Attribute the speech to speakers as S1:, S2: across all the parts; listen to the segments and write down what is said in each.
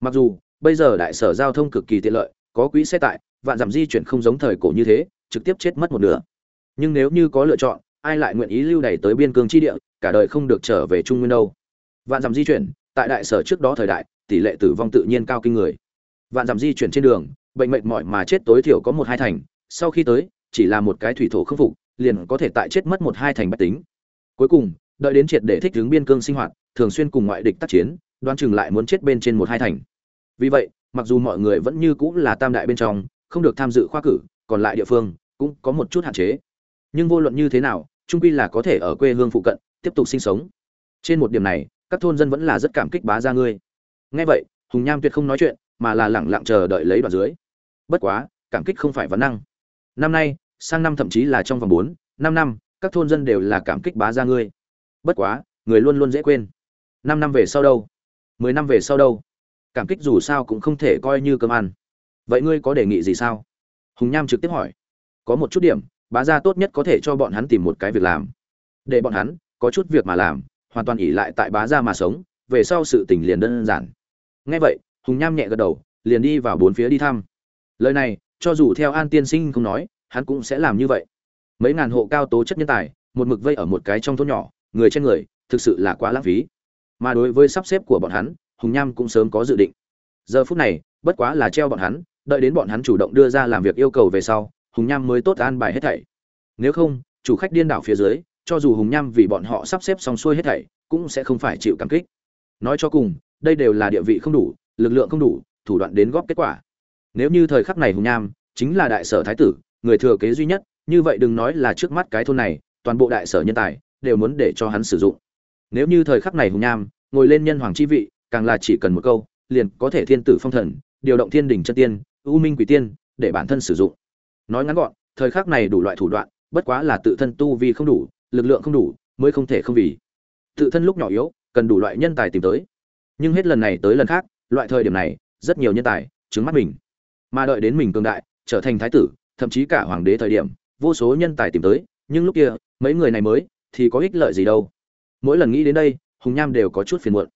S1: mặc dù, bây giờ đại sở giao thông cực kỳ tiện lợi, có quỹ xe tải, vạn dặm di chuyển không giống thời cổ như thế, trực tiếp chết mất một nửa. Nhưng nếu như có lựa chọn, ai lại nguyện ý lưu đày tới biên cương chi địa, cả đời không được trở về trung nguyên đâu. Vạn dặm di chuyển, tại đại sở trước đó thời đại, tỷ lệ tử vong tự nhiên cao kinh người. Vạn dặm di chuyển trên đường, bệnh mệnh mọi mà chết tối thiểu có một hai thành, sau khi tới, chỉ là một cái thủy thổ khắc phục, liền có thể tại chết mất một hai thành bách tính. Cuối cùng, đợi đến triệt để thích ứng biên cương sinh hoạt, thường xuyên cùng ngoại địch tác chiến đoan chừng lại muốn chết bên trên một hai thành vì vậy, mặc dù mọi người vẫn như cũng là tam đại bên trong, không được tham dự khoa cử, còn lại địa phương cũng có một chút hạn chế. Nhưng vô luận như thế nào trung quy là có thể ở quê hương phụ cận tiếp tục sinh sống. Trên một điểm này, các thôn dân vẫn là rất cảm kích bá ra ngươi. Nghe vậy, hùng nham tuyệt không nói chuyện, mà là lẳng lặng chờ đợi lấy đoạn dưới. Bất quá, cảm kích không phải vấn năng. Năm nay, sang năm thậm chí là trong vòng bốn, năm năm, các thôn dân đều là cảm kích bá ra ngươi. Bất quá, người luôn luôn dễ quên. Năm năm về sau đâu? Mười năm về sau đâu? Cảm kích dù sao cũng không thể coi như cơm ăn. Vậy ngươi có đề nghị gì sao? Hùng nham trực tiếp hỏi. Có một chút điểm, bá gia tốt nhất có thể cho bọn hắn tìm một cái việc làm. Để bọn hắn, có chút việc mà làm, hoàn toàn ỉ lại tại bá gia mà sống, về sau sự tình liền đơn giản. Nghe vậy, hùng nham nhẹ gật đầu, liền đi vào bốn phía đi thăm. Lời này, cho dù theo an tiên sinh không nói, hắn cũng sẽ làm như vậy. Mấy ngàn hộ cao tố chất nhân tài, một mực vây ở một cái trong thôn nhỏ, người trên người, thực sự là quá lãng phí. Mà đối với sắp xếp của bọn hắn hùng nham cũng sớm có dự định. Giờ phút này, bất quá là treo bọn hắn, đợi đến bọn hắn chủ động đưa ra làm việc yêu cầu về sau, hùng nham mới tốt an bài hết thảy. Nếu không, chủ khách điên đảo phía dưới, cho dù hùng nham vì bọn họ sắp xếp xong xuôi hết thảy, cũng sẽ không phải chịu cảm kích. Nói cho cùng, đây đều là địa vị không đủ, lực lượng không đủ, thủ đoạn đến góp kết quả. Nếu như thời khắc này hùng nham chính là đại sở thái tử, người thừa kế duy nhất, như vậy đừng nói là trước mắt cái thôn này, toàn bộ đại sở nhân tài đều muốn để cho hắn sử dụng. Nếu như thời khắc này hùng nham ngồi lên nhân hoàng chi vị càng là chỉ cần một câu, liền có thể thiên tử phong thần, điều động thiên đỉnh chân tiên, ưu minh quỷ tiên để bản thân sử dụng. Nói ngắn gọn, thời khắc này đủ loại thủ đoạn, bất quá là tự thân tu vi không đủ, lực lượng không đủ, mới không thể không vì. Tự thân lúc nhỏ yếu, cần đủ loại nhân tài tìm tới. Nhưng hết lần này tới lần khác, loại thời điểm này, rất nhiều nhân tài trứng mắt mình. Mà đợi đến mình cường đại, trở thành thái tử, thậm chí cả hoàng đế thời điểm, vô số nhân tài tìm tới, nhưng lúc kia, mấy người này mới, thì có ích lợi gì đâu. Mỗi lần nghĩ đến đây, hùng nham đều có chút phiền muộn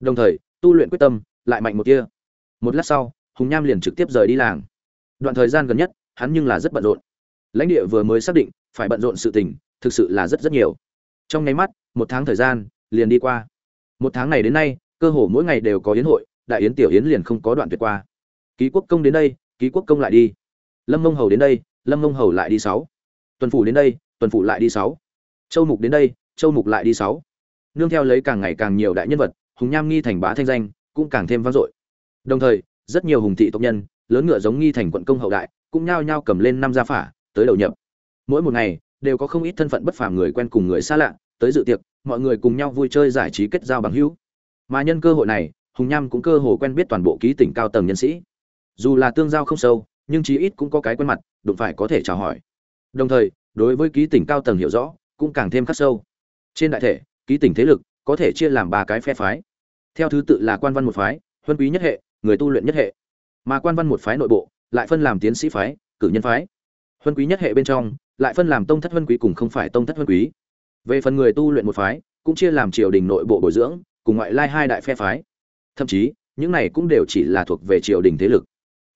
S1: đồng thời, tu luyện quyết tâm, lại mạnh một tia. một lát sau, hùng nham liền trực tiếp rời đi làng. Đoạn thời gian gần nhất, hắn nhưng là rất bận rộn. Lãnh địa vừa mới xác định, phải bận rộn sự tình, thực sự là rất rất nhiều. Trong nháy mắt, một tháng thời gian, liền đi qua. Một tháng này đến nay, cơ hồ mỗi ngày đều có yến hội, đại yến tiểu yến liền không có đoạn tuyệt qua. Ký quốc công đến đây, ký quốc công lại đi. Lâm mông hầu đến đây, lâm mông hầu lại đi sáu. Tuần phủ đến đây, tuần phủ lại đi sáu. Châu mục đến đây, châu mục lại đi sáu. Nương theo lấy càng ngày càng nhiều đại nhân vật hùng nham nghi thành bá thanh danh, cũng càng thêm vang dội. Đồng thời, rất nhiều hùng thị tộc nhân, lớn ngựa giống nghi thành quận công hậu đại, cũng nhao nhao cầm lên năm gia phả, tới đầu nhập. Mỗi một ngày, đều có không ít thân phận bất phàm người quen cùng người xa lạ, tới dự tiệc, mọi người cùng nhau vui chơi giải trí kết giao bằng hữu. Mà nhân cơ hội này, hùng nham cũng cơ hồ quen biết toàn bộ ký tỉnh cao tầng nhân sĩ. Dù là tương giao không sâu, nhưng chí ít cũng có cái quen mặt, đụng phải có thể chào hỏi. Đồng thời, đối với ký tỉnh cao tầng hiểu rõ, cũng càng thêm khắc sâu. Trên đại thể, ký tỉnh thế lực có thể chia làm ba cái phe phái theo thứ tự là quan văn một phái, huân quý nhất hệ, người tu luyện nhất hệ. Mà quan văn một phái nội bộ, lại phân làm tiến sĩ phái, cử nhân phái. Huân quý nhất hệ bên trong, lại phân làm tông thất huân quý cùng không phải tông thất huân quý. Về phần người tu luyện một phái, cũng chia làm triều đình nội bộ bồi dưỡng, cùng ngoại lai hai đại phe phái. Thậm chí, những này cũng đều chỉ là thuộc về triều đình thế lực.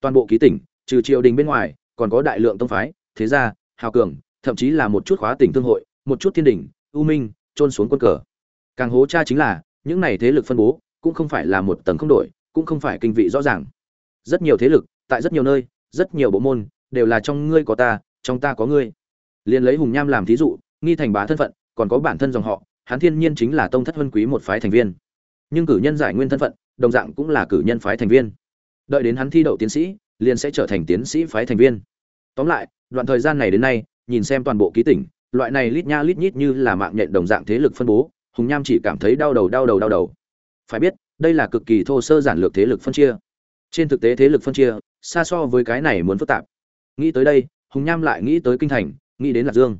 S1: Toàn bộ ký tỉnh, trừ triều đình bên ngoài, còn có đại lượng tông phái, thế gia, hào cường, thậm chí là một chút khóa tỉnh thương hội, một chút thiên đình, u minh trôn xuống quân cờ. Càng hố cha chính là, những này thế lực phân bố cũng không phải là một tầng không đổi, cũng không phải kinh vị rõ ràng. Rất nhiều thế lực, tại rất nhiều nơi, rất nhiều bộ môn, đều là trong ngươi có ta, trong ta có ngươi. Liền lấy hùng nham làm thí dụ, nghi thành bá thân phận, còn có bản thân dòng họ, hắn thiên nhiên chính là tông thất vân quý một phái thành viên. Nhưng cử nhân giải nguyên thân phận, đồng dạng cũng là cử nhân phái thành viên. Đợi đến hắn thi đậu tiến sĩ, liền sẽ trở thành tiến sĩ phái thành viên. Tóm lại, đoạn thời gian này đến nay, nhìn xem toàn bộ ký tỉnh, loại này lít nha lít nhít như là mạng nhện đồng dạng thế lực phân bố, hùng nham chỉ cảm thấy đau đầu đau đầu đau đầu. Phải biết đây là cực kỳ thô sơ giản lược thế lực phân chia. Trên thực tế thế lực phân chia, xa so với cái này muốn phức tạp. Nghĩ tới đây, hùng nham lại nghĩ tới kinh thành, nghĩ đến lạc dương.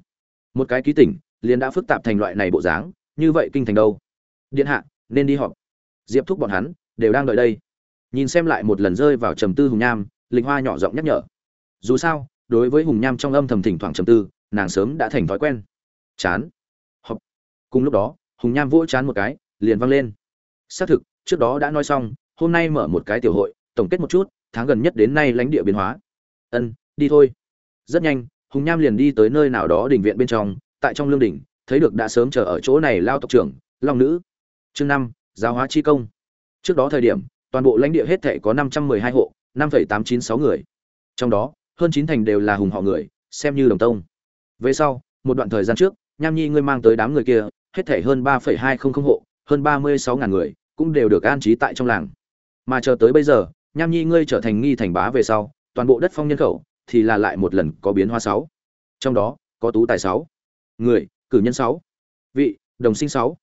S1: Một cái ký tỉnh, liền đã phức tạp thành loại này bộ dáng, như vậy kinh thành đâu? Điện hạ, nên đi họp. Diệp thúc bọn hắn, đều đang đợi đây. Nhìn xem lại một lần rơi vào trầm tư hùng nham linh hoa nhỏ giọng nhắc nhở. Dù sao, đối với hùng nham trong âm thầm thỉnh thoảng trầm tư, nàng sớm đã thành thói quen. Chán. Họp. Cùng lúc đó, hùng nham vỗ chán một cái, liền văng lên. Xác thực trước đó đã nói xong, hôm nay mở một cái tiểu hội, tổng kết một chút, tháng gần nhất đến nay lãnh địa biến hóa. Ân, đi thôi. Rất nhanh, hùng nham liền đi tới nơi nào đó đình viện bên trong, tại trong lương đỉnh, thấy được đã sớm chờ ở chỗ này lao tộc trưởng, long nữ. Chương năm, giáo hóa chi công. Trước đó thời điểm, toàn bộ lãnh địa hết thệ có năm trăm mười hai hộ, năm phẩy tám chín sáu người. Trong đó, hơn chín thành đều là hùng họ người, xem như đồng tông. Về sau, một đoạn thời gian trước, nham nhi ngươi mang tới đám người kia, hết thảy hơn ba phẩy hai không không hộ, hơn ba mươi sáu ngàn người cũng đều được an trí tại trong làng. Mà chờ tới bây giờ, nham nhi ngươi trở thành nghi thành bá về sau, toàn bộ đất phong nhân khẩu thì là lại một lần có biến hóa sáu. Trong đó, có tú tài sáu. Người, cử nhân sáu. Vị, đồng sinh sáu.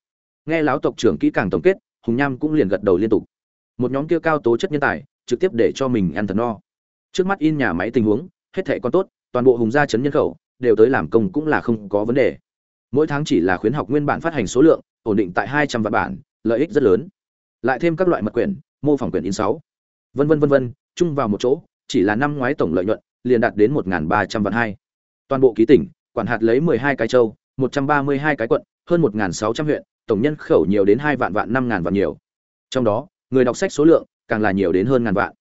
S1: Nghe lão tộc trưởng kỹ càng tổng kết, hùng nham cũng liền gật đầu liên tục. Một nhóm kia cao tố chất nhân tài, trực tiếp để cho mình ăn thật no. Trước mắt in nhà máy tình huống, hết thảy con tốt, toàn bộ hùng gia chấn nhân khẩu, đều tới làm công cũng là không có vấn đề. Mỗi tháng chỉ là khuyến học nguyên bản phát hành số lượng, ổn định tại hai trăm vạn bản, lợi ích rất lớn lại thêm các loại mật quyển, mô phỏng quyển in sáu. Vân vân vân vân, chung vào một chỗ, chỉ là năm ngoái tổng lợi nhuận liền đạt đến một ba trăm vạn hai. Toàn bộ ký tỉnh, quản hạt lấy mười hai cái châu, một trăm ba mươi hai cái quận, hơn một sáu trăm huyện, tổng nhân khẩu nhiều đến hai vạn vạn, năm ngàn vạn nhiều. Trong đó, người đọc sách số lượng càng là nhiều đến hơn ngàn vạn.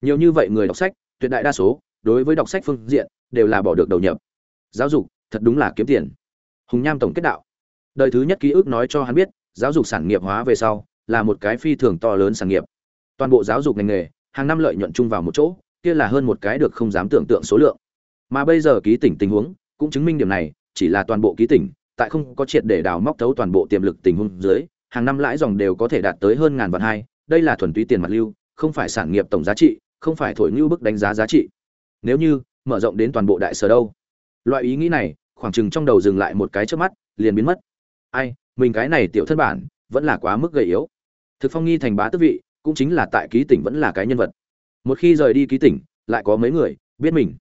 S1: Nhiều như vậy người đọc sách, tuyệt đại đa số, đối với đọc sách phương diện, đều là bỏ được đầu nhập. Giáo dục, thật đúng là kiếm tiền. Hùng nham tổng kết đạo. Đời thứ nhất ký ức nói cho hắn biết, giáo dục sản nghiệp hóa về sau là một cái phi thường to lớn sản nghiệp. Toàn bộ giáo dục ngành nghề, hàng năm lợi nhuận chung vào một chỗ, kia là hơn một cái được không dám tưởng tượng số lượng. Mà bây giờ ký tỉnh tình huống, cũng chứng minh điểm này, chỉ là toàn bộ ký tỉnh, tại không có triệt để đào móc thấu toàn bộ tiềm lực tình huống dưới, hàng năm lãi dòng đều có thể đạt tới hơn ngàn vạn hai, đây là thuần túy tiền mặt lưu, không phải sản nghiệp tổng giá trị, không phải thổi như bức đánh giá giá trị. Nếu như, mở rộng đến toàn bộ đại sở đâu? Loại ý nghĩ này, khoảng chừng trong đầu dừng lại một cái trước mắt, liền biến mất. Ai, mình cái này tiểu thân bản, vẫn là quá mức gầy yếu thực phong nghi thành bá tước vị, cũng chính là tại ký tỉnh vẫn là cái nhân vật. Một khi rời đi ký tỉnh, lại có mấy người, biết mình.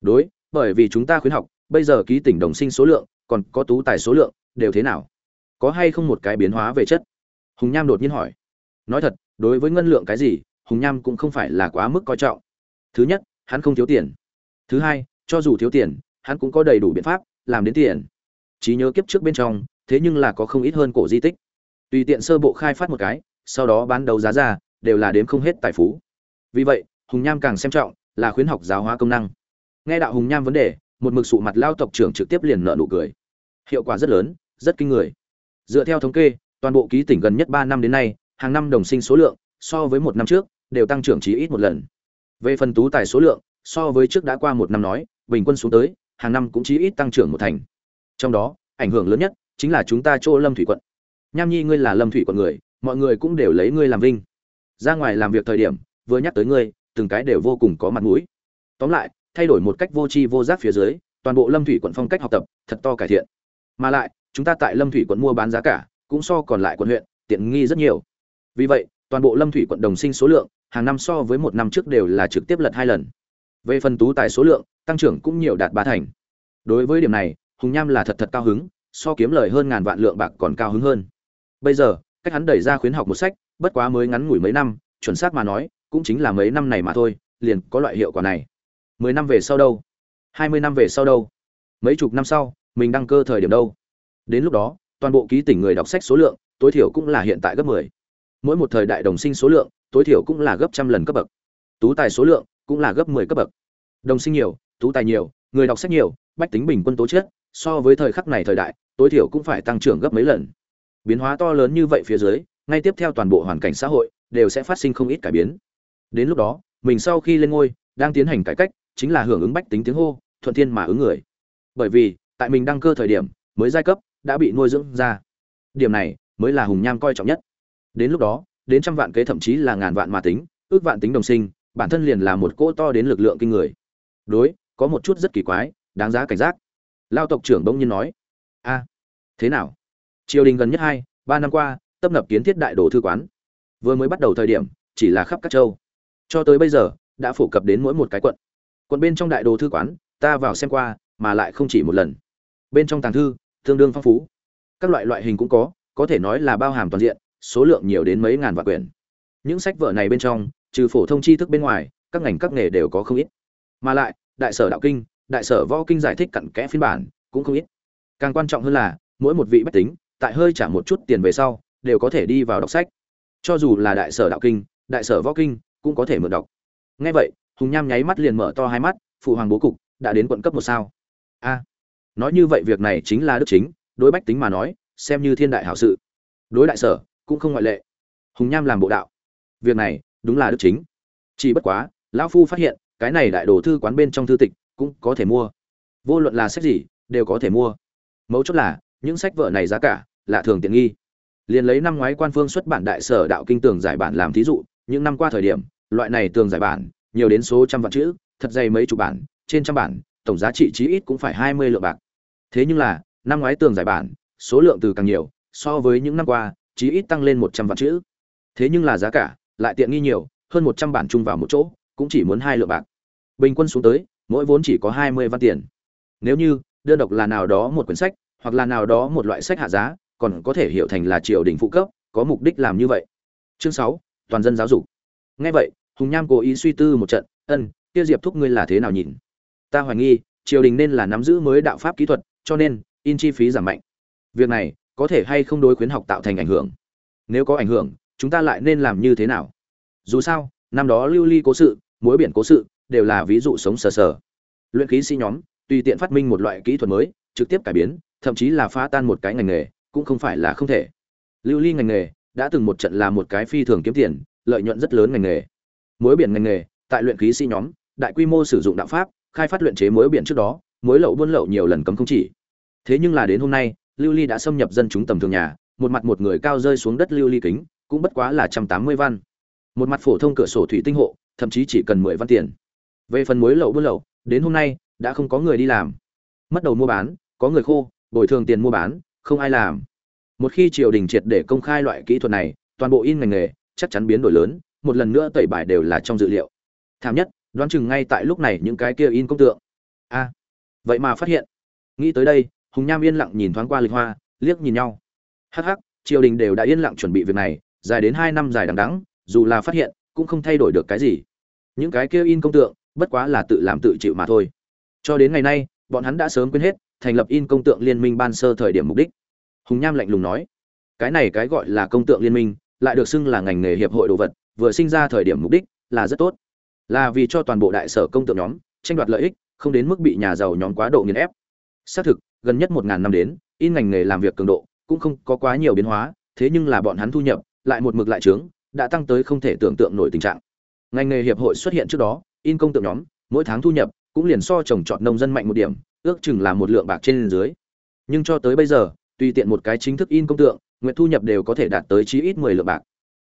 S1: Đối, bởi vì chúng ta khuyến học, bây giờ ký tỉnh đồng sinh số lượng, còn có tú tài số lượng, đều thế nào? Có hay không một cái biến hóa về chất? Hùng nham đột nhiên hỏi. Nói thật, đối với ngân lượng cái gì, hùng nham cũng không phải là quá mức coi trọng. Thứ nhất, hắn không thiếu tiền. Thứ hai, cho dù thiếu tiền, hắn cũng có đầy đủ biện pháp, làm đến tiền. Trí nhớ kiếp trước bên trong, thế nhưng là có không ít hơn cổ di tích. Tùy tiện sơ bộ khai phát một cái sau đó bán đấu giá ra, đều là đếm không hết tài phú. Vì vậy, hùng nham càng xem trọng là khuyến học giáo hóa công năng. Nghe đạo hùng nham vấn đề, một mực sụ mặt lao tộc trưởng trực tiếp liền nợ nụ cười. Hiệu quả rất lớn, rất kinh người. Dựa theo thống kê, toàn bộ ký tỉnh gần nhất ba năm đến nay, hàng năm đồng sinh số lượng, so với một năm trước, đều tăng trưởng chí ít một lần. Về phần tú tài số lượng, so với trước đã qua một năm nói, bình quân xuống tới, hàng năm cũng chí ít tăng trưởng một thành. Trong đó, ảnh hưởng lớn nhất chính là chúng ta chỗ lâm thủy quận. Nham nhi ngươi là lâm thủy quận người mọi người cũng đều lấy ngươi làm vinh. Ra ngoài làm việc thời điểm, vừa nhắc tới ngươi, từng cái đều vô cùng có mặt mũi. Tóm lại, thay đổi một cách vô tri vô giác phía dưới, toàn bộ lâm thủy quận phong cách học tập, thật to cải thiện. Mà lại, chúng ta tại lâm thủy quận mua bán giá cả, cũng so còn lại quận huyện, tiện nghi rất nhiều. Vì vậy, toàn bộ lâm thủy quận đồng sinh số lượng, hàng năm so với một năm trước đều là trực tiếp lật hai lần. Về phần tú tài số lượng, tăng trưởng cũng nhiều đạt ba thành. Đối với điểm này, hùng nham là thật thật cao hứng, so kiếm lời hơn ngàn vạn lượng bạc còn cao hứng hơn. Bây giờ cách hắn đẩy ra khuyến học một sách, bất quá mới ngắn ngủi mấy năm, chuẩn xác mà nói, cũng chính là mấy năm này mà thôi, liền có loại hiệu quả này. Mười năm về sau đâu? Hai mươi năm về sau đâu? Mấy chục năm sau, mình đăng cơ thời điểm đâu? Đến lúc đó, toàn bộ ký tỉnh người đọc sách số lượng, tối thiểu cũng là hiện tại gấp mười. Mỗi một thời đại đồng sinh số lượng, tối thiểu cũng là gấp trăm lần cấp bậc. Tú tài số lượng cũng là gấp mười cấp bậc. Đồng sinh nhiều, tú tài nhiều, người đọc sách nhiều, bách tính bình quân tố chất, so với thời khắc này thời đại, tối thiểu cũng phải tăng trưởng gấp mấy lần biến hóa to lớn như vậy phía dưới, ngay tiếp theo toàn bộ hoàn cảnh xã hội đều sẽ phát sinh không ít cải biến. Đến lúc đó, mình sau khi lên ngôi, đang tiến hành cải cách, chính là hưởng ứng bách tính tiếng hô, thuận thiên mà ứng người. Bởi vì, tại mình đăng cơ thời điểm, mới giai cấp, đã bị nuôi dưỡng ra. Điểm này, mới là hùng nham coi trọng nhất. Đến lúc đó, đến trăm vạn kế thậm chí là ngàn vạn mà tính, ước vạn tính đồng sinh, bản thân liền là một cỗ to đến lực lượng kinh người. Đối, có một chút rất kỳ quái, đáng giá cảnh giác. Lao tộc trưởng bỗng nhiên nói, a, thế nào? Triều đình gần nhất hai, ba năm qua, tấp nập kiến thiết đại đồ thư quán. Vừa mới bắt đầu thời điểm, chỉ là khắp các châu. Cho tới bây giờ, đã phổ cập đến mỗi một cái quận. Quận bên trong đại đồ thư quán, ta vào xem qua, mà lại không chỉ một lần. Bên trong tàng thư, tương đương phong phú. Các loại loại hình cũng có có thể nói là bao hàm toàn diện, số lượng nhiều đến mấy ngàn vạn quyển. Những sách vở này bên trong, trừ phổ thông tri thức bên ngoài, các ngành các nghề đều có không ít. Mà lại, đại sở đạo kinh, đại sở võ kinh giải thích cặn kẽ phiên bản, cũng không ít. Càng quan trọng hơn là, mỗi một vị bách tính tại hơi trả một chút tiền về sau, đều có thể đi vào đọc sách. Cho dù là đại sở đạo kinh, đại sở võ kinh, cũng có thể mượn đọc. Nghe vậy, hùng nham nháy mắt liền mở to hai mắt, phụ hoàng bố cục, đã đến quận cấp một sao? A. Nói như vậy việc này chính là đức chính, đối bách tính mà nói, xem như thiên đại hảo sự. Đối đại sở, cũng không ngoại lệ. Hùng nham làm bộ đạo. Việc này, đúng là đức chính. Chỉ bất quá, lão phu phát hiện, cái này đại đồ thư quán bên trong thư tịch, cũng có thể mua. Vô luận là sách gì, đều có thể mua. Mấu chốt là những sách vở này giá cả là thường tiện nghi. Liền lấy năm ngoái quan phương xuất bản đại sở đạo kinh tường giải bản làm thí dụ, những năm qua thời điểm, loại này tường giải bản, nhiều đến số trăm vạn chữ, thật dày mấy chục bản, trên trăm bản, tổng giá trị chí ít cũng phải hai mươi lượng bạc. Thế nhưng là, năm ngoái tường giải bản, số lượng từ càng nhiều, so với những năm qua, chí ít tăng lên một trăm vạn chữ. Thế nhưng là giá cả, lại tiện nghi nhiều, hơn một trăm bản chung vào một chỗ, cũng chỉ muốn hai lượng bạc. Bình quân xuống tới, mỗi vốn chỉ có hai mươi văn tiền. Nếu như, đơn độc là nào đó một quyển sách hoặc là nào đó một loại sách hạ giá, còn có thể hiểu thành là triều đình phụ cấp, có mục đích làm như vậy. Chương sáu, toàn dân giáo dục. Nghe vậy, hùng nham cố ý suy tư một trận, ân, kia diệp thúc ngươi là thế nào nhìn? Ta hoài nghi, triều đình nên là nắm giữ mới đạo pháp kỹ thuật, cho nên, in chi phí giảm mạnh. Việc này, có thể hay không đối khuyến học tạo thành ảnh hưởng? Nếu có ảnh hưởng, chúng ta lại nên làm như thế nào? Dù sao, năm đó lưu ly cố sự mối biển cố sự, đều là ví dụ sống sờ sờ. Luyện khí sĩ nhóm, tùy tiện phát minh một loại kỹ thuật mới, trực tiếp cải biến thậm chí là phá tan một cái ngành nghề, cũng không phải là không thể. Lưu ly ngành nghề đã từng một trận là một cái phi thường kiếm tiền, lợi nhuận rất lớn ngành nghề. Mối biển ngành nghề, tại luyện khí sĩ nhóm, đại quy mô sử dụng đạo pháp, khai phát luyện chế mối biển trước đó mối lậu buôn lậu nhiều lần cấm không chỉ. Thế nhưng là đến hôm nay, lưu ly đã xâm nhập dân chúng tầm thường nhà, một mặt một người cao rơi xuống đất lưu ly kính, cũng bất quá là trăm tám mươi văn. Một mặt phổ thông cửa sổ thủy tinh hộ, thậm chí chỉ cần mười văn tiền. Về phần mối lậu buôn lậu, đến hôm nay, đã không có người đi làm. Mất đầu mua bán, có người khô bồi thường tiền mua bán, không ai làm. Một khi triều đình triệt để công khai loại kỹ thuật này, toàn bộ in ngành nghề chắc chắn biến đổi lớn, một lần nữa tẩy bài đều là trong dự liệu. Thảm nhất, đoán chừng ngay tại lúc này những cái kia in công tượng. A, vậy mà phát hiện. Nghĩ tới đây, hùng nham yên lặng nhìn thoáng qua lịch hoa, liếc nhìn nhau. Hắc hắc, triều đình đều đã yên lặng chuẩn bị việc này, dài đến hai năm dài đằng đẵng, dù là phát hiện, cũng không thay đổi được cái gì. Những cái kia in công tượng, bất quá là tự làm tự chịu mà thôi. Cho đến ngày nay, bọn hắn đã sớm quên hết thành lập in công tượng liên minh ban sơ thời điểm mục đích. Hùng nham lạnh lùng nói, cái này cái gọi là công tượng liên minh, lại được xưng là ngành nghề hiệp hội đồ vật, vừa sinh ra thời điểm mục đích là rất tốt. Là vì cho toàn bộ đại sở công tượng nhóm, tranh đoạt lợi ích, không đến mức bị nhà giàu nhóm quá độ nghiền ép. Xác thực, gần nhất một ngàn năm đến, in ngành nghề làm việc cường độ cũng không có quá nhiều biến hóa, thế nhưng là bọn hắn thu nhập lại một mực lại trướng, đã tăng tới không thể tưởng tượng nổi tình trạng. Ngành nghề hiệp hội xuất hiện trước đó, in công tượng nhóm, mỗi tháng thu nhập cũng liền so trồng trọt nông dân mạnh một điểm ước chừng là một lượng bạc trên dưới. Nhưng cho tới bây giờ, tùy tiện một cái chính thức in công tượng, nguyện thu nhập đều có thể đạt tới chí ít mười lượng bạc.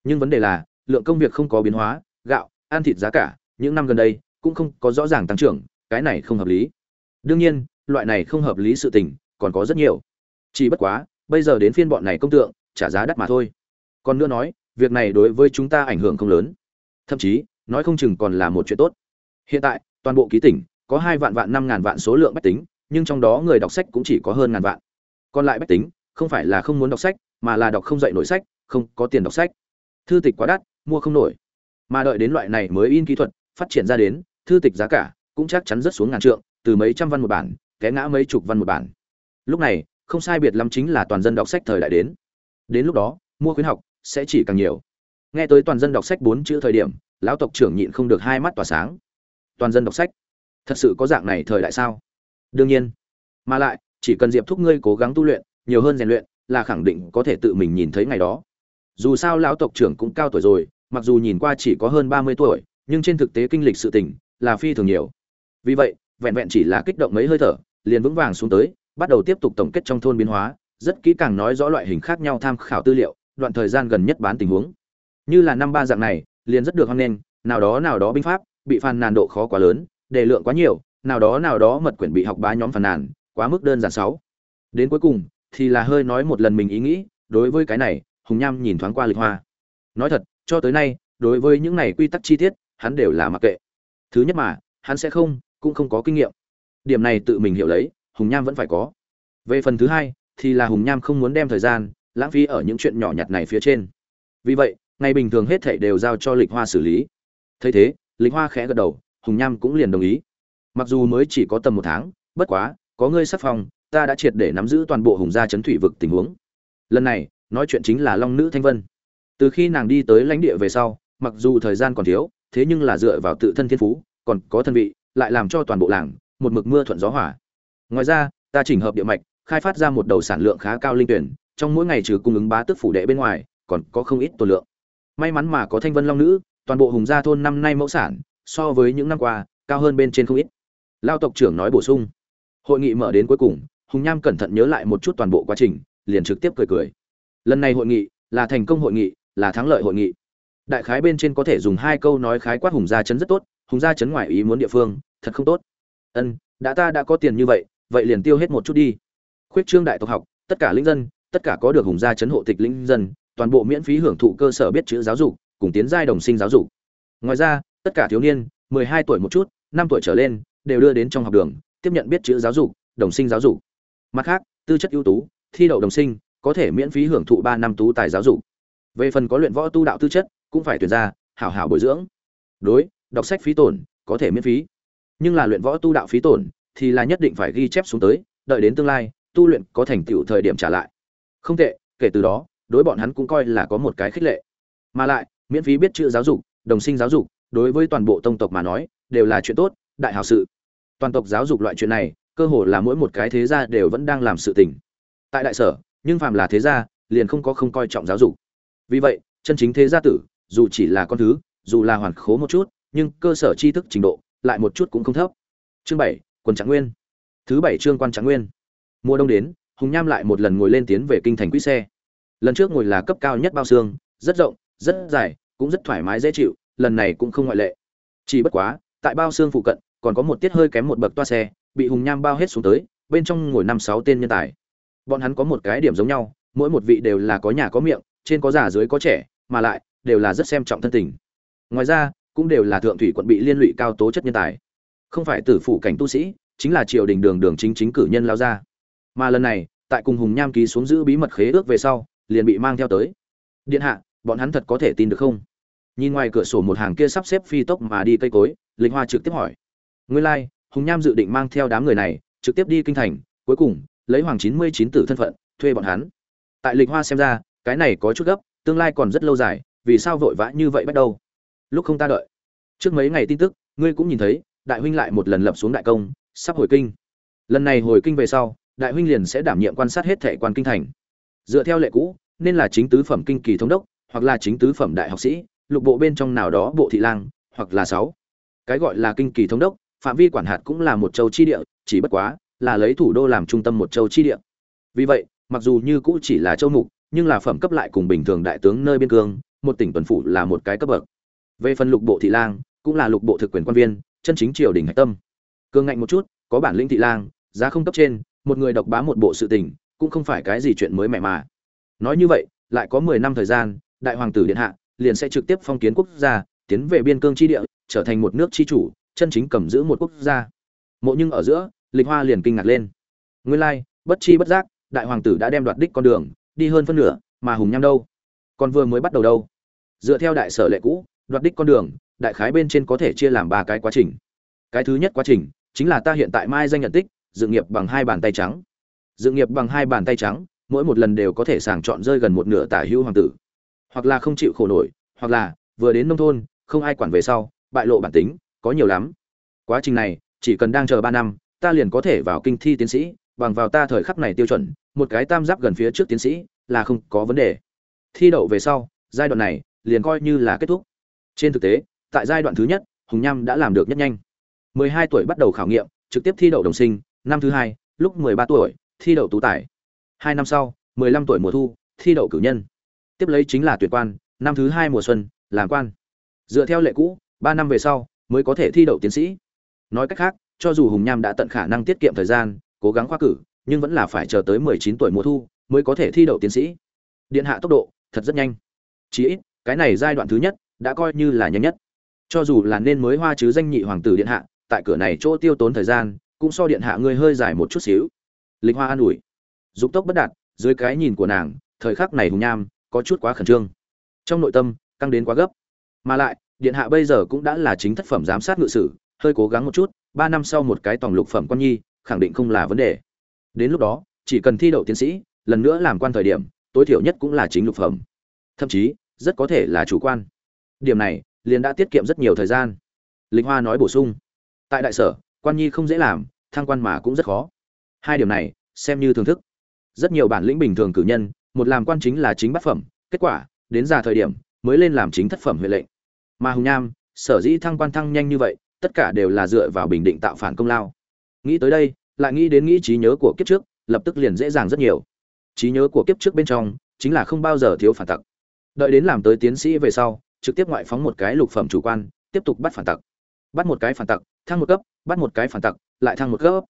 S1: Nhưng vấn đề là, lượng công việc không có biến hóa, gạo, ăn thịt giá cả, những năm gần đây, cũng không có rõ ràng tăng trưởng, cái này không hợp lý. Đương nhiên, loại này không hợp lý sự tình, còn có rất nhiều. Chỉ bất quá, bây giờ đến phiên bọn này công tượng, trả giá đắt mà thôi. Còn nữa nói, việc này đối với chúng ta ảnh hưởng không lớn. Thậm chí, nói không chừng còn là một chuyện tốt. Hiện tại, toàn bộ ký tỉnh có hai vạn vạn năm ngàn vạn số lượng bách tính, nhưng trong đó người đọc sách cũng chỉ có hơn ngàn vạn. Còn lại bách tính, không phải là không muốn đọc sách, mà là đọc không dạy nổi sách, không có tiền đọc sách. Thư tịch quá đắt, mua không nổi. Mà đợi đến loại này mới in kỹ thuật, phát triển ra đến, thư tịch giá cả cũng chắc chắn rất xuống ngàn trượng, từ mấy trăm văn một bản, té ngã mấy chục văn một bản. Lúc này, không sai biệt lắm chính là toàn dân đọc sách thời đại đến. Đến lúc đó, mua khuyến học sẽ chỉ càng nhiều. Nghe tới toàn dân đọc sách bốn chữ thời điểm, lão tộc trưởng nhịn không được hai mắt tỏa sáng. Toàn dân đọc sách thật sự có dạng này thời đại sao? Đương nhiên. Mà lại, chỉ cần diệp thúc ngươi cố gắng tu luyện, nhiều hơn rèn luyện, là khẳng định có thể tự mình nhìn thấy ngày đó. Dù sao lão tộc trưởng cũng cao tuổi rồi, mặc dù nhìn qua chỉ có hơn ba mươi tuổi, nhưng trên thực tế kinh lịch sự tình là phi thường nhiều. Vì vậy, vẹn vẹn chỉ là kích động mấy hơi thở, liền vững vàng xuống tới, bắt đầu tiếp tục tổng kết trong thôn biến hóa, rất kỹ càng nói rõ loại hình khác nhau tham khảo tư liệu, đoạn thời gian gần nhất bán tình huống. Như là năm ba dạng này, liền rất được hoan nghênh, nào đó nào đó binh pháp, bị phàn nàn độ khó quá lớn đề lượng quá nhiều, nào đó nào đó mật quyển bị học bá nhóm phàn nàn, quá mức đơn giản sáu. Đến cuối cùng, thì là hơi nói một lần mình ý nghĩ, đối với cái này, hùng nham nhìn thoáng qua lịch hoa. Nói thật, cho tới nay, đối với những này quy tắc chi tiết, hắn đều là mặc kệ. Thứ nhất mà, hắn sẽ không, cũng không có kinh nghiệm. Điểm này tự mình hiểu lấy, hùng nham vẫn phải có. Về phần thứ hai, thì là hùng nham không muốn đem thời gian, lãng phí ở những chuyện nhỏ nhặt này phía trên. Vì vậy, ngày bình thường hết thảy đều giao cho lịch hoa xử lý. Thấy thế, lịch hoa khẽ gật đầu hùng nham cũng liền đồng ý. Mặc dù mới chỉ có tầm một tháng, bất quá, có ngươi sắc phong ta đã triệt để nắm giữ toàn bộ hùng gia chấn thủy vực tình huống. Lần này, nói chuyện chính là long nữ thanh vân. Từ khi nàng đi tới lãnh địa về sau, mặc dù thời gian còn thiếu, thế nhưng là dựa vào tự thân thiên phú, còn có thân vị, lại làm cho toàn bộ làng một mực mưa thuận gió hỏa ngoài ra, ta chỉnh hợp địa mạch, khai phát ra một đầu sản lượng khá cao linh tuyển, trong mỗi ngày trừ cung ứng bá tước phủ đệ bên ngoài, còn có không ít tổ lượng. May mắn mà có thanh vân long nữ, toàn bộ hùng gia thôn năm nay mẫu sản so với những năm qua, cao hơn bên trên không ít. Lao tộc trưởng nói bổ sung. Hội nghị mở đến cuối cùng, hùng nham cẩn thận nhớ lại một chút toàn bộ quá trình, liền trực tiếp cười cười. Lần này hội nghị là thành công hội nghị, là thắng lợi hội nghị. Đại khái bên trên có thể dùng hai câu nói khái quát hùng gia chấn rất tốt, hùng gia chấn ngoài ý muốn địa phương, thật không tốt. Ân, đã ta đã có tiền như vậy vậy liền tiêu hết một chút đi. Khuyết trương đại tộc học, tất cả linh dân, tất cả có được hùng gia chấn hộ tịch linh dân, toàn bộ miễn phí hưởng thụ cơ sở biết chữ giáo dục, cùng tiến giai đồng sinh giáo dục. Ngoài ra tất cả thiếu niên 12 tuổi một chút, năm tuổi trở lên, đều đưa đến trong học đường, tiếp nhận biết chữ giáo dục, đồng sinh giáo dục. Mặt khác, tư chất ưu tú, thi đậu đồng sinh, có thể miễn phí hưởng thụ ba năm tú tài giáo dục. Về phần có luyện võ tu đạo tư chất, cũng phải tuyển ra, hảo hảo bồi dưỡng. Đối, đọc sách phí tổn, có thể miễn phí. Nhưng là luyện võ tu đạo phí tổn, thì là nhất định phải ghi chép xuống tới, đợi đến tương lai, tu luyện có thành tựu thời điểm trả lại. Không tệ, kể từ đó, đối bọn hắn cũng coi là có một cái khích lệ. Mà lại, miễn phí biết chữ giáo dục, đồng sinh giáo dục đối với toàn bộ tông tộc mà nói, đều là chuyện tốt, đại hảo sự. Toàn tộc giáo dục loại chuyện này, cơ hồ là mỗi một cái thế gia đều vẫn đang làm sự tình. Tại đại sở, nhưng phàm là thế gia, liền không có không coi trọng giáo dục. Vì vậy, chân chính thế gia tử, dù chỉ là con thứ, dù là hoàn khố một chút, nhưng cơ sở tri thức trình độ, lại một chút cũng không thấp. Chương bảy, quần trạng nguyên. Thứ bảy chương quan trạng nguyên. Mùa đông đến, hùng nham lại một lần ngồi lên tiến về kinh thành quỹ xe. Lần trước ngồi là cấp cao nhất bao xương, rất rộng, rất dài, cũng rất thoải mái dễ chịu lần này cũng không ngoại lệ. Chỉ bất quá, tại bao xương phụ cận, còn có một tiết hơi kém một bậc toa xe, bị hùng nham bao hết xuống tới, bên trong ngồi năm sáu tên nhân tài. Bọn hắn có một cái điểm giống nhau, mỗi một vị đều là có nhà có miệng, trên có già dưới có trẻ, mà lại, đều là rất xem trọng thân tình. Ngoài ra, cũng đều là thượng thủy quận bị liên lụy cao tố chất nhân tài. Không phải tử phụ cảnh tu sĩ, chính là triều đình đường đường chính chính cử nhân lao ra. Mà lần này, tại cùng hùng nham ký xuống giữ bí mật khế ước về sau, liền bị mang theo tới. Điện hạ, bọn hắn thật có thể tin được không? Nhìn ngoài cửa sổ một hàng kia sắp xếp phi tốc mà đi cây cối lịch hoa trực tiếp hỏi. Nguyên lai like, hùng nham dự định mang theo đám người này trực tiếp đi kinh thành cuối cùng lấy hoàng chín mươi chín tử thân phận thuê bọn hắn. Tại lịch hoa xem ra cái này có chút gấp tương lai còn rất lâu dài vì sao vội vã như vậy bắt đầu? Lúc không ta đợi. Trước mấy ngày tin tức ngươi cũng nhìn thấy đại huynh lại một lần lập xuống đại công sắp hồi kinh. Lần này hồi kinh về sau đại huynh liền sẽ đảm nhiệm quan sát hết thệ quan kinh thành. Dựa theo lệ cũ nên là chính tứ phẩm kinh kỳ thống đốc hoặc là chính tứ phẩm đại học sĩ lục bộ bên trong nào đó bộ thị lang, hoặc là sáu. Cái gọi là kinh kỳ thống đốc, phạm vi quản hạt cũng là một châu chi địa, chỉ bất quá là lấy thủ đô làm trung tâm một châu chi địa. Vì vậy, mặc dù như cũ chỉ là châu mục, nhưng là phẩm cấp lại cùng bình thường đại tướng nơi biên cương, một tỉnh tuần phủ là một cái cấp bậc. Về phần lục bộ thị lang, cũng là lục bộ thực quyền quan viên, chân chính triều đình hạch tâm. Cương ngạnh một chút, có bản lĩnh thị lang, giá không cấp trên, một người độc bá một bộ sự tình, cũng không phải cái gì chuyện mới mẻ mà. Nói như vậy, lại có mười năm thời gian, đại hoàng tử điện hạ liền sẽ trực tiếp phong kiến quốc gia, tiến về biên cương tri địa, trở thành một nước tri chủ, chân chính cầm giữ một quốc gia. Mộ nhưng ở giữa, lịch hoa liền kinh ngạc lên. Nguyên lai, bất chi bất giác, đại hoàng tử đã đem đoạt đích con đường, đi hơn phân nửa, mà hùng nham đâu? Còn vừa mới bắt đầu đâu? Dựa theo đại sở lệ cũ, đoạt đích con đường, đại khái bên trên có thể chia làm ba cái quá trình. Cái thứ nhất quá trình, chính là ta hiện tại mai danh nhận tích, dự nghiệp bằng hai bàn tay trắng. Dự nghiệp bằng hai bàn tay trắng, mỗi một lần đều có thể sàng chọn rơi gần một nửa tả hữu hoàng tử hoặc là không chịu khổ nổi, hoặc là vừa đến nông thôn, không ai quản về sau, bại lộ bản tính, có nhiều lắm. Quá trình này, chỉ cần đang chờ ba năm, ta liền có thể vào kinh thi tiến sĩ, bằng vào ta thời khắc này tiêu chuẩn, một cái tam giáp gần phía trước tiến sĩ là không có vấn đề. Thi đậu về sau, giai đoạn này liền coi như là kết thúc. Trên thực tế, tại giai đoạn thứ nhất, hùng nham đã làm được nhất nhanh. 12 tuổi bắt đầu khảo nghiệm, trực tiếp thi đậu đồng sinh, năm thứ hai, lúc 13 tuổi, thi đậu tú tài. Hai năm sau 15 tuổi mùa thu, thi đậu cử nhân tiếp lấy chính là tuyển quan, năm thứ hai mùa xuân, làm quan. Dựa theo lệ cũ, ba năm về sau mới có thể thi đậu tiến sĩ. Nói cách khác, cho dù hùng nham đã tận khả năng tiết kiệm thời gian, cố gắng khoa cử, nhưng vẫn là phải chờ tới 19 tuổi mùa thu mới có thể thi đậu tiến sĩ. Điện hạ tốc độ thật rất nhanh. Chí ít, cái này giai đoạn thứ nhất đã coi như là nhanh nhất. Cho dù là nên mới hoa chứ danh nhị hoàng tử điện hạ, tại cửa này chỗ tiêu tốn thời gian, cũng so điện hạ ngươi hơi dài một chút xíu. Lịch hoa an ủi. Dục tốc bất đạt, dưới cái nhìn của nàng, thời khắc này hùng nham có chút quá khẩn trương. Trong nội tâm, căng đến quá gấp. Mà lại, điện hạ bây giờ cũng đã là chính thất phẩm giám sát ngự sử, hơi cố gắng một chút, ba năm sau một cái tổng lục phẩm quan nhi, khẳng định không là vấn đề. Đến lúc đó, chỉ cần thi đậu tiến sĩ, lần nữa làm quan thời điểm, tối thiểu nhất cũng là chính lục phẩm. Thậm chí, rất có thể là chủ quan. Điểm này, liền đã tiết kiệm rất nhiều thời gian. Linh hoa nói bổ sung. Tại đại sở, quan nhi không dễ làm, thăng quan mà cũng rất khó. Hai điểm này, xem như thưởng thức. Rất nhiều bản lĩnh bình thường cử nhân một làm quan chính là chính bát phẩm, kết quả, đến già thời điểm, mới lên làm chính thất phẩm huệ lệnh. Mà hùng nham sở dĩ thăng quan thăng nhanh như vậy, tất cả đều là dựa vào bình định tạo phản công lao. Nghĩ tới đây, lại nghĩ đến nghĩ trí nhớ của kiếp trước, lập tức liền dễ dàng rất nhiều. Trí nhớ của kiếp trước bên trong, chính là không bao giờ thiếu phản tặc. Đợi đến làm tới tiến sĩ về sau, trực tiếp ngoại phóng một cái lục phẩm chủ quan, tiếp tục bắt phản tặc. Bắt một cái phản tặc, thăng một cấp, bắt một cái phản tặc, lại thăng một cấp.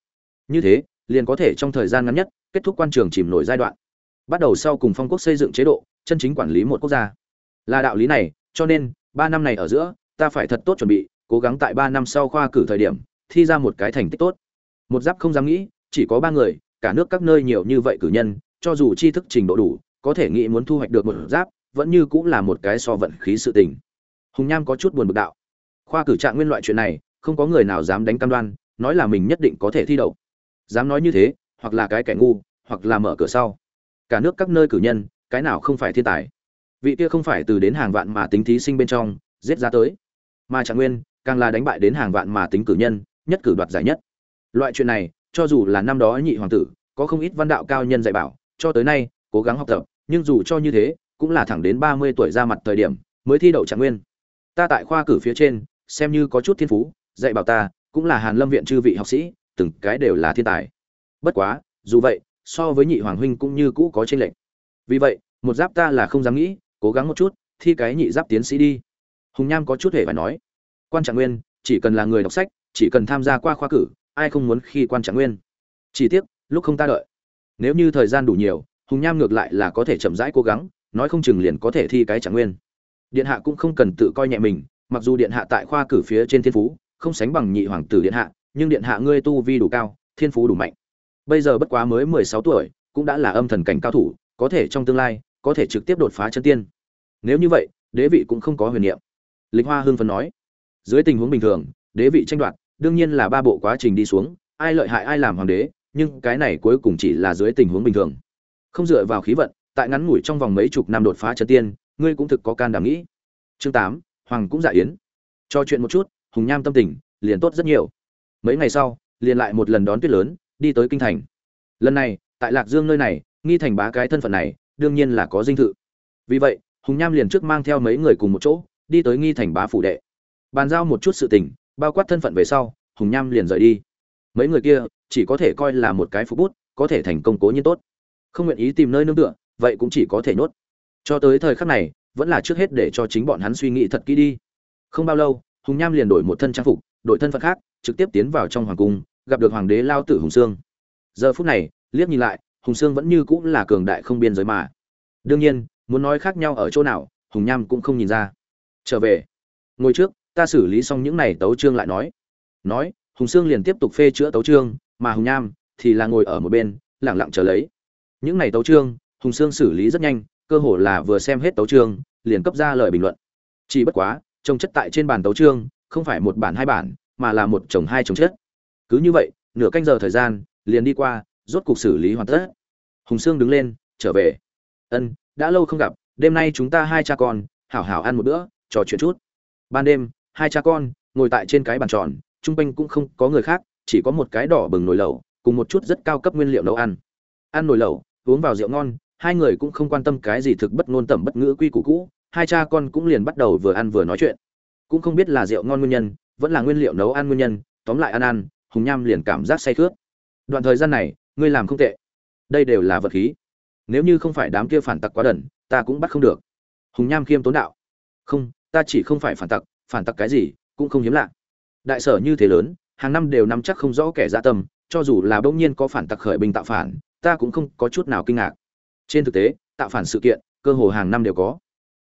S1: Như thế, liền có thể trong thời gian ngắn nhất, kết thúc quan trường chìm nổi giai đoạn bắt đầu sau cùng phong quốc xây dựng chế độ, chân chính quản lý một quốc gia. Là đạo lý này, cho nên, ba năm này ở giữa, ta phải thật tốt chuẩn bị, cố gắng tại ba năm sau khoa cử thời điểm, thi ra một cái thành tích tốt. Một giáp không dám nghĩ, chỉ có ba người, cả nước các nơi nhiều như vậy cử nhân, cho dù tri thức trình độ đủ, có thể nghĩ muốn thu hoạch được một giáp, vẫn như cũng là một cái so vận khí sự tình. Hùng nham có chút buồn bực đạo. Khoa cử trạng nguyên loại chuyện này, không có người nào dám đánh cam đoan, nói là mình nhất định có thể thi đậu. Dám nói như thế, hoặc là cái kẻ ngu, hoặc là mở cửa sau cả nước các nơi cử nhân, cái nào không phải thiên tài? Vị kia không phải từ đến hàng vạn mà tính thí sinh bên trong, giết ra tới. Mà trạng nguyên, càng là đánh bại đến hàng vạn mà tính cử nhân, nhất cử đoạt giải nhất. Loại chuyện này, cho dù là năm đó nhị hoàng tử, có không ít văn đạo cao nhân dạy bảo, cho tới nay, cố gắng học tập, nhưng dù cho như thế, cũng là thẳng đến ba mươi tuổi ra mặt thời điểm, mới thi đậu trạng nguyên. Ta tại khoa cử phía trên, xem như có chút thiên phú, dạy bảo ta, cũng là hàn lâm viện chư vị học sĩ, từng cái đều là thiên tài. Bất quá, dù vậy so với nhị hoàng huynh cũng như cũ có chênh lệnh vì vậy, một giáp ta là không dám nghĩ, cố gắng một chút, thi cái nhị giáp tiến sĩ đi. Hùng nham có chút hề phải nói. Quan trạng nguyên, chỉ cần là người đọc sách, chỉ cần tham gia qua khoa cử, ai không muốn khi quan trạng nguyên? Chỉ tiếc, lúc không ta đợi. Nếu như thời gian đủ nhiều, hùng nham ngược lại là có thể chậm rãi cố gắng, nói không chừng liền có thể thi cái trạng nguyên. Điện hạ cũng không cần tự coi nhẹ mình, mặc dù điện hạ tại khoa cử phía trên thiên phú, không sánh bằng nhị hoàng tử điện hạ, nhưng điện hạ ngươi tu vi đủ cao, thiên phú đủ mạnh bây giờ bất quá mới mười sáu tuổi, cũng đã là âm thần cảnh cao thủ, có thể trong tương lai, có thể trực tiếp đột phá chân tiên. Nếu như vậy, đế vị cũng không có huyền niệm. Lịch hoa hưng phấn nói. Dưới tình huống bình thường, đế vị tranh đoạt, đương nhiên là ba bộ quá trình đi xuống, ai lợi hại ai làm hoàng đế, nhưng cái này cuối cùng chỉ là dưới tình huống bình thường. Không dựa vào khí vận, tại ngắn ngủi trong vòng mấy chục năm đột phá chân tiên, ngươi cũng thực có can đảm nghĩ. Chương tám, hoàng cũng dạ yến. Cho chuyện một chút, hùng nham tâm tình, liền tốt rất nhiều. Mấy ngày sau, liền lại một lần đón tuyết lớn đi tới kinh thành. Lần này, tại lạc dương nơi này, nghi thành bá cái thân phận này, đương nhiên là có dinh thự. Vì vậy, hùng nham liền trước mang theo mấy người cùng một chỗ, đi tới nghi thành bá phủ đệ. Bàn giao một chút sự tình, bao quát thân phận về sau, hùng nham liền rời đi. Mấy người kia, chỉ có thể coi là một cái phục bút, có thể thành công cố nhiên tốt. Không nguyện ý tìm nơi nương tựa, vậy cũng chỉ có thể nhốt. Cho tới thời khắc này, vẫn là trước hết để cho chính bọn hắn suy nghĩ thật kỹ đi. Không bao lâu, hùng nham liền đổi một thân trang phục, đổi thân phận khác, trực tiếp tiến vào trong hoàng cung gặp được hoàng đế lao tử hùng sương. Giờ phút này, liếc nhìn lại, hùng sương vẫn như cũng là cường đại không biên giới mà. Đương nhiên, muốn nói khác nhau ở chỗ nào, hùng nham cũng không nhìn ra. Trở về. Ngồi trước, ta xử lý xong những này tấu trương lại nói. Nói, hùng sương liền tiếp tục phê chữa tấu trương mà hùng nham thì là ngồi ở một bên lẳng lặng chờ lấy. Những này tấu trương hùng sương xử lý rất nhanh, cơ hồ là vừa xem hết tấu trương liền cấp ra lời bình luận. Chỉ bất quá trồng chất tại trên bàn tấu trương không phải một bản hai bản, mà là một chồng hai chồng chất cứ như vậy, nửa canh giờ thời gian, liền đi qua, rốt cuộc xử lý hoàn tất. Hùng sương đứng lên, trở về. Ân, đã lâu không gặp, đêm nay chúng ta hai cha con, hảo hảo ăn một bữa, trò chuyện chút. Ban đêm, hai cha con ngồi tại trên cái bàn tròn, chung quanh cũng không có người khác, chỉ có một cái đỏ bừng nồi lẩu, cùng một chút rất cao cấp nguyên liệu nấu ăn. Ăn nồi lẩu, uống vào rượu ngon, hai người cũng không quan tâm cái gì thực bất ngôn tẩm bất ngữ quy củ cũ, hai cha con cũng liền bắt đầu vừa ăn vừa nói chuyện. Cũng không biết là rượu ngon nguyên nhân, vẫn là nguyên liệu nấu ăn nguyên nhân, tóm lại ăn ăn hùng nham liền cảm giác say khướt. Đoạn thời gian này, ngươi làm không tệ. Đây đều là vật khí. Nếu như không phải đám kia phản tặc quá đần, ta cũng bắt không được. Hùng nham khiêm tốn đạo. Không, ta chỉ không phải phản tặc phản tặc cái gì, cũng không hiếm lạ. Đại sở như thế lớn, hàng năm đều nắm chắc không rõ kẻ dạ tâm, cho dù là bỗng nhiên có phản tặc khởi binh tạo phản, ta cũng không có chút nào kinh ngạc. Trên thực tế, tạo phản sự kiện, cơ hồ hàng năm đều có.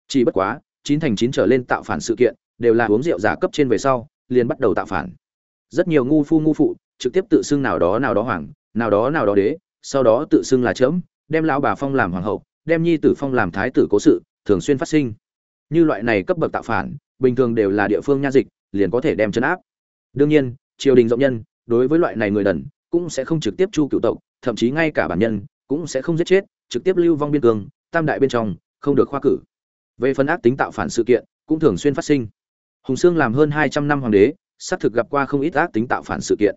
S1: Chỉ bất quá, chín thành chín trở lên tạo phản sự kiện, đều là uống rượu giả cấp trên về sau, liền bắt đầu tạo phản rất nhiều ngu phu ngu phụ trực tiếp tự xưng nào đó nào đó hoàng, nào đó nào đó đế, sau đó tự xưng là chớm, đem lão bà phong làm hoàng hậu, đem nhi tử phong làm thái tử cố sự, thường xuyên phát sinh. Như loại này cấp bậc tạo phản, bình thường đều là địa phương nha dịch, liền có thể đem chấn áp. Đương nhiên, triều đình rộng nhân, đối với loại này người đần, cũng sẽ không trực tiếp chu cựu tộc, thậm chí ngay cả bản nhân, cũng sẽ không giết chết, trực tiếp lưu vong biên cương, tam đại bên trong, không được khoa cử. Về phần ác tính tạo phản sự kiện, cũng thường xuyên phát sinh. Hùng sương làm hơn hai trăm năm hoàng đế xác thực gặp qua không ít ác tính tạo phản sự kiện.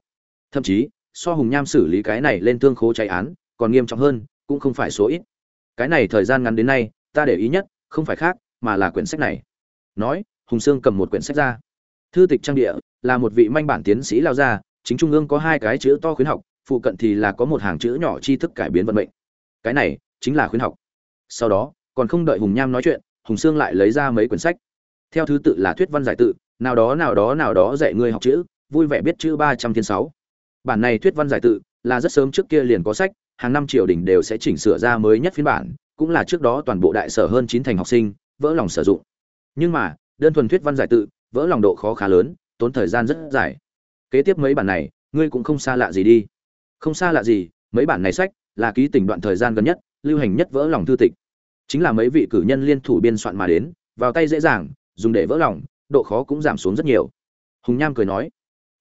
S1: Thậm chí, so hùng nham xử lý cái này lên tương khố cháy án, còn nghiêm trọng hơn, cũng không phải số ít. Cái này thời gian ngắn đến nay, ta để ý nhất, không phải khác, mà là quyển sách này. Nói, hùng sương cầm một quyển sách ra. Thư tịch trang địa, là một vị manh bản tiến sĩ lao ra, chính trung ương có hai cái chữ to khuyến học, phụ cận thì là có một hàng chữ nhỏ tri thức cải biến vận mệnh. Cái này, chính là khuyến học. Sau đó, còn không đợi hùng nham nói chuyện, hùng sương lại lấy ra mấy quyển sách. Theo thứ tự là thuyết văn giải tự nào đó nào đó nào đó dạy ngươi học chữ, vui vẻ biết chữ ba trăm thiên sáu. Bản này thuyết văn giải tự là rất sớm trước kia liền có sách, hàng năm triều đình đều sẽ chỉnh sửa ra mới nhất phiên bản, cũng là trước đó toàn bộ đại sở hơn chín thành học sinh, vỡ lòng sử dụng. Nhưng mà, đơn thuần thuyết văn giải tự, vỡ lòng độ khó khá lớn, tốn thời gian rất dài. Kế tiếp mấy bản này, ngươi cũng không xa lạ gì đi. Không xa lạ gì, mấy bản này sách là ký tình đoạn thời gian gần nhất, lưu hành nhất vỡ lòng thư tịch. Chính là mấy vị cử nhân liên thủ biên soạn mà đến, vào tay dễ dàng, dùng để vỡ lòng độ khó cũng giảm xuống rất nhiều. Hùng nham cười nói,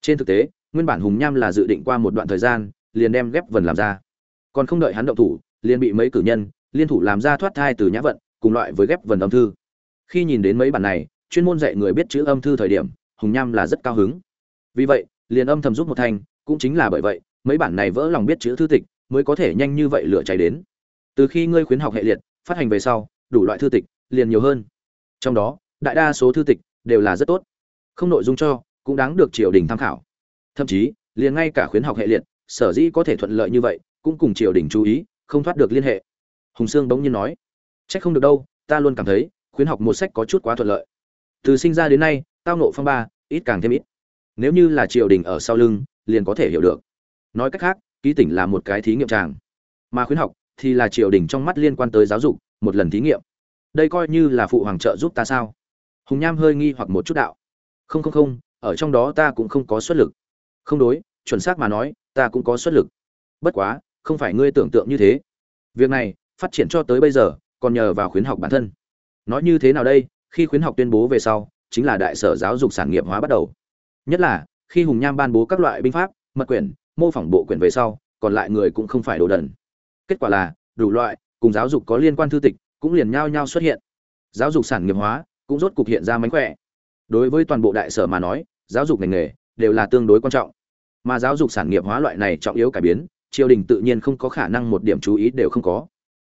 S1: trên thực tế, nguyên bản hùng nham là dự định qua một đoạn thời gian, liền đem ghép vần làm ra. Còn không đợi hắn động thủ, liền bị mấy cử nhân, liên thủ làm ra thoát thai từ nhã vận, cùng loại với ghép vần âm thư. Khi nhìn đến mấy bản này, chuyên môn dạy người biết chữ âm thư thời điểm, hùng nham là rất cao hứng. Vì vậy, liền âm thầm giúp một thành cũng chính là bởi vậy, mấy bản này vỡ lòng biết chữ thư tịch mới có thể nhanh như vậy lửa cháy đến. Từ khi ngươi khuyến học hệ liệt, phát hành về sau, đủ loại thư tịch liền nhiều hơn. Trong đó, đại đa số thư tịch đều là rất tốt. Không nội dung cho, cũng đáng được triều đình tham khảo. Thậm chí, liền ngay cả khuyến học hệ liệt, sở dĩ có thể thuận lợi như vậy, cũng cùng triều đình chú ý, không thoát được liên hệ. Hùng sương bỗng nhiên nói c h ắ c không được đâu, ta luôn cảm thấy, khuyến học một sách có chút quá thuận lợi. Từ sinh ra đến nay, tao nộ phong ba, ít càng thêm ít. Nếu như là triều đình ở sau lưng, liền có thể hiểu được. Nói cách khác, ký tỉnh là một cái thí nghiệm tràng. Mà khuyến học thì là triều đình trong mắt liên quan tới giáo dục, một lần thí nghiệm. Đây coi như là phụ hoàng trợ giúp ta sao? Hùng nham hơi nghi hoặc một chút đạo. Không không không, ở trong đó ta cũng không có xuất lực. Không đối, chuẩn xác mà nói, ta cũng có xuất lực. Bất quá, không phải ngươi tưởng tượng như thế. Việc này, phát triển cho tới bây giờ, còn nhờ vào khuyến học bản thân. Nói như thế nào đây, khi khuyến học tuyên bố về sau, chính là đại sở giáo dục sản nghiệp hóa bắt đầu. Nhất là, khi hùng nham ban bố các loại binh pháp, mật quyển, mô phỏng bộ quyển về sau, còn lại người cũng không phải đồ đần. Kết quả là, đủ loại, cùng giáo dục có liên quan thư tịch, cũng liền nhao nhao xuất hiện. Giáo dục sản nghiệp hóa cũng rốt cục hiện ra mánh khỏe. Đối với toàn bộ đại sở mà nói, giáo dục ngành nghề đều là tương đối quan trọng. Mà giáo dục sản nghiệp hóa loại này trọng yếu cải biến, triều đình tự nhiên không có khả năng một điểm chú ý đều không có.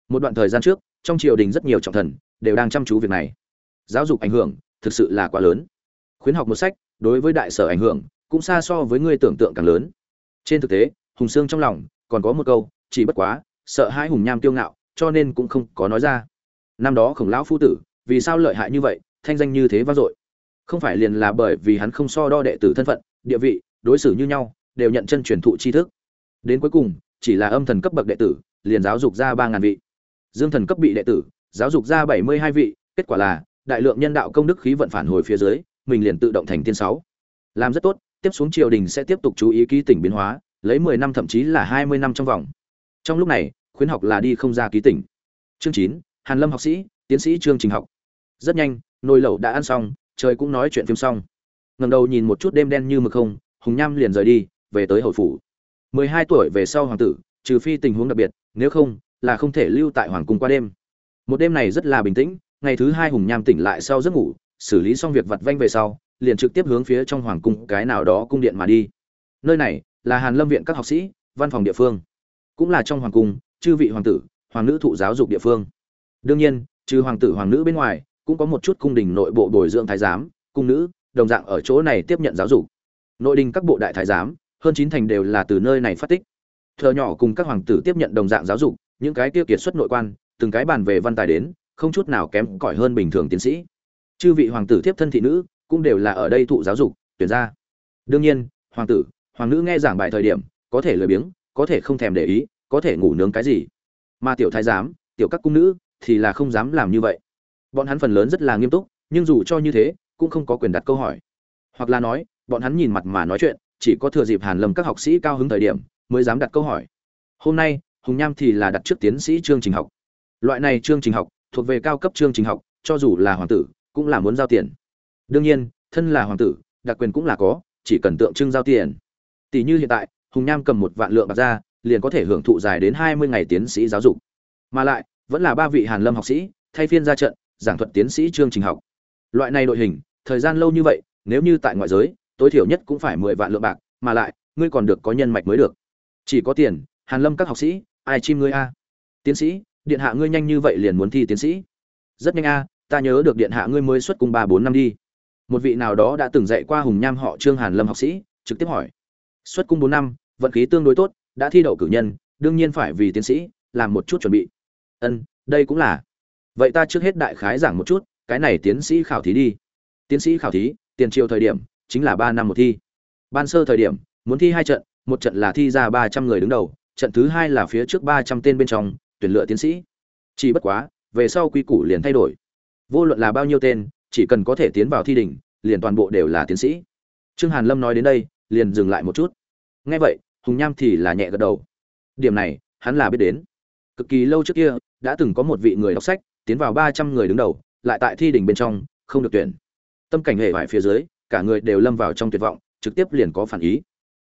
S1: Một đoạn thời gian trước, trong triều đình rất nhiều trọng thần đều đang chăm chú việc này. Giáo dục ảnh hưởng thực sự là quá lớn. Khuyến học một sách, đối với đại sở ảnh hưởng cũng xa so với người tưởng tượng càng lớn. Trên thực tế, hùng sương trong lòng còn có một câu, chỉ bất quá, sợ hai hùng nham tiêu ngạo, cho nên cũng không có nói ra. Năm đó khổng lão phu tử vì sao lợi hại như vậy thanh danh như thế vang dội. Không phải liền là bởi vì hắn không so đo đệ tử thân phận, địa vị, đối xử như nhau, đều nhận chân truyền thụ tri thức. Đến cuối cùng, chỉ là âm thần cấp bậc đệ tử, liền giáo dục ra ba ngàn vị. Dương thần cấp bị đệ tử, giáo dục ra bảy mươi hai vị, kết quả là, đại lượng nhân đạo công đức khí vận phản hồi phía dưới, mình liền tự động thành tiên sáu. Làm rất tốt, tiếp xuống triều đình sẽ tiếp tục chú ý ký tỉnh biến hóa, lấy mười năm thậm chí là hai mươi năm trong vòng. Trong lúc này, khuyến học là đi không ra ký tỉnh. Chương chín, hàn lâm học sĩ, tiến sĩ chương trình học rất nhanh, nồi lẩu đã ăn xong, trời cũng nói chuyện phim xong. Ngầm đầu nhìn một chút đêm đen như mực không, hùng nham liền rời đi, về tới hậu phủ. Mười hai tuổi về sau hoàng tử, trừ phi tình huống đặc biệt, nếu không, là không thể lưu tại hoàng cung qua đêm. Một đêm này rất là bình tĩnh, ngày thứ hai hùng nham tỉnh lại sau giấc ngủ, xử lý xong việc vặt vanh về sau, liền trực tiếp hướng phía trong hoàng cung cái nào đó cung điện mà đi. Nơi này là hàn lâm viện các học sĩ, văn phòng địa phương. Cũng là trong hoàng cung, chư vị hoàng tử, hoàng nữ thụ giáo dục địa phương. Đương nhiên, trừ hoàng tử hoàng nữ bên ngoài cũng có một chút cung đình nội bộ bồi dưỡng thái giám, cung nữ, đồng dạng ở chỗ này tiếp nhận giáo dục. Nội đình các bộ đại thái giám, hơn chín thành đều là từ nơi này phát tích. Thợ nhỏ cùng các hoàng tử tiếp nhận đồng dạng giáo dục, những cái tiêu kiệt xuất nội quan, từng cái bàn về văn tài đến, không chút nào kém cỏi hơn bình thường tiến sĩ. Chư vị hoàng tử tiếp thân thị nữ, cũng đều là ở đây thụ giáo dục, tuyển ra. Đương nhiên, hoàng tử, hoàng nữ nghe giảng bài thời điểm, có thể lười biếng, có thể không thèm để ý, có thể ngủ nướng cái gì. Mà tiểu thái giám, tiểu các cung nữ, thì là không dám làm như vậy bọn hắn phần lớn rất là nghiêm túc, nhưng dù cho như thế, cũng không có quyền đặt câu hỏi. Hoặc là nói, bọn hắn nhìn mặt mà nói chuyện, chỉ có thừa dịp hàn lâm các học sĩ cao hứng thời điểm, mới dám đặt câu hỏi. Hôm nay, hùng nham thì là đặt trước tiến sĩ chương trình học. Loại này chương trình học, thuộc về cao cấp chương trình học, cho dù là hoàng tử, cũng là muốn giao tiền. Đương nhiên, thân là hoàng tử, đặc quyền cũng là có, chỉ cần tượng trưng giao tiền. Tỷ như hiện tại, hùng nham cầm một vạn lượng bạc ra, liền có thể hưởng thụ dài đến hai mươi ngày tiến sĩ giáo dục. Mà lại, vẫn là ba vị hàn lâm học sĩ, thay phiên ra trận giảng thuật tiến sĩ chương trình học. Loại này đội hình, thời gian lâu như vậy, nếu như tại ngoại giới, tối thiểu nhất cũng phải mười vạn lượng bạc, mà lại, ngươi còn được có nhân mạch mới được. Chỉ có tiền, hàn lâm các học sĩ, ai chim ngươi a? Tiến sĩ, điện hạ ngươi nhanh như vậy liền muốn thi tiến sĩ? Rất nhanh a, ta nhớ được điện hạ ngươi mới xuất cung ba bốn năm đi. Một vị nào đó đã từng dạy qua hùng nham họ trương hàn lâm học sĩ, trực tiếp hỏi. Xuất cung bốn năm, vận khí tương đối tốt, đã thi đậu cử nhân, đương nhiên phải vì tiến sĩ, làm một chút chuẩn bị. Ân, đây cũng là vậy ta trước hết đại khái giảng một chút, cái này tiến sĩ khảo thí đi. Tiến sĩ khảo thí, tiền triều thời điểm, chính là ba năm một thi. Ban sơ thời điểm, muốn thi hai trận, một trận là thi ra ba trăm người đứng đầu, trận thứ hai là phía trước ba trăm tên bên trong, tuyển lựa tiến sĩ. Chỉ bất quá, về sau quy củ liền thay đổi. Vô luận là bao nhiêu tên, chỉ cần có thể tiến vào thi đỉnh, liền toàn bộ đều là tiến sĩ. Trương hàn lâm nói đến đây, liền dừng lại một chút. Nghe vậy, hùng nham thì là nhẹ gật đầu. Điểm này, hắn là biết đến. Cực kỳ lâu trước kia, đã từng có một vị người đọc sách tiến vào ba trăm người đứng đầu, lại tại thi đỉnh bên trong, không được tuyển. Tâm cảnh hệ vải phía dưới, cả người đều lâm vào trong tuyệt vọng, trực tiếp liền có phản ý.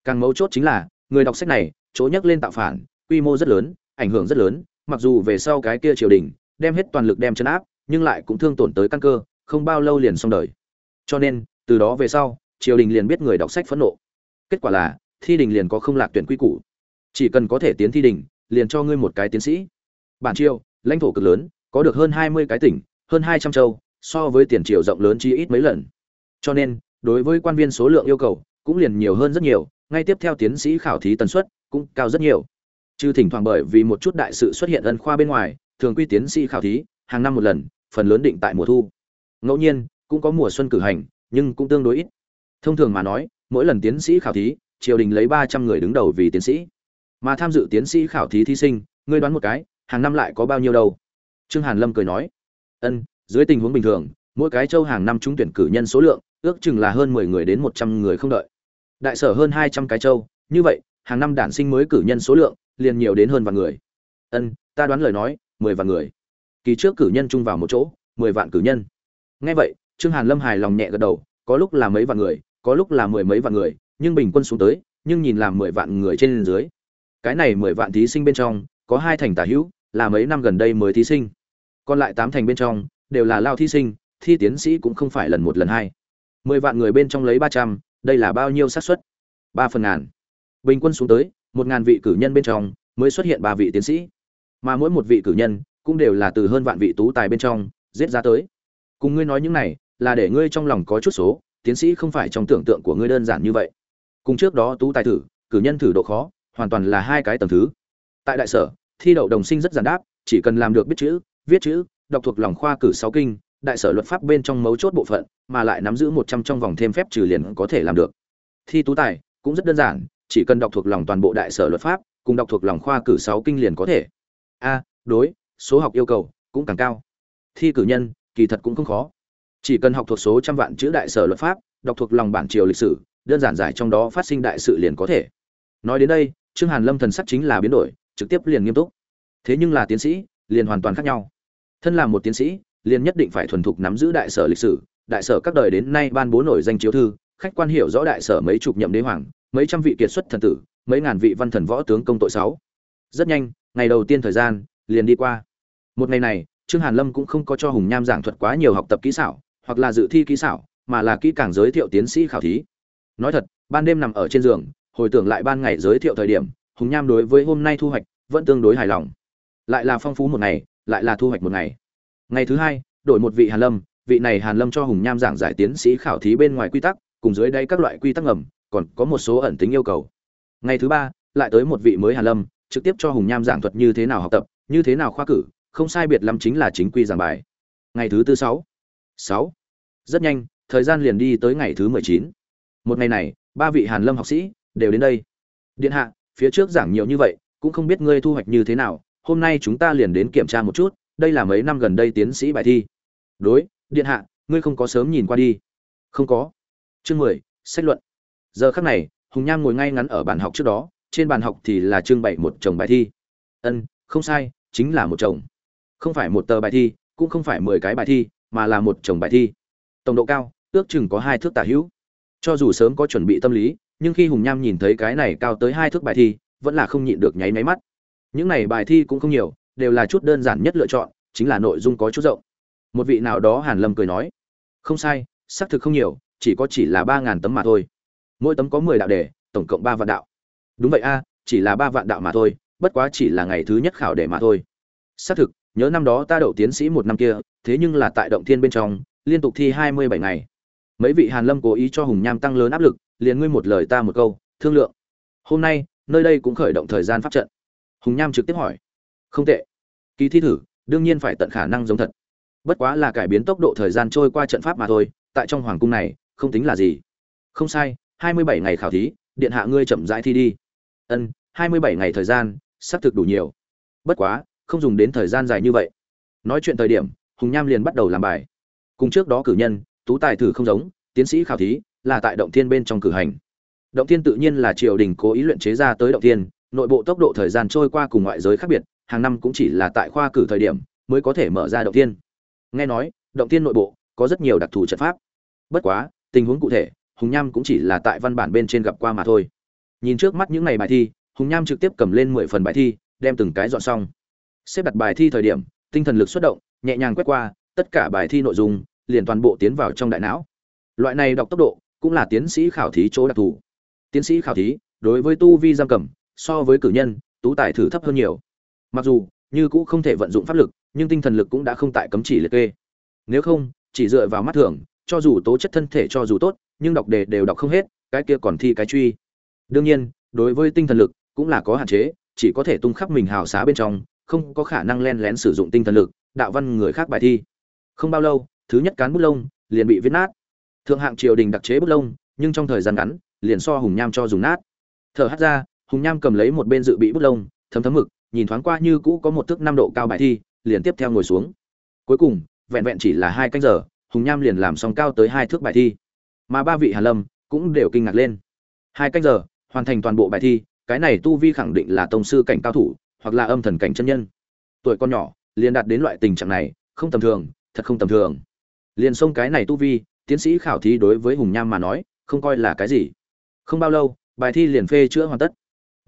S1: Càng mấu chốt chính là, người đọc sách này, chỗ nhắc lên tạo phản, quy mô rất lớn, ảnh hưởng rất lớn, mặc dù về sau cái kia triều đình, đem hết toàn lực đem chấn áp, nhưng lại cũng thương tổn tới căn cơ, không bao lâu liền xong đời. Cho nên, từ đó về sau, triều đình liền biết người đọc sách phẫn nộ. Kết quả là, thi đình liền có không lạc tuyển quy củ. Chỉ cần có thể tiến thi đình liền cho ngươi một cái tiến sĩ. Bản triều, lãnh thổ cực lớn có được hơn hai mươi cái tỉnh, hơn hai trăm châu, so với tiền triều rộng lớn chi ít mấy lần. Cho nên, đối với quan viên số lượng yêu cầu cũng liền nhiều hơn rất nhiều, ngay tiếp theo tiến sĩ khảo thí tần suất cũng cao rất nhiều. Trừ thỉnh thoảng bởi vì một chút đại sự xuất hiện ân khoa bên ngoài, thường quy tiến sĩ khảo thí, hàng năm một lần, phần lớn định tại mùa thu. Ngẫu nhiên, cũng có mùa xuân cử hành, nhưng cũng tương đối ít. Thông thường mà nói, mỗi lần tiến sĩ khảo thí, triều đình lấy ba trăm người đứng đầu vì tiến sĩ. Mà tham dự tiến sĩ khảo thí thí sinh, ngươi đoán một cái, hàng năm lại có bao nhiêu đâu? Trương hàn lâm cười nói, ân, dưới tình huống bình thường, mỗi cái châu hàng năm trúng tuyển cử nhân số lượng ước chừng là hơn mười người đến một trăm người không đợi. Đại sở hơn hai trăm cái châu, như vậy, hàng năm đản sinh mới cử nhân số lượng liền nhiều đến hơn vạn người. Ân, ta đoán lời nói, mười vạn người. Kỳ trước cử nhân chung vào một chỗ, mười vạn cử nhân. Nghe vậy, trương hàn lâm hài lòng nhẹ gật đầu, có lúc là mấy vạn người, có lúc là mười mấy vạn người, nhưng bình quân xuống tới, nhưng nhìn làm mười vạn người trên dưới. Cái này mười vạn thí sinh bên trong, có hai thành tả hữu, là mấy năm gần đây mới thí sinh còn lại tám thành bên trong, đều là lao thí sinh, thi tiến sĩ cũng không phải lần một lần hai. Mười vạn người bên trong lấy ba trăm, đây là bao nhiêu xác suất? Ba phần ngàn. Bình quân xuống tới, một ngàn vị cử nhân bên trong mới xuất hiện ba vị tiến sĩ. Mà mỗi một vị cử nhân cũng đều là từ hơn vạn vị tú tài bên trong giết ra tới. Cùng ngươi nói những này, là để ngươi trong lòng có chút số, tiến sĩ không phải trong tưởng tượng của ngươi đơn giản như vậy. Cùng trước đó tú tài thử, cử nhân thử độ khó, hoàn toàn là hai cái tầng thứ. Tại đại sở, thi đậu đồng sinh rất giản đáp, chỉ cần làm được biết chữ viết chữ, đọc thuộc lòng khoa cử sáu kinh, đại sở luật pháp bên trong mấu chốt bộ phận, mà lại nắm giữ một trăm trong vòng thêm phép trừ liền có thể làm được. Thi tú tài, cũng rất đơn giản, chỉ cần đọc thuộc lòng toàn bộ đại sở luật pháp, cùng đọc thuộc lòng khoa cử sáu kinh liền có thể. A, đối, số học yêu cầu, cũng càng cao. Thi cử nhân, kỳ thật cũng không khó. Chỉ cần học thuộc số trăm vạn chữ đại sở luật pháp, đọc thuộc lòng bản triều lịch sử, đơn giản giải trong đó phát sinh đại sự liền có thể. Nói đến đây, trương hàn lâm thần sắc chính là biến đổi, trực tiếp liền nghiêm túc. Thế nhưng là tiến sĩ liền hoàn toàn khác nhau. Thân là một tiến sĩ, liền nhất định phải thuần thục nắm giữ đại sở lịch sử, đại sở các đời đến nay ban bố nổi danh chiếu thư, khách quan hiểu rõ đại sở mấy chục nhậm đế hoàng, mấy trăm vị kiệt xuất thần tử, mấy ngàn vị văn thần võ tướng công tội sáu. Rất nhanh, ngày đầu tiên thời gian, liền đi qua. Một ngày này, trương hàn lâm cũng không có cho hùng nham giảng thuật quá nhiều học tập kỹ xảo, hoặc là dự thi kỹ xảo, mà là kỹ càng giới thiệu tiến sĩ khảo thí. Nói thật, ban đêm nằm ở trên giường, hồi tưởng lại ban ngày giới thiệu thời điểm, hùng nham đối với hôm nay thu hoạch vẫn tương đối hài lòng lại là phong phú một ngày, lại là thu hoạch một ngày. Ngày thứ hai, đổi một vị hàn lâm, vị này hàn lâm cho hùng nham giảng giải tiến sĩ khảo thí bên ngoài quy tắc, cùng dưới đây các loại quy tắc ngầm, còn có một số ẩn tính yêu cầu. Ngày thứ ba, lại tới một vị mới hàn lâm, trực tiếp cho hùng nham giảng thuật như thế nào học tập, như thế nào khoa cử, không sai biệt lắm chính là chính quy giảng bài. Ngày thứ tư sáu sáu. Rất nhanh, thời gian liền đi tới ngày thứ mười chín. Một ngày này, ba vị hàn lâm học sĩ đều đến đây. Điện hạ, phía trước giảng nhiều như vậy, cũng không biết ngươi thu hoạch như thế nào hôm nay chúng ta liền đến kiểm tra một chút, đây là mấy năm gần đây tiến sĩ bài thi. Đối, điện hạ, ngươi không có sớm nhìn qua đi. Không có. Chương mười, sách luận. Giờ khắc này, hùng nham ngồi ngay ngắn ở bàn học trước đó, trên bàn học thì là trưng bày một chồng bài thi. Ân, không sai, chính là một chồng. Không phải một tờ bài thi, cũng không phải mười cái bài thi, mà là một chồng bài thi. Tổng độ cao, ước chừng có hai thước tả hữu. Cho dù sớm có chuẩn bị tâm lý, nhưng khi hùng nham nhìn thấy cái này cao tới hai thước bài thi, vẫn là không nhịn được nháy máy mắt những này bài thi cũng không nhiều, đều là chút đơn giản nhất lựa chọn, chính là nội dung có chút rộng. Một vị nào đó hàn lâm cười nói, không sai, xác thực không nhiều, chỉ có chỉ là ba ngàn tấm mà thôi. Mỗi tấm có mười đạo đề, tổng cộng ba vạn đạo. Đúng vậy a, chỉ là ba vạn đạo mà thôi, bất quá chỉ là ngày thứ nhất khảo đề mà thôi. Xác thực, nhớ năm đó ta đậu tiến sĩ một năm kia, thế nhưng là tại động thiên bên trong, liên tục thi hai mươi bảy ngày. Mấy vị hàn lâm cố ý cho hùng nham tăng lớn áp lực, liền ngươi một lời ta một câu, thương lượng. Hôm nay, nơi đây cũng khởi động thời gian pháp trận hùng nham trực tiếp hỏi. Không tệ. Kỳ thi thử, đương nhiên phải tận khả năng giống thật. Bất quá là cải biến tốc độ thời gian trôi qua trận pháp mà thôi, tại trong hoàng cung này, không tính là gì. Không sai, hai mươi bảy ngày khảo thí, điện hạ ngươi chậm rãi thi đi. Ân, hai mươi bảy ngày thời gian, xác thực đủ nhiều. Bất quá, không dùng đến thời gian dài như vậy. Nói chuyện thời điểm, hùng nham liền bắt đầu làm bài. Cùng trước đó cử nhân, tú tài thử không giống, tiến sĩ khảo thí, là tại động thiên bên trong cử hành. Động thiên tự nhiên là triều đình cố ý luyện chế ra tới động thiên nội bộ tốc độ thời gian trôi qua cùng ngoại giới khác biệt, hàng năm cũng chỉ là tại khoa cử thời điểm mới có thể mở ra động tiên. nghe nói, động tiên nội bộ có rất nhiều đặc thù trận pháp. Bất quá, tình huống cụ thể, hùng nham cũng chỉ là tại văn bản bên trên gặp qua mà thôi. Nhìn trước mắt những ngày bài thi, hùng nham trực tiếp cầm lên mười phần bài thi, đem từng cái dọn xong. Xếp đặt bài thi thời điểm, tinh thần lực xuất động, nhẹ nhàng quét qua, tất cả bài thi nội dung, liền toàn bộ tiến vào trong đại não. Loại này đọc tốc độ, cũng là tiến sĩ khảo thí chỗ đặc thù. Tiến sĩ khảo thí, đối với tu vi giam cầm so với cử nhân, tú tài thử thấp hơn nhiều. Mặc dù, như cũng không thể vận dụng pháp lực, nhưng tinh thần lực cũng đã không tại cấm chỉ liệt kê. Nếu không, chỉ dựa vào mắt thường, cho dù tố chất thân thể cho dù tốt, nhưng đọc đề đều đọc không hết, cái kia còn thi cái truy. Đương nhiên, đối với tinh thần lực cũng là có hạn chế, chỉ có thể tung khắp mình hào xá bên trong, không có khả năng len lén sử dụng tinh thần lực, đạo văn người khác bài thi. Không bao lâu, thứ nhất cán bút lông liền bị viết nát. Thượng hạng triều đình đặc chế bút lông, nhưng trong thời gian ngắn, liền so hùng nham cho dùng nát. Thở hắt ra hùng nham cầm lấy một bên dự bị bút lông, thấm thấm mực, nhìn thoáng qua như cũ có một thước năm độ cao bài thi, liền tiếp theo ngồi xuống. Cuối cùng, vẹn vẹn chỉ là hai canh giờ, hùng nham liền làm xong cao tới hai thước bài thi. Mà ba vị hàn lâm cũng đều kinh ngạc lên. Hai canh giờ, hoàn thành toàn bộ bài thi, cái này tu vi khẳng định là tông sư cảnh cao thủ, hoặc là âm thần cảnh chân nhân. Tuổi con nhỏ, liền đạt đến loại tình trạng này, không tầm thường, thật không tầm thường. Liền xông cái này tu vi, tiến sĩ khảo thí đối với hùng nham mà nói, không coi là cái gì. Không bao lâu, bài thi liền phê chữa hoàn tất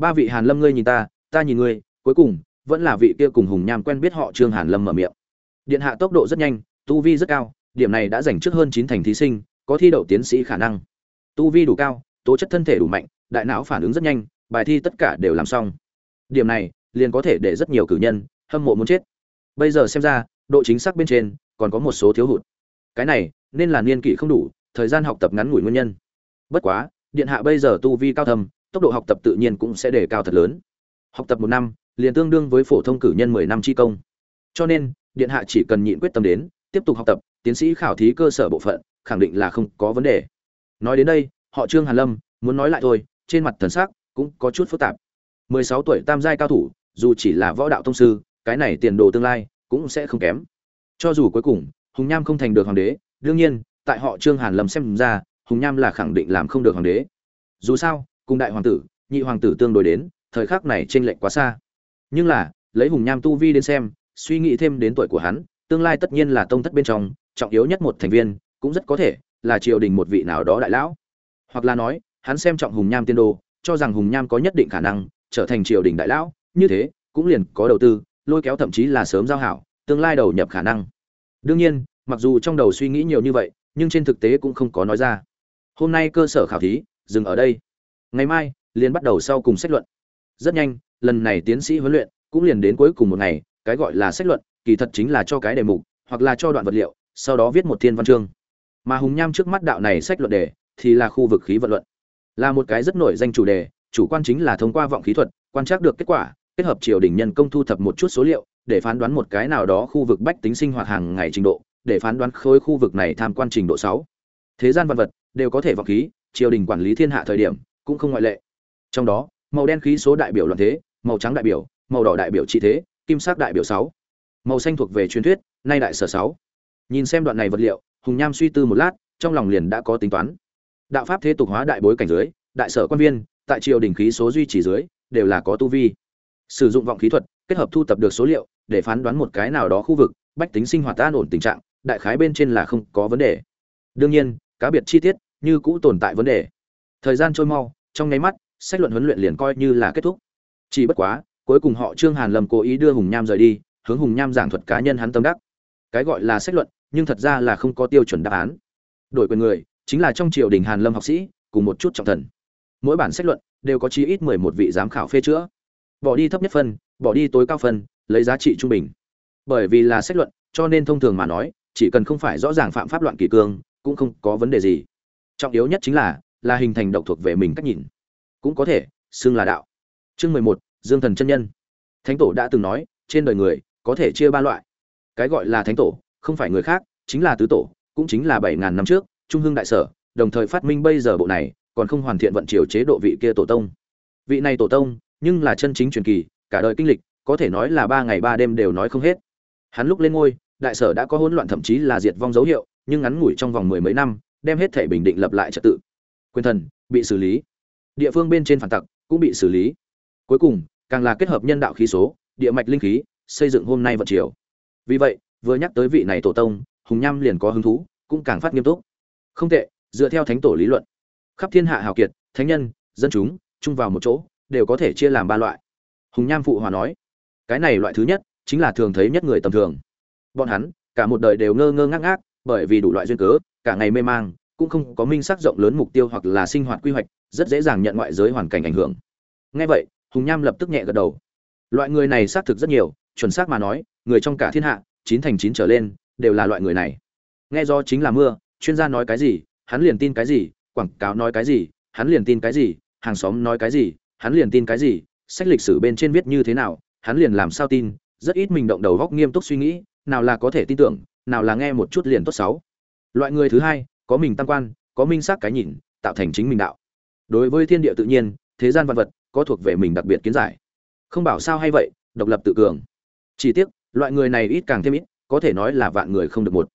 S1: ba vị hàn lâm ngươi nhìn ta ta nhìn ngươi, cuối cùng, vẫn là vị kia cùng hùng nham quen biết họ trương hàn lâm mở miệng. Điện hạ tốc độ rất nhanh, tu vi rất cao, điểm này đã giành trước hơn chín thành thí sinh, có thi đậu tiến sĩ khả năng. Tu vi đủ cao, tố chất thân thể đủ mạnh, đại não phản ứng rất nhanh, bài thi tất cả đều làm xong. Điểm này, liền có thể để rất nhiều cử nhân hâm mộ muốn chết. Bây giờ xem ra, độ chính xác bên trên, còn có một số thiếu hụt. Cái này, nên là niên kỷ không đủ, thời gian học tập ngắn ngủi nguyên nhân. Bất quá, điện hạ bây giờ tu vi cao thầm tốc độ học tập tự nhiên cũng sẽ đề cao thật lớn. Học tập một năm, liền tương đương với phổ thông cử nhân mười năm chi công. Cho nên, điện hạ chỉ cần nhịn quyết tâm đến, tiếp tục học tập, tiến sĩ khảo thí cơ sở bộ phận, khẳng định là không có vấn đề. Nói đến đây, họ trương hàn lâm, muốn nói lại thôi, trên mặt thần sắc cũng có chút phức tạp. Mười sáu tuổi tam giai cao thủ, dù chỉ là võ đạo thông sư, cái này tiền đồ tương lai cũng sẽ không kém. Cho dù cuối cùng, hùng nham không thành được hoàng đế, đương nhiên, tại họ trương hàn lâm xem ra, hùng nham là khẳng định làm không được hoàng đế. Dù sao cùng đại hoàng tử, nhị hoàng tử tương đối đến, thời khắc này t r ê n lệch quá xa. Nhưng là, lấy hùng nham tu vi đến xem, suy nghĩ thêm đến tuổi của hắn, tương lai tất nhiên là tông thất bên trong, trọng yếu nhất một thành viên, cũng rất có thể là triều đình một vị nào đó đại lão. Hoặc là nói, hắn xem trọng hùng nham tiên đồ, cho rằng hùng nham có nhất định khả năng trở thành triều đình đại lão, như thế, cũng liền có đầu tư, lôi kéo thậm chí là sớm giao hảo, tương lai đầu nhập khả năng. Đương nhiên, mặc dù trong đầu suy nghĩ nhiều như vậy, nhưng trên thực tế cũng không có nói ra. Hôm nay cơ sở khảo thí, dừng ở đây ngày mai, liền bắt đầu sau cùng xét luận. Rất nhanh, lần này tiến sĩ huấn luyện cũng liền đến cuối cùng một ngày, cái gọi là xét luận, kỳ thật chính là cho cái đề mục, hoặc là cho đoạn vật liệu, sau đó viết một thiên văn chương. Mà hùng nham trước mắt đạo này sách luận đề thì là khu vực khí vận luận. Là một cái rất nổi danh chủ đề, chủ quan chính là thông qua vọng khí thuật, quan trắc được kết quả, kết hợp triều đình nhân công thu thập một chút số liệu, để phán đoán một cái nào đó khu vực bách tính sinh hoạt hàng ngày trình độ, để phán đoán khối khu vực này tham quan trình độ sáu. Thế gian văn vật đều có thể vọng khí, triều đình quản lý thiên hạ thời điểm cũng không ngoại lệ. Trong đó, màu đen khí số đại biểu loạn thế, màu trắng đại biểu, màu đỏ đại biểu trị thế, kim sắc đại biểu sáu. Màu xanh thuộc về truyền thuyết, nay đại sở sáu. Nhìn xem đoạn này vật liệu, hùng nham suy tư một lát, trong lòng liền đã có tính toán. Đạo pháp thế tục hóa đại bối cảnh dưới, đại sở quan viên, tại triều đình khí số duy trì dưới, đều là có tu vi. Sử dụng vọng khí thuật, kết hợp thu tập được số liệu, để phán đoán một cái nào đó khu vực, bách tính sinh hoạt an ổn tình trạng, đại khái bên trên là không có vấn đề. Đương nhiên, cá biệt chi tiết, như cũ tồn tại vấn đề thời gian trôi mau, trong nháy mắt, sách luận huấn luyện liền coi như là kết thúc. Chỉ bất quá, cuối cùng họ trương hàn lâm cố ý đưa hùng nham rời đi, hướng hùng nham giảng thuật cá nhân hắn tâm đắc. Cái gọi là sách luận, nhưng thật ra là không có tiêu chuẩn đáp án. Đổi quyền người, chính là trong triều đình hàn lâm học sĩ, cùng một chút trọng thần. Mỗi bản sách luận đều có chí ít mười một vị giám khảo phê chữa. Bỏ đi thấp nhất phân, bỏ đi tối cao phân, lấy giá trị trung bình. Bởi vì là sách luận, cho nên thông thường mà nói, chỉ cần không phải rõ ràng phạm pháp loạn kỷ cương, cũng không có vấn đề gì. Trọng yếu nhất chính là là hình thành độc thuộc về mình cách nhìn. Cũng có thể, xưng là đạo. Chương mười một, dương thần chân nhân. Thánh tổ đã từng nói, trên đời người, có thể chia ba loại. Cái gọi là thánh tổ, không phải người khác, chính là tứ tổ, cũng chính là bảy ngàn năm trước, trung hưng đại sở, đồng thời phát minh bây giờ bộ này, còn không hoàn thiện vận triều chế độ vị kia tổ tông. Vị này tổ tông, nhưng là chân chính truyền kỳ, cả đời kinh lịch, có thể nói là ba ngày ba đêm đều nói không hết. Hắn lúc lên ngôi, đại sở đã có hỗn loạn thậm chí là diệt vong dấu hiệu, nhưng ngắn ngủi trong vòng mười mấy năm, đem hết thể bình định lập lại trật tự quyền thần, bị xử lý. Địa phương bên trên phản tặc cũng bị xử lý. Cuối cùng, càng là kết hợp nhân đạo khí số, địa mạch linh khí, xây dựng hôm nay vận chiều. vì vậy, vừa nhắc tới vị này tổ tông, hùng nham liền có hứng thú, cũng càng phát nghiêm túc. Không tệ, dựa theo thánh tổ lý luận, khắp thiên hạ hào kiệt, thánh nhân, dân chúng, chung vào một chỗ, đều có thể chia làm ba loại. Hùng nham phụ hòa nói, cái này loại thứ nhất, chính là thường thấy nhất người tầm thường. Bọn hắn, cả một đời đều ngơ ngơ ngác ngác, bởi vì đủ loại duyên cớ, cả ngày mê mang cũng không có minh xác rộng lớn mục tiêu hoặc là sinh hoạt quy hoạch, rất dễ dàng nhận ngoại giới hoàn cảnh ảnh hưởng. Ngay vậy, hùng nham lập tức nhẹ gật đầu. Loại người này xác thực rất nhiều, chuẩn xác mà nói, người trong cả thiên hạ, chín thành chín trở lên, đều là loại người này. Nghe do chính là mưa, chuyên gia nói cái gì, hắn liền tin cái gì, quảng cáo nói cái gì, hắn liền tin cái gì, hàng xóm nói cái gì, hắn liền tin cái gì, sách lịch sử bên trên viết như thế nào, hắn liền làm sao tin, rất ít mình động đầu góc nghiêm túc suy nghĩ, nào là có thể tin tưởng, nào là nghe một chút liền tốt xấu. Loại người thứ hai có mình tam quan, có minh xác cái nhìn, tạo thành chính mình đạo. Đối với thiên địa tự nhiên, thế gian văn vật, có thuộc về mình đặc biệt kiến giải. Không bảo sao hay vậy, độc lập tự cường. Chỉ tiếc, loại người này ít càng thêm ít, có thể nói là vạn người không được một.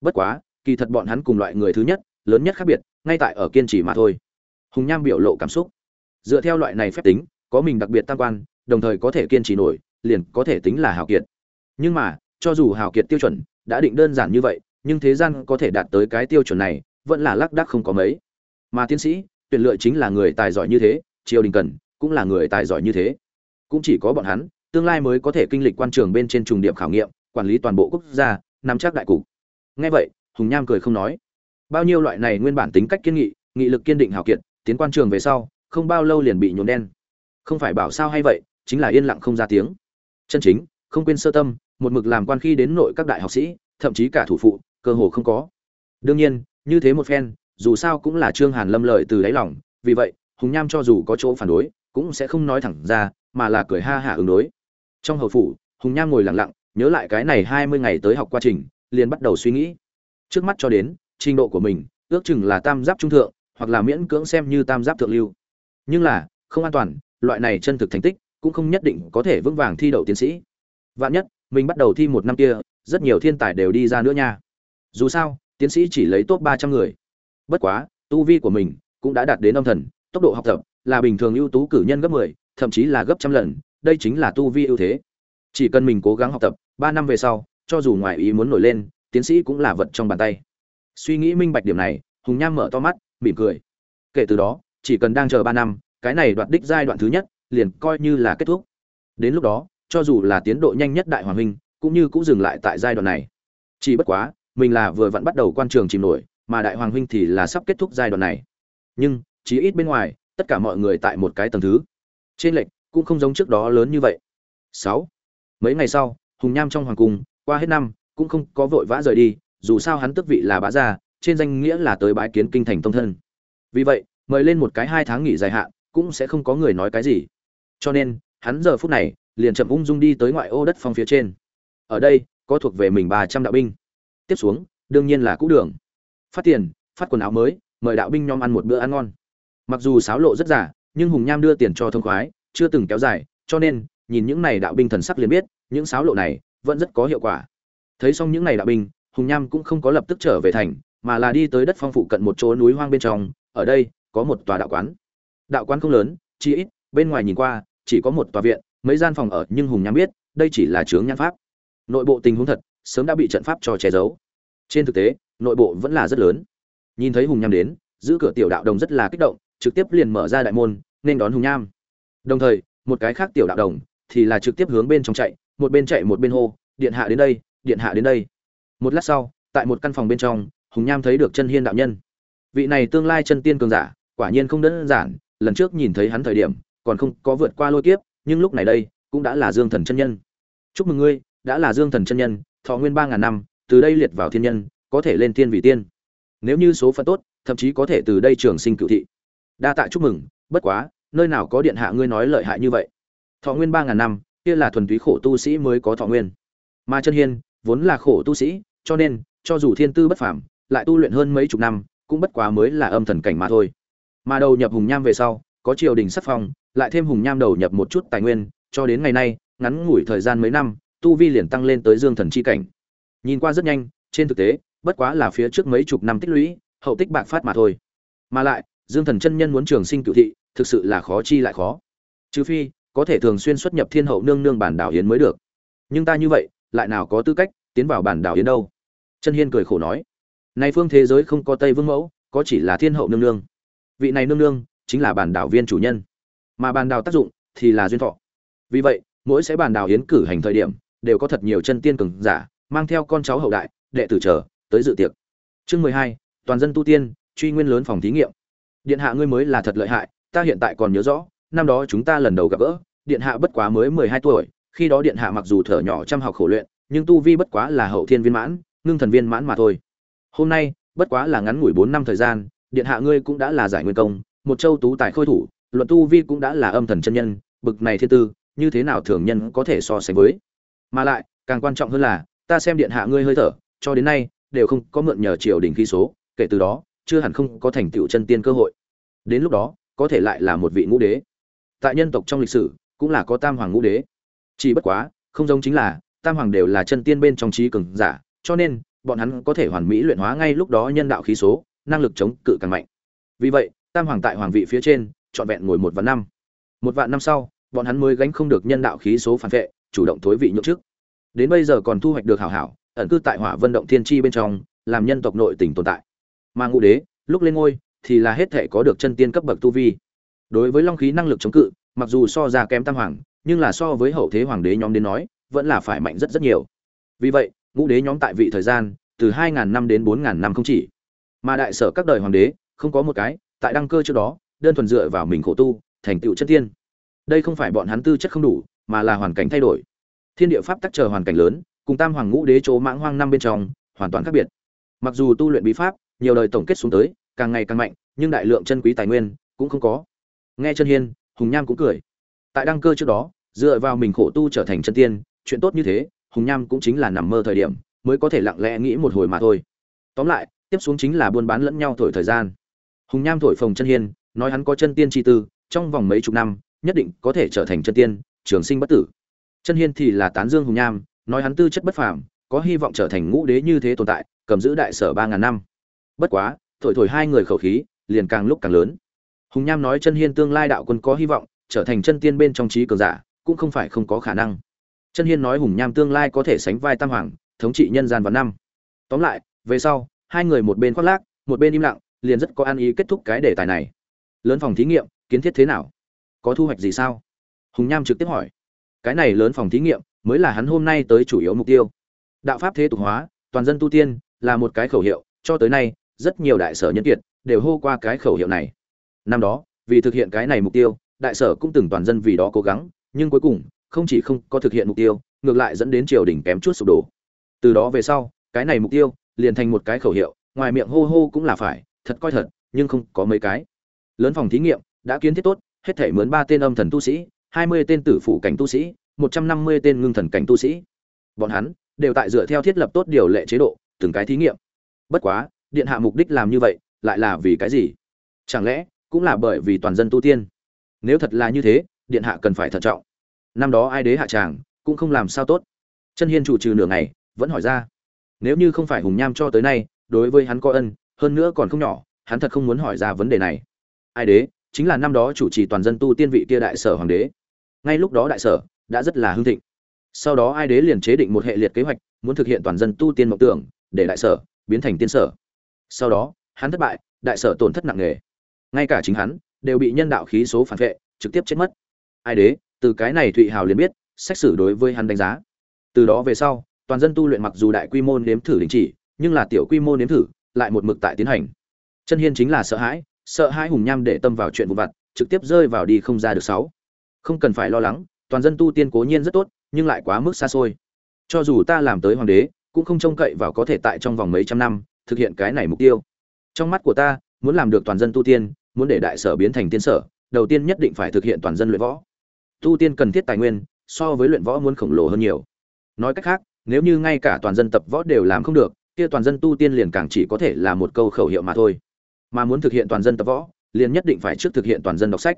S1: Bất quá, kỳ thật bọn hắn cùng loại người thứ nhất, lớn nhất khác biệt, ngay tại ở kiên trì mà thôi. Hùng nham biểu lộ cảm xúc. Dựa theo loại này phép tính, có mình đặc biệt tam quan, đồng thời có thể kiên trì nổi, liền có thể tính là hào kiệt. Nhưng mà, cho dù hào kiệt tiêu chuẩn, đã định đơn giản như vậy nhưng thế gian có thể đạt tới cái tiêu chuẩn này, vẫn là lác đác không có mấy. Mà tiến sĩ, tuyển lựa chính là người tài giỏi như thế, triều đình cần, cũng là người tài giỏi như thế. Cũng chỉ có bọn hắn, tương lai mới có thể kinh lịch quan trường bên trên trùng điểm khảo nghiệm, quản lý toàn bộ quốc gia, nắm chắc đại cục. Nghe vậy, hùng nham cười không nói. Bao nhiêu loại này nguyên bản tính cách kiên nghị nghị lực kiên định hào kiệt, tiến quan trường về sau, không bao lâu liền bị nhuộm đen. Không phải bảo sao hay vậy, chính là yên lặng không ra tiếng. Chân chính, không quên sơ tâm, một mực làm quan khi đến nội các đại học sĩ, thậm chí cả thủ phụ cơ hồ không có. Đương nhiên, như thế một phen, dù sao cũng là trương hàn lâm lợi từ đáy lòng, vì vậy, hùng nham cho dù có chỗ phản đối, cũng sẽ không nói thẳng ra, mà là cười ha hả ứng đối. Trong hầu phủ, hùng nham ngồi lặng lặng, nhớ lại cái này hai mươi ngày tới học quá trình, liền bắt đầu suy nghĩ. Trước mắt cho đến, trình độ của mình, ước chừng là tam giáp trung thượng, hoặc là miễn cưỡng xem như tam giáp thượng lưu. Nhưng là, không an toàn, loại này chân thực thành tích, cũng không nhất định có thể vững vàng thi đậu tiến sĩ. Vạn nhất, mình bắt đầu thi một năm kia, rất nhiều thiên tài đều đi ra nữa nha dù sao, tiến sĩ chỉ lấy top ba trăm người. Bất quá, tu vi của mình cũng đã đạt đến âm thần, tốc độ học tập là bình thường ưu tú cử nhân gấp mười, thậm chí là gấp trăm lần, đây chính là tu vi ưu thế. Chỉ cần mình cố gắng học tập ba năm về sau, cho dù ngoài ý muốn nổi lên, tiến sĩ cũng là vật trong bàn tay. Suy nghĩ minh bạch điểm này, hùng nham mở to mắt, mỉm cười. Kể từ đó, chỉ cần đang chờ ba năm, cái này đoạt đích giai đoạn thứ nhất, liền coi như là kết thúc. Đến lúc đó, cho dù là tiến độ nhanh nhất đại hoàng huynh, cũng như cũng dừng lại tại giai đoạn này. Chỉ bất quá mình là vừa vặn bắt đầu quan trường chìm nổi, mà đại hoàng huynh thì là sắp kết thúc giai đoạn này. Nhưng, chí ít bên ngoài, tất cả mọi người tại một cái tầng thứ. Trên lệch, cũng không giống trước đó lớn như vậy. Sáu. Mấy ngày sau, hùng nham trong hoàng cung, qua hết năm, cũng không có vội vã rời đi, dù sao hắn tức vị là bá gia, trên danh nghĩa là tới bái kiến kinh thành tông thân. Vì vậy, mời lên một cái hai tháng nghỉ dài hạn, cũng sẽ không có người nói cái gì. Cho nên, hắn giờ phút này, liền chậm ung dung đi tới ngoại ô đất phong phía trên. Ở đây, có thuộc về mình ba trăm đạo binh tiếp xuống, đương nhiên là cũ đường. Phát tiền, phát quần áo mới, mời đạo binh nhóm ăn một bữa ăn ngon. Mặc dù sáo lộ rất giả nhưng hùng nham đưa tiền cho thông khoái, chưa từng kéo dài, cho nên, nhìn những này đạo binh thần sắc liền biết, những sáo lộ này vẫn rất có hiệu quả. Thấy xong những này đạo binh, hùng nham cũng không có lập tức trở về thành, mà là đi tới đất phong phụ cận một chỗ núi hoang bên trong, ở đây, có một tòa đạo quán. Đạo quán không lớn chỉ ít, bên ngoài nhìn qua, chỉ có một tòa viện, mấy gian phòng ở, nhưng hùng nham biết, đây chỉ là chướng nhan pháp. Nội bộ tình huống thật sớm đã bị trận pháp cho che giấu. Trên thực tế, nội bộ vẫn là rất lớn. Nhìn thấy hùng nham đến, giữ cửa tiểu đạo đồng rất là kích động, trực tiếp liền mở ra đại môn, nên đón hùng nham. Đồng thời, một cái khác tiểu đạo đồng thì là trực tiếp hướng bên trong chạy, một bên chạy một bên hô, điện hạ đến đây, điện hạ đến đây. Một lát sau, tại một căn phòng bên trong, hùng nham thấy được chân hiên đạo nhân. Vị này tương lai chân tiên cường giả, quả nhiên không đơn giản, lần trước nhìn thấy hắn thời điểm, còn không có vượt qua lôi kiếp, nhưng lúc này đây, cũng đã là dương thần chân nhân. Chúc mừng ngươi, đã là dương thần chân nhân thọ nguyên ba ngàn năm, từ đây liệt vào thiên nhân, có thể lên tiên vị tiên. Nếu như số phận tốt, thậm chí có thể từ đây trường sinh cựu thị. Đa tạ chúc mừng, bất quá, nơi nào có điện hạ ngươi nói lợi hại như vậy? Thọ nguyên ba ngàn năm, kia là thuần túy khổ tu sĩ mới có thọ nguyên. Mà chân hiên, vốn là khổ tu sĩ, cho nên, cho dù thiên tư bất phàm, lại tu luyện hơn mấy chục năm, cũng bất quá mới là âm thần cảnh mà thôi. Mà đầu nhập hùng nham về sau, có triều đình sắc phong, lại thêm hùng nham đầu nhập một chút tài nguyên, cho đến ngày nay, ngắn ngủi thời gian mấy năm tu vi liền tăng lên tới dương thần chi cảnh. Nhìn qua rất nhanh, trên thực tế, bất quá là phía trước mấy chục năm tích lũy, hậu tích bạc phát mà thôi. Mà lại, dương thần chân nhân muốn trường sinh cựu thị, thực sự là khó chi lại khó. Trừ phi, có thể thường xuyên xuất nhập thiên hậu nương nương bản đảo yến mới được. Nhưng ta như vậy, lại nào có tư cách tiến vào bản đảo yến đâu? Chân hiên cười khổ nói. Này phương thế giới không có tây vương mẫu, có chỉ là thiên hậu nương nương. Vị này nương nương chính là bản đảo viên chủ nhân. Mà bản đảo tác dụng thì là duyên thọ. Vì vậy, mỗi sẽ bản đảo yến cử hành thời điểm đều có thật nhiều chân tiên cường giả, mang theo con cháu hậu đại, đệ tử trở tới dự tiệc. Chương mười hai, toàn dân tu tiên, truy nguyên lớn phòng thí nghiệm. Điện hạ ngươi mới là thật lợi hại, ta hiện tại còn nhớ rõ, năm đó chúng ta lần đầu gặp gỡ, điện hạ bất quá mới mười hai tuổi, khi đó điện hạ mặc dù thở nhỏ chăm học khổ luyện, nhưng tu vi bất quá là hậu thiên viên mãn, ngưng thần viên mãn mà thôi. Hôm nay, bất quá là ngắn ngủi bốn năm thời gian, điện hạ ngươi cũng đã là giải nguyên công, một châu tú tài khôi thủ, luận tu vi cũng đã là âm thần chân nhân, bực này thiên tư, như thế nào thường nhân có thể so sánh với? Mà lại, càng quan trọng hơn là, ta xem điện hạ ngươi hơi thở, cho đến nay, đều không có mượn nhờ triều đình khí số, kể từ đó, chưa hẳn không có thành tựu chân tiên cơ hội. Đến lúc đó, có thể lại là một vị ngũ đế. Tại nhân tộc trong lịch sử, cũng là có tam hoàng ngũ đế. Chỉ bất quá, không giống chính là, tam hoàng đều là chân tiên bên trong trí cường giả, cho nên, bọn hắn có thể hoàn mỹ luyện hóa ngay lúc đó nhân đạo khí số, năng lực chống cự càng mạnh. Vì vậy, tam hoàng tại hoàng vị phía trên, trọn vẹn ngồi một vạn năm. Một vạn năm sau, bọn hắn mới gánh không được nhân đạo khí số phản vệ chủ động thối vị nhượng chức. Đến bây giờ còn thu hoạch được hảo hảo, ẩn cư tại hỏa vân động thiên chi bên trong, làm nhân tộc nội tỉnh tồn tại. Mà ngũ đế, lúc lên ngôi, thì là hết thể có được chân tiên cấp bậc tu vi. Đối với long khí năng lực chống cự, mặc dù so ra kém tam hoàng, nhưng là so với hậu thế hoàng đế nhóm đến nói, vẫn là phải mạnh rất rất nhiều. Vì vậy, ngũ đế nhóm tại vị thời gian, từ 2.000 năm đến 4.000 năm không chỉ. Mà đại sở các đời hoàng đế, không có một cái, tại đăng cơ trước đó, đơn thuần dựa vào mình khổ tu, thành tựu chân tiên. Đây không phải bọn hắn tư chất không đủ mà là hoàn cảnh thay đổi. Thiên địa pháp tắc chờ hoàn cảnh lớn, cùng tam hoàng ngũ đế chỗ mãng hoang năm bên trong, hoàn toàn khác biệt. Mặc dù tu luyện bí pháp, nhiều đời tổng kết xuống tới, càng ngày càng mạnh, nhưng đại lượng chân quý tài nguyên cũng không có. Nghe chân hiên, hùng nham cũng cười. Tại đăng cơ trước đó, dựa vào mình khổ tu trở thành chân tiên, chuyện tốt như thế, hùng nham cũng chính là nằm mơ thời điểm, mới có thể lặng lẽ nghĩ một hồi mà thôi. Tóm lại, tiếp xuống chính là buôn bán lẫn nhau thổi thời gian. Hùng nham thổi phồng chân hiên, nói hắn có chân tiên chi tư, trong vòng mấy chục năm, nhất định có thể trở thành chân tiên trường sinh bất tử. Chân hiên thì là tán dương hùng nham, nói hắn tư chất bất phàm, có hy vọng trở thành ngũ đế như thế tồn tại, cầm giữ đại sở ba ngàn năm. Bất quá, thổi thổi hai người khẩu khí, liền càng lúc càng lớn. Hùng nham nói chân hiên tương lai đạo quân có hy vọng, trở thành chân tiên bên trong trí cường giả, cũng không phải không có khả năng. Chân hiên nói hùng nham tương lai có thể sánh vai tam hoàng, thống trị nhân gian vào năm. Tóm lại, về sau, hai người một bên khoác lác, một bên im lặng, liền rất có ăn ý kết thúc cái đề tài này. Lớn phòng thí nghiệm, kiến thiết thế nào? Có thu hoạch gì sao? Hùng nham trực tiếp hỏi, cái này lớn phòng thí nghiệm mới là hắn hôm nay tới chủ yếu mục tiêu. Đạo pháp thế tục hóa, toàn dân tu tiên là một cái khẩu hiệu, cho tới nay, rất nhiều đại sở nhân kiệt đều hô qua cái khẩu hiệu này. Năm đó, vì thực hiện cái này mục tiêu, đại sở cũng từng toàn dân vì đó cố gắng, nhưng cuối cùng, không chỉ không có thực hiện mục tiêu, ngược lại dẫn đến triều đình kém chút sụp đổ. Từ đó về sau, cái này mục tiêu liền thành một cái khẩu hiệu, ngoài miệng hô hô cũng là phải, thật coi thật, nhưng không có mấy cái. Lớn phòng thí nghiệm đã kiến thiết tốt, hết thể mướn ba tên âm thần tu sĩ hai mươi tên tử phụ cảnh tu sĩ, một trăm năm mươi tên ngưng thần cảnh tu sĩ. Bọn hắn đều tại dựa theo thiết lập tốt điều lệ chế độ, từng cái thí nghiệm. Bất quá, điện hạ mục đích làm như vậy lại là vì cái gì? Chẳng lẽ cũng là bởi vì toàn dân tu tiên? Nếu thật là như thế, điện hạ cần phải thận trọng. Năm đó ai đế hạ tràng cũng không làm sao tốt. Chân hiên chủ trừ nửa ngày, vẫn hỏi ra. Nếu như không phải hùng nham cho tới nay, đối với hắn có ân, hơn nữa còn không nhỏ, hắn thật không muốn hỏi ra vấn đề này. Ai đế chính là năm đó chủ trì toàn dân tu tiên vị kia đại sở hoàng đế ngay lúc đó đại sở đã rất là hưng thịnh. Sau đó ai đế liền chế định một hệ liệt kế hoạch, muốn thực hiện toàn dân tu tiên mộng tưởng, để đại sở biến thành tiên sở. Sau đó, hắn thất bại, đại sở tổn thất nặng nề. Ngay cả chính hắn đều bị nhân đạo khí số phản vệ, trực tiếp chết mất. Ai đế, từ cái này thụy hào liền biết, xét xử đối với hắn đánh giá. Từ đó về sau, toàn dân tu luyện mặc dù đại quy mô nếm thử đình chỉ, nhưng là tiểu quy mô nếm thử lại một mực tại tiến hành. Chân hiên chính là sợ hãi sợ hãi hùng nham để tâm vào chuyện vụ vặt, trực tiếp rơi vào đi không ra được sáu không cần phải lo lắng, toàn dân tu tiên cố nhiên rất tốt, nhưng lại quá mức xa xôi. Cho dù ta làm tới hoàng đế, cũng không trông cậy vào có thể tại trong vòng mấy trăm năm, thực hiện cái này mục tiêu. Trong mắt của ta, muốn làm được toàn dân tu tiên, muốn để đại sở biến thành tiên sở, đầu tiên nhất định phải thực hiện toàn dân luyện võ. Tu tiên cần thiết tài nguyên, so với luyện võ muốn khổng lồ hơn nhiều. Nói cách khác, nếu như ngay cả toàn dân tập võ đều làm không được, kia toàn dân tu tiên liền càng chỉ có thể là một câu khẩu hiệu mà thôi. Mà muốn thực hiện toàn dân tập võ, liền nhất định phải trước thực hiện toàn dân đọc sách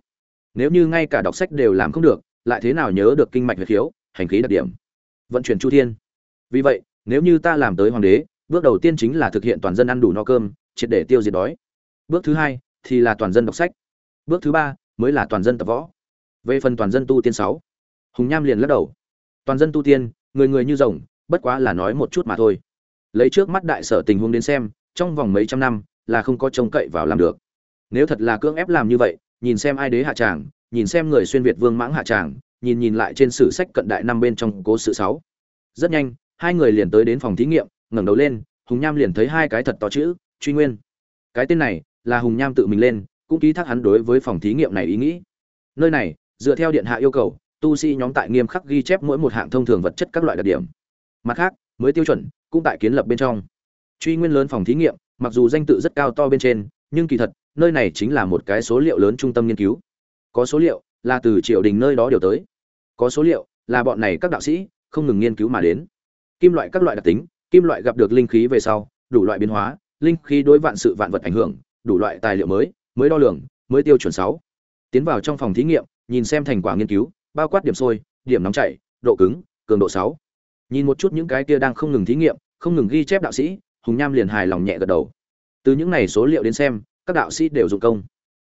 S1: nếu như ngay cả đọc sách đều làm không được, lại thế nào nhớ được kinh mạch huyệt khiếu, hành khí đặc điểm? Vận chuyển chu thiên. Vì vậy, nếu như ta làm tới hoàng đế, bước đầu tiên chính là thực hiện toàn dân ăn đủ no cơm, triệt để tiêu diệt đói. Bước thứ hai thì là toàn dân đọc sách. Bước thứ ba mới là toàn dân tập võ. Về phần toàn dân tu tiên sáu, hùng nham liền lắc đầu. Toàn dân tu tiên, người người như rồng, bất quá là nói một chút mà thôi. Lấy trước mắt đại sở tình huống đến xem, trong vòng mấy trăm năm là không có trông cậy vào làm được. Nếu thật là cưỡng ép làm như vậy nhìn xem ai đế hạ tràng, nhìn xem người xuyên việt vương mãng hạ tràng, nhìn nhìn lại trên sử sách cận đại năm bên trong cố sự sáu. Rất nhanh, hai người liền tới đến phòng thí nghiệm, ngẩng đầu lên, hùng nham liền thấy hai cái thật to chữ, truy nguyên. Cái tên này là hùng nham tự mình lên, cũng ký thác hắn đối với phòng thí nghiệm này ý nghĩ. Nơi này, dựa theo điện hạ yêu cầu, tu sĩ nhóm tại nghiêm khắc ghi chép mỗi một hạng thông thường vật chất các loại đặc điểm. Mặt khác, mới tiêu chuẩn cũng tại kiến lập bên trong. Truy nguyên lớn phòng thí nghiệm, mặc dù danh tự rất cao to bên trên, nhưng kỳ thật nơi này chính là một cái số liệu lớn trung tâm nghiên cứu. Có số liệu là từ triều đình nơi đó điều tới. Có số liệu là bọn này các đạo sĩ không ngừng nghiên cứu mà đến. Kim loại các loại đặc tính, kim loại gặp được linh khí về sau, đủ loại biến hóa, linh khí đối vạn sự vạn vật ảnh hưởng, đủ loại tài liệu mới mới đo lường, mới tiêu chuẩn sáu. Tiến vào trong phòng thí nghiệm, nhìn xem thành quả nghiên cứu, bao quát điểm sôi, điểm nóng chảy, độ cứng, cường độ sáu. Nhìn một chút những cái kia đang không ngừng thí nghiệm, không ngừng ghi chép đạo sĩ, hùng nham liền hài lòng nhẹ gật đầu. Từ những này số liệu đến xem các đạo sĩ đều dụng công.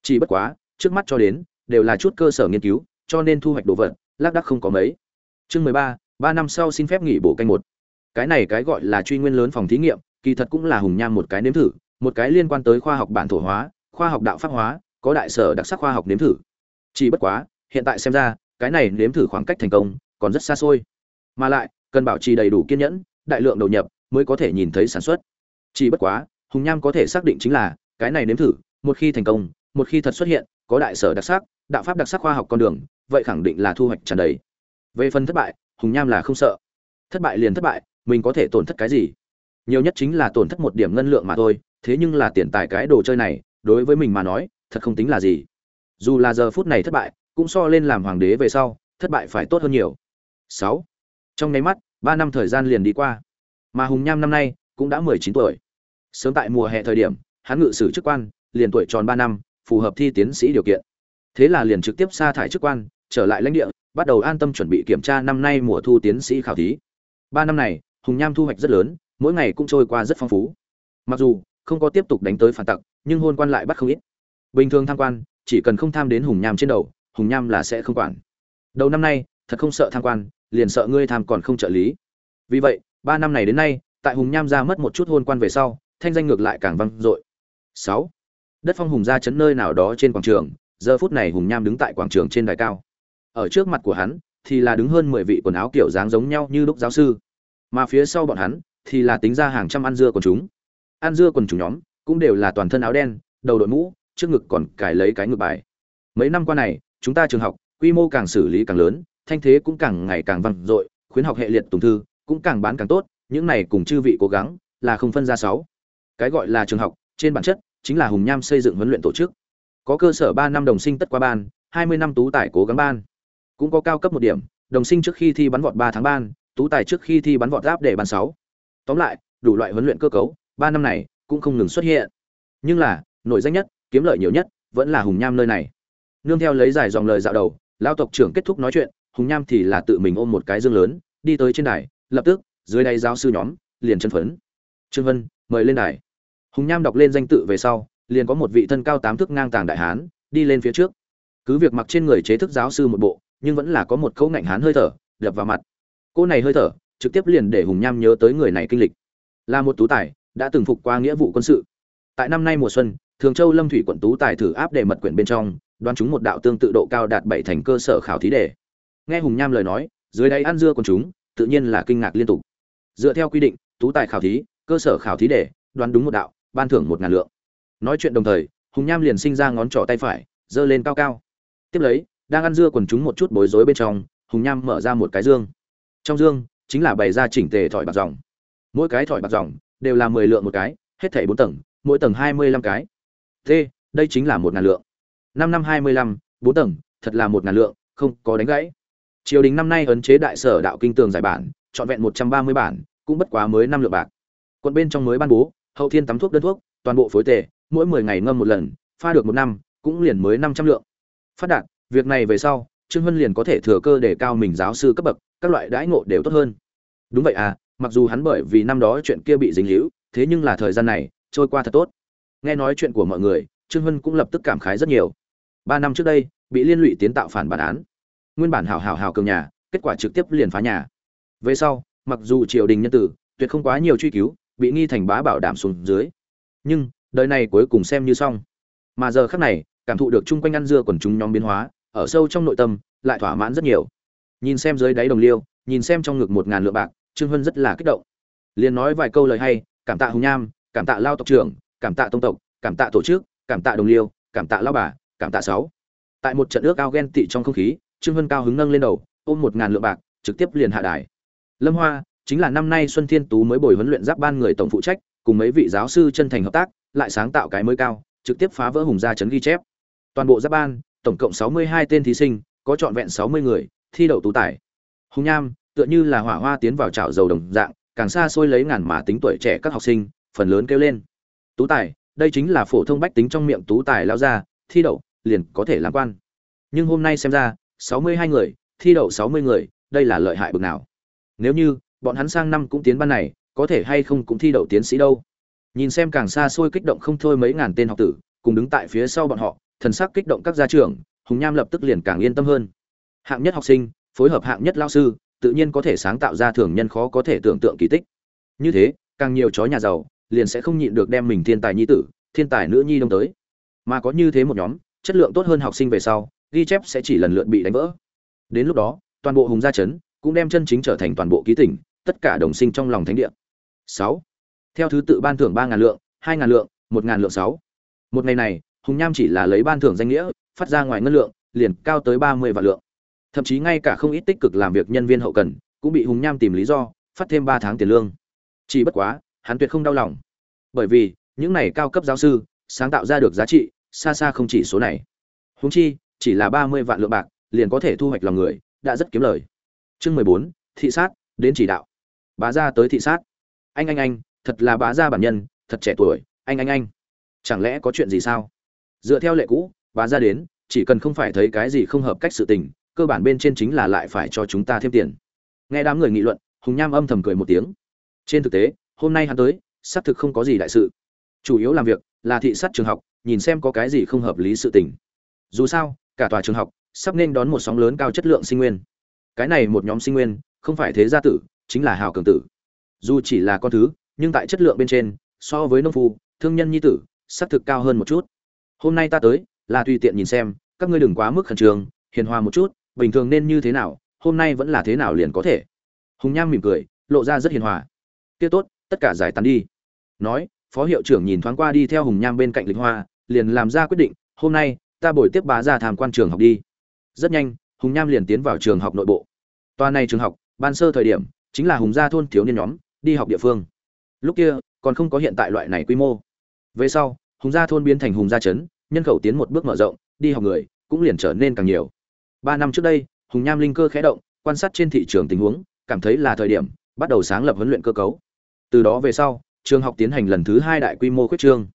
S1: Chỉ bất quá, trước mắt cho đến, đều là chút cơ sở nghiên cứu, cho nên thu hoạch đồ vật, lác đắc không có mấy. Chương mười ba ba năm sau xin phép nghỉ bổ canh một. Cái này cái gọi là truy nguyên lớn phòng thí nghiệm, kỳ thật cũng là hùng nham một cái nếm thử, một cái liên quan tới khoa học bản thổ hóa, khoa học đạo pháp hóa, có đại sở đặc sắc khoa học nếm thử. Chỉ bất quá, hiện tại xem ra, cái này nếm thử khoảng cách thành công, còn rất xa xôi. Mà lại, cần bảo trì đầy đủ kiên nhẫn, đại lượng đầu nhập, mới có thể nhìn thấy sản xuất. Chỉ bất quá, hùng nham có thể xác định chính là cái này nếm thử, một khi thành công, một khi thật xuất hiện, có đại sở đặc sắc, đạo pháp đặc sắc khoa học con đường, vậy khẳng định là thu hoạch tràn đầy. Về phần thất bại, hùng nham là không sợ. Thất bại liền thất bại, mình có thể tổn thất cái gì? Nhiều nhất chính là tổn thất một điểm ngân lượng mà thôi, thế nhưng là tiền tài cái đồ chơi này, đối với mình mà nói, thật không tính là gì. Dù là giờ phút này thất bại, cũng so lên làm hoàng đế về sau, thất bại phải tốt hơn nhiều. Sáu. Trong nháy mắt, ba năm thời gian liền đi qua. Mà hùng nham năm nay cũng đã mười chín tuổi. Sớm tại mùa hè thời điểm hắn ngự sử chức quan, liền tuổi tròn ba năm, phù hợp thi tiến sĩ điều kiện. Thế là liền trực tiếp sa thải chức quan, trở lại lãnh địa, bắt đầu an tâm chuẩn bị kiểm tra năm nay mùa thu tiến sĩ khảo thí. Ba năm này, hùng nham thu hoạch rất lớn, mỗi ngày cũng trôi qua rất phong phú. Mặc dù, không có tiếp tục đánh tới phản tặc, nhưng hôn quan lại bắt không ít. Bình thường tham quan, chỉ cần không tham đến hùng nham trên đầu, hùng nham là sẽ không quản. Đầu năm nay, thật không sợ tham quan, liền sợ ngươi tham còn không trợ lý. Vì vậy, ba năm này đến nay, tại hùng nham ra mất một chút hôn quan về sau, thanh danh ngược lại càng vang dội sáu. Đất phong hùng ra chấn nơi nào đó trên quảng trường, giờ phút này hùng nham đứng tại quảng trường trên đài cao. Ở trước mặt của hắn, thì là đứng hơn mười vị quần áo kiểu dáng giống nhau như đúc giáo sư. Mà phía sau bọn hắn, thì là tính ra hàng trăm ăn dưa quần chúng. Ăn dưa quần chúng nhóm, cũng đều là toàn thân áo đen, đầu đội mũ, trước ngực còn cài lấy cái ngực bài. Mấy năm qua này, chúng ta trường học, quy mô càng xử lý càng lớn, thanh thế cũng càng ngày càng vang dội, khuyến học hệ liệt tùng thư, cũng càng bán càng tốt, những này cùng chư vị cố gắng, là không phân ra sáu. Cái gọi là trường học trên bản chất, chính là hùng nham xây dựng huấn luyện tổ chức. Có cơ sở ba năm đồng sinh tất qua ban, hai mươi năm tú tài cố gắng ban. Cũng có cao cấp một điểm, đồng sinh trước khi thi bắn vọt ba tháng ban, tú tài trước khi thi bắn vọt giáp để ban sáu. Tóm lại, đủ loại huấn luyện cơ cấu, ba năm này cũng không ngừng xuất hiện. Nhưng là, nổi danh nhất, kiếm lợi nhiều nhất, vẫn là hùng nham nơi này. Nương theo lấy giải dòng lời dạo đầu lao tộc trưởng kết thúc nói chuyện, hùng nham thì là tự mình ôm một cái dương lớn, đi tới trên đài, lập tức, dưới đây giáo sư nhóm, liền chân phấn. Trương vân, mời lên đài hùng nham đọc lên danh tự về sau, liền có một vị thân cao tám thước ngang tàng đại hán, đi lên phía trước. Cứ việc mặc trên người chế thức giáo sư một bộ, nhưng vẫn là có một câu ngạnh hán hơi thở, đập vào mặt. Cô này hơi thở, trực tiếp liền để hùng nham nhớ tới người này kinh lịch. Là một tú tài, đã từng phục qua nghĩa vụ quân sự. Tại năm nay mùa xuân, thường châu lâm thủy quận tú tài thử áp đề mật quyển bên trong, đoán chúng một đạo tương tự độ cao đạt bảy thành cơ sở khảo thí đề. Nghe hùng nham lời nói, dưới đây ăn dưa còn chúng, tự nhiên là kinh ngạc liên tục. Dựa theo quy định, tú tài khảo thí, cơ sở khảo thí đề, đoán đúng một đạo ban thưởng một ngàn lượng. Nói chuyện đồng thời, hùng nham liền sinh ra ngón trỏ tay phải, giơ lên cao cao. Tiếp lấy, đang ăn dưa quần chúng một chút bối rối bên trong, hùng nham mở ra một cái dương. Trong dương, chính là bày ra chỉnh tề thỏi bạc dòng. Mỗi cái thỏi bạc dòng đều là mười lượng một cái, hết thảy bốn tầng, mỗi tầng hai mươi lăm cái. T, đây chính là một ngàn lượng. Năm năm hai mươi lăm, bốn tầng, thật là một ngàn lượng, không có đánh gãy. Triều đình năm nay ấn chế đại sở đạo kinh tường giải bản, trọn vẹn một trăm ba mươi bản, cũng bất quá mới năm lượng bạc. Quận bên trong mới ban bố hậu thiên tắm thuốc đơn thuốc toàn bộ phối tề mỗi mười ngày ngâm một lần pha được một năm cũng liền mới năm trăm lượng. Phát đạt việc này về sau trương huân liền có thể thừa cơ để cao mình giáo sư cấp bậc các loại đãi ngộ đều tốt hơn. Đúng vậy à mặc dù hắn bởi vì năm đó chuyện kia bị dính hữu, thế nhưng là thời gian này trôi qua thật tốt. Nghe nói chuyện của mọi người trương huân cũng lập tức cảm khái rất nhiều. Ba năm trước đây bị liên lụy tiến tạo phản bản án. Nguyên bản hảo hảo hảo cường nhà kết quả trực tiếp liền phá nhà. Về sau mặc dù triều đình nhân tử tuyệt không quá nhiều truy cứu bị nghi thành bá bảo đảm xuống dưới. Nhưng, đời này cuối cùng xem như xong. Mà giờ khắc này, cảm thụ được chung quanh ăn dưa quần chúng nhóm biến hóa, ở sâu trong nội tâm, lại thỏa mãn rất nhiều. Nhìn xem dưới đáy đồng liêu, nhìn xem trong ngực một ngàn lượng bạc, trương huân rất là kích động. Liền nói vài câu lời hay, cảm tạ hùng nham cảm tạ lao tộc trưởng, cảm tạ tông tộc, cảm tạ tổ chức, cảm tạ đồng liêu, cảm tạ lao bà, cảm tạ sáu. Tại một trận ước ao ghen tị trong không khí, trương huân cao hứng nâng lên đầu, ôm một ngàn lượng bạc, trực tiếp liền hạ đài. Lâm hoa chính là năm nay xuân thiên tú mới bồi huấn luyện giáp ban người tổng phụ trách, cùng mấy vị giáo sư chân thành hợp tác, lại sáng tạo cái mới cao, trực tiếp phá vỡ hùng gia chấn ghi chép. Toàn bộ giáp ban, tổng cộng sáu mươi hai tên thí sinh, có trọn vẹn sáu mươi người, thi đậu tú tài. Hùng nham, tựa như là hỏa hoa tiến vào chảo dầu đồng dạng, càng xa xôi lấy ngàn mà tính tuổi trẻ các học sinh, phần lớn kêu lên. Tú tài, đây chính là phổ thông bách tính trong miệng tú tài lao ra, thi đậu, liền có thể làm quan. Nhưng hôm nay xem ra, sáu mươi hai người, thi đậu sáu mươi người, đây là lợi hại bực nào. Nếu như bọn hắn sang năm cũng tiến ban này, có thể hay không cũng thi đậu tiến sĩ đâu. Nhìn xem càng xa xôi kích động không thôi mấy ngàn tên học tử, cùng đứng tại phía sau bọn họ, thần sắc kích động các gia trưởng, hùng nham lập tức liền càng yên tâm hơn. Hạng nhất học sinh, phối hợp hạng nhất lao sư, tự nhiên có thể sáng tạo ra thường nhân khó có thể tưởng tượng kỳ tích. Như thế, càng nhiều chó nhà giàu, liền sẽ không nhịn được đem mình thiên tài nhi tử, thiên tài nữ nhi đông tới. Mà có như thế một nhóm, chất lượng tốt hơn học sinh về sau, ghi chép sẽ chỉ lần lượt bị đánh vỡ. Đến lúc đó, toàn bộ hùng gia chấn cũng đem chân chính trở thành toàn bộ ký tỉnh, tất cả đồng sinh trong lòng thánh địa. Sáu. Theo thứ tự ban thưởng ba ngàn lượng, hai ngàn lượng, một ngàn lượng sáu. Một ngày này, hùng nham chỉ là lấy ban thưởng danh nghĩa, phát ra ngoài ngân lượng, liền cao tới ba mươi vạn lượng. Thậm chí ngay cả không ít tích cực làm việc nhân viên hậu cần, cũng bị hùng nham tìm lý do, phát thêm ba tháng tiền lương. Chỉ bất quá, hắn tuyệt không đau lòng. Bởi vì, những này cao cấp giáo sư, sáng tạo ra được giá trị, xa xa không chỉ số này. Húng chi, chỉ là ba mươi vạn lượng bạc, liền có thể thu hoạch lòng người, đã rất kiếm lời chương mười bốn, thị sát, đến chỉ đạo. Bá gia tới thị sát. Anh anh anh, thật là bá gia bản nhân, thật trẻ tuổi, anh anh anh. Chẳng lẽ có chuyện gì sao? Dựa theo lệ cũ, bá gia đến, chỉ cần không phải thấy cái gì không hợp cách sự tình, cơ bản bên trên chính là lại phải cho chúng ta thêm tiền. Nghe đám người nghị luận, hùng nham âm thầm cười một tiếng. Trên thực tế, hôm nay hắn tới, xác thực không có gì đại sự. Chủ yếu làm việc là thị sát trường học, nhìn xem có cái gì không hợp lý sự tình. Dù sao, cả tòa trường học sắp nên đón một sóng lớn cao chất lượng sinh nguyên cái này một nhóm sinh nguyên, không phải thế gia tử, chính là hào cường tử. Dù chỉ là con thứ, nhưng tại chất lượng bên trên, so với nông phu, thương nhân nhi tử, xác thực cao hơn một chút. Hôm nay ta tới, là tùy tiện nhìn xem, các ngươi đừng quá mức khẩn trương, hiền hòa một chút, bình thường nên như thế nào, hôm nay vẫn là thế nào liền có thể. Hùng nham mỉm cười, lộ ra rất hiền hòa. Kia tốt, tất cả giải tán đi. Nói, phó hiệu trưởng nhìn thoáng qua đi theo hùng nham bên cạnh lịch hoa, liền làm ra quyết định, hôm nay, ta buổi tiếp bá ra tham quan trường học đi. Rất nhanh, hùng nham liền tiến vào trường học nội bộ toàn này trường học, ban sơ thời điểm, chính là hùng gia thôn thiếu niên nhóm, đi học địa phương. Lúc kia, còn không có hiện tại loại này quy mô. Về sau, hùng gia thôn biến thành hùng gia trấn, nhân khẩu tiến một bước mở rộng, đi học người cũng liền trở nên càng nhiều. Ba năm trước đây, hùng nham linh cơ khẽ động, quan sát trên thị trường tình huống, cảm thấy là thời điểm, bắt đầu sáng lập huấn luyện cơ cấu. Từ đó về sau, trường học tiến hành lần thứ hai đại quy mô khuyết trương.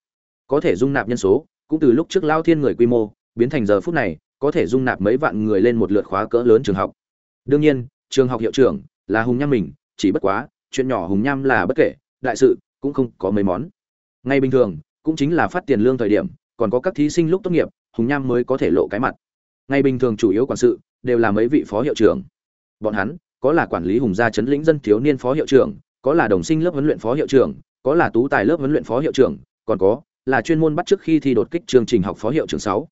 S1: Có thể dung nạp nhân số, cũng từ lúc trước lao thiên người quy mô, biến thành giờ phút này, có thể dung nạp mấy vạn người lên một lượt khóa cỡ lớn trường học. Đương nhiên trường học hiệu trưởng là hùng nham mình, chỉ bất quá, chuyện nhỏ hùng nham là bất kể, đại sự cũng không có mấy món. Ngay bình thường, cũng chính là phát tiền lương thời điểm, còn có các thí sinh lúc tốt nghiệp, hùng nham mới có thể lộ cái mặt. Ngày bình thường chủ yếu quản sự đều là mấy vị phó hiệu trưởng. Bọn hắn có là quản lý hùng gia chấn lĩnh dân thiếu niên phó hiệu trưởng, có là đồng sinh lớp huấn luyện phó hiệu trưởng, có là tú tài lớp huấn luyện phó hiệu trưởng, còn có là chuyên môn bắt trước khi thi đột kích chương trình học phó hiệu trưởng sáu.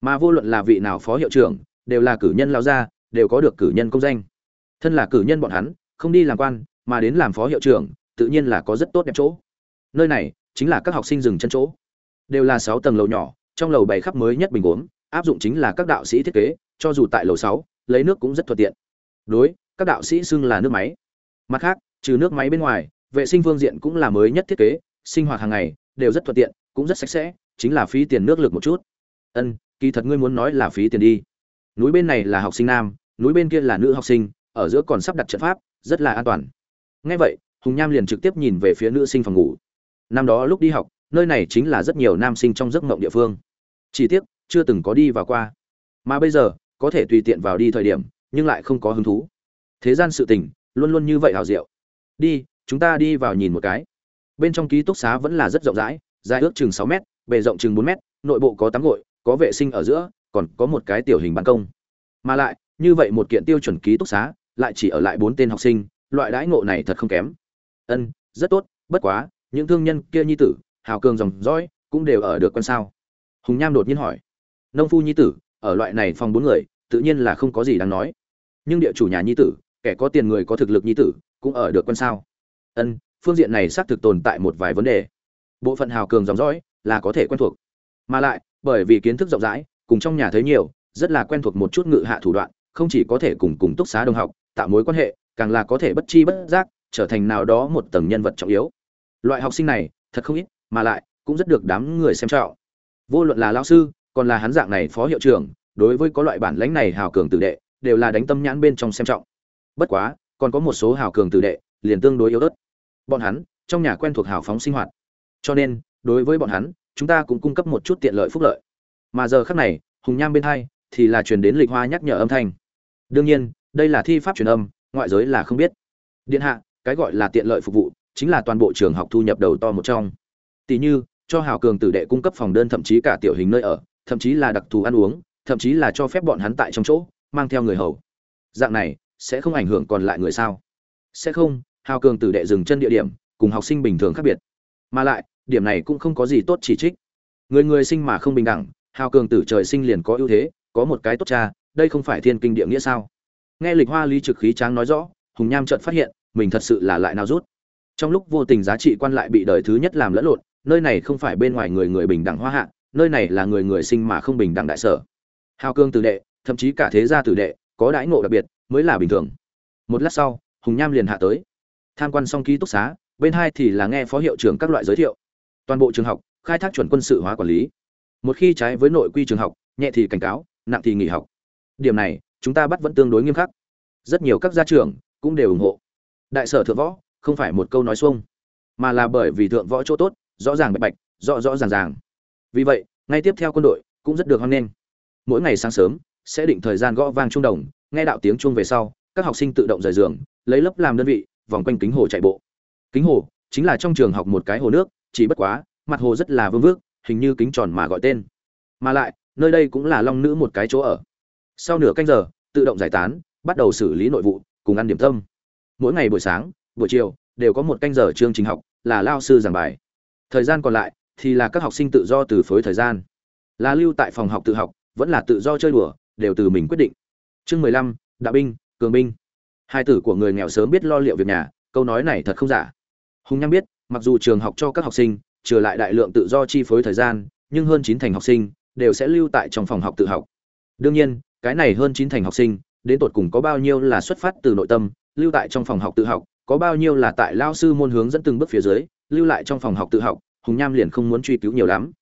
S1: Mà vô luận là vị nào phó hiệu trưởng, đều là cử nhân lao ra đều có được cử nhân công danh thân là cử nhân bọn hắn, không đi làm quan, mà đến làm phó hiệu trưởng, tự nhiên là có rất tốt đẹp chỗ. Nơi này chính là các học sinh dừng chân chỗ. Đều là sáu tầng lầu nhỏ, trong lầu bày khắp mới nhất bình uống áp dụng chính là các đạo sĩ thiết kế, cho dù tại lầu sáu, lấy nước cũng rất thuận tiện. Đối, các đạo sĩ xưng là nước máy. Mặt khác, trừ nước máy bên ngoài, vệ sinh phương diện cũng là mới nhất thiết kế, sinh hoạt hàng ngày, đều rất thuận tiện, cũng rất sạch sẽ, chính là phí tiền nước lực một chút. Ân, kỳ thật ngươi muốn nói là phí tiền đi. Núi bên này là học sinh nam, núi bên kia là nữ học sinh ở giữa còn sắp đặt trận pháp, rất là an toàn. Ngay vậy, hùng nham liền trực tiếp nhìn về phía nữ sinh phòng ngủ. Năm đó lúc đi học, nơi này chính là rất nhiều nam sinh trong giấc mộng địa phương. Chỉ tiếc, chưa từng có đi vào qua. Mà bây giờ, có thể tùy tiện vào đi thời điểm, nhưng lại không có hứng thú. Thế gian sự tình, luôn luôn như vậy hào diệu. Đi, chúng ta đi vào nhìn một cái. Bên trong ký túc xá vẫn là rất rộng rãi, dài ước chừng sáu m bề rộng chừng bốn m nội bộ có tắm gội, có vệ sinh ở giữa, còn có một cái tiểu hình ban công. Mà lại, như vậy một kiện tiêu chuẩn ký túc xá lại chỉ ở lại bốn tên học sinh, loại đãi ngộ này thật không kém. Ân, rất tốt, bất quá, những thương nhân kia nhi tử, hào cường dòng dõi, cũng đều ở được con sao? Hùng nham đột nhiên hỏi. Nông phu nhi tử, ở loại này phòng bốn người, tự nhiên là không có gì đáng nói. Nhưng địa chủ nhà nhi tử, kẻ có tiền người có thực lực nhi tử, cũng ở được con sao? Ân, phương diện này xác thực tồn tại một vài vấn đề. Bộ phận hào cường dòng dõi, là có thể quen thuộc. Mà lại, bởi vì kiến thức rộng rãi, cùng trong nhà thấy nhiều, rất là quen thuộc một chút ngự hạ thủ đoạn, không chỉ có thể cùng cùng túc xá đồng học tạo mối quan hệ, càng là có thể bất chi bất giác trở thành nào đó một tầng nhân vật trọng yếu. Loại học sinh này, thật không ít, mà lại, cũng rất được đám người xem trọng. Vô luận là lao sư, còn là hắn dạng này phó hiệu trưởng, đối với có loại bản lãnh này hào cường tử đệ, đều là đánh tâm nhãn bên trong xem trọng. Bất quá, còn có một số hào cường tử đệ, liền tương đối yếu ớt. Bọn hắn, trong nhà quen thuộc hào phóng sinh hoạt. Cho nên, đối với bọn hắn, chúng ta cũng cung cấp một chút tiện lợi phúc lợi. Mà giờ khác này, hùng nham bên hai, thì là truyền đến lịch hoa nhắc nhở âm thanh. Đương nhiên đây là thi pháp truyền âm, ngoại giới là không biết. Điện hạ, cái gọi là tiện lợi phục vụ, chính là toàn bộ trường học thu nhập đầu to một trong. Tỷ như, cho hào cường tử đệ cung cấp phòng đơn thậm chí cả tiểu hình nơi ở, thậm chí là đặc thù ăn uống, thậm chí là cho phép bọn hắn tại trong chỗ, mang theo người hầu. Dạng này, sẽ không ảnh hưởng còn lại người sao? Sẽ không hào cường tử đệ dừng chân địa điểm, cùng học sinh bình thường khác biệt. Mà lại, điểm này cũng không có gì tốt chỉ trích. Người người sinh mà không bình đẳng hào cường tử trời sinh liền có ưu thế, có một cái tốt cha, đây không phải thiên kinh địa nghĩa sao? Nghe lịch hoa lý trực khí tráng nói rõ, hùng nham chợt phát hiện, mình thật sự là lại nào rút. Trong lúc vô tình giá trị quan lại bị đời thứ nhất làm lẫn lộn, nơi này không phải bên ngoài người người bình đẳng hoa hạ, nơi này là người người sinh mà không bình đẳng đại sở. Hào cương tử đệ, thậm chí cả thế gia tử đệ, có đãi ngộ đặc biệt, mới là bình thường. Một lát sau, hùng nham liền hạ tới. Tham quan xong ký túc xá, bên hai thì là nghe phó hiệu trưởng các loại giới thiệu. Toàn bộ trường học, khai thác chuẩn quân sự hóa quản lý. Một khi trái với nội quy trường học, nhẹ thì cảnh cáo, nặng thì nghỉ học. Điểm này chúng ta bắt vẫn tương đối nghiêm khắc. Rất nhiều các gia trưởng cũng đều ủng hộ. Đại sở thượng võ không phải một câu nói xuông, mà là bởi vì thượng võ chỗ tốt, rõ ràng bạch bạch, rõ rõ ràng ràng. Vì vậy, ngay tiếp theo quân đội cũng rất được hoan nghênh. Mỗi ngày sáng sớm sẽ định thời gian gõ vang trung đồng, nghe đạo tiếng chuông về sau, các học sinh tự động rời giường, lấy lớp làm đơn vị, vòng quanh kính hồ chạy bộ. Kính hồ chính là trong trường học một cái hồ nước, chỉ bất quá, mặt hồ rất là vương vước hình như kính tròn mà gọi tên. Mà lại, nơi đây cũng là long nữ một cái chỗ ở sau nửa canh giờ, tự động giải tán, bắt đầu xử lý nội vụ, cùng ăn điểm tâm. Mỗi ngày buổi sáng, buổi chiều, đều có một canh giờ chương trình học, là lao sư giảng bài. Thời gian còn lại, thì là các học sinh tự do từ phối thời gian. Là lưu tại phòng học tự học, vẫn là tự do chơi đùa, đều từ mình quyết định. Chương mười lăm, đạo binh, cường binh. Hai tử của người nghèo sớm biết lo liệu việc nhà, câu nói này thật không giả. Hùng nham biết, mặc dù trường học cho các học sinh, trừ lại đại lượng tự do chi phối thời gian, nhưng hơn chín thành học sinh, đều sẽ lưu tại trong phòng học tự học. Đương nhiên cái này hơn chín thành học sinh, đến tột cùng có bao nhiêu là xuất phát từ nội tâm, lưu tại trong phòng học tự học, có bao nhiêu là tại lao sư môn hướng dẫn từng bước phía dưới, lưu lại trong phòng học tự học, hùng nham liền không muốn truy cứu nhiều lắm.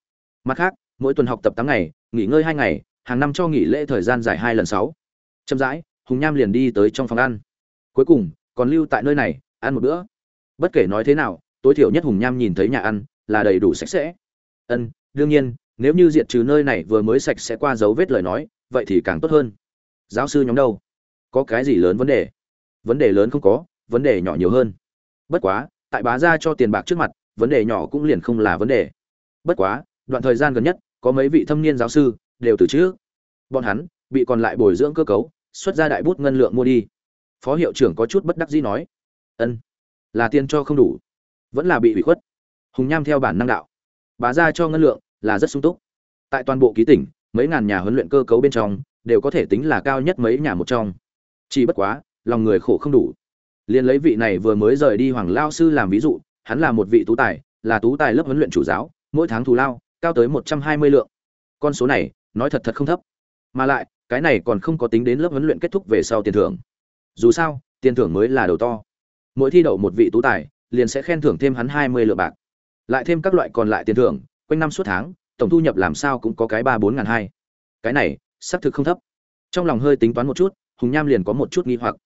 S1: Mặt khác, mỗi tuần học tập tám ngày, nghỉ ngơi hai ngày, hàng năm cho nghỉ lễ thời gian dài hai lần sáu. Chậm rãi, hùng nham liền đi tới trong phòng ăn. Cuối cùng, còn lưu tại nơi này, ăn một bữa. Bất kể nói thế nào, tối thiểu nhất hùng nham nhìn thấy nhà ăn là đầy đủ sạch sẽ. Ân, đương nhiên, nếu như diệt trừ nơi này vừa mới sạch sẽ qua dấu vết lời nói vậy thì càng tốt hơn. Giáo sư nhóm đâu? Có cái gì lớn vấn đề? Vấn đề lớn không có, vấn đề nhỏ nhiều hơn. Bất quá, tại bá gia cho tiền bạc trước mặt, vấn đề nhỏ cũng liền không là vấn đề. Bất quá, đoạn thời gian gần nhất, có mấy vị thâm niên giáo sư đều từ trước. Bọn hắn bị còn lại bồi dưỡng cơ cấu, xuất ra đại bút ngân lượng mua đi. Phó hiệu trưởng có chút bất đắc dĩ nói, ân, là tiền cho không đủ, vẫn là bị hủy khuất. Hùng nham theo bản năng đạo, bá gia cho ngân lượng là rất sung túc. Tại toàn bộ ký tỉnh mấy ngàn nhà huấn luyện cơ cấu bên trong đều có thể tính là cao nhất mấy nhà một trong chỉ bất quá lòng người khổ không đủ Liên lấy vị này vừa mới rời đi Hoàng lao sư làm ví dụ, hắn là một vị tú tài, là tú tài lớp huấn luyện chủ giáo, mỗi tháng thù lao cao tới một trăm hai mươi lượng. Con số này, nói thật thật không thấp. Mà lại, cái này còn không có tính đến lớp huấn luyện kết thúc về sau tiền thưởng. Dù sao, tiền thưởng mới là đầu to. Mỗi thi đậu một vị tú tài, liền sẽ khen thưởng thêm hắn hai mươi lượng bạc. Lại thêm các loại còn lại tiền thưởng, quanh năm suốt tháng, tổng thu nhập làm sao cũng có cái ba bốn ngàn hai. Cái này, xác thực không thấp. Trong lòng hơi tính toán một chút, Hùng Nham liền có một chút nghi hoặc.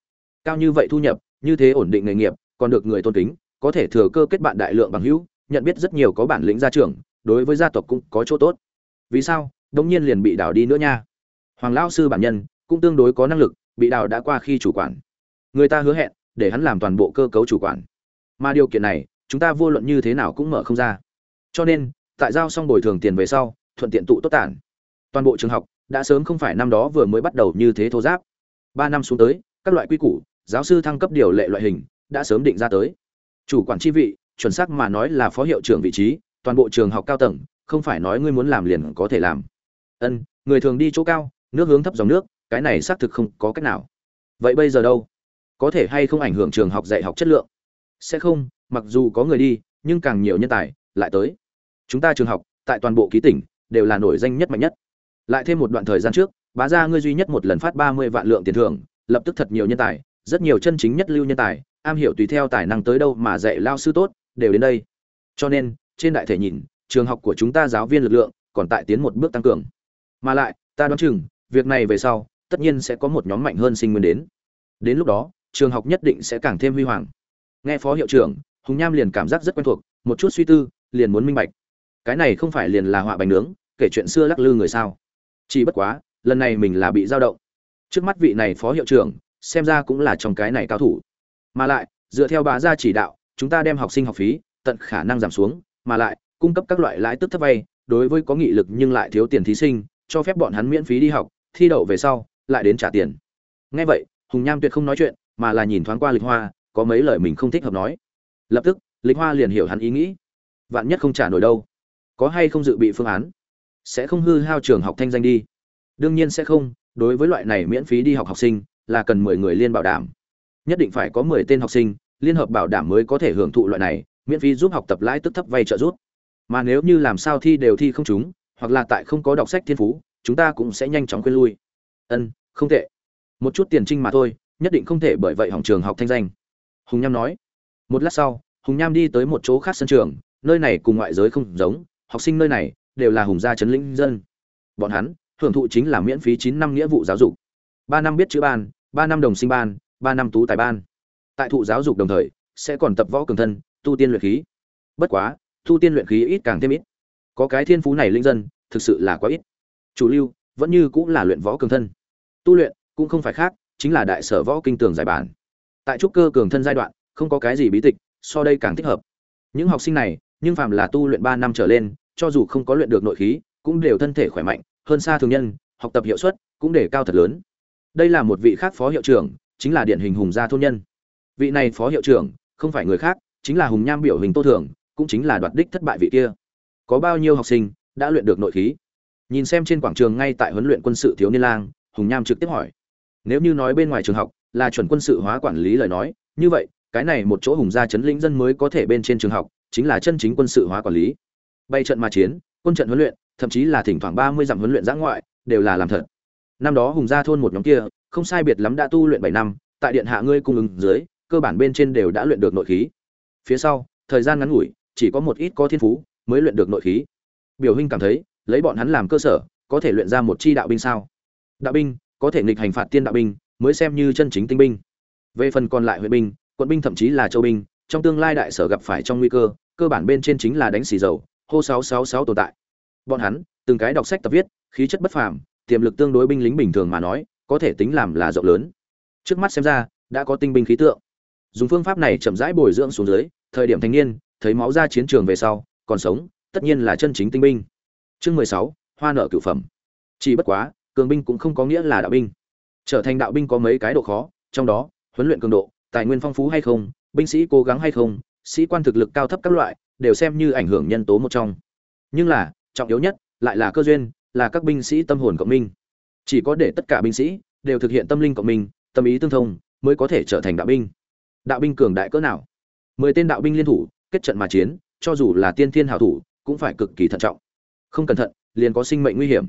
S1: Cao như vậy thu nhập, như thế ổn định nghề nghiệp, còn được người tôn kính, có thể thừa cơ kết bạn đại lượng bằng hữu, nhận biết rất nhiều có bản lĩnh gia trưởng, đối với gia tộc cũng có chỗ tốt. Vì sao? đông nhiên liền bị đảo đi nữa nha. Hoàng lão sư bản nhân cũng tương đối có năng lực, bị đào đã qua khi chủ quản. Người ta hứa hẹn để hắn làm toàn bộ cơ cấu chủ quản. Mà điều kiện này, chúng ta vô luận như thế nào cũng mở không ra. Cho nên, tại giao xong bồi thường tiền về sau, thuận tiện tụ tốt tản. Toàn bộ trường học đã sớm không phải năm đó vừa mới bắt đầu như thế thô giáp. Ba năm xuống tới, các loại quy củ, giáo sư thăng cấp điều lệ loại hình đã sớm định ra tới. Chủ quản chi vị, chuẩn xác mà nói là phó hiệu trưởng vị trí, toàn bộ trường học cao tầng, không phải nói ngươi muốn làm liền có thể làm. Ân, người thường đi chỗ cao, nước hướng thấp dòng nước, cái này xác thực không có cách nào. Vậy bây giờ đâu? Có thể hay không ảnh hưởng trường học dạy học chất lượng? Sẽ không, mặc dù có người đi, nhưng càng nhiều nhân tài lại tới. Chúng ta trường học, tại toàn bộ ký tỉnh, đều là nổi danh nhất mạnh nhất. Lại thêm một đoạn thời gian trước, bá gia ngươi duy nhất một lần phát 30 vạn lượng tiền thưởng, lập tức thật nhiều nhân tài, rất nhiều chân chính nhất lưu nhân tài, am hiểu tùy theo tài năng tới đâu mà dạy lao sư tốt, đều đến đây. Cho nên, trên đại thể nhìn, trường học của chúng ta giáo viên lực lượng còn tại tiến một bước tăng cường. Mà lại, ta đoán chừng, việc này về sau, tất nhiên sẽ có một nhóm mạnh hơn sinh nguyên đến. Đến lúc đó, trường học nhất định sẽ càng thêm huy hoàng. Nghe phó hiệu trưởng, Hùng Nham liền cảm giác rất quen thuộc, một chút suy tư, liền muốn minh bạch. Cái này không phải liền là họa bánh nướng, kể chuyện xưa lắc lư người sao? Chỉ bất quá, lần này mình là bị dao động. Trước mắt vị này phó hiệu trưởng, xem ra cũng là trong cái này cao thủ. Mà lại, dựa theo bà gia chỉ đạo, chúng ta đem học sinh học phí tận khả năng giảm xuống, mà lại cung cấp các loại lãi tức thấp vay, đối với có nghị lực nhưng lại thiếu tiền thí sinh, cho phép bọn hắn miễn phí đi học, thi đậu về sau lại đến trả tiền nghe vậy hùng nham tuyệt không nói chuyện mà là nhìn thoáng qua lịch hoa có mấy lời mình không thích hợp nói lập tức lịch hoa liền hiểu hắn ý nghĩ vạn nhất không trả nổi đâu có hay không dự bị phương án? Sẽ không hư hao trường học thanh danh đi. Đương nhiên sẽ không, đối với loại này miễn phí đi học học sinh, là cần mười người liên bảo đảm. Nhất định phải có mười tên học sinh, liên hợp bảo đảm mới có thể hưởng thụ loại này, miễn phí giúp học tập lãi tức thấp vay trợ giúp. Mà nếu như làm sao thi đều thi không chúng hoặc là tại không có đọc sách thiên phú, chúng ta cũng sẽ nhanh chóng quên lui. Ân, không tệ. Một chút tiền trinh mà thôi, nhất định không thể bởi vậy hỏng trường học thanh danh. Hùng nham nói. Một lát sau, hùng nham đi tới một chỗ khác sân trường, nơi này cùng ngoại giới không giống học sinh nơi này đều là hùng gia chấn lĩnh dân. Bọn hắn hưởng thụ chính là miễn phí chín năm nghĩa vụ giáo dục. Ba năm biết chữ ban, ba năm đồng sinh ban, ba năm tú tài ban. Tại thụ giáo dục đồng thời, sẽ còn tập võ cường thân, tu tiên luyện khí. Bất quá, tu tiên luyện khí ít càng thêm ít. Có cái thiên phú này linh dân, thực sự là quá ít. Chủ lưu, vẫn như cũng là luyện võ cường thân. Tu luyện cũng không phải khác, chính là đại sở võ kinh tường giải bản. Tại trúc cơ cường thân giai đoạn, không có cái gì bí tịch, so đây càng thích hợp. Những học sinh này nhưng phàm là tu luyện ba năm trở lên, cho dù không có luyện được nội khí, cũng đều thân thể khỏe mạnh, hơn xa thường nhân, học tập hiệu suất cũng để cao thật lớn. Đây là một vị khác phó hiệu trưởng, chính là điển hình hùng gia thôn nhân. Vị này phó hiệu trưởng, không phải người khác, chính là hùng nham biểu hình tô thường, cũng chính là đoạt đích thất bại vị kia. Có bao nhiêu học sinh đã luyện được nội khí? Nhìn xem trên quảng trường ngay tại huấn luyện quân sự thiếu niên lang, hùng nham trực tiếp hỏi. Nếu như nói bên ngoài trường học là chuẩn quân sự hóa quản lý lời nói, như vậy, cái này một chỗ hùng gia chấn lĩnh dân mới có thể bên trên trường học chính là chân chính quân sự hóa quản lý. Bay trận mà chiến, quân trận huấn luyện, thậm chí là thỉnh thoảng ba mươi dặm huấn luyện giã ngoại, đều là làm thật. Năm đó hùng gia thôn một nhóm kia, không sai biệt lắm đã tu luyện bảy năm, tại điện hạ ngươi cung ứng dưới, cơ bản bên trên đều đã luyện được nội khí. Phía sau, thời gian ngắn ngủi, chỉ có một ít có thiên phú mới luyện được nội khí. Biểu huynh cảm thấy, lấy bọn hắn làm cơ sở, có thể luyện ra một chi đạo binh sao? Đạo binh, có thể nghịch hành phạt tiên đạo binh, mới xem như chân chính tinh binh. Về phần còn lại huyện binh, quận binh thậm chí là châu binh, trong tương lai đại sở gặp phải trong nguy cơ cơ bản bên trên chính là đánh xì dầu, hô sáu sáu sáu tồn tại. Bọn hắn, từng cái đọc sách tập viết, khí chất bất phàm, tiềm lực tương đối binh lính bình thường mà nói, có thể tính làm là rộng lớn. Trước mắt xem ra, đã có tinh binh khí tượng. Dùng phương pháp này chậm rãi bồi dưỡng xuống dưới, thời điểm thanh niên, thấy máu ra chiến trường về sau, còn sống, tất nhiên là chân chính tinh binh. Chương mười sáu, hoa nợ cửu phẩm. Chỉ bất quá, cường binh cũng không có nghĩa là đạo binh. Trở thành đạo binh có mấy cái độ khó, trong đó, huấn luyện cường độ, tài nguyên phong phú hay không, binh sĩ cố gắng hay không sĩ quan thực lực cao thấp các loại, đều xem như ảnh hưởng nhân tố một trong. Nhưng là, trọng yếu nhất, lại là cơ duyên, là các binh sĩ tâm hồn cộng minh. Chỉ có để tất cả binh sĩ đều thực hiện tâm linh cộng minh, tâm ý tương thông, mới có thể trở thành đạo binh. Đạo binh cường đại cỡ nào? Mười tên đạo binh liên thủ, kết trận mà chiến, cho dù là tiên thiên hảo thủ, cũng phải cực kỳ thận trọng. Không cẩn thận, liền có sinh mệnh nguy hiểm.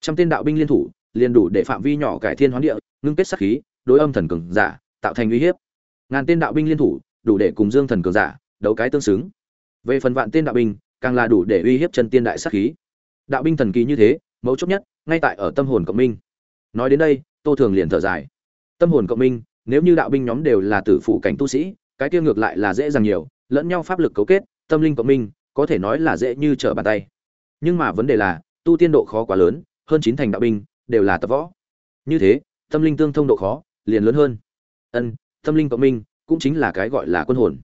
S1: Trăm tên đạo binh liên thủ, liền đủ để phạm vi nhỏ cải thiên hoán địa, ngưng kết sát khí, đối âm thần cường giả, tạo thành uy hiếp. Ngàn tên đạo binh liên thủ đủ để cùng dương thần cường giả đấu cái tương xứng. Về phần vạn tên đạo binh, càng là đủ để uy hiếp chân tiên đại sát khí. Đạo binh thần kỳ như thế, mấu chốt nhất, ngay tại ở tâm hồn cộng minh. Nói đến đây, tô thường liền thở dài. Tâm hồn cộng minh, nếu như đạo binh nhóm đều là tử phụ cảnh tu sĩ, cái kia ngược lại là dễ dàng nhiều, lẫn nhau pháp lực cấu kết, tâm linh cộng minh, có thể nói là dễ như trở bàn tay. Nhưng mà vấn đề là, tu tiên độ khó quá lớn, hơn chín thành đạo binh đều là tập võ. Như thế, tâm linh tương thông độ khó liền lớn hơn. Ân, tâm linh cộng minh cũng chính là cái gọi là quân hồn.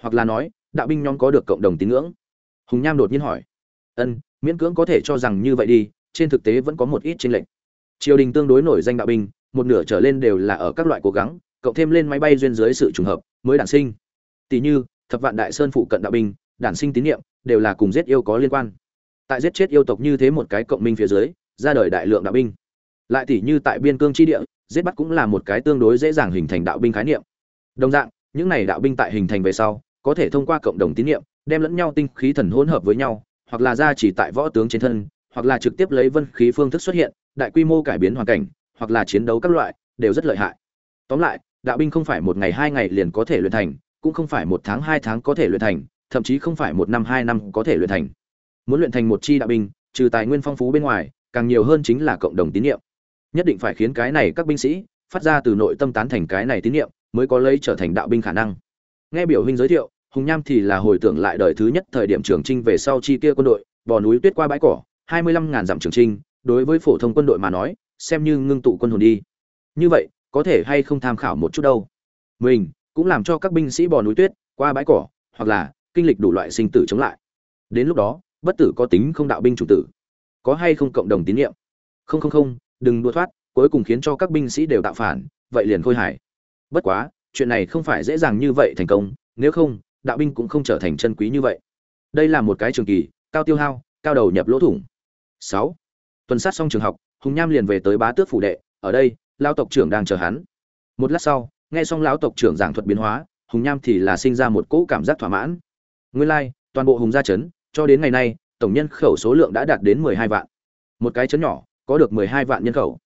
S1: Hoặc là nói, đạo binh nhóm có được cộng đồng tín ngưỡng. Hùng nham đột nhiên hỏi. Ân, miễn cưỡng có thể cho rằng như vậy đi, trên thực tế vẫn có một ít chênh lệch. Triều đình tương đối nổi danh đạo binh, một nửa trở lên đều là ở các loại cố gắng, cộng thêm lên máy bay duyên dưới sự trùng hợp, mới đản sinh. Tỷ như, thập vạn đại sơn phụ cận đạo binh, đản sinh tín niệm, đều là cùng giết yêu có liên quan. Tại giết chết yêu tộc như thế một cái cộng minh phía dưới, ra đời đại lượng đạo binh. Lại tỷ như tại biên cương tri địa, giết bắt cũng là một cái tương đối dễ dàng hình thành đạo binh khái niệm đồng dạng, những này đạo binh tại hình thành về sau, có thể thông qua cộng đồng tín niệm, đem lẫn nhau tinh khí thần hỗn hợp với nhau, hoặc là ra chỉ tại võ tướng trên thân, hoặc là trực tiếp lấy vân khí phương thức xuất hiện, đại quy mô cải biến hoàn cảnh, hoặc là chiến đấu các loại, đều rất lợi hại tóm lại, đạo binh không phải một ngày hai ngày liền có thể luyện thành, cũng không phải một tháng hai tháng có thể luyện thành, thậm chí không phải một năm hai năm có thể luyện thành muốn luyện thành một chi đạo binh, trừ tài nguyên phong phú bên ngoài, càng nhiều hơn chính là cộng đồng tín niệm. nhất định phải khiến cái này các binh sĩ, phát ra từ nội tâm tán thành cái này tín niệm mới có lấy trở thành đạo binh khả năng. Nghe biểu huynh giới thiệu, hùng nham thì là hồi tưởng lại đời thứ nhất thời điểm trường trinh về sau chi kia quân đội, bò núi tuyết qua bãi cỏ, hai mươi lăm ngàn dặm trường trinh, đối với phổ thông quân đội mà nói, xem như ngưng tụ quân hồn đi. Như vậy, có thể hay không tham khảo một chút đâu? Mình cũng làm cho các binh sĩ bò núi tuyết, qua bãi cỏ, hoặc là kinh lịch đủ loại sinh tử chống lại. Đến lúc đó, bất tử có tính không đạo binh chủ tử. Có hay không cộng đồng tín nhiệm? Không không không, đừng đua thoát, cuối cùng khiến cho các binh sĩ đều tạo phản, vậy liền khôi hài bất quá, chuyện này không phải dễ dàng như vậy thành công, nếu không, đạo binh cũng không trở thành chân quý như vậy. Đây là một cái trường kỳ, cao tiêu hao, cao đầu nhập lỗ thủng. Sáu. Tuần sát xong trường học, hùng nham liền về tới bá tước phủ đệ, ở đây lao tộc trưởng đang chờ hắn. Một lát sau, nghe xong lão tộc trưởng giảng thuật biến hóa, hùng nham thì là sinh ra một cỗ cảm giác thỏa mãn. Nguyên lai, toàn bộ hùng gia trấn, cho đến ngày nay, tổng nhân khẩu số lượng đã đạt đến mười hai vạn. Một cái trấn nhỏ, có được mười hai vạn nhân khẩu.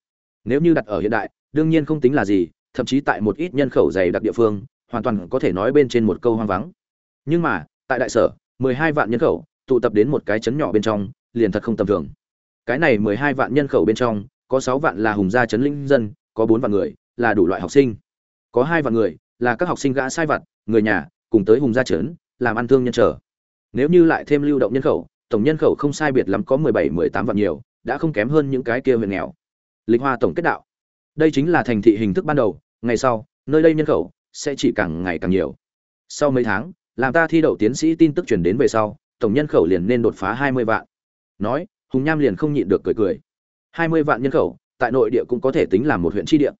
S1: Nếu như đặt ở hiện đại, đương nhiên không tính là gì thậm chí tại một ít nhân khẩu dày đặc địa phương, hoàn toàn có thể nói bên trên một câu hoang vắng. Nhưng mà, tại đại sở, mười hai vạn nhân khẩu, tụ tập đến một cái trấn nhỏ bên trong, liền thật không tầm thường. Cái này mười hai vạn nhân khẩu bên trong, có sáu vạn là hùng gia trấn linh dân, có bốn vạn người, là đủ loại học sinh. Có hai vạn người, là các học sinh gã sai vặt, người nhà, cùng tới hùng gia trấn, làm ăn thương nhân trở nếu như lại thêm lưu động nhân khẩu, tổng nhân khẩu không sai biệt lắm có mười bảy, mười tám vạn nhiều, đã không kém hơn những cái kia huyện nghèo. Lịch hoa tổng kết đạo. Đây chính là thành thị hình thức ban đầu ngày sau, nơi đây nhân khẩu sẽ chỉ càng ngày càng nhiều. Sau mấy tháng, làm ta thi đậu tiến sĩ tin tức truyền đến về sau, tổng nhân khẩu liền nên đột phá hai mươi vạn. Nói, hùng nham liền không nhịn được cười cười. hai mươi vạn nhân khẩu, tại nội địa cũng có thể tính là một huyện tri địa.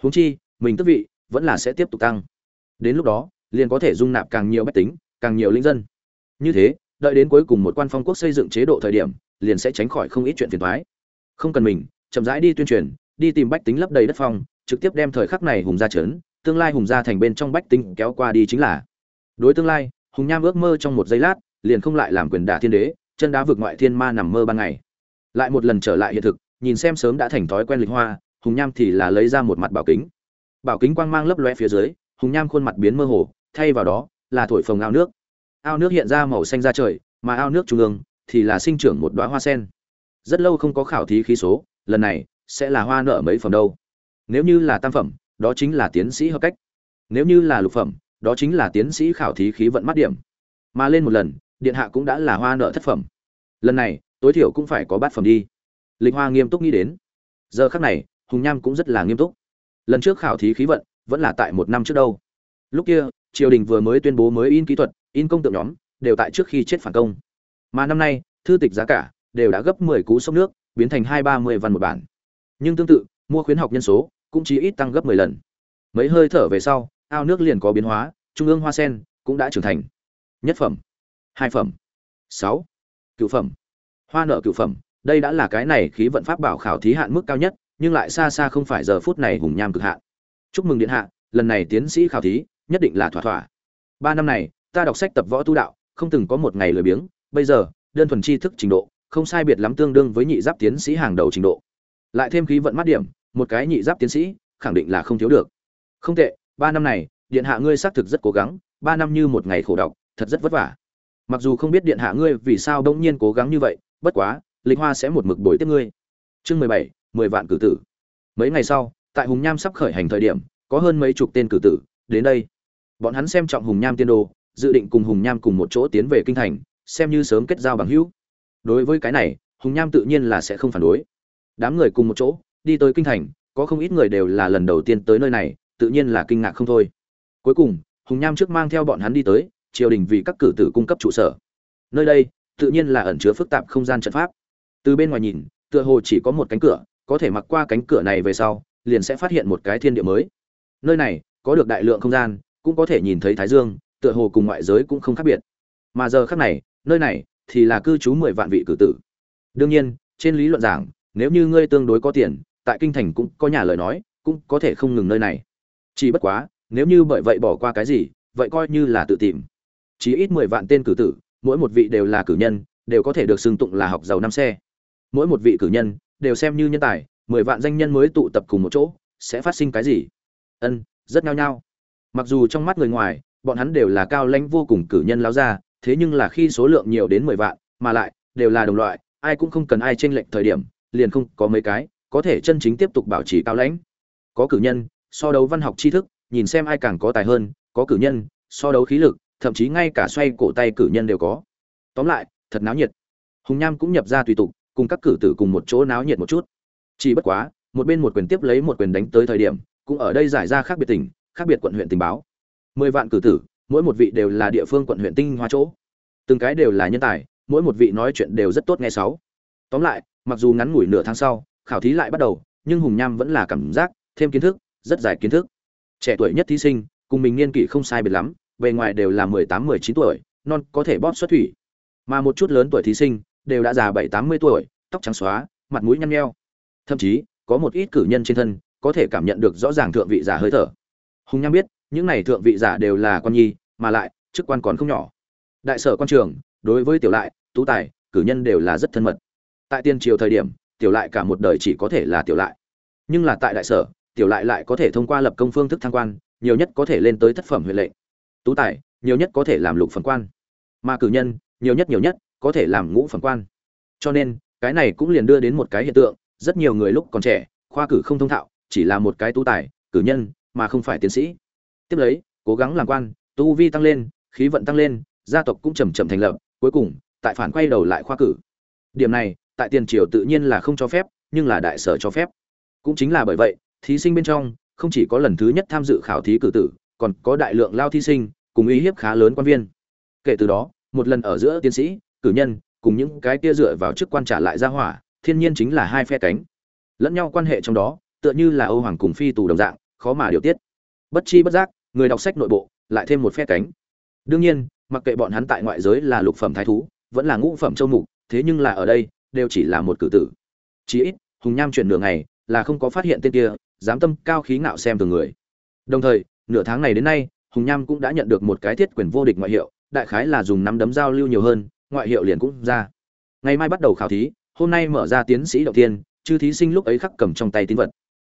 S1: Húng chi, mình tức vị vẫn là sẽ tiếp tục tăng. Đến lúc đó, liền có thể dung nạp càng nhiều bách tính, càng nhiều linh dân. Như thế, đợi đến cuối cùng một quan phong quốc xây dựng chế độ thời điểm, liền sẽ tránh khỏi không ít chuyện phiền toái. Không cần mình, chậm rãi đi tuyên truyền, đi tìm bách tính lấp đầy đất phong trực tiếp đem thời khắc này hùng gia trấn, tương lai hùng gia thành bên trong bách tính kéo qua đi chính là. Đối tương lai, hùng nham ước mơ trong một giây lát, liền không lại làm quyền đả thiên đế, chân đá vượt ngoại thiên ma nằm mơ ban ngày. Lại một lần trở lại hiện thực, nhìn xem sớm đã thành thói quen lịch hoa, hùng nham thì là lấy ra một mặt bảo kính. Bảo kính quang mang lấp loe phía dưới, hùng nham khuôn mặt biến mơ hồ, thay vào đó, là thổi phồng ao nước. Ao nước hiện ra màu xanh ra trời, mà ao nước trung ương thì là sinh trưởng một đóa hoa sen. Rất lâu không có khảo thí khí số, lần này sẽ là hoa nợ mấy phẩm đâu nếu như là tam phẩm, đó chính là tiến sĩ hợp cách. Nếu như là lục phẩm, đó chính là tiến sĩ khảo thí khí vận mắt điểm. Mà lên một lần, điện hạ cũng đã là hoa nợ thất phẩm. Lần này, tối thiểu cũng phải có bát phẩm đi. Lịch hoa nghiêm túc nghĩ đến. Giờ khắc này, hùng nham cũng rất là nghiêm túc. Lần trước khảo thí khí vận, vẫn là tại một năm trước đâu. Lúc kia, triều đình vừa mới tuyên bố mới in kỹ thuật, in công tượng nhóm, đều tại trước khi chết phản công. Mà năm nay, thư tịch giá cả, đều đã gấp mười cú sốc nước, biến thành hai ba mươi văn một bản. Nhưng tương tự, mua khuyến học nhân số cũng chỉ ít tăng gấp mười lần. Mấy hơi thở về sau, ao nước liền có biến hóa, trung ương hoa sen cũng đã trưởng thành. Nhất phẩm, hai phẩm, sáu cửu phẩm, hoa nợ cửu phẩm, đây đã là cái này khí vận pháp bảo khảo thí hạn mức cao nhất, nhưng lại xa xa không phải giờ phút này hùng nham cực hạn. Chúc mừng điện hạ, lần này tiến sĩ khảo thí, nhất định là thỏa thỏa. Ba năm này, ta đọc sách tập võ tu đạo, không từng có một ngày lười biếng, bây giờ, đơn thuần tri thức trình độ, không sai biệt lắm tương đương với nhị giáp tiến sĩ hàng đầu trình độ. Lại thêm khí vận mắt điểm một cái nhị giáp tiến sĩ, khẳng định là không thiếu được. Không tệ, ba năm này, điện hạ ngươi xác thực rất cố gắng, ba năm như một ngày khổ đọc, thật rất vất vả. Mặc dù không biết điện hạ ngươi vì sao đông nhiên cố gắng như vậy, bất quá linh hoa sẽ một mực bồi tiếp ngươi. Chương mười bảy, mười vạn cử tử. Mấy ngày sau, tại hùng nham sắp khởi hành thời điểm, có hơn mấy chục tên cử tử đến đây. Bọn hắn xem trọng hùng nham tiên đồ, dự định cùng hùng nham cùng một chỗ tiến về kinh thành, xem như sớm kết giao bằng hữu. Đối với cái này, hùng nham tự nhiên là sẽ không phản đối. Đám người cùng một chỗ đi tới kinh thành, có không ít người đều là lần đầu tiên tới nơi này, tự nhiên là kinh ngạc không thôi. Cuối cùng, hùng nham trước mang theo bọn hắn đi tới, triều đình vì các cử tử cung cấp trụ sở. Nơi đây, tự nhiên là ẩn chứa phức tạp không gian trận pháp. Từ bên ngoài nhìn, tựa hồ chỉ có một cánh cửa, có thể mặc qua cánh cửa này về sau, liền sẽ phát hiện một cái thiên địa mới. Nơi này, có được đại lượng không gian, cũng có thể nhìn thấy thái dương, tựa hồ cùng ngoại giới cũng không khác biệt. Mà giờ khác này, nơi này thì là cư trú mười vạn vị cử tử. Đương nhiên, trên lý luận giảng, nếu như ngươi tương đối có tiền tại kinh thành cũng có nhà lời nói, cũng có thể không ngừng nơi này. Chỉ bất quá, nếu như bởi vậy bỏ qua cái gì, vậy coi như là tự tìm. Chỉ ít mười vạn tên cử tử, mỗi một vị đều là cử nhân, đều có thể được xưng tụng là học giàu năm xe. Mỗi một vị cử nhân, đều xem như nhân tài, mười vạn danh nhân mới tụ tập cùng một chỗ, sẽ phát sinh cái gì? Ân, rất nhao nhao. Mặc dù trong mắt người ngoài, bọn hắn đều là cao lãnh vô cùng cử nhân láo ra thế nhưng là khi số lượng nhiều đến mười vạn, mà lại, đều là đồng loại, ai cũng không cần ai tranh lệch thời điểm, liền không có mấy cái có thể chân chính tiếp tục bảo trì cao lãnh. Có cử nhân, so đấu văn học tri thức, nhìn xem ai càng có tài hơn, có cử nhân, so đấu khí lực, thậm chí ngay cả xoay cổ tay cử nhân đều có. Tóm lại, thật náo nhiệt. Hùng nham cũng nhập ra tùy tục, cùng các cử tử cùng một chỗ náo nhiệt một chút. Chỉ bất quá, một bên một quyền tiếp lấy một quyền đánh tới thời điểm, cũng ở đây giải ra khác biệt tỉnh khác biệt quận huyện tình báo. Mười vạn cử tử, mỗi một vị đều là địa phương quận huyện tinh hoa chỗ. Từng cái đều là nhân tài, mỗi một vị nói chuyện đều rất tốt nghe sáu. Tóm lại, mặc dù ngắn ngủi nửa tháng sau khảo thí lại bắt đầu, nhưng hùng nham vẫn là cảm giác thêm kiến thức, rất dài kiến thức. Trẻ tuổi nhất thí sinh, cùng mình niên kỷ không sai biệt lắm, bề ngoài đều là mười tám, mười chín tuổi, non có thể bóp xuất thủy. Mà một chút lớn tuổi thí sinh, đều đã già bảy tám mươi tuổi, tóc trắng xóa, mặt mũi nhăn nheo. Thậm chí, có một ít cử nhân trên thân, có thể cảm nhận được rõ ràng thượng vị giả hơi thở. Hùng nham biết, những này thượng vị giả đều là con nhi, mà lại, chức quan còn không nhỏ. Đại sở quan trường, đối với tiểu lại, tú tài, cử nhân đều là rất thân mật. Tại tiên triều thời điểm tiểu lại cả một đời chỉ có thể là tiểu lại. Nhưng là tại đại sở, tiểu lại lại có thể thông qua lập công phương thức thăng quan, nhiều nhất có thể lên tới thất phẩm huệ lệnh. Tú tài, nhiều nhất có thể làm lục phẩm quan. Mà cử nhân, nhiều nhất nhiều nhất có thể làm ngũ phẩm quan. Cho nên, cái này cũng liền đưa đến một cái hiện tượng, rất nhiều người lúc còn trẻ, khoa cử không thông thạo, chỉ là một cái tú tài, cử nhân, mà không phải tiến sĩ. Tiếp lấy, cố gắng làm quan, tu vi tăng lên, khí vận tăng lên, gia tộc cũng chầm chậm thành lập, cuối cùng, tại phản quay đầu lại khoa cử. Điểm này tại tiền triều tự nhiên là không cho phép, nhưng là đại sở cho phép. Cũng chính là bởi vậy, thí sinh bên trong, không chỉ có lần thứ nhất tham dự khảo thí cử tử, còn có đại lượng lao thí sinh, cùng uy hiếp khá lớn quan viên. Kể từ đó, một lần ở giữa tiến sĩ, cử nhân, cùng những cái kia dựa vào chức quan trả lại ra hỏa, thiên nhiên chính là hai phe cánh. Lẫn nhau quan hệ trong đó, tựa như là âu hoàng cùng phi tù đồng dạng, khó mà điều tiết. Bất chi bất giác, người đọc sách nội bộ, lại thêm một phe cánh. Đương nhiên, mặc kệ bọn hắn tại ngoại giới là lục phẩm thái thú, vẫn là ngũ phẩm châu mục, thế nhưng là ở đây đều chỉ là một cử tử. Chí ít, hùng nham chuyển nửa ngày, là không có phát hiện tên kia, dám tâm cao khí ngạo xem từng người. Đồng thời, nửa tháng này đến nay, hùng nham cũng đã nhận được một cái thiết quyền vô địch ngoại hiệu, đại khái là dùng nắm đấm giao lưu nhiều hơn, ngoại hiệu liền cũng ra. Ngày mai bắt đầu khảo thí, hôm nay mở ra tiến sĩ đầu tiên, chư thí sinh lúc ấy khắc cầm trong tay tín vật.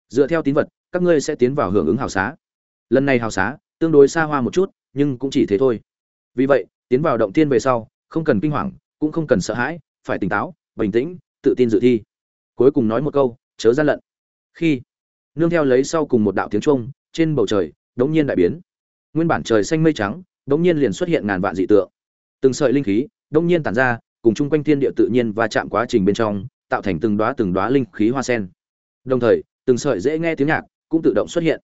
S1: Dựa theo tín vật, các ngươi sẽ tiến vào hưởng ứng hào xá. Lần này hào xá, tương đối xa hoa một chút, nhưng cũng chỉ thế thôi. Vì vậy, tiến vào động tiên về sau, không cần kinh hoàng, cũng không cần sợ hãi, phải tỉnh táo bình tĩnh, tự tin dự thi. Cuối cùng nói một câu, chớ gian lận. Khi nương theo lấy sau cùng một đạo tiếng trung trên bầu trời, đống nhiên đại biến. Nguyên bản trời xanh mây trắng, đống nhiên liền xuất hiện ngàn vạn dị tượng. Từng sợi linh khí, đống nhiên tản ra, cùng chung quanh thiên địa tự nhiên và chạm quá trình bên trong, tạo thành từng đóa từng đóa linh khí hoa sen. Đồng thời, từng sợi dễ nghe tiếng nhạc cũng tự động xuất hiện.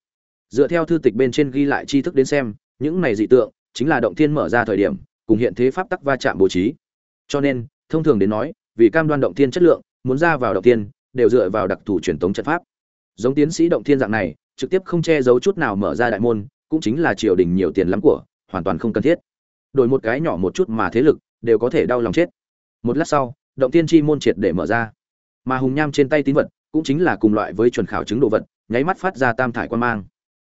S1: Dựa theo thư tịch bên trên ghi lại tri thức đến xem, những này dị tượng chính là động thiên mở ra thời điểm, cùng hiện thế pháp tắc va chạm bố trí. Cho nên, thông thường đến nói vì cam đoan động thiên chất lượng, muốn ra vào động thiên, đều dựa vào đặc thù truyền thống trận pháp. Giống tiến sĩ động thiên dạng này, trực tiếp không che giấu chút nào mở ra đại môn, cũng chính là triều đình nhiều tiền lắm của, hoàn toàn không cần thiết. Đổi một cái nhỏ một chút mà thế lực, đều có thể đau lòng chết. Một lát sau, động thiên chi môn triệt để mở ra. Mà hùng nham trên tay tín vật, cũng chính là cùng loại với chuẩn khảo chứng đồ vật, nháy mắt phát ra tam thải quan mang.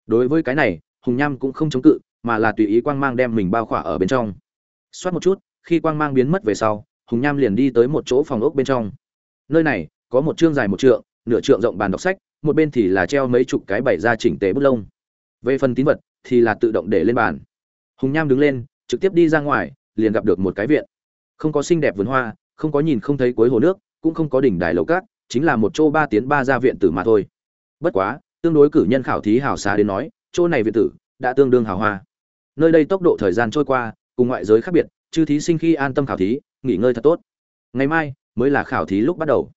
S1: Đối với cái này, hùng nham cũng không chống cự, mà là tùy ý quang mang đem mình bao khỏa ở bên trong. Xoát một chút, khi quang mang biến mất về sau hùng nham liền đi tới một chỗ phòng ốc bên trong. Nơi này, có một chương dài một trượng, nửa trượng rộng bàn đọc sách, một bên thì là treo mấy chục cái bảy ra chỉnh tế bút lông. Về phần tín vật, thì là tự động để lên bàn. Hùng nham đứng lên, trực tiếp đi ra ngoài, liền gặp được một cái viện. Không có xinh đẹp vườn hoa, không có nhìn không thấy cuối hồ nước, cũng không có đỉnh đài lầu cát, chính là một chỗ ba tiến ba ra viện tử mà thôi. Bất quá, tương đối cử nhân khảo thí hào xá đến nói, chỗ này viện tử đã tương đương hào hoa. Nơi đây tốc độ thời gian trôi qua, cùng ngoại giới khác biệt, chư thí sinh khi an tâm khảo thí nghỉ ngơi thật tốt. Ngày mai mới là khảo thí lúc bắt đầu.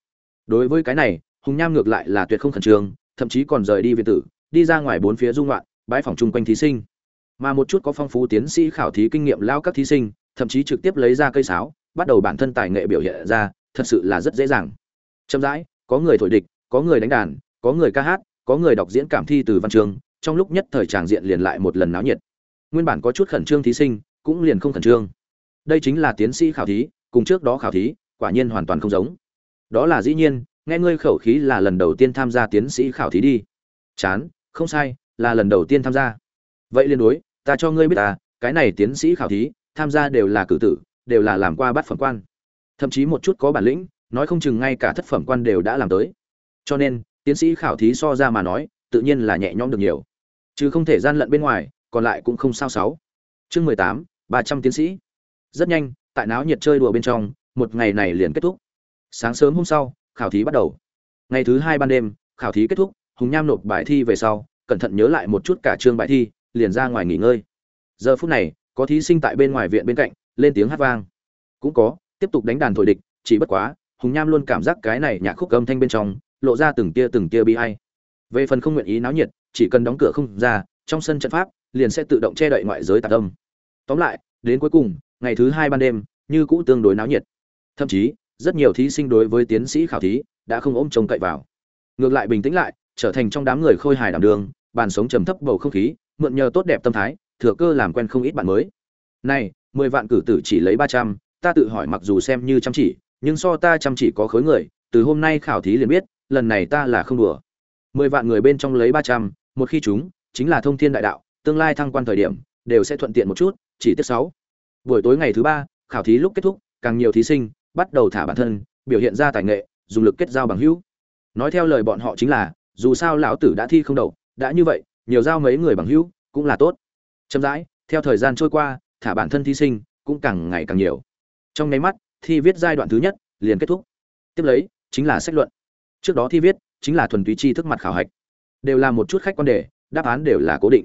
S1: Đối với cái này, hùng nham ngược lại là tuyệt không khẩn trương, thậm chí còn rời đi viện tử, đi ra ngoài bốn phía dung loạn bãi phòng chung quanh thí sinh. Mà một chút có phong phú tiến sĩ khảo thí kinh nghiệm lao các thí sinh, thậm chí trực tiếp lấy ra cây sáo, bắt đầu bản thân tài nghệ biểu hiện ra, thật sự là rất dễ dàng. Chậm rãi, có người thổi địch, có người đánh đàn, có người ca hát, có người đọc diễn cảm thi từ văn chương trong lúc nhất thời tràng diện liền lại một lần náo nhiệt. Nguyên bản có chút khẩn trương thí sinh, cũng liền không khẩn trương đây chính là tiến sĩ khảo thí, cùng trước đó khảo thí, quả nhiên hoàn toàn không giống. Đó là dĩ nhiên, nghe ngươi khẩu khí là lần đầu tiên tham gia tiến sĩ khảo thí đi. Chán, không sai, là lần đầu tiên tham gia. Vậy liên đối, ta cho ngươi biết ta cái này tiến sĩ khảo thí, tham gia đều là cử tử, đều là làm qua bát phẩm quan. Thậm chí một chút có bản lĩnh, nói không chừng ngay cả thất phẩm quan đều đã làm tới. Cho nên, tiến sĩ khảo thí so ra mà nói, tự nhiên là nhẹ nhõm được nhiều. Chứ không thể gian lận bên ngoài, còn lại cũng không sao sáu. Chương mười tám, ba trăm tiến sĩ rất nhanh, tại náo nhiệt chơi đùa bên trong, một ngày này liền kết thúc. Sáng sớm hôm sau, khảo thí bắt đầu. Ngày thứ hai ban đêm, khảo thí kết thúc, hùng nham nộp bài thi về sau, cẩn thận nhớ lại một chút cả chương bài thi, liền ra ngoài nghỉ ngơi. Giờ phút này, có thí sinh tại bên ngoài viện bên cạnh, lên tiếng hát vang. Cũng có, tiếp tục đánh đàn thổi địch, chỉ bất quá, hùng nham luôn cảm giác cái này nhạc khúc âm thanh bên trong, lộ ra từng tia từng tia bi hay về phần không nguyện ý náo nhiệt, chỉ cần đóng cửa không ra, trong sân trận pháp, liền sẽ tự động che đậy ngoại giới tạc âm. Tóm lại, đến cuối cùng ngày thứ hai ban đêm, như cũ tương đối náo nhiệt. Thậm chí, rất nhiều thí sinh đối với tiến sĩ khảo thí đã không ôm trông cậy vào. Ngược lại bình tĩnh lại, trở thành trong đám người khôi hài đảm đường, bàn sống trầm thấp bầu không khí, mượn nhờ tốt đẹp tâm thái, thừa cơ làm quen không ít bạn mới. Này, mười vạn cử tử chỉ lấy ba trăm, ta tự hỏi mặc dù xem như chăm chỉ, nhưng so ta chăm chỉ có khối người, từ hôm nay khảo thí liền biết, lần này ta là không đùa. Mười vạn người bên trong lấy ba trăm, một khi chúng, chính là thông thiên đại đạo, tương lai thăng quan thời điểm, đều sẽ thuận tiện một chút, chỉ tiết sáu buổi tối ngày thứ ba, khảo thí lúc kết thúc, càng nhiều thí sinh bắt đầu thả bản thân, biểu hiện ra tài nghệ, dùng lực kết giao bằng hữu. Nói theo lời bọn họ chính là, dù sao lão tử đã thi không đậu đã như vậy, nhiều giao mấy người bằng hữu cũng là tốt. Chậm rãi, theo thời gian trôi qua, thả bản thân thí sinh cũng càng ngày càng nhiều. Trong nháy mắt, thi viết giai đoạn thứ nhất liền kết thúc. Tiếp lấy, chính là sách luận. Trước đó thi viết chính là thuần túy tri thức mặt khảo hạch. Đều là một chút khách quan đề, đáp án đều là cố định.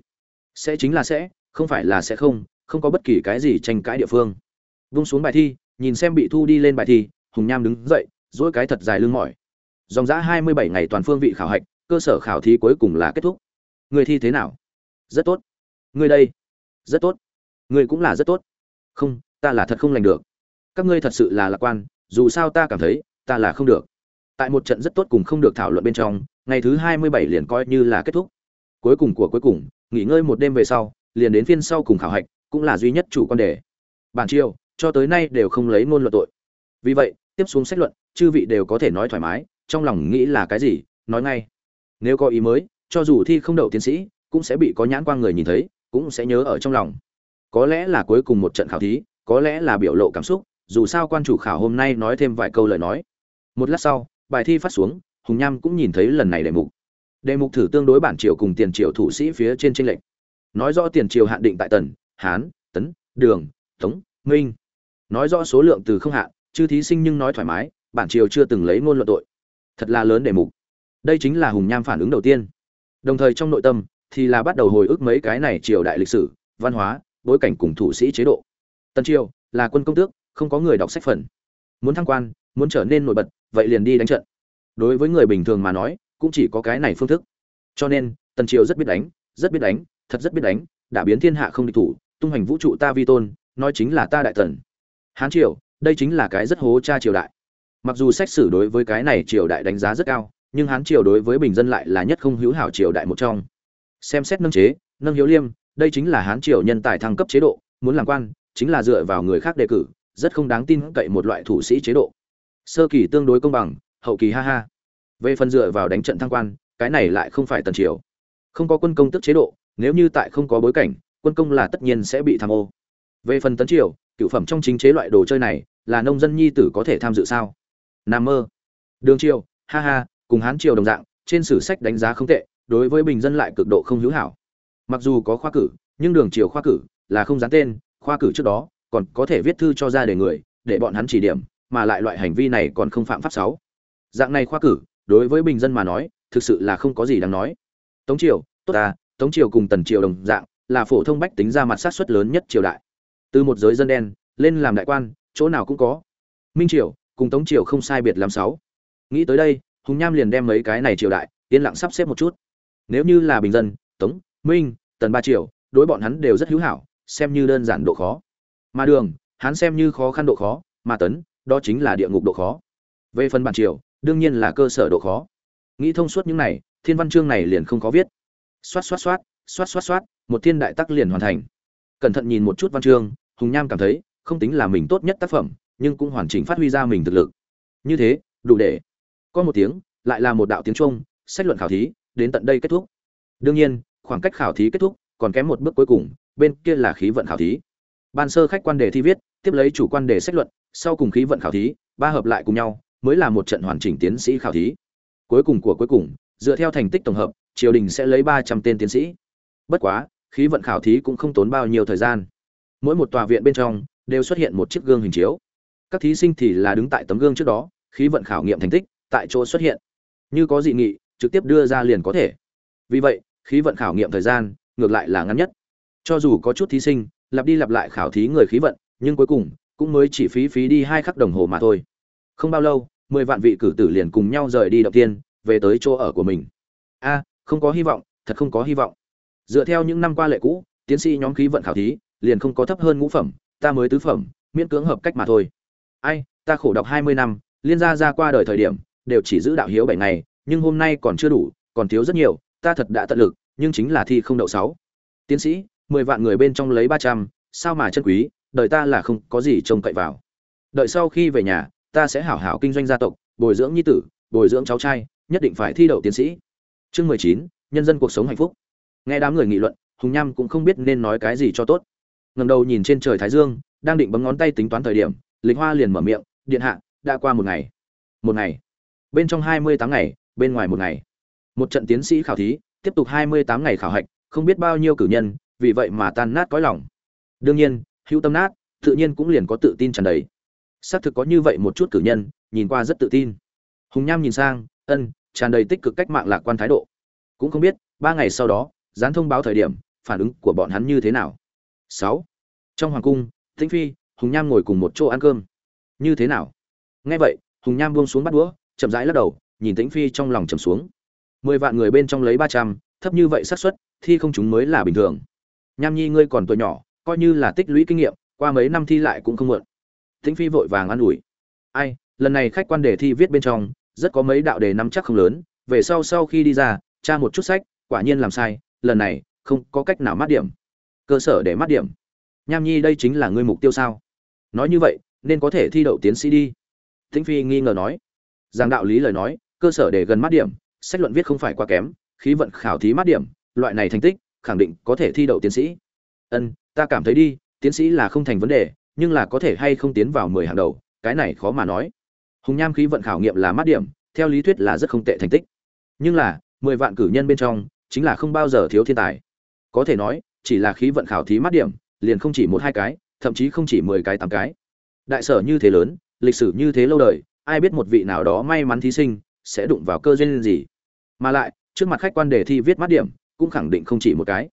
S1: Sẽ chính là sẽ, không phải là sẽ không không có bất kỳ cái gì tranh cãi địa phương. Vung xuống bài thi, nhìn xem bị thu đi lên bài thi, hùng nham đứng dậy dỗi cái thật dài lưng mỏi. Dòng giã hai mươi bảy ngày toàn phương vị khảo hạch, cơ sở khảo thí cuối cùng là kết thúc. Người thi thế nào? Rất tốt. Người đây? Rất tốt. Người cũng là rất tốt. Không, ta là thật không lành được. Các ngươi thật sự là lạc quan, dù sao ta cảm thấy, ta là không được. Tại một trận rất tốt cùng không được thảo luận bên trong, ngày thứ hai mươi bảy liền coi như là kết thúc. Cuối cùng của cuối cùng, nghỉ ngơi một đêm về sau, liền đến phiên sau cùng khảo hạch cũng là duy nhất chủ quan đề. Bản triều, cho tới nay đều không lấy ngôn luận tội. Vì vậy, tiếp xuống xét luận, chư vị đều có thể nói thoải mái, trong lòng nghĩ là cái gì, nói ngay. Nếu có ý mới, cho dù thi không đậu tiến sĩ, cũng sẽ bị có nhãn quan người nhìn thấy, cũng sẽ nhớ ở trong lòng. Có lẽ là cuối cùng một trận khảo thí, có lẽ là biểu lộ cảm xúc, dù sao quan chủ khảo hôm nay nói thêm vài câu lời nói. Một lát sau, bài thi phát xuống, hùng nham cũng nhìn thấy lần này đề mục. Đề mục thử tương đối bản triều cùng tiền triều thủ sĩ phía trên tranh lệnh nói rõ tiền triều hạn định tại tần hán, tấn, đường, tống, minh. Nói rõ số lượng từ không hạn, chư thí sinh nhưng nói thoải mái, bản triều chưa từng lấy ngôn luận tội. Thật là lớn đề mục. Đây chính là hùng nham phản ứng đầu tiên. Đồng thời trong nội tâm, thì là bắt đầu hồi ức mấy cái này triều đại lịch sử, văn hóa, bối cảnh cùng thủ sĩ chế độ. Tần triều, là quân công tước, không có người đọc sách phần. Muốn thăng quan, muốn trở nên nổi bật, vậy liền đi đánh trận. Đối với người bình thường mà nói, cũng chỉ có cái này phương thức. Cho nên tần triều rất biết đánh, rất biết đánh, thật rất biết đánh, đã biến thiên hạ không địch thủ tung hành vũ trụ ta vi tôn, nói chính là ta đại tần hán triều, đây chính là cái rất hố cha triều đại. Mặc dù sách sử đối với cái này triều đại đánh giá rất cao, nhưng hán triều đối với bình dân lại là nhất không hữu hảo triều đại một trong. Xem xét nâng chế, nâng hiếu liêm, đây chính là hán triều nhân tài thăng cấp chế độ, muốn làm quan, chính là dựa vào người khác đề cử, rất không đáng tin cậy một loại thủ sĩ chế độ. Sơ kỳ tương đối công bằng, hậu kỳ ha ha. Về phần dựa vào đánh trận thăng quan, cái này lại không phải tần triều. Không có quân công tức chế độ, nếu như tại không có bối cảnh quân công là tất nhiên sẽ bị tham ô. Về phần tấn triều, cựu phẩm trong chính chế loại đồ chơi này, là nông dân nhi tử có thể tham dự sao? Nam mơ. Đường triều, ha ha, cùng hán triều đồng dạng, trên sử sách đánh giá không tệ, đối với bình dân lại cực độ không hữu hảo. Mặc dù có khoa cử, nhưng đường triều khoa cử là không dán tên, khoa cử trước đó còn có thể viết thư cho ra để người, để bọn hắn chỉ điểm, mà lại loại hành vi này còn không phạm pháp sáu. Dạng này khoa cử, đối với bình dân mà nói, thực sự là không có gì đáng nói. Tống triều, tốt ta, tống triều cùng tần triều đồng dạng là phổ thông bách tính ra mặt sát suất lớn nhất triều đại. Từ một giới dân đen, lên làm đại quan, chỗ nào cũng có. Minh triều, cùng tống triều không sai biệt làm sáu. Nghĩ tới đây, hùng nham liền đem mấy cái này triều đại, yên lặng sắp xếp một chút. Nếu như là bình dân, tống, minh, tần ba triều, đối bọn hắn đều rất hữu hảo, xem như đơn giản độ khó. Mà đường, hắn xem như khó khăn độ khó, mà tấn, đó chính là địa ngục độ khó. Về phần bản triều, đương nhiên là cơ sở độ khó. Nghĩ thông suốt những này, thiên văn chương này liền không có viết. Xoát xoát xoát xoát xoát xoát, một thiên đại tác liền hoàn thành. Cẩn thận nhìn một chút văn chương, hùng nham cảm thấy, không tính là mình tốt nhất tác phẩm, nhưng cũng hoàn chỉnh phát huy ra mình thực lực. Như thế, đủ để. Có một tiếng, lại là một đạo tiếng trung, sách luận khảo thí, đến tận đây kết thúc. Đương nhiên, khoảng cách khảo thí kết thúc, còn kém một bước cuối cùng, bên kia là khí vận khảo thí. Ban sơ khách quan đề thi viết, tiếp lấy chủ quan đề sách luận, sau cùng khí vận khảo thí, ba hợp lại cùng nhau, mới là một trận hoàn chỉnh tiến sĩ khảo thí. Cuối cùng của cuối cùng, dựa theo thành tích tổng hợp, triều đình sẽ lấy ba trăm tên tiến sĩ bất quá, khí vận khảo thí cũng không tốn bao nhiêu thời gian. Mỗi một tòa viện bên trong đều xuất hiện một chiếc gương hình chiếu. Các thí sinh thì là đứng tại tấm gương trước đó, khí vận khảo nghiệm thành tích tại chỗ xuất hiện. Như có dị nghị, trực tiếp đưa ra liền có thể. Vì vậy, khí vận khảo nghiệm thời gian ngược lại là ngắn nhất. Cho dù có chút thí sinh, lặp đi lặp lại khảo thí người khí vận, nhưng cuối cùng cũng mới chỉ phí phí đi hai khắc đồng hồ mà thôi. Không bao lâu, mười vạn vị cử tử liền cùng nhau rời đi đầu tiên, về tới chỗ ở của mình. A, không có hy vọng, thật không có hy vọng dựa theo những năm qua lệ cũ, tiến sĩ nhóm khí vận khảo thí liền không có thấp hơn ngũ phẩm, ta mới tứ phẩm, miễn cưỡng hợp cách mà thôi. Ai, ta khổ đọc hai mươi năm, liên gia ra qua đời thời điểm, đều chỉ giữ đạo hiếu bảy ngày, nhưng hôm nay còn chưa đủ, còn thiếu rất nhiều, ta thật đã tận lực, nhưng chính là thi không đậu sáu. Tiến sĩ, mười vạn người bên trong lấy ba trăm, sao mà chân quý đợi ta là không có gì trông cậy vào. Đợi sau khi về nhà, ta sẽ hảo hảo kinh doanh gia tộc, bồi dưỡng nhi tử, bồi dưỡng cháu trai, nhất định phải thi đậu tiến sĩ. Chương mười chín, nhân dân cuộc sống hạnh phúc nghe đám người nghị luận, hùng nham cũng không biết nên nói cái gì cho tốt. Ngầm đầu nhìn trên trời thái dương, đang định bấm ngón tay tính toán thời điểm, lịch hoa liền mở miệng, điện hạ, đã qua một ngày. Một ngày? Bên trong hai mươi tám ngày, bên ngoài một ngày. Một trận tiến sĩ khảo thí, tiếp tục hai mươi tám ngày khảo hạch, không biết bao nhiêu cử nhân, vì vậy mà tan nát cõi lòng. Đương nhiên, hữu tâm nát, tự nhiên cũng liền có tự tin tràn đầy. Xác thực có như vậy một chút cử nhân, nhìn qua rất tự tin. Hùng nham nhìn sang, ân, tràn đầy tích cực cách mạng lạc quan thái độ. Cũng không biết, ba ngày sau đó dán thông báo thời điểm, phản ứng của bọn hắn như thế nào? Sáu. Trong hoàng cung, tĩnh phi, hùng nham ngồi cùng một chỗ ăn cơm. Như thế nào? Nghe vậy, hùng nham buông xuống bắt đũa, chậm rãi lắc đầu, nhìn tĩnh phi trong lòng trầm xuống. Mười vạn người bên trong lấy ba trăm, thấp như vậy xác suất, thi không chúng mới là bình thường. Nham nhi ngươi còn tuổi nhỏ, coi như là tích lũy kinh nghiệm, qua mấy năm thi lại cũng không muộn. Tĩnh phi vội vàng an ủi. Ai, lần này khách quan đề thi viết bên trong, rất có mấy đạo đề nắm chắc không lớn, về sau sau khi đi ra, tra một chút sách, quả nhiên làm sai lần này không có cách nào mát điểm. Cơ sở để mát điểm. Nham nhi đây chính là ngươi mục tiêu sao? Nói như vậy, nên có thể thi đậu tiến sĩ đi. Thính phi nghi ngờ nói. Giảng đạo lý lời nói, cơ sở để gần mát điểm, sách luận viết không phải quá kém, khí vận khảo thí mát điểm, loại này thành tích, khẳng định có thể thi đậu tiến sĩ. Ân, ta cảm thấy đi, tiến sĩ là không thành vấn đề, nhưng là có thể hay không tiến vào mười hàng đầu, cái này khó mà nói. Hùng nham khí vận khảo nghiệm là mát điểm, theo lý thuyết là rất không tệ thành tích. Nhưng là, mười vạn cử nhân bên trong chính là không bao giờ thiếu thiên tài. Có thể nói, chỉ là khí vận khảo thí mát điểm, liền không chỉ một hai cái, thậm chí không chỉ mười cái, tám cái. Đại sở như thế lớn, lịch sử như thế lâu đời, ai biết một vị nào đó may mắn thí sinh sẽ đụng vào cơ duyên gì. Mà lại, trước mặt khách quan đề thi viết mát điểm, cũng khẳng định không chỉ một cái.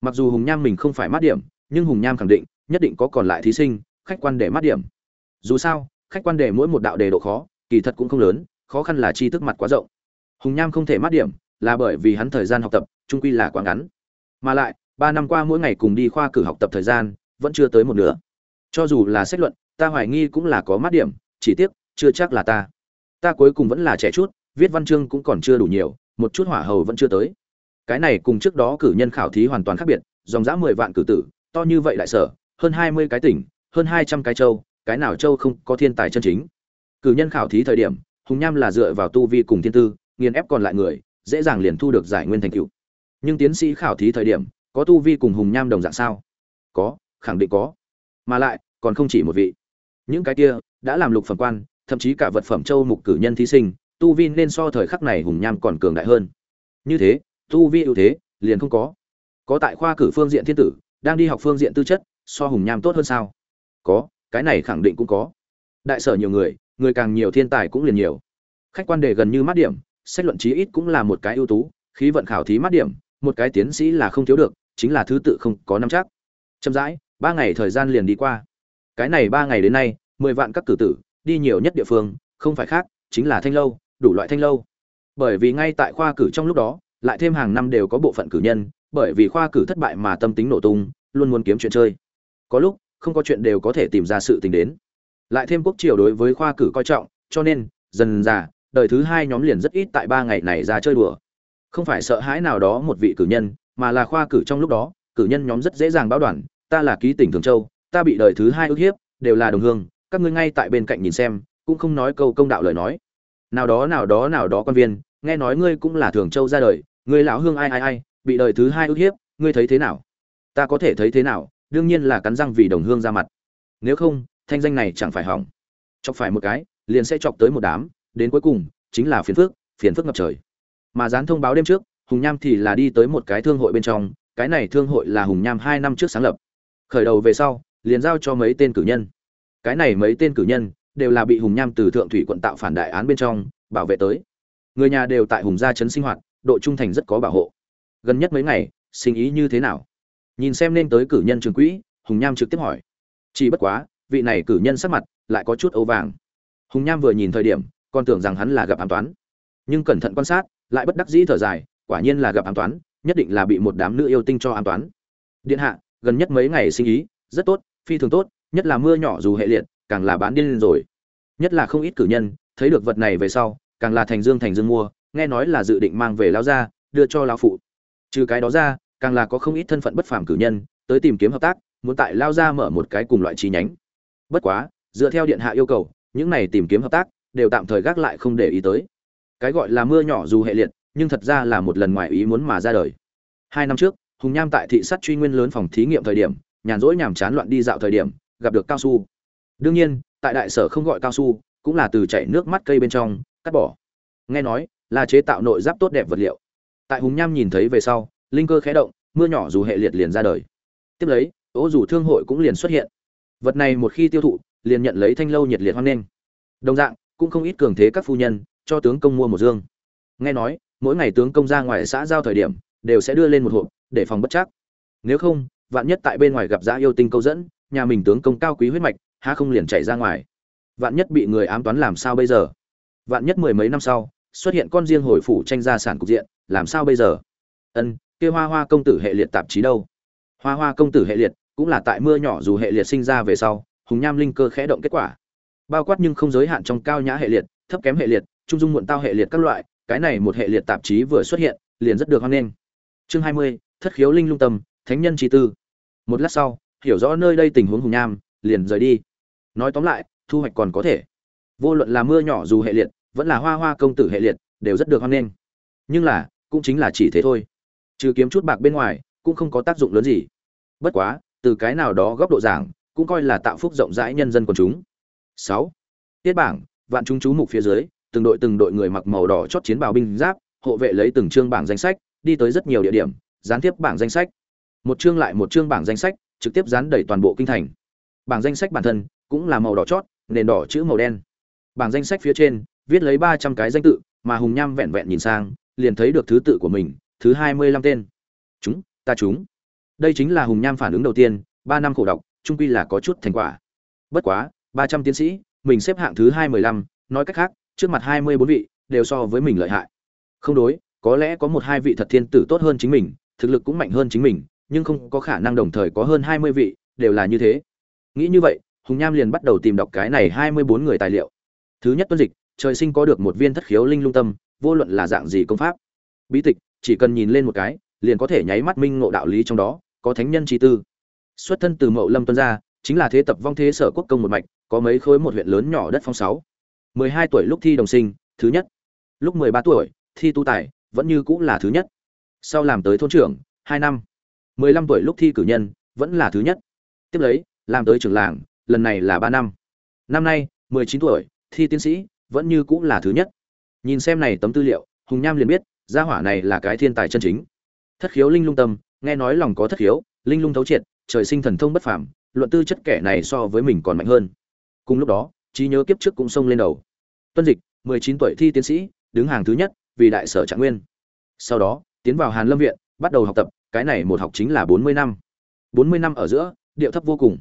S1: Mặc dù hùng nham mình không phải mát điểm, nhưng hùng nham khẳng định, nhất định có còn lại thí sinh, khách quan đề mát điểm. Dù sao, khách quan đề mỗi một đạo đề độ khó, kỳ thật cũng không lớn, khó khăn là chi thức mặt quá rộng. Hùng nham không thể mát điểm là bởi vì hắn thời gian học tập, trung quy là quá ngắn. Mà lại, ba năm qua mỗi ngày cùng đi khoa cử học tập thời gian, vẫn chưa tới một nửa. Cho dù là xét luận, ta hoài nghi cũng là có mát điểm, chỉ tiếc, chưa chắc là ta. Ta cuối cùng vẫn là trẻ chút, viết văn chương cũng còn chưa đủ nhiều, một chút hỏa hầu vẫn chưa tới. Cái này cùng trước đó cử nhân khảo thí hoàn toàn khác biệt, dòng dã mười vạn cử tử, to như vậy đại sở, hơn hai mươi cái tỉnh, hơn hai trăm cái châu, cái nào châu không có thiên tài chân chính. Cử nhân khảo thí thời điểm, hùng nham là dựa vào tu vi cùng thiên tư, nghiền ép còn lại người dễ dàng liền thu được giải nguyên thành tựu. Nhưng tiến sĩ khảo thí thời điểm, có tu vi cùng hùng nham đồng dạng sao? Có, khẳng định có. Mà lại, còn không chỉ một vị. Những cái kia, đã làm lục phẩm quan, thậm chí cả vật phẩm châu mục cử nhân thí sinh, tu vi nên so thời khắc này hùng nham còn cường đại hơn. Như thế, tu vi ưu thế, liền không có. Có tại khoa cử phương diện thiên tử, đang đi học phương diện tư chất, so hùng nham tốt hơn sao? Có, cái này khẳng định cũng có. Đại sở nhiều người người càng nhiều thiên tài cũng liền nhiều. Khách quan đề gần như mát điểm sách luận chí ít cũng là một cái ưu tú, khí vận khảo thí mát điểm, một cái tiến sĩ là không thiếu được, chính là thứ tự không có năm chắc. Chậm rãi, ba ngày thời gian liền đi qua. Cái này ba ngày đến nay, mười vạn các cử tử, đi nhiều nhất địa phương, không phải khác, chính là thanh lâu, đủ loại thanh lâu. Bởi vì ngay tại khoa cử trong lúc đó, lại thêm hàng năm đều có bộ phận cử nhân, bởi vì khoa cử thất bại mà tâm tính nổ tung, luôn muốn kiếm chuyện chơi. Có lúc, không có chuyện đều có thể tìm ra sự tình đến. Lại thêm quốc triều đối với khoa cử coi trọng, cho nên, dần già đời thứ hai nhóm liền rất ít tại ba ngày này ra chơi đùa. Không phải sợ hãi nào đó một vị cử nhân, mà là khoa cử trong lúc đó, cử nhân nhóm rất dễ dàng báo đoàn, ta là ký tỉnh thường châu, ta bị đời thứ hai ức hiếp, đều là đồng hương, các ngươi ngay tại bên cạnh nhìn xem, cũng không nói câu công đạo lời nói. Nào đó nào đó nào đó quan viên, nghe nói ngươi cũng là thường châu ra đời, ngươi lão hương ai ai ai, bị đời thứ hai ức hiếp, ngươi thấy thế nào? Ta có thể thấy thế nào, đương nhiên là cắn răng vì đồng hương ra mặt. Nếu không, thanh danh này chẳng phải hỏng. Chọc phải một cái, liền sẽ chọc tới một đám đến cuối cùng, chính là phiền phước phiền phước ngập trời. Mà dán thông báo đêm trước, hùng nham thì là đi tới một cái thương hội bên trong, cái này thương hội là hùng nham hai năm trước sáng lập. Khởi đầu về sau, liền giao cho mấy tên cử nhân. Cái này mấy tên cử nhân đều là bị hùng nham từ thượng thủy quận tạo phản đại án bên trong, bảo vệ tới. Người nhà đều tại hùng gia trấn sinh hoạt, độ trung thành rất có bảo hộ. Gần nhất mấy ngày, sinh ý như thế nào? Nhìn xem nên tới cử nhân trường quỹ, hùng nham trực tiếp hỏi. Chỉ bất quá, vị này cử nhân sắc mặt lại có chút ấu vàng. Hùng nham vừa nhìn thời điểm còn tưởng rằng hắn là gặp ám toán. Nhưng cẩn thận quan sát, lại bất đắc dĩ thở dài, quả nhiên là gặp ám toán, nhất định là bị một đám nữ yêu tinh cho ám toán. Điện hạ, gần nhất mấy ngày sinh ý, rất tốt, phi thường tốt, nhất là mưa nhỏ dù hệ liệt, càng là bán điên lên rồi. Nhất là không ít cử nhân, thấy được vật này về sau, càng là thành dương thành dương mua, nghe nói là dự định mang về lao ra đưa cho lao phụ. Trừ cái đó ra, càng là có không ít thân phận bất phàm cử nhân, tới tìm kiếm hợp tác, muốn tại lao ra mở một cái cùng loại chi nhánh. Bất quá, dựa theo điện hạ yêu cầu, những này tìm kiếm hợp tác đều tạm thời gác lại không để ý tới. Cái gọi là mưa nhỏ dù hệ liệt, nhưng thật ra là một lần ngoài ý muốn mà ra đời. Hai năm trước, hùng nham tại thị sát truy nguyên lớn phòng thí nghiệm thời điểm, nhàn rỗi nhàm chán loạn đi dạo thời điểm, gặp được cao su. Đương nhiên, tại đại sở không gọi cao su, cũng là từ chảy nước mắt cây bên trong, cắt bỏ. Nghe nói, là chế tạo nội giáp tốt đẹp vật liệu. Tại hùng nham nhìn thấy về sau, linh cơ khẽ động, mưa nhỏ dù hệ liệt liền ra đời. Tiếp lấy, ố dù thương hội cũng liền xuất hiện. Vật này một khi tiêu thụ, liền nhận lấy thanh lâu nhiệt liệt hoan nghênh. Đồng dạng cũng không ít cường thế các phu nhân, cho tướng công mua một dương. Nghe nói, mỗi ngày tướng công ra ngoài xã giao thời điểm, đều sẽ đưa lên một hộp, để phòng bất chắc. Nếu không, vạn nhất tại bên ngoài gặp giá yêu tinh câu dẫn, nhà mình tướng công cao quý huyết mạch, há không liền chạy ra ngoài. Vạn nhất bị người ám toán làm sao bây giờ? Vạn nhất mười mấy năm sau, xuất hiện con riêng hồi phủ tranh gia sản cục diện, làm sao bây giờ? Ân, kia hoa hoa công tử hệ liệt tạp chí đâu? Hoa hoa công tử hệ liệt, cũng là tại mưa nhỏ dù hệ liệt sinh ra về sau, hùng nham linh cơ khẽ động kết quả bao quát nhưng không giới hạn trong cao nhã hệ liệt, thấp kém hệ liệt, trung dung muộn tao hệ liệt các loại, cái này một hệ liệt tạp chí vừa xuất hiện, liền rất được hoan nghênh. Chương hai mươi, thất khiếu linh lung tâm, thánh nhân trí tư. Một lát sau, hiểu rõ nơi đây tình huống hùng nham, liền rời đi. Nói tóm lại, thu hoạch còn có thể. Vô luận là mưa nhỏ dù hệ liệt, vẫn là hoa hoa công tử hệ liệt, đều rất được hoan nghênh. Nhưng là, cũng chính là chỉ thế thôi. Trừ kiếm chút bạc bên ngoài, cũng không có tác dụng lớn gì. Bất quá, từ cái nào đó góc độ giảng, cũng coi là tạo phúc rộng rãi nhân dân quần chúng sáu. Tiết bảng, vạn chúng chú mục phía dưới, từng đội từng đội người mặc màu đỏ chót chiến bào binh giáp, hộ vệ lấy từng chương bảng danh sách, đi tới rất nhiều địa điểm, gián tiếp bảng danh sách. Một chương lại một chương bảng danh sách, trực tiếp dán đầy toàn bộ kinh thành. Bảng danh sách bản thân cũng là màu đỏ chót, nền đỏ chữ màu đen. Bảng danh sách phía trên, viết lấy ba trăm cái danh tự, mà hùng nham vẹn vẹn nhìn sang, liền thấy được thứ tự của mình, thứ hai mươi lăm tên. Chúng, ta chúng. Đây chính là hùng nham phản ứng đầu tiên, ba năm khổ độc trung quy là có chút thành quả. Bất quá ba trăm tiến sĩ, mình xếp hạng thứ hai mười lăm, nói cách khác, trước mặt hai mươi bốn vị, đều so với mình lợi hại. Không đối, có lẽ có một hai vị thật thiên tử tốt hơn chính mình, thực lực cũng mạnh hơn chính mình, nhưng không có khả năng đồng thời có hơn hai mươi vị, đều là như thế. Nghĩ như vậy, hùng nham liền bắt đầu tìm đọc cái này hai mươi bốn người tài liệu. Thứ nhất tuân dịch, trời sinh có được một viên thất khiếu linh lung tâm, vô luận là dạng gì công pháp. Bí tịch, chỉ cần nhìn lên một cái, liền có thể nháy mắt minh ngộ đạo lý trong đó, có thánh nhân chi tư. Xuất thân từ mậu lâm tuân gia chính là thế tập vong thế sở quốc công một mạch, có mấy khối một huyện lớn nhỏ đất phong sáu. mười hai tuổi lúc thi đồng sinh, thứ nhất. Lúc mười ba tuổi, thi tu tài, vẫn như cũng là thứ nhất. Sau làm tới thôn trưởng, hai năm. mười lăm tuổi lúc thi cử nhân, vẫn là thứ nhất. Tiếp lấy, làm tới trưởng làng, lần này là ba năm. Năm nay, mười chín tuổi, thi tiến sĩ, vẫn như cũng là thứ nhất. Nhìn xem này tấm tư liệu, hùng nham liền biết, gia hỏa này là cái thiên tài chân chính. Thất khiếu linh lung tâm, nghe nói lòng có thất khiếu, linh lung thấu triệt, trời sinh thần thông bất phàm luận tư chất kẻ này so với mình còn mạnh hơn. Cùng lúc đó, trí nhớ kiếp trước cũng xông lên đầu. Tuân dịch, mười chín tuổi thi tiến sĩ, đứng hàng thứ nhất, vì đại sở trạng nguyên. Sau đó, tiến vào hàn lâm viện, bắt đầu học tập, cái này một học chính là bốn mươi năm. bốn mươi năm ở giữa, điệu thấp vô cùng.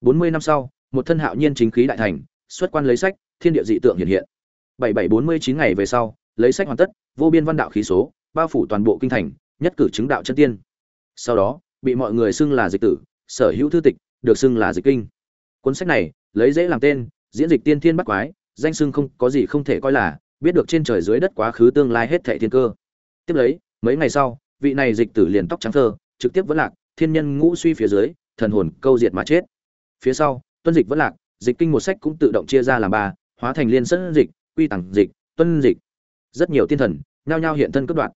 S1: bốn mươi năm sau, một thân hạo nhiên chính khí đại thành, xuất quan lấy sách, thiên địa dị tượng hiện hiện. bảy bảy bốn mươi chín ngày về sau, lấy sách hoàn tất, vô biên văn đạo khí số, bao phủ toàn bộ kinh thành, nhất cử chứng đạo chân tiên. Sau đó, bị mọi người xưng là dịch tử, sở hữu thư tịch được xưng là dịch kinh. Cuốn sách này, lấy dễ làm tên, diễn dịch tiên thiên bắt quái, danh xưng không có gì không thể coi là, biết được trên trời dưới đất quá khứ tương lai hết thệ thiên cơ. Tiếp lấy, mấy ngày sau, vị này dịch tử liền tóc trắng thơ, trực tiếp vẫn lạc, thiên nhân ngũ suy phía dưới, thần hồn câu diệt mà chết. Phía sau, tuân dịch vẫn lạc, dịch kinh một sách cũng tự động chia ra làm ba, hóa thành liên sân dịch, quy tặng dịch, tuân dịch. Rất nhiều tiên thần, nhao nhao hiện thân cấp đoạn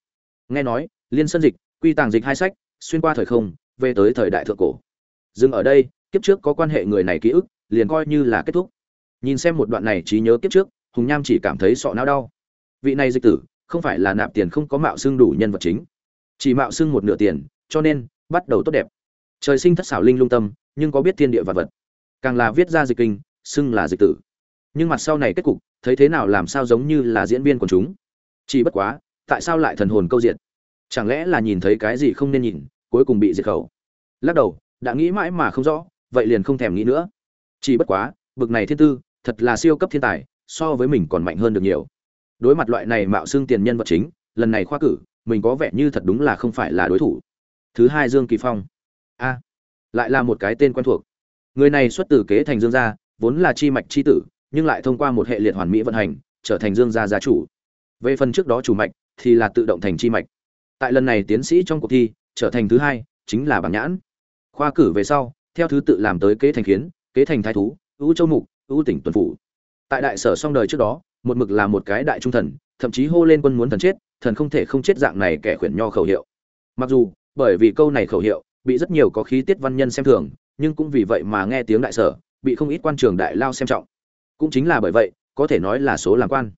S1: nghe nói, liên sân dịch, quy tàng dịch hai sách, xuyên qua thời không, về tới thời đại thượng cổ. Dừng ở đây kiếp trước có quan hệ người này ký ức, liền coi như là kết thúc. Nhìn xem một đoạn này trí nhớ kiếp trước, hùng nham chỉ cảm thấy sọ não đau. Vị này dịch tử, không phải là nạp tiền không có mạo xưng đủ nhân vật chính. Chỉ mạo xưng một nửa tiền, cho nên, bắt đầu tốt đẹp. Trời sinh thất xảo linh lung tâm, nhưng có biết thiên địa vật vật. Càng là viết ra dịch kinh, xưng là dịch tử. Nhưng mặt sau này kết cục, thấy thế nào làm sao giống như là diễn viên của chúng. Chỉ bất quá, tại sao lại thần hồn câu diện chẳng lẽ là nhìn thấy cái gì không nên nhìn, cuối cùng bị diệt khẩu? Lắc đầu, đã nghĩ mãi mà không rõ vậy liền không thèm nghĩ nữa. Chỉ bất quá, bực này thiên tư, thật là siêu cấp thiên tài, so với mình còn mạnh hơn được nhiều. Đối mặt loại này mạo xương tiền nhân vật chính, lần này khoa cử, mình có vẻ như thật đúng là không phải là đối thủ. Thứ hai dương kỳ phong. A, lại là một cái tên quen thuộc. Người này xuất từ kế thành dương gia, vốn là chi mạch chi tử, nhưng lại thông qua một hệ liệt hoàn mỹ vận hành, trở thành dương gia gia chủ. Về phần trước đó chủ mạch, thì là tự động thành chi mạch. Tại lần này tiến sĩ trong cuộc thi, trở thành thứ hai, chính là bảng nhãn. Khoa cử về sau theo thứ tự làm tới kế thành kiến, kế thành thái thú, ưu châu mục, ưu tỉnh tuần phủ. Tại đại sở song đời trước đó, một mực là một cái đại trung thần, thậm chí hô lên quân muốn thần chết, thần không thể không chết dạng này kẻ khuyển nho khẩu hiệu. Mặc dù, bởi vì câu này khẩu hiệu, bị rất nhiều có khí tiết văn nhân xem thường, nhưng cũng vì vậy mà nghe tiếng đại sở, bị không ít quan trường đại lao xem trọng. Cũng chính là bởi vậy, có thể nói là số làm quan.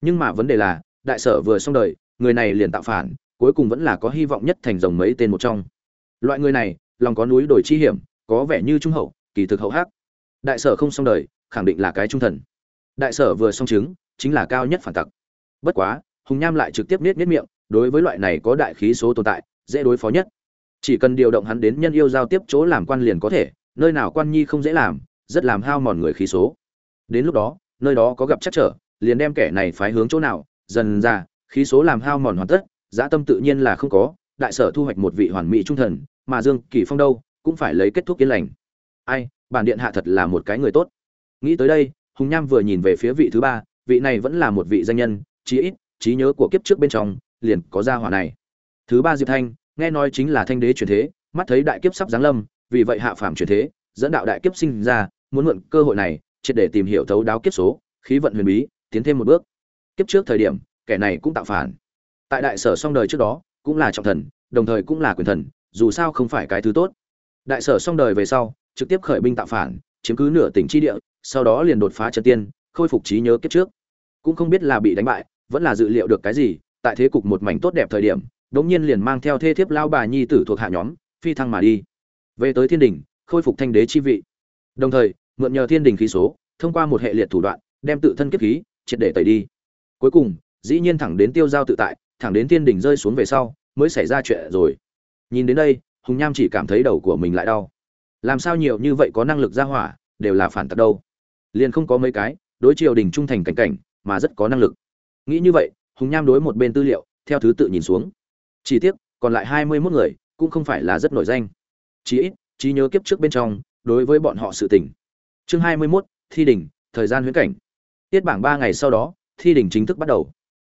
S1: Nhưng mà vấn đề là, đại sở vừa xong đời, người này liền tạo phản, cuối cùng vẫn là có hy vọng nhất thành rồng mấy tên một trong. Loại người này, lòng có núi đồi chi hiểm có vẻ như trung hậu, kỳ thực hậu hắc. Đại sở không xong đời, khẳng định là cái trung thần. Đại sở vừa xong chứng, chính là cao nhất phản tặc. Bất quá, hùng nham lại trực tiếp niết niết miệng, đối với loại này có đại khí số tồn tại, dễ đối phó nhất. Chỉ cần điều động hắn đến nhân yêu giao tiếp chỗ làm quan liền có thể, nơi nào quan nhi không dễ làm, rất làm hao mòn người khí số. Đến lúc đó, nơi đó có gặp chắc trở, liền đem kẻ này phái hướng chỗ nào, dần ra, khí số làm hao mòn hoàn tất dã tâm tự nhiên là không có, đại sở thu hoạch một vị hoàn mỹ trung thần, mà dương kỳ phong đâu cũng phải lấy kết thúc yên lành. Ai, bản điện hạ thật là một cái người tốt. Nghĩ tới đây, hùng nham vừa nhìn về phía vị thứ ba, vị này vẫn là một vị danh nhân, chí ít, trí nhớ của kiếp trước bên trong, liền có gia hỏa này. Thứ ba diệp thanh, nghe nói chính là thanh đế truyền thế, mắt thấy đại kiếp sắp giáng lâm, vì vậy hạ phàm truyền thế, dẫn đạo đại kiếp sinh ra, muốn mượn cơ hội này, triệt để tìm hiểu thấu đáo kiếp số, khí vận huyền bí, tiến thêm một bước. Kiếp trước thời điểm, kẻ này cũng tạo phản. Tại đại sở song đời trước đó, cũng là trọng thần, đồng thời cũng là quyền thần, dù sao không phải cái thứ tốt đại sở xong đời về sau, trực tiếp khởi binh tạo phản, chiếm cứ nửa tỉnh tri địa, sau đó liền đột phá chân tiên, khôi phục trí nhớ kiếp trước. Cũng không biết là bị đánh bại, vẫn là dự liệu được cái gì, tại thế cục một mảnh tốt đẹp thời điểm, đống nhiên liền mang theo thê thiếp lao bà nhi tử thuộc hạ nhóm, phi thăng mà đi. Về tới thiên đình, khôi phục thanh đế chi vị. Đồng thời, mượn nhờ thiên đình khí số, thông qua một hệ liệt thủ đoạn, đem tự thân kiếp khí, triệt để tẩy đi. Cuối cùng, dĩ nhiên thẳng đến tiêu giao tự tại, thẳng đến thiên đình rơi xuống về sau, mới xảy ra chuyện rồi. Nhìn đến đây hùng nham chỉ cảm thấy đầu của mình lại đau. Làm sao nhiều như vậy có năng lực ra hỏa, đều là phản tật đâu. Liền không có mấy cái, đối triều đình trung thành cảnh cảnh, mà rất có năng lực. Nghĩ như vậy, hùng nham đối một bên tư liệu, theo thứ tự nhìn xuống. Chỉ tiếc, còn lại hai mươi mốt người, cũng không phải là rất nổi danh. Chí ít, trí nhớ kiếp trước bên trong, đối với bọn họ sự tình. Chương hai mươi mốt, thi đỉnh, thời gian huyễn cảnh. Tiết bảng ba ngày sau đó, thi đỉnh chính thức bắt đầu.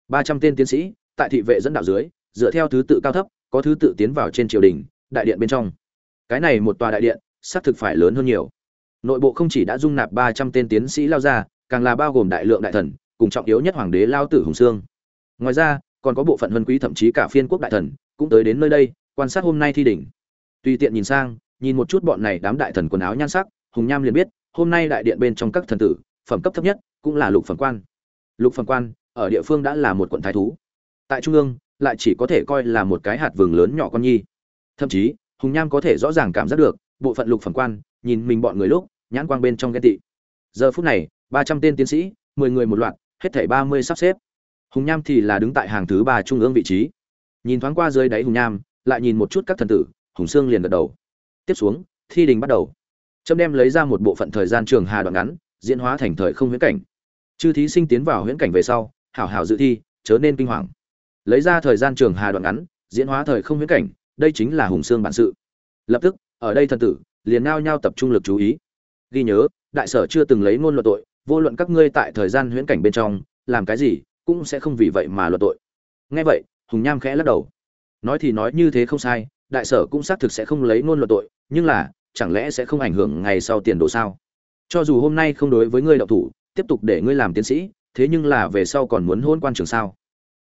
S1: ba trăm tên tiến sĩ, tại thị vệ dẫn đạo dưới, dựa theo thứ tự cao thấp, có thứ tự tiến vào trên triều đình đại điện bên trong. Cái này một tòa đại điện, xác thực phải lớn hơn nhiều. Nội bộ không chỉ đã dung nạp ba trăm tên tiến sĩ lao ra, càng là bao gồm đại lượng đại thần, cùng trọng yếu nhất hoàng đế lao tử hùng sương. Ngoài ra, còn có bộ phận vân quý thậm chí cả phiên quốc đại thần, cũng tới đến nơi đây, quan sát hôm nay thi đỉnh. Tùy tiện nhìn sang, nhìn một chút bọn này đám đại thần quần áo nhan sắc, hùng nham liền biết, hôm nay đại điện bên trong các thần tử, phẩm cấp thấp nhất, cũng là lục phẩm quan. Lục phẩm quan, ở địa phương đã là một quận thái thú. Tại trung ương, lại chỉ có thể coi là một cái hạt vừng lớn nhỏ con nhi thậm chí, hùng nham có thể rõ ràng cảm giác được, bộ phận lục phẩm quan, nhìn mình bọn người lúc, nhãn quang bên trong ghen tị. Giờ phút này, ba trăm tên tiến sĩ, mười người một loạt, hết thảy ba mươi sắp xếp. Hùng nham thì là đứng tại hàng thứ ba trung ương vị trí. Nhìn thoáng qua dưới đáy hùng nham, lại nhìn một chút các thần tử, hùng sương liền gật đầu. Tiếp xuống, thi đình bắt đầu. Trâm đem lấy ra một bộ phận thời gian trường hà đoạn ngắn, diễn hóa thành thời không huyễn cảnh. Chư thí sinh tiến vào huyễn cảnh về sau, hảo hảo dự thi, chớ nên kinh hoàng. Lấy ra thời gian trường hà đoạn ngắn, diễn hóa thời không huyễn cảnh đây chính là hùng xương bản sự. Lập tức, ở đây thần tử, liền nao nhau tập trung lực chú ý. Ghi nhớ, đại sở chưa từng lấy ngôn luận tội, vô luận các ngươi tại thời gian huyễn cảnh bên trong, làm cái gì, cũng sẽ không vì vậy mà luận tội. Nghe vậy, hùng nham khẽ lắc đầu. Nói thì nói như thế không sai, đại sở cũng xác thực sẽ không lấy ngôn luận tội, nhưng là, chẳng lẽ sẽ không ảnh hưởng ngày sau tiền đồ sao? Cho dù hôm nay không đối với ngươi đậu thủ, tiếp tục để ngươi làm tiến sĩ, thế nhưng là về sau còn muốn hôn quan trường sao?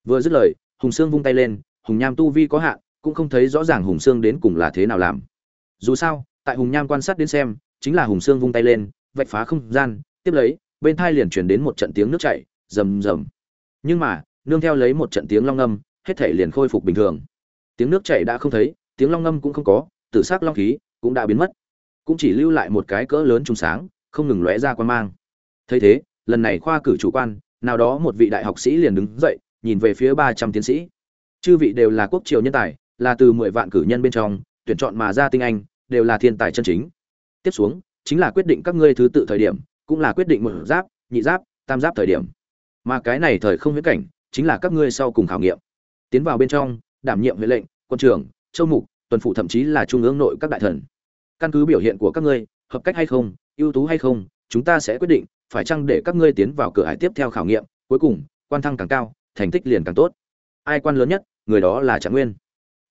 S1: Vừa dứt lời, hùng sương vung tay lên, hùng nham tu vi có hạn cũng không thấy rõ ràng hùng sương đến cùng là thế nào làm. Dù sao, tại hùng nham quan sát đến xem, chính là hùng sương vung tay lên, vạch phá không gian, tiếp lấy, bên thai liền chuyển đến một trận tiếng nước chảy, rầm rầm. Nhưng mà, nương theo lấy một trận tiếng long ngâm hết thể liền khôi phục bình thường. Tiếng nước chảy đã không thấy, tiếng long ngâm cũng không có, tử s ắ c long khí cũng đã biến mất. Cũng chỉ lưu lại một cái cỡ lớn trùng sáng, không ngừng lóe ra quan mang. Thấy thế, lần này khoa cử chủ quan, nào đó một vị đại học sĩ liền đứng dậy, nhìn về phía ba trăm tiến sĩ. Chư vị đều là quốc triều nhân tài là từ mười vạn cử nhân bên trong, tuyển chọn mà ra tinh anh, đều là thiên tài chân chính. Tiếp xuống, chính là quyết định các ngươi thứ tự thời điểm, cũng là quyết định một giáp, nhị giáp, tam giáp thời điểm. Mà cái này thời không huyễn cảnh, chính là các ngươi sau cùng khảo nghiệm. Tiến vào bên trong, đảm nhiệm huệ lệnh, quân trưởng, châu mục, tuần phụ thậm chí là trung ương nội các đại thần. Căn cứ biểu hiện của các ngươi, hợp cách hay không, ưu tú hay không, chúng ta sẽ quyết định, phải chăng để các ngươi tiến vào cửa hải tiếp theo khảo nghiệm, cuối cùng, quan thăng càng cao, thành tích liền càng tốt. Ai quan lớn nhất, người đó là trạng nguyên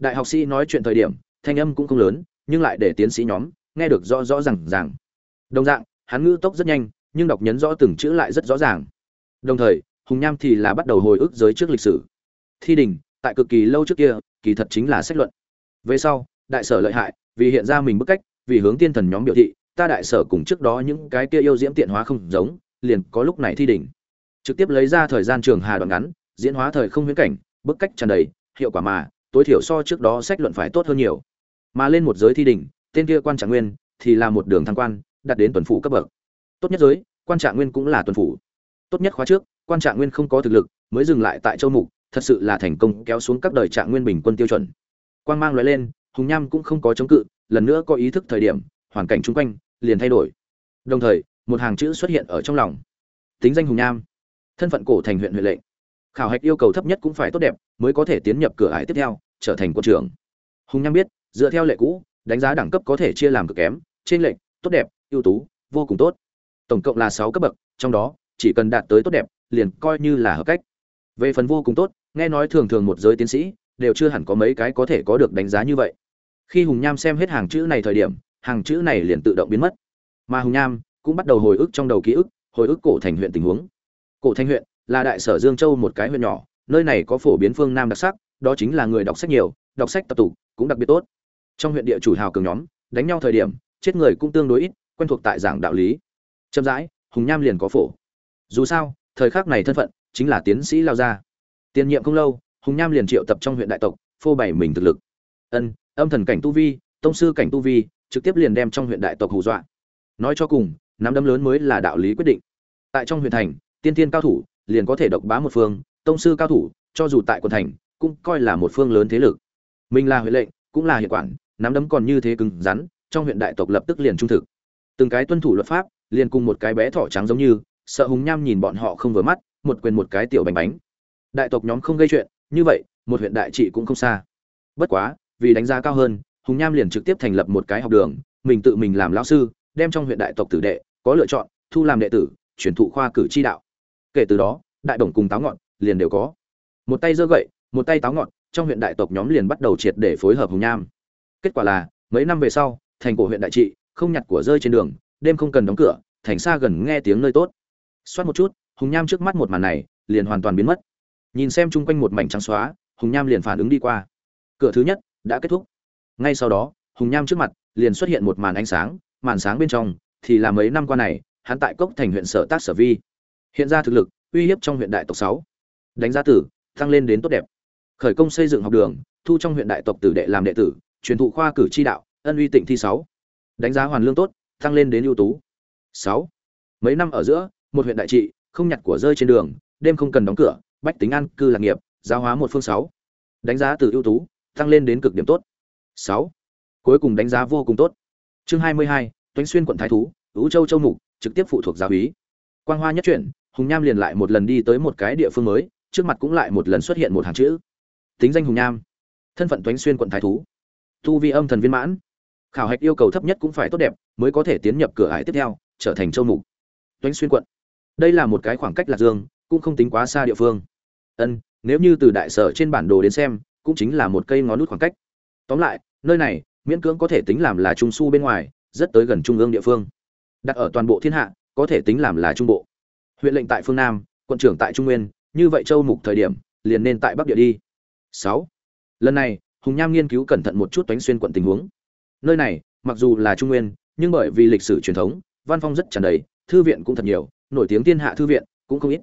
S1: đại học sĩ nói chuyện thời điểm, thanh âm cũng không lớn, nhưng lại để tiến sĩ nhóm nghe được rõ rõ ràng ràng. Đồng dạng, hắn ngữ tốc rất nhanh, nhưng đọc nhấn rõ từng chữ lại rất rõ ràng. Đồng thời, hùng nham thì là bắt đầu hồi ức giới trước lịch sử. Thi đình, tại cực kỳ lâu trước kia, kỳ thật chính là sách luận. Về sau, đại sở lợi hại, vì hiện ra mình bức cách, vì hướng tiên thần nhóm biểu thị, ta đại sở cùng trước đó những cái kia yêu diễm tiện hóa không giống, liền có lúc này thi đỉnh trực tiếp lấy ra thời gian trường hà đoạn ngắn, diễn hóa thời không huyễn cảnh, bức cách tràn đầy, hiệu quả mà tối thiểu so trước đó sách luận phải tốt hơn nhiều. Mà lên một giới thi đỉnh, tên kia quan trạng nguyên thì là một đường thăng quan, đạt đến tuần phủ cấp bậc. Tốt nhất giới, quan trạng nguyên cũng là tuần phủ. Tốt nhất khóa trước, quan trạng nguyên không có thực lực, mới dừng lại tại châu mục, thật sự là thành công kéo xuống các đời trạng nguyên bình quân tiêu chuẩn. Quan mang loại lên, hùng nham cũng không có chống cự, lần nữa có ý thức thời điểm, hoàn cảnh chung quanh liền thay đổi. Đồng thời, một hàng chữ xuất hiện ở trong lòng. Tính danh hùng nham. Thân phận cổ thành huyện huyện lệnh khảo hạch yêu cầu thấp nhất cũng phải tốt đẹp, mới có thể tiến nhập cửa ải tiếp theo, trở thành quân trưởng. Hùng nham biết, dựa theo lệ cũ, đánh giá đẳng cấp có thể chia làm cực kém, trên lệnh tốt đẹp, ưu tú, vô cùng tốt. Tổng cộng là sáu cấp bậc, trong đó, chỉ cần đạt tới tốt đẹp, liền coi như là hợp cách. Về phần vô cùng tốt, nghe nói thường thường một giới tiến sĩ, đều chưa hẳn có mấy cái có thể có được đánh giá như vậy. Khi hùng nham xem hết hàng chữ này thời điểm, hàng chữ này liền tự động biến mất. Mà hùng nham cũng bắt đầu hồi ức trong đầu ký ức, hồi ức cổ thành huyện tình huống. Cổ thành huyện là đại sở dương châu một cái huyện nhỏ, nơi này có phổ biến phương nam đặc sắc, đó chính là người đọc sách nhiều, đọc sách tập tụ cũng đặc biệt tốt. Trong huyện địa chủ hào cường nhóm, đánh nhau thời điểm, chết người cũng tương đối ít, quen thuộc tại giảng đạo lý. Chậm rãi, hùng nham liền có phổ. Dù sao, thời khắc này thân phận chính là tiến sĩ lao gia. Tiền nhiệm không lâu, hùng nham liền triệu tập trong huyện đại tộc, phô bày mình thực lực. Ân, âm thần cảnh tu vi, tông sư cảnh tu vi, trực tiếp liền đem trong huyện đại tộc hù dọa. Nói cho cùng, nắm đấm lớn mới là đạo lý quyết định. Tại trong huyện thành, tiên tiên cao thủ liền có thể độc bá một phương, tông sư cao thủ, cho dù tại quận thành, cũng coi là một phương lớn thế lực. Mình là huyện lệnh, cũng là hiệu quản, nắm đấm còn như thế cứng rắn, trong huyện đại tộc lập tức liền trung thực. Từng cái tuân thủ luật pháp, liền cùng một cái bé thỏ trắng giống như, sợ hùng nham nhìn bọn họ không vừa mắt, một quyền một cái tiểu bánh bánh. Đại tộc nhóm không gây chuyện, như vậy, một huyện đại trị cũng không xa. Bất quá, vì đánh giá cao hơn, hùng nham liền trực tiếp thành lập một cái học đường, mình tự mình làm lão sư, đem trong huyện đại tộc tử đệ, có lựa chọn, thu làm đệ tử, chuyển thụ khoa cử chi đạo kể từ đó, đại bổng cùng táo ngọn liền đều có. Một tay giơ gậy, một tay táo ngọn, trong huyện đại tộc nhóm liền bắt đầu triệt để phối hợp hùng nham. Kết quả là, mấy năm về sau, thành cổ huyện đại trị, không nhặt của rơi trên đường, đêm không cần đóng cửa, thành xa gần nghe tiếng nơi tốt. Xoát một chút, hùng nham trước mắt một màn này liền hoàn toàn biến mất. Nhìn xem chung quanh một mảnh trắng xóa, hùng nham liền phản ứng đi qua. Cửa thứ nhất đã kết thúc. Ngay sau đó, hùng nham trước mặt liền xuất hiện một màn ánh sáng, màn sáng bên trong thì là mấy năm qua này, hắn tại cốc thành huyện sở tác sở vi hiện ra thực lực, uy hiếp trong huyện đại tộc sáu. Đánh giá tử, tăng lên đến tốt đẹp. Khởi công xây dựng học đường, thu trong huyện đại tộc tử đệ làm đệ tử, truyền thụ khoa cử chi đạo, ân uy tịnh thi sáu. Đánh giá hoàn lương tốt, tăng lên đến ưu tú. Sáu. Mấy năm ở giữa, một huyện đại trị, không nhặt của rơi trên đường, đêm không cần đóng cửa, bách tính an cư lạc nghiệp, giáo hóa một phương sáu. Đánh giá từ ưu tú, tăng lên đến cực điểm tốt. Sáu. Cuối cùng đánh giá vô cùng tốt. Chương hai mươi hai toánh xuyên quận thái thú ứ châu châu mục, trực tiếp phụ thuộc giáo úy quang hoa nhất chuyển hùng nham liền lại một lần đi tới một cái địa phương mới, trước mặt cũng lại một lần xuất hiện một hàng chữ. Tính danh hùng nham. Thân phận toánh xuyên quận thái thú. Tu vi âm thần viên mãn. Khảo hạch yêu cầu thấp nhất cũng phải tốt đẹp, mới có thể tiến nhập cửa ải tiếp theo, trở thành châu mục. Toánh xuyên quận. Đây là một cái khoảng cách lạc dương, cũng không tính quá xa địa phương. Ân, nếu như từ đại sở trên bản đồ đến xem, cũng chính là một cây ngón nút khoảng cách. Tóm lại, nơi này, miễn cưỡng có thể tính làm là trung su bên ngoài, rất tới gần trung ương địa phương. Đặt ở toàn bộ thiên hạ, có thể tính làm là trung bộ huyện lệnh tại phương nam, quận trưởng tại trung nguyên, như vậy châu mục thời điểm, liền nên tại bắc địa đi. Sáu. Lần này, hùng nham nghiên cứu cẩn thận một chút toánh xuyên quận tình huống. Nơi này, mặc dù là trung nguyên, nhưng bởi vì lịch sử truyền thống, văn phong rất tràn đầy, thư viện cũng thật nhiều, nổi tiếng thiên hạ thư viện cũng không ít.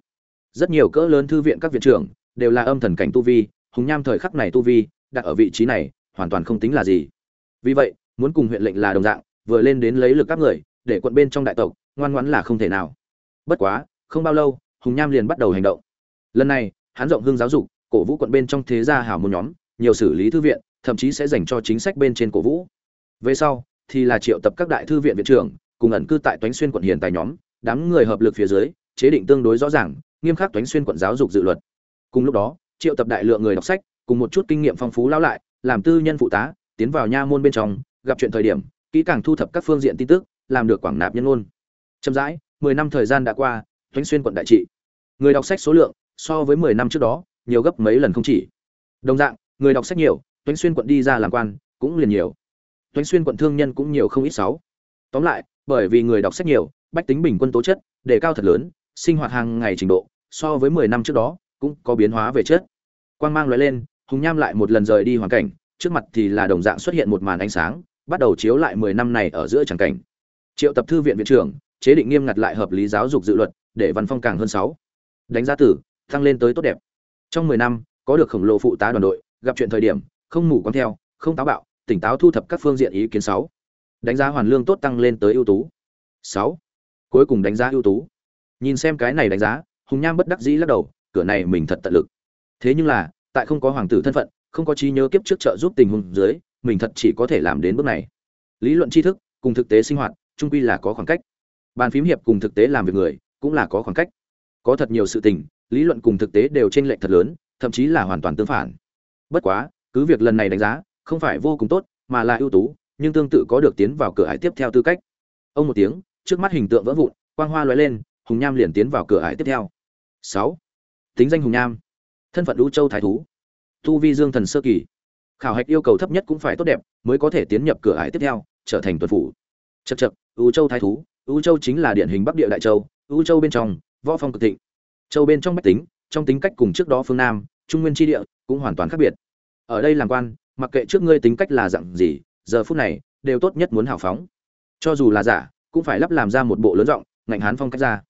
S1: Rất nhiều cỡ lớn thư viện các viện trưởng đều là âm thần cảnh tu vi, hùng nham thời khắc này tu vi đặt ở vị trí này hoàn toàn không tính là gì. Vì vậy, muốn cùng huyện lệnh là đồng dạng, vừa lên đến lấy lực các người, để quận bên trong đại tộc, ngoan ngoãn là không thể nào. Bất quá không bao lâu, hùng nham liền bắt đầu hành động. Lần này, hắn rộng hương giáo dục, cổ vũ quận bên trong thế gia hảo môn nhóm, nhiều xử lý thư viện, thậm chí sẽ dành cho chính sách bên trên cổ vũ. Về sau, thì là triệu tập các đại thư viện viện trưởng, cùng ẩn cư tại toánh xuyên quận hiền tài nhóm, đám người hợp lực phía dưới, chế định tương đối rõ ràng, nghiêm khắc toánh xuyên quận giáo dục dự luật. Cùng lúc đó, triệu tập đại lượng người đọc sách, cùng một chút kinh nghiệm phong phú lao lại, làm tư nhân phụ tá, tiến vào nha môn bên trong, gặp chuyện thời điểm, kỹ càng thu thập các phương diện tin tức, làm được quảng nạp nhân ngôn. Chậm rãi, mười năm thời gian đã qua Thánh xuyên quận đại trị. Người đọc sách số lượng, so với mười năm trước đó, nhiều gấp mấy lần không chỉ. Đồng dạng, người đọc sách nhiều Thánh xuyên quận đi ra làm quan, cũng liền nhiều. Thánh xuyên quận thương nhân cũng nhiều không ít sáu. Tóm lại, bởi vì người đọc sách nhiều, bách tính bình quân tố chất, đề cao thật lớn, sinh hoạt hàng ngày trình độ, so với mười năm trước đó, cũng có biến hóa về chất. Quang mang lóe lên, hùng nham lại một lần rời đi hoàn cảnh, trước mặt thì là đồng dạng xuất hiện một màn ánh sáng, bắt đầu chiếu lại mười năm này ở giữa chẳng cảnh. Triệu tập thư viện viện trưởng chế định nghiêm ngặt lại hợp lý giáo dục dự luật, để văn phong càng hơn sáu. Đánh giá tử tăng lên tới tốt đẹp. Trong mười năm, có được khổng lồ phụ tá đoàn đội, gặp chuyện thời điểm, không mù quáng theo, không táo bạo, tỉnh táo thu thập các phương diện ý kiến sáu. Đánh giá hoàn lương tốt tăng lên tới ưu tú. Sáu. Cuối cùng đánh giá ưu tú. Nhìn xem cái này đánh giá, hùng nham bất đắc dĩ lắc đầu, cửa này mình thật tận lực. Thế nhưng là, tại không có hoàng tử thân phận, không có trí nhớ kiếp trước trợ giúp tình huống dưới, mình thật chỉ có thể làm đến bước này. Lý luận tri thức, cùng thực tế sinh hoạt, trung quy là có khoảng cách bàn phím hiệp cùng thực tế làm việc người cũng là có khoảng cách. Có thật nhiều sự tình, lý luận cùng thực tế đều trên lệch thật lớn, thậm chí là hoàn toàn tương phản. Bất quá, cứ việc lần này đánh giá không phải vô cùng tốt, mà là ưu tú, nhưng tương tự có được tiến vào cửa ải tiếp theo tư cách. Ông một tiếng, trước mắt hình tượng vỡ vụn, quang hoa lóe lên, hùng nham liền tiến vào cửa ải tiếp theo. Sáu. Tính danh hùng nham. Thân phận lũ châu thái thú. Tu vi dương thần sơ kỳ. Khảo hạch yêu cầu thấp nhất cũng phải tốt đẹp, mới có thể tiến nhập cửa ải tiếp theo, trở thành tuần phủ. Chật chật ưu châu thái thú. U châu chính là điển hình bắc địa đại châu, U châu bên trong, võ phong cực thịnh. Châu bên trong bách tính, trong tính cách cùng trước đó phương nam, trung nguyên chi địa, cũng hoàn toàn khác biệt. Ở đây làm quan, mặc kệ trước ngươi tính cách là dạng gì, giờ phút này, đều tốt nhất muốn hào phóng. Cho dù là giả, cũng phải lắp làm ra một bộ lớn rộng ngạnh hán phong cách ra.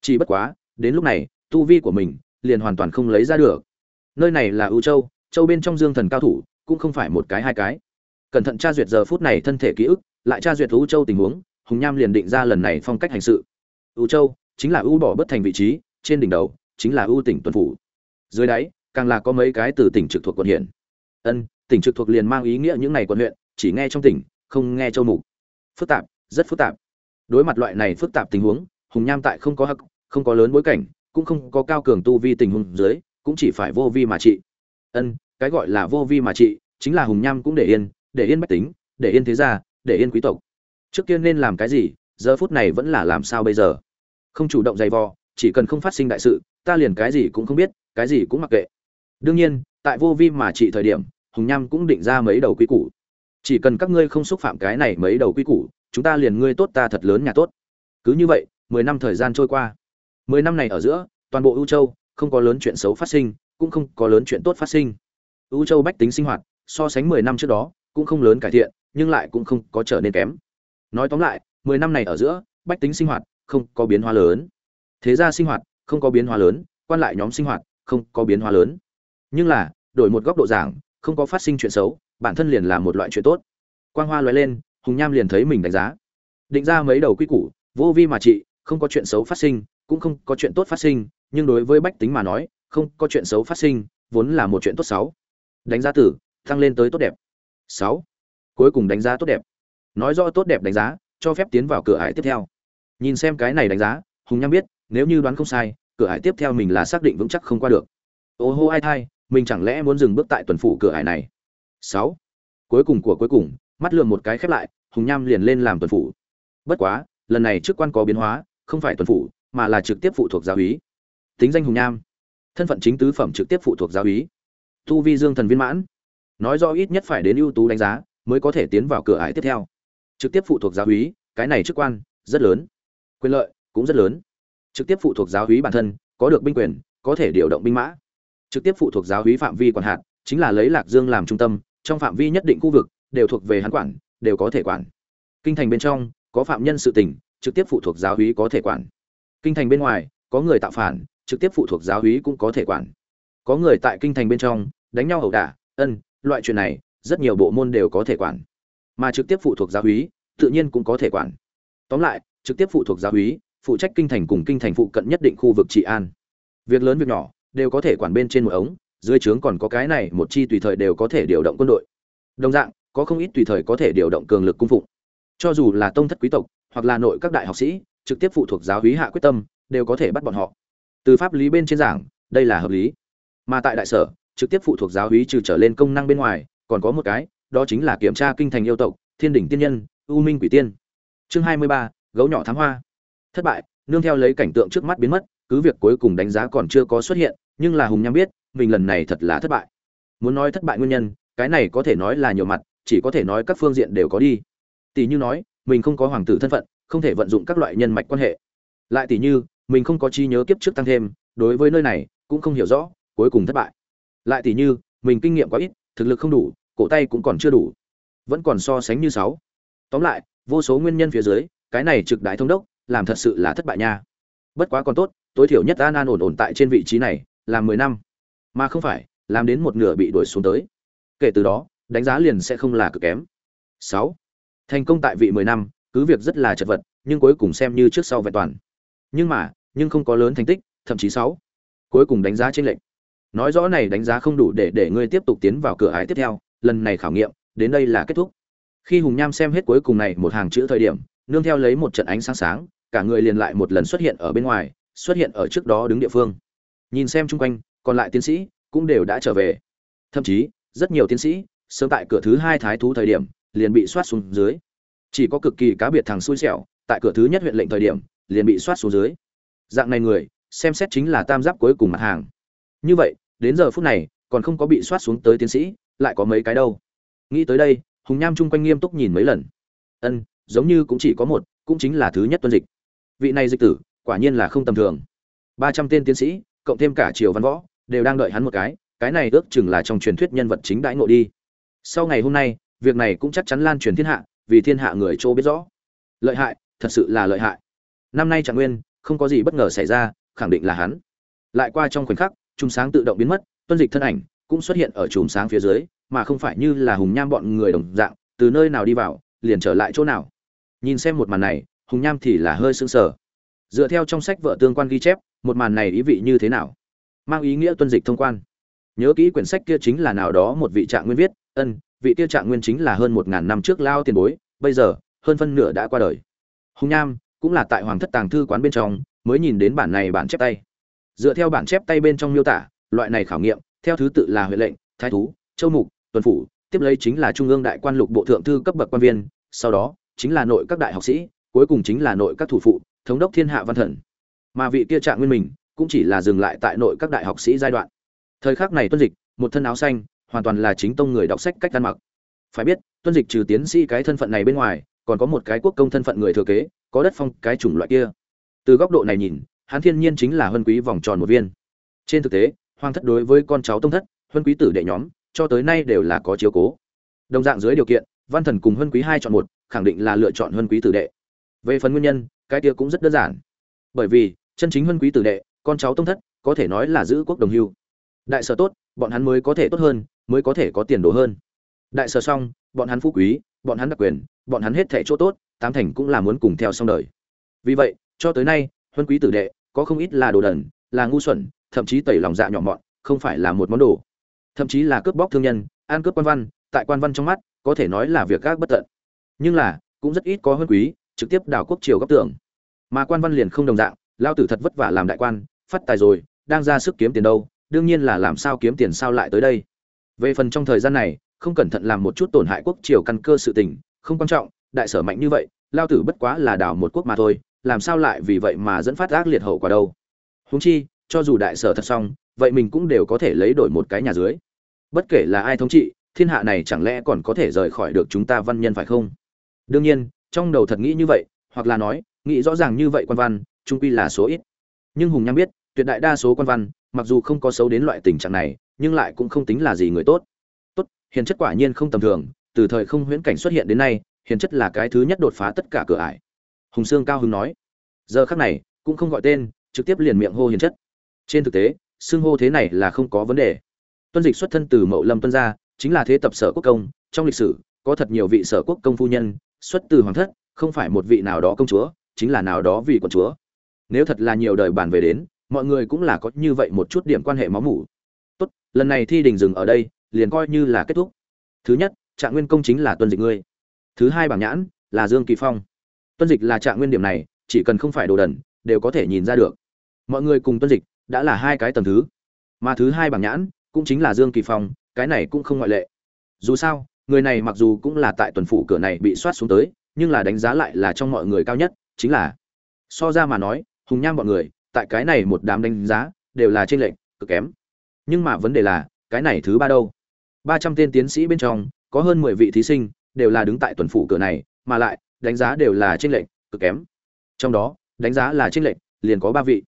S1: Chỉ bất quá, đến lúc này, tu vi của mình, liền hoàn toàn không lấy ra được. Nơi này là U châu châu bên trong dương thần cao thủ, cũng không phải một cái hai cái. Cẩn thận tra duyệt giờ phút này thân thể ký ức, lại tra duyệt U châu tình huống hùng nham liền định ra lần này phong cách hành sự. Ưu châu chính là ưu bỏ bất thành vị trí, trên đỉnh đầu chính là ưu tỉnh tuần phủ. Dưới đáy, càng là có mấy cái từ tỉnh trực thuộc quận huyện. Ân, tỉnh trực thuộc liền mang ý nghĩa những này quận huyện, chỉ nghe trong tỉnh, không nghe châu mục. Phức tạp, rất phức tạp. Đối mặt loại này phức tạp tình huống, hùng nham tại không có hắc, không có lớn bối cảnh, cũng không có cao cường tu vi tình huống dưới, cũng chỉ phải vô vi mà trị. Ân, cái gọi là vô vi mà trị, chính là hùng nham cũng để yên để yên bách tính, để yên thế gia, để yên quý tộc trước kia nên làm cái gì, giờ phút này vẫn là làm sao bây giờ? Không chủ động dày vò, chỉ cần không phát sinh đại sự, ta liền cái gì cũng không biết, cái gì cũng mặc kệ. Đương nhiên, tại vô vi mà trị thời điểm, hùng nham cũng định ra mấy đầu quy củ. Chỉ cần các ngươi không xúc phạm cái này mấy đầu quy củ, chúng ta liền ngươi tốt ta thật lớn nhà tốt. Cứ như vậy, mười năm thời gian trôi qua. Mười năm này ở giữa, toàn bộ ưu châu, không có lớn chuyện xấu phát sinh, cũng không có lớn chuyện tốt phát sinh. Ưu châu bách tính sinh hoạt, so sánh mười năm trước đó, cũng không lớn cải thiện, nhưng lại cũng không có trở nên kém nói tóm lại, mười năm này ở giữa, bách tính sinh hoạt không có biến hóa lớn. Thế gia sinh hoạt không có biến hóa lớn, quan lại nhóm sinh hoạt không có biến hóa lớn. Nhưng là, đổi một góc độ giảng, không có phát sinh chuyện xấu, bản thân liền là một loại chuyện tốt. Quang hoa loại lên, hùng nham liền thấy mình đánh giá. Định ra mấy đầu quy củ, vô vi mà trị, không có chuyện xấu phát sinh, cũng không có chuyện tốt phát sinh, nhưng đối với bách tính mà nói, không có chuyện xấu phát sinh, vốn là một chuyện tốt xấu. Đánh giá tử tăng lên tới tốt đẹp. Sáu. Cuối cùng đánh giá tốt đẹp nói rõ tốt đẹp đánh giá, cho phép tiến vào cửa ải tiếp theo. Nhìn xem cái này đánh giá, hùng nham biết, nếu như đoán không sai, cửa ải tiếp theo mình là xác định vững chắc không qua được. Ô hô ai thai, mình chẳng lẽ muốn dừng bước tại tuần phủ cửa ải này? Sáu. Cuối cùng của cuối cùng, mắt lượm một cái khép lại, hùng nham liền lên làm tuần phủ. Bất quá, lần này chức quan có biến hóa, không phải tuần phủ, mà là trực tiếp phụ thuộc giáo úy. Tính danh hùng nham. Thân phận chính tứ phẩm trực tiếp phụ thuộc giáo úy. Tu vi dương thần viên mãn. Nói rõ ít nhất phải đến ưu tú đánh giá, mới có thể tiến vào cửa ải tiếp theo trực tiếp phụ thuộc giáo úy cái này chức quan, rất lớn. Quyền lợi, cũng rất lớn. Trực tiếp phụ thuộc giáo úy bản thân, có được binh quyền, có thể điều động binh mã. Trực tiếp phụ thuộc giáo úy phạm vi quản hạt, chính là lấy lạc dương làm trung tâm, trong phạm vi nhất định khu vực, đều thuộc về hắn quản, đều có thể quản. Kinh thành bên trong, có phạm nhân sự tình trực tiếp phụ thuộc giáo úy có thể quản. Kinh thành bên ngoài, có người tạo phản, trực tiếp phụ thuộc giáo úy cũng có thể quản. Có người tại kinh thành bên trong, đánh nhau ẩu đả, ân, loại chuyện này, rất nhiều bộ môn đều có thể quản mà trực tiếp phụ thuộc giáo úy tự nhiên cũng có thể quản. Tóm lại, trực tiếp phụ thuộc giáo úy phụ trách kinh thành cùng kinh thành phụ cận nhất định khu vực trị an. Việc lớn việc nhỏ, đều có thể quản bên trên một ống, dưới trướng còn có cái này một chi tùy thời đều có thể điều động quân đội. Đồng dạng, có không ít tùy thời có thể điều động cường lực cung phụng. Cho dù là tông thất quý tộc, hoặc là nội các đại học sĩ, trực tiếp phụ thuộc giáo hí hạ quyết tâm, đều có thể bắt bọn họ. Từ pháp lý bên trên giảng, đây là hợp lý. Mà tại đại sở, trực tiếp phụ thuộc giáo hí trừ trở lên công năng bên ngoài, còn có một cái đó chính là kiểm tra kinh thành yêu tộc, thiên đỉnh tiên nhân, u minh quỷ tiên. Chương hai mươi ba, gấu nhỏ thám hoa. Thất bại, nương theo lấy cảnh tượng trước mắt biến mất, cứ việc cuối cùng đánh giá còn chưa có xuất hiện, nhưng là hùng nham biết, mình lần này thật là thất bại. Muốn nói thất bại nguyên nhân, cái này có thể nói là nhiều mặt, chỉ có thể nói các phương diện đều có đi. Tỷ như nói, mình không có hoàng tử thân phận, không thể vận dụng các loại nhân mạch quan hệ. Lại tỷ như, mình không có trí nhớ kiếp trước tăng thêm, đối với nơi này cũng không hiểu rõ, cuối cùng thất bại. Lại tỷ như, mình kinh nghiệm quá ít, thực lực không đủ cổ tay cũng còn chưa đủ, vẫn còn so sánh như sáu. Tóm lại, vô số nguyên nhân phía dưới, cái này trực đại thông đốc, làm thật sự là thất bại nha. Bất quá còn tốt, tối thiểu nhất an an ổn ổn tại trên vị trí này làm mười năm. Mà không phải, làm đến một nửa bị đuổi xuống tới. Kể từ đó, đánh giá liền sẽ không là cực kém. Sáu. Thành công tại vị mười năm, cứ việc rất là chật vật, nhưng cuối cùng xem như trước sau vẹn toàn. Nhưng mà, nhưng không có lớn thành tích, thậm chí sáu. Cuối cùng đánh giá trên lệnh nói rõ này đánh giá không đủ để để ngươi tiếp tục tiến vào cửa ái tiếp theo lần này khảo nghiệm, đến đây là kết thúc. Khi hùng nham xem hết cuối cùng này một hàng chữ thời điểm, nương theo lấy một trận ánh sáng sáng, cả người liền lại một lần xuất hiện ở bên ngoài, xuất hiện ở trước đó đứng địa phương. Nhìn xem chung quanh, còn lại tiến sĩ cũng đều đã trở về. Thậm chí, rất nhiều tiến sĩ, sớm tại cửa thứ hai thái thú thời điểm, liền bị soát xuống dưới. Chỉ có cực kỳ cá biệt thằng xui xẻo, tại cửa thứ nhất huyện lệnh thời điểm, liền bị soát xuống dưới. Dạng này người, xem xét chính là tam giáp cuối cùng mặt hàng. Như vậy, đến giờ phút này, còn không có bị soát xuống tới tiến sĩ lại có mấy cái đâu. Nghĩ tới đây, hùng nham chung quanh nghiêm túc nhìn mấy lần. Ân, giống như cũng chỉ có một, cũng chính là thứ nhất tuân dịch. Vị này dịch tử, quả nhiên là không tầm thường. Ba trăm tên tiến sĩ, cộng thêm cả triều văn võ, đều đang đợi hắn một cái cái này ước chừng là trong truyền thuyết nhân vật chính đãi ngộ đi. Sau ngày hôm nay, việc này cũng chắc chắn lan truyền thiên hạ, vì thiên hạ người châu biết rõ. Lợi hại, thật sự là lợi hại. Năm nay trạng nguyên, không có gì bất ngờ xảy ra, khẳng định là hắn. Lại qua trong khoảnh khắc chung sáng tự động biến mất, tuân dịch thân ảnh cũng xuất hiện ở chùm sáng phía dưới, mà không phải như là hùng nham bọn người đồng dạng, từ nơi nào đi vào, liền trở lại chỗ nào. Nhìn xem một màn này, hùng nham thì là hơi sững sờ. Dựa theo trong sách vợ tương quan ghi chép, một màn này ý vị như thế nào? Mang ý nghĩa tuân dịch thông quan. Nhớ kỹ quyển sách kia chính là nào đó một vị trạng nguyên viết, ân, vị tiêu trạng nguyên chính là hơn một ngàn năm trước lao tiền bối, bây giờ, hơn phân nửa đã qua đời. Hùng nham cũng là tại hoàng thất tàng thư quán bên trong, mới nhìn đến bản này bản chép tay. Dựa theo bản chép tay bên trong miêu tả, loại này khảo nghiệm theo thứ tự là huệ lệnh, thái thú, châu mục, tuần phủ, tiếp lấy chính là trung ương đại quan lục bộ thượng thư cấp bậc quan viên, sau đó, chính là nội các đại học sĩ, cuối cùng chính là nội các thủ phụ, thống đốc thiên hạ văn thần. Mà vị kia trạng nguyên mình cũng chỉ là dừng lại tại nội các đại học sĩ giai đoạn. Thời khắc này tuân dịch, một thân áo xanh, hoàn toàn là chính tông người đọc sách cách ăn mặc. Phải biết, tuân dịch trừ tiến sĩ cái thân phận này bên ngoài, còn có một cái quốc công thân phận người thừa kế, có đất phong, cái chủng loại kia. Từ góc độ này nhìn, hắn thiên nhiên chính là huân quý vòng tròn một viên. Trên thực tế hoàng thất đối với con cháu tông thất, huân quý tử đệ nhóm, cho tới nay đều là có chiếu cố. Đồng dạng dưới điều kiện, văn thần cùng huân quý hai chọn một, khẳng định là lựa chọn huân quý tử đệ. Về phần nguyên nhân, cái kia cũng rất đơn giản. Bởi vì, chân chính huân quý tử đệ, con cháu tông thất, có thể nói là giữ quốc đồng hưu. Đại sở tốt, bọn hắn mới có thể tốt hơn, mới có thể có tiền đồ hơn. Đại sở xong, bọn hắn phú quý, bọn hắn đặc quyền, bọn hắn hết thẻ chỗ tốt, tám thành cũng là muốn cùng theo xong đời. Vì vậy, cho tới nay, huân quý tử đệ, có không ít là đồ đần, là ngu xuẩn thậm chí tẩy lòng dạ nhỏ mọn, không phải là một món đồ. Thậm chí là cướp bóc thương nhân, ăn cướp quan văn, tại quan văn trong mắt, có thể nói là việc gác bất tận. Nhưng là, cũng rất ít có hơn quý, trực tiếp đảo quốc triều góc tưởng mà quan văn liền không đồng dạng, lao tử thật vất vả làm đại quan, phát tài rồi, đang ra sức kiếm tiền đâu, đương nhiên là làm sao kiếm tiền sao lại tới đây. Về phần trong thời gian này, không cẩn thận làm một chút tổn hại quốc triều căn cơ sự tình, không quan trọng, đại sở mạnh như vậy, lao tử bất quá là đảo một quốc mà thôi, làm sao lại vì vậy mà dẫn phát ác liệt hậu quả đâu. Huống chi cho dù đại sở thật xong, vậy mình cũng đều có thể lấy đổi một cái nhà dưới. Bất kể là ai thống trị, thiên hạ này chẳng lẽ còn có thể rời khỏi được chúng ta văn nhân phải không? Đương nhiên, trong đầu thật nghĩ như vậy, hoặc là nói, nghĩ rõ ràng như vậy quan văn trung quy là số ít. Nhưng hùng nham biết, tuyệt đại đa số quan văn, mặc dù không có xấu đến loại tình trạng này, nhưng lại cũng không tính là gì người tốt. Tốt, hiền chất quả nhiên không tầm thường, từ thời không huyễn cảnh xuất hiện đến nay, hiền chất là cái thứ nhất đột phá tất cả cửa ải. Hùng sương cao hứng nói, giờ khắc này, cũng không gọi tên, trực tiếp liền miệng hô hiền chất trên thực tế, xưng hô thế này là không có vấn đề. Tuân dịch xuất thân từ mậu lâm tuân gia, chính là thế tập sở quốc công, trong lịch sử, có thật nhiều vị sở quốc công phu nhân, xuất từ hoàng thất, không phải một vị nào đó công chúa, chính là nào đó vì quận chúa. Nếu thật là nhiều đời bàn về đến, mọi người cũng là có như vậy một chút điểm quan hệ máu mủ. Tốt, lần này thi đình dừng ở đây, liền coi như là kết thúc. Thứ nhất, trạng nguyên công chính là tuân dịch ngươi. Thứ hai bảng nhãn, là dương kỳ phong. Tuân dịch là trạng nguyên điểm này, chỉ cần không phải đồ đần, đều có thể nhìn ra được. Mọi người cùng tuân dịch đã là hai cái tầng thứ. Mà thứ hai bảng nhãn cũng chính là dương kỳ phong, cái này cũng không ngoại lệ. Dù sao, người này mặc dù cũng là tại tuần phủ cửa này bị soát xuống tới, nhưng là đánh giá lại là trong mọi người cao nhất, chính là, so ra mà nói, hùng nham bọn người, tại cái này một đám đánh giá, đều là trên lệnh cực kém. Nhưng mà vấn đề là, cái này thứ ba đâu? Ba trăm tên tiến sĩ bên trong, có hơn mười vị thí sinh, đều là đứng tại tuần phủ cửa này, mà lại, đánh giá đều là trên lệnh cực kém. Trong đó, đánh giá là trên lệnh liền có ba vị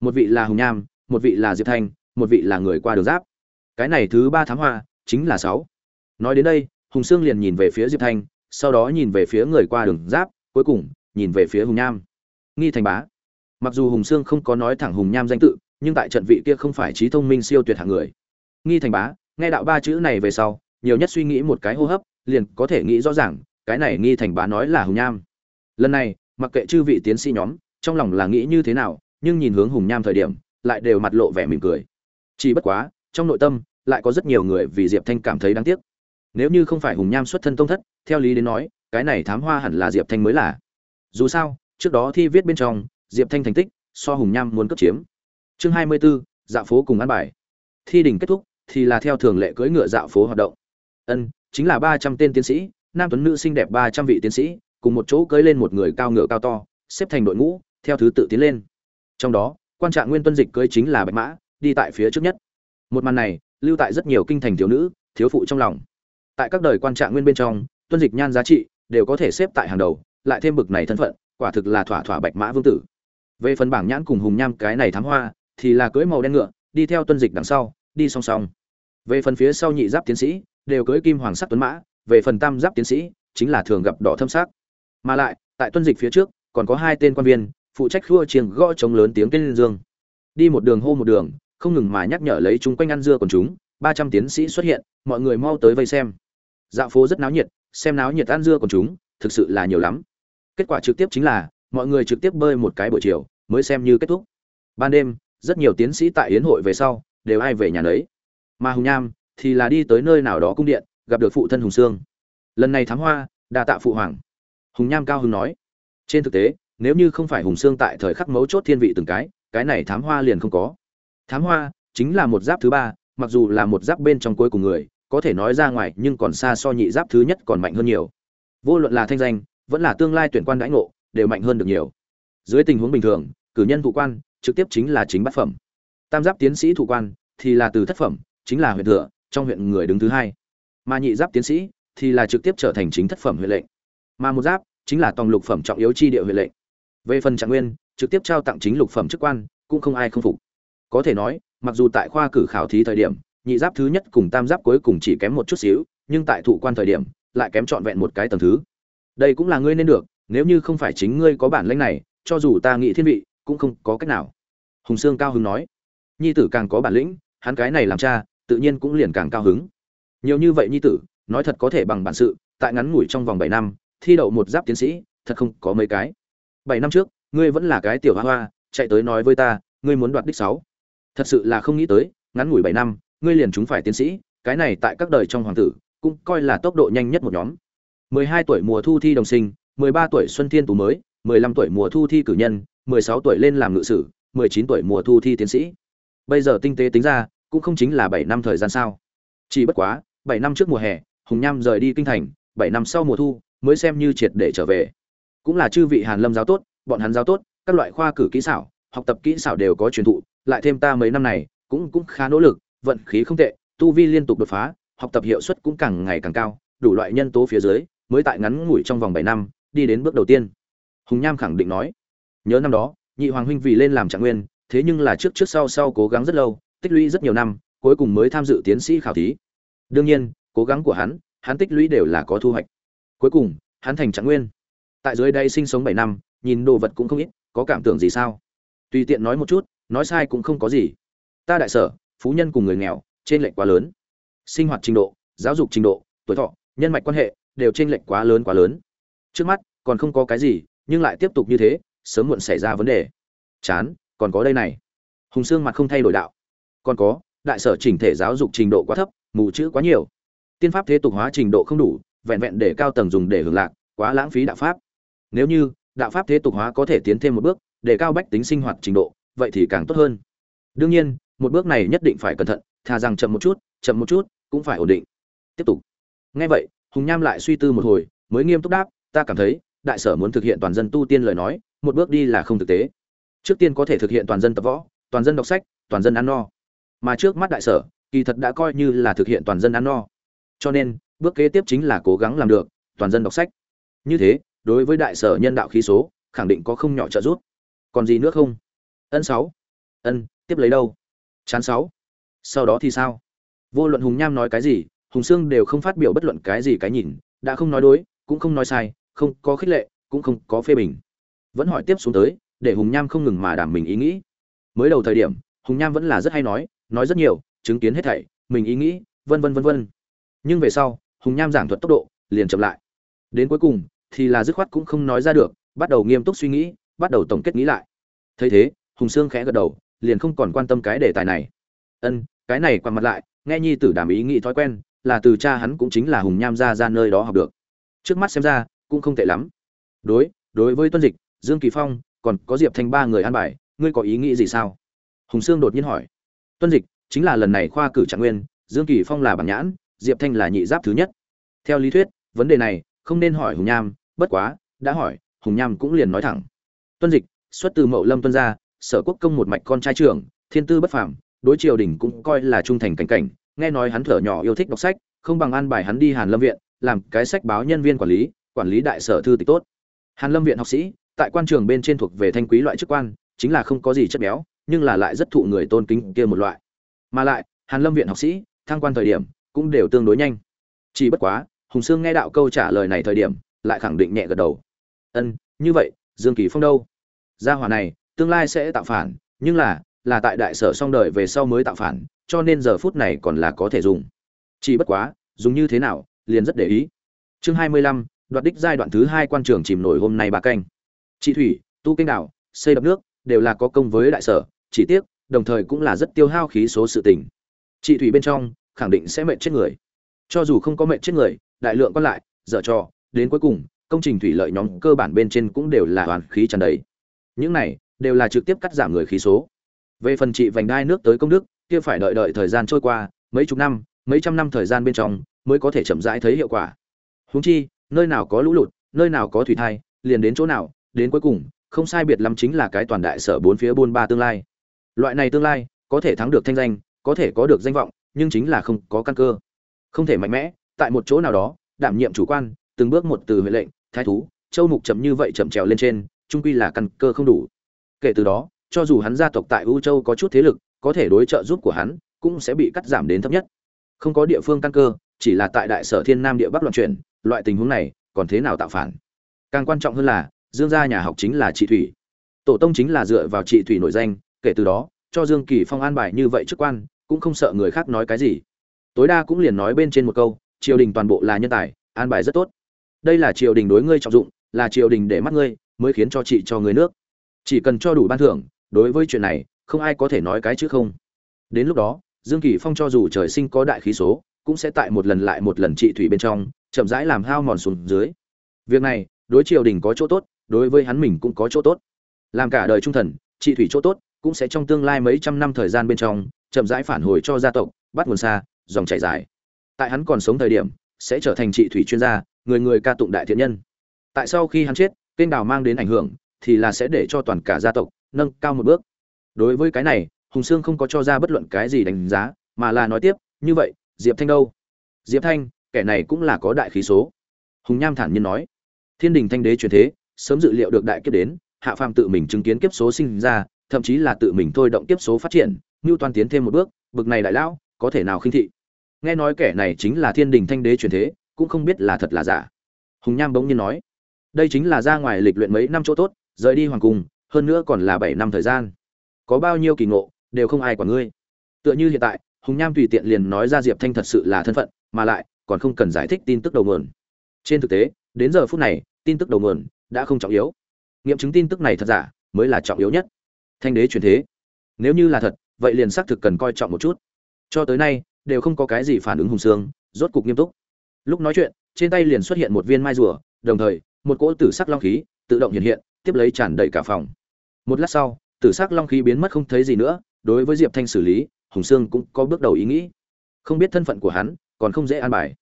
S1: một vị là hùng nham, một vị là diệp thanh, một vị là người qua đường giáp. Cái này thứ ba thám hoa chính là sáu. Nói đến đây, hùng sương liền nhìn về phía diệp thanh, sau đó nhìn về phía người qua đường giáp, cuối cùng nhìn về phía hùng nham. Nghi thành bá. Mặc dù hùng sương không có nói thẳng hùng nham danh tự, nhưng tại trận vị kia không phải trí thông minh siêu tuyệt hạng người. Nghi thành bá, nghe đạo ba chữ này về sau, nhiều nhất suy nghĩ một cái hô hấp, liền có thể nghĩ rõ ràng, cái này nghi thành bá nói là hùng nham. Lần này, mặc kệ chư vị tiến sĩ nhóm, trong lòng là nghĩ như thế nào nhưng nhìn hướng hùng nham thời điểm lại đều mặt lộ vẻ mỉm cười. Chỉ bất quá trong nội tâm lại có rất nhiều người vì diệp thanh cảm thấy đáng tiếc. Nếu như không phải hùng nham xuất thân tông thất theo lý đến nói cái này thám hoa hẳn là diệp thanh mới là. Dù sao trước đó thi viết bên trong diệp thanh thành tích so hùng nham muốn cấp chiếm. Chương hai mươi 24, dạo phố cùng ăn bài. Thi đình kết thúc thì là theo thường lệ cưỡi ngựa dạo phố hoạt động. Ân chính là ba trăm tên tiến sĩ nam tuấn nữ xinh đẹp ba trăm vị tiến sĩ cùng một chỗ cưỡi lên một người cao ngựa cao to xếp thành đội ngũ theo thứ tự tiến lên trong đó, quan trạng nguyên tuân dịch cưới chính là bạch mã, đi tại phía trước nhất. Một màn này, lưu tại rất nhiều kinh thành thiếu nữ, thiếu phụ trong lòng. Tại các đời quan trạng nguyên bên trong, tuân dịch nhan giá trị đều có thể xếp tại hàng đầu, lại thêm bực này thân phận, quả thực là thỏa thỏa bạch mã vương tử. Về phần bảng nhãn cùng hùng nham cái này thám hoa, thì là cưới màu đen ngựa, đi theo tuân dịch đằng sau, đi song song. Về phần phía sau nhị giáp tiến sĩ, đều cưới kim hoàng sắc tuấn mã, về phần tam giáp tiến sĩ, chính là thường gặp đỏ thâm sắc. Mà lại, tại tuân dịch phía trước, còn có hai tên quan viên phụ trách khua chiêng gõ trống lớn tiếng tên dương. Đi một đường hô một đường, không ngừng mà nhắc nhở lấy chúng quanh ăn dưa còn chúng, ba trăm tiến sĩ xuất hiện, mọi người mau tới vây xem. Dạo phố rất náo nhiệt, xem náo nhiệt ăn dưa còn chúng, thực sự là nhiều lắm. Kết quả trực tiếp chính là, mọi người trực tiếp bơi một cái buổi chiều, mới xem như kết thúc. Ban đêm, rất nhiều tiến sĩ tại yến hội về sau, đều ai về nhà đấy mà hùng nham thì là đi tới nơi nào đó cung điện, gặp được phụ thân hùng sương. Lần này thám hoa, đa tạ phụ hoàng. Hùng nham cao hưng nói. Trên thực tế nếu như không phải hùng xương tại thời khắc mấu chốt thiên vị từng cái cái này thám hoa liền không có. Thám hoa chính là một giáp thứ ba, mặc dù là một giáp bên trong cuối cùng người, có thể nói ra ngoài, nhưng còn xa so nhị giáp thứ nhất còn mạnh hơn nhiều. Vô luận là thanh danh, vẫn là tương lai tuyển quan đãi ngộ, đều mạnh hơn được nhiều. Dưới tình huống bình thường, cử nhân thụ quan trực tiếp chính là chính bát phẩm. Tam giáp tiến sĩ thụ quan thì là từ thất phẩm, chính là huyện thừa, trong huyện người đứng thứ hai. Mà nhị giáp tiến sĩ thì là trực tiếp trở thành chính thất phẩm huyện lệnh. Mà một giáp chính là tòng lục phẩm trọng yếu chi địa huyện lệnh về phần trạng nguyên, trực tiếp trao tặng chính lục phẩm chức quan, cũng không ai không phục. Có thể nói, mặc dù tại khoa cử khảo thí thời điểm, nhị giáp thứ nhất cùng tam giáp cuối cùng chỉ kém một chút xíu, nhưng tại thụ quan thời điểm, lại kém trọn vẹn một cái tầng thứ. Đây cũng là ngươi nên được, nếu như không phải chính ngươi có bản lĩnh này, cho dù ta nghĩ thiên vị, cũng không có cách nào. Hùng sương cao hứng nói. Nhi tử càng có bản lĩnh, hắn cái này làm cha, tự nhiên cũng liền càng cao hứng. Nhiều như vậy nhi tử, nói thật có thể bằng bản sự, tại ngắn ngủi trong vòng bảy năm, thi đậu một giáp tiến sĩ, thật không có mấy cái bảy năm trước, ngươi vẫn là cái tiểu hoa hoa, chạy tới nói với ta, ngươi muốn đoạt đích sáu. Thật sự là không nghĩ tới, ngắn ngủi bảy năm, ngươi liền chúng phải tiến sĩ, cái này tại các đời trong hoàng tử, cũng coi là tốc độ nhanh nhất một nhóm. Mười hai tuổi mùa thu thi đồng sinh, mười ba tuổi xuân thiên tú mới, mười lăm tuổi mùa thu thi cử nhân, mười sáu tuổi lên làm ngự sử, mười chín tuổi mùa thu thi tiến sĩ. Bây giờ tinh tế tính ra, cũng không chính là bảy năm thời gian sao. Chỉ bất quá, bảy năm trước mùa hè, hùng nham rời đi kinh thành, bảy năm sau mùa thu, mới xem như triệt để trở về cũng là chư vị hàn lâm giáo tốt, bọn hắn giáo tốt, các loại khoa cử kỹ xảo, học tập kỹ xảo đều có truyền thụ, lại thêm ta mấy năm này, cũng cũng khá nỗ lực, vận khí không tệ, tu vi liên tục đột phá, học tập hiệu suất cũng càng ngày càng cao, đủ loại nhân tố phía dưới, mới tại ngắn ngủi trong vòng bảy năm, đi đến bước đầu tiên. Hùng nham khẳng định nói, nhớ năm đó, nhị hoàng huynh vì lên làm trạng nguyên, thế nhưng là trước trước sau sau cố gắng rất lâu, tích lũy rất nhiều năm, cuối cùng mới tham dự tiến sĩ khảo thí. Đương nhiên, cố gắng của hắn hắn tích lũy đều là có thu hoạch. Cuối cùng, hắn thành trạng nguyên tại dưới đây sinh sống bảy năm, nhìn đồ vật cũng không ít, có cảm tưởng gì sao? Tùy tiện nói một chút, nói sai cũng không có gì. Ta đại sở, phú nhân cùng người nghèo trên lệch quá lớn. Sinh hoạt trình độ, giáo dục trình độ, tuổi thọ, nhân mạch quan hệ, đều trên lệch quá lớn quá lớn. Trước mắt, còn không có cái gì, nhưng lại tiếp tục như thế, sớm muộn xảy ra vấn đề. Chán, còn có đây này. Hùng xương mặt không thay đổi đạo. Còn có, đại sở chỉnh thể giáo dục trình độ quá thấp, mù chữ quá nhiều. Tiên pháp thế tục hóa trình độ không đủ, vẹn vẹn để cao tầng dùng để hưởng lạc, quá lãng phí đạo pháp nếu như đạo pháp thế tục hóa có thể tiến thêm một bước, để cao bách tính sinh hoạt trình độ, vậy thì càng tốt hơn. Đương nhiên, một bước này nhất định phải cẩn thận, thà rằng chậm một chút, chậm một chút cũng phải ổn định. Tiếp tục. Ngay vậy, hùng nham lại suy tư một hồi, mới nghiêm túc đáp, ta cảm thấy, đại sở muốn thực hiện toàn dân tu tiên lời nói, một bước đi là không thực tế. Trước tiên có thể thực hiện toàn dân tập võ, toàn dân đọc sách, toàn dân ăn no. Mà trước mắt đại sở, kỳ thật đã coi như là thực hiện toàn dân ăn no. Cho nên, bước kế tiếp chính là cố gắng làm được toàn dân đọc sách. Như thế đối với đại sở nhân đạo khí số, khẳng định có không nhỏ trợ giúp. Còn gì nữa không? Ân sáu. Ân, tiếp lấy đâu? Chán sáu. Sau đó thì sao? Vô luận hùng nham nói cái gì, hùng sương đều không phát biểu bất luận cái gì cái nhìn, đã không nói đối, cũng không nói sai, không có khích lệ, cũng không có phê bình. Vẫn hỏi tiếp xuống tới, để hùng nham không ngừng mà đảm mình ý nghĩ. Mới đầu thời điểm, hùng nham vẫn là rất hay nói nói rất nhiều, chứng kiến hết thảy, mình ý nghĩ, vân vân vân vân. Nhưng về sau, hùng nham giảng thuật tốc độ liền chậm lại. Đến cuối cùng thì là dứt khoát cũng không nói ra được, bắt đầu nghiêm túc suy nghĩ, bắt đầu tổng kết nghĩ lại. Thấy thế, hùng sương khẽ gật đầu, liền không còn quan tâm cái đề tài này. Ân, cái này quằn mặt lại, nghe nhi tử đảm ý nghĩ thói quen, là từ cha hắn cũng chính là hùng nham ra ra nơi đó học được. Trước mắt xem ra, cũng không tệ lắm. Đối đối với tuân dịch, dương kỳ phong, còn có diệp thanh ba người an bài, ngươi có ý nghĩ gì sao? Hùng sương đột nhiên hỏi. Tuân dịch, chính là lần này khoa cử trạng nguyên, dương kỳ phong là bản nhãn, diệp thanh là nhị giáp thứ nhất. Theo lý thuyết, vấn đề này, không nên hỏi hùng nham bất quá, đã hỏi, hùng nham cũng liền nói thẳng. Tuân dịch, xuất từ mậu lâm tuân gia, sở quốc công một mạch con trai trưởng, thiên tư bất phàm, đối triều đình cũng coi là trung thành cảnh cảnh, nghe nói hắn thở nhỏ yêu thích đọc sách, không bằng an bài hắn đi hàn lâm viện, làm cái sách báo nhân viên quản lý quản lý đại sở thư tịch tốt. Hàn lâm viện học sĩ, tại quan trường bên trên thuộc về thanh quý loại chức quan, chính là không có gì chất béo, nhưng là lại rất thụ người tôn kính kia một loại. Mà lại, hàn lâm viện học sĩ, thăng quan thời điểm, cũng đều tương đối nhanh. Chỉ bất quá, hùng sương nghe đạo câu trả lời này thời điểm lại khẳng định nhẹ gật đầu. Ân, như vậy, dương kỳ phong đâu? Gia hỏa này, tương lai sẽ tạo phản, nhưng là là tại đại sở song đời về sau mới tạo phản, cho nên giờ phút này còn là có thể dùng. Chỉ bất quá, dùng như thế nào, liền rất để ý. Chương hai mươi lăm, đoạt đích giai đoạn thứ hai quan trường chìm nổi hôm nay bà canh. Chị thủy, tu kênh đảo, xây đập nước, đều là có công với đại sở, chỉ tiếc, đồng thời cũng là rất tiêu hao khí số sự tình. Chị thủy bên trong, khẳng định sẽ mệt chết người. Cho dù không có mệt chết người, đại lượng còn lại, dở trò đến cuối cùng, công trình thủy lợi nhóm cơ bản bên trên cũng đều là hoàn khí tràn đầy. Những này đều là trực tiếp cắt giảm người khí số. Về phần trị vành đai nước tới công đức, kia phải đợi đợi thời gian trôi qua, mấy chục năm, mấy trăm năm thời gian bên trong mới có thể chậm rãi thấy hiệu quả. Húng chi, nơi nào có lũ lụt, nơi nào có thủy thai, liền đến chỗ nào, đến cuối cùng, không sai biệt lắm chính là cái toàn đại sở bốn phía buôn ba tương lai. Loại này tương lai, có thể thắng được thanh danh, có thể có được danh vọng, nhưng chính là không có căn cơ. Không thể mạnh mẽ, tại một chỗ nào đó, đảm nhiệm chủ quan từng bước một từ huệ lệnh, thái thú, châu mục chậm như vậy chậm trèo lên trên, trung quy là căn cơ không đủ. Kể từ đó, cho dù hắn gia tộc tại u châu có chút thế lực, có thể đối trợ giúp của hắn, cũng sẽ bị cắt giảm đến thấp nhất. Không có địa phương căn cơ, chỉ là tại đại sở thiên nam địa bắc loạn chuyển, loại tình huống này, còn thế nào tạo phản? Càng quan trọng hơn là, dương gia nhà học chính là chị thủy. Tổ tông chính là dựa vào chị thủy nổi danh, kể từ đó, cho dương kỳ phong an bài như vậy chức quan, cũng không sợ người khác nói cái gì. Tối đa cũng liền nói bên trên một câu, triều đình toàn bộ là nhân tài, an bài rất tốt đây là triều đình đối ngươi trọng dụng, là triều đình để mắt ngươi, mới khiến cho chị cho người nước. Chỉ cần cho đủ ban thưởng, đối với chuyện này, không ai có thể nói cái chứ không. Đến lúc đó, dương kỳ phong cho dù trời sinh có đại khí số, cũng sẽ tại một lần lại một lần trị thủy bên trong, chậm rãi làm hao mòn xuống dưới. Việc này, đối triều đình có chỗ tốt, đối với hắn mình cũng có chỗ tốt. Làm cả đời trung thần, trị thủy chỗ tốt, cũng sẽ trong tương lai mấy trăm năm thời gian bên trong, chậm rãi phản hồi cho gia tộc, bắt nguồn xa, dòng chảy dài. Tại hắn còn sống thời điểm, sẽ trở thành trị thủy chuyên gia người người ca tụng đại thiện nhân. Tại sau khi hắn chết kênh đào mang đến ảnh hưởng, thì là sẽ để cho toàn cả gia tộc nâng cao một bước. Đối với cái này, hùng sương không có cho ra bất luận cái gì đánh giá, mà là nói tiếp, như vậy, diệp thanh đâu? Diệp thanh, kẻ này cũng là có đại khí số. Hùng nham thản nhiên nói. Thiên đình thanh đế truyền thế, sớm dự liệu được đại kiếp đến, hạ phàm tự mình chứng kiến kiếp số sinh ra, thậm chí là tự mình thôi động kiếp số phát triển ngưu toàn tiến thêm một bước, bực này đại lão, có thể nào khinh thị? Nghe nói kẻ này chính là thiên đình thanh đế truyền thế cũng không biết là thật là giả. Hùng nham bỗng nhiên nói đây chính là ra ngoài lịch luyện mấy năm chỗ tốt rời đi hoàng cung hơn nữa còn là bảy năm thời gian. Có bao nhiêu kỳ ngộ đều không ai quản ngươi. Tựa như hiện tại hùng nham tùy tiện liền nói ra diệp thanh thật sự là thân phận mà lại còn không cần giải thích tin tức đầu nguồn. Trên thực tế đến giờ phút này tin tức đầu nguồn đã không trọng yếu. Nghiệm chứng tin tức này thật giả mới là trọng yếu nhất. Thanh đế truyền thế. Nếu như là thật vậy liền xác thực cần coi trọng một chút. Cho tới nay đều không có cái gì phản ứng hùng sương, rốt cục nghiêm túc lúc nói chuyện, trên tay liền xuất hiện một viên mai rùa, đồng thời, một cỗ tử sắc long khí tự động hiện hiện, tiếp lấy tràn đầy cả phòng. Một lát sau, tử sắc long khí biến mất không thấy gì nữa, đối với diệp thanh xử lý, hùng sương cũng có bước đầu ý nghĩ. Không biết thân phận của hắn, còn không dễ an bài.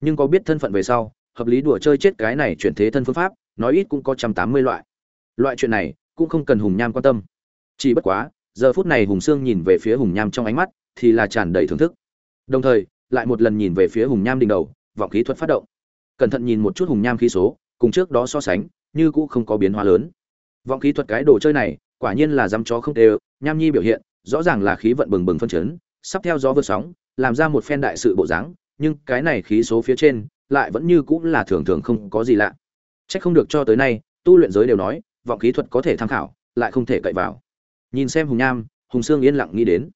S1: Nhưng có biết thân phận về sau, hợp lý đùa chơi chết cái này chuyển thế thân phương pháp, nói ít cũng có trăm tám mươi loại. Loại chuyện này, cũng không cần hùng nham quan tâm. Chỉ bất quá, giờ phút này hùng sương nhìn về phía hùng nham trong ánh mắt, thì là tràn đầy thưởng thức. Đồng thời, lại một lần nhìn về phía hùng nham đỉnh đầu vọng khí thuật phát động. Cẩn thận nhìn một chút hùng nham khí số, cùng trước đó so sánh, như cũng không có biến hóa lớn. Vọng khí thuật cái đồ chơi này, quả nhiên là dám chó không đều nham nhi biểu hiện, rõ ràng là khí vận bừng bừng phân chấn, sắp theo gió vượt sóng, làm ra một phen đại sự bộ dáng, nhưng cái này khí số phía trên, lại vẫn như cũng là thường thường không có gì lạ. Chắc không được cho tới nay, tu luyện giới đều nói, vọng khí thuật có thể tham khảo, lại không thể cậy vào. Nhìn xem hùng nham, hùng sương yên lặng nghĩ đến.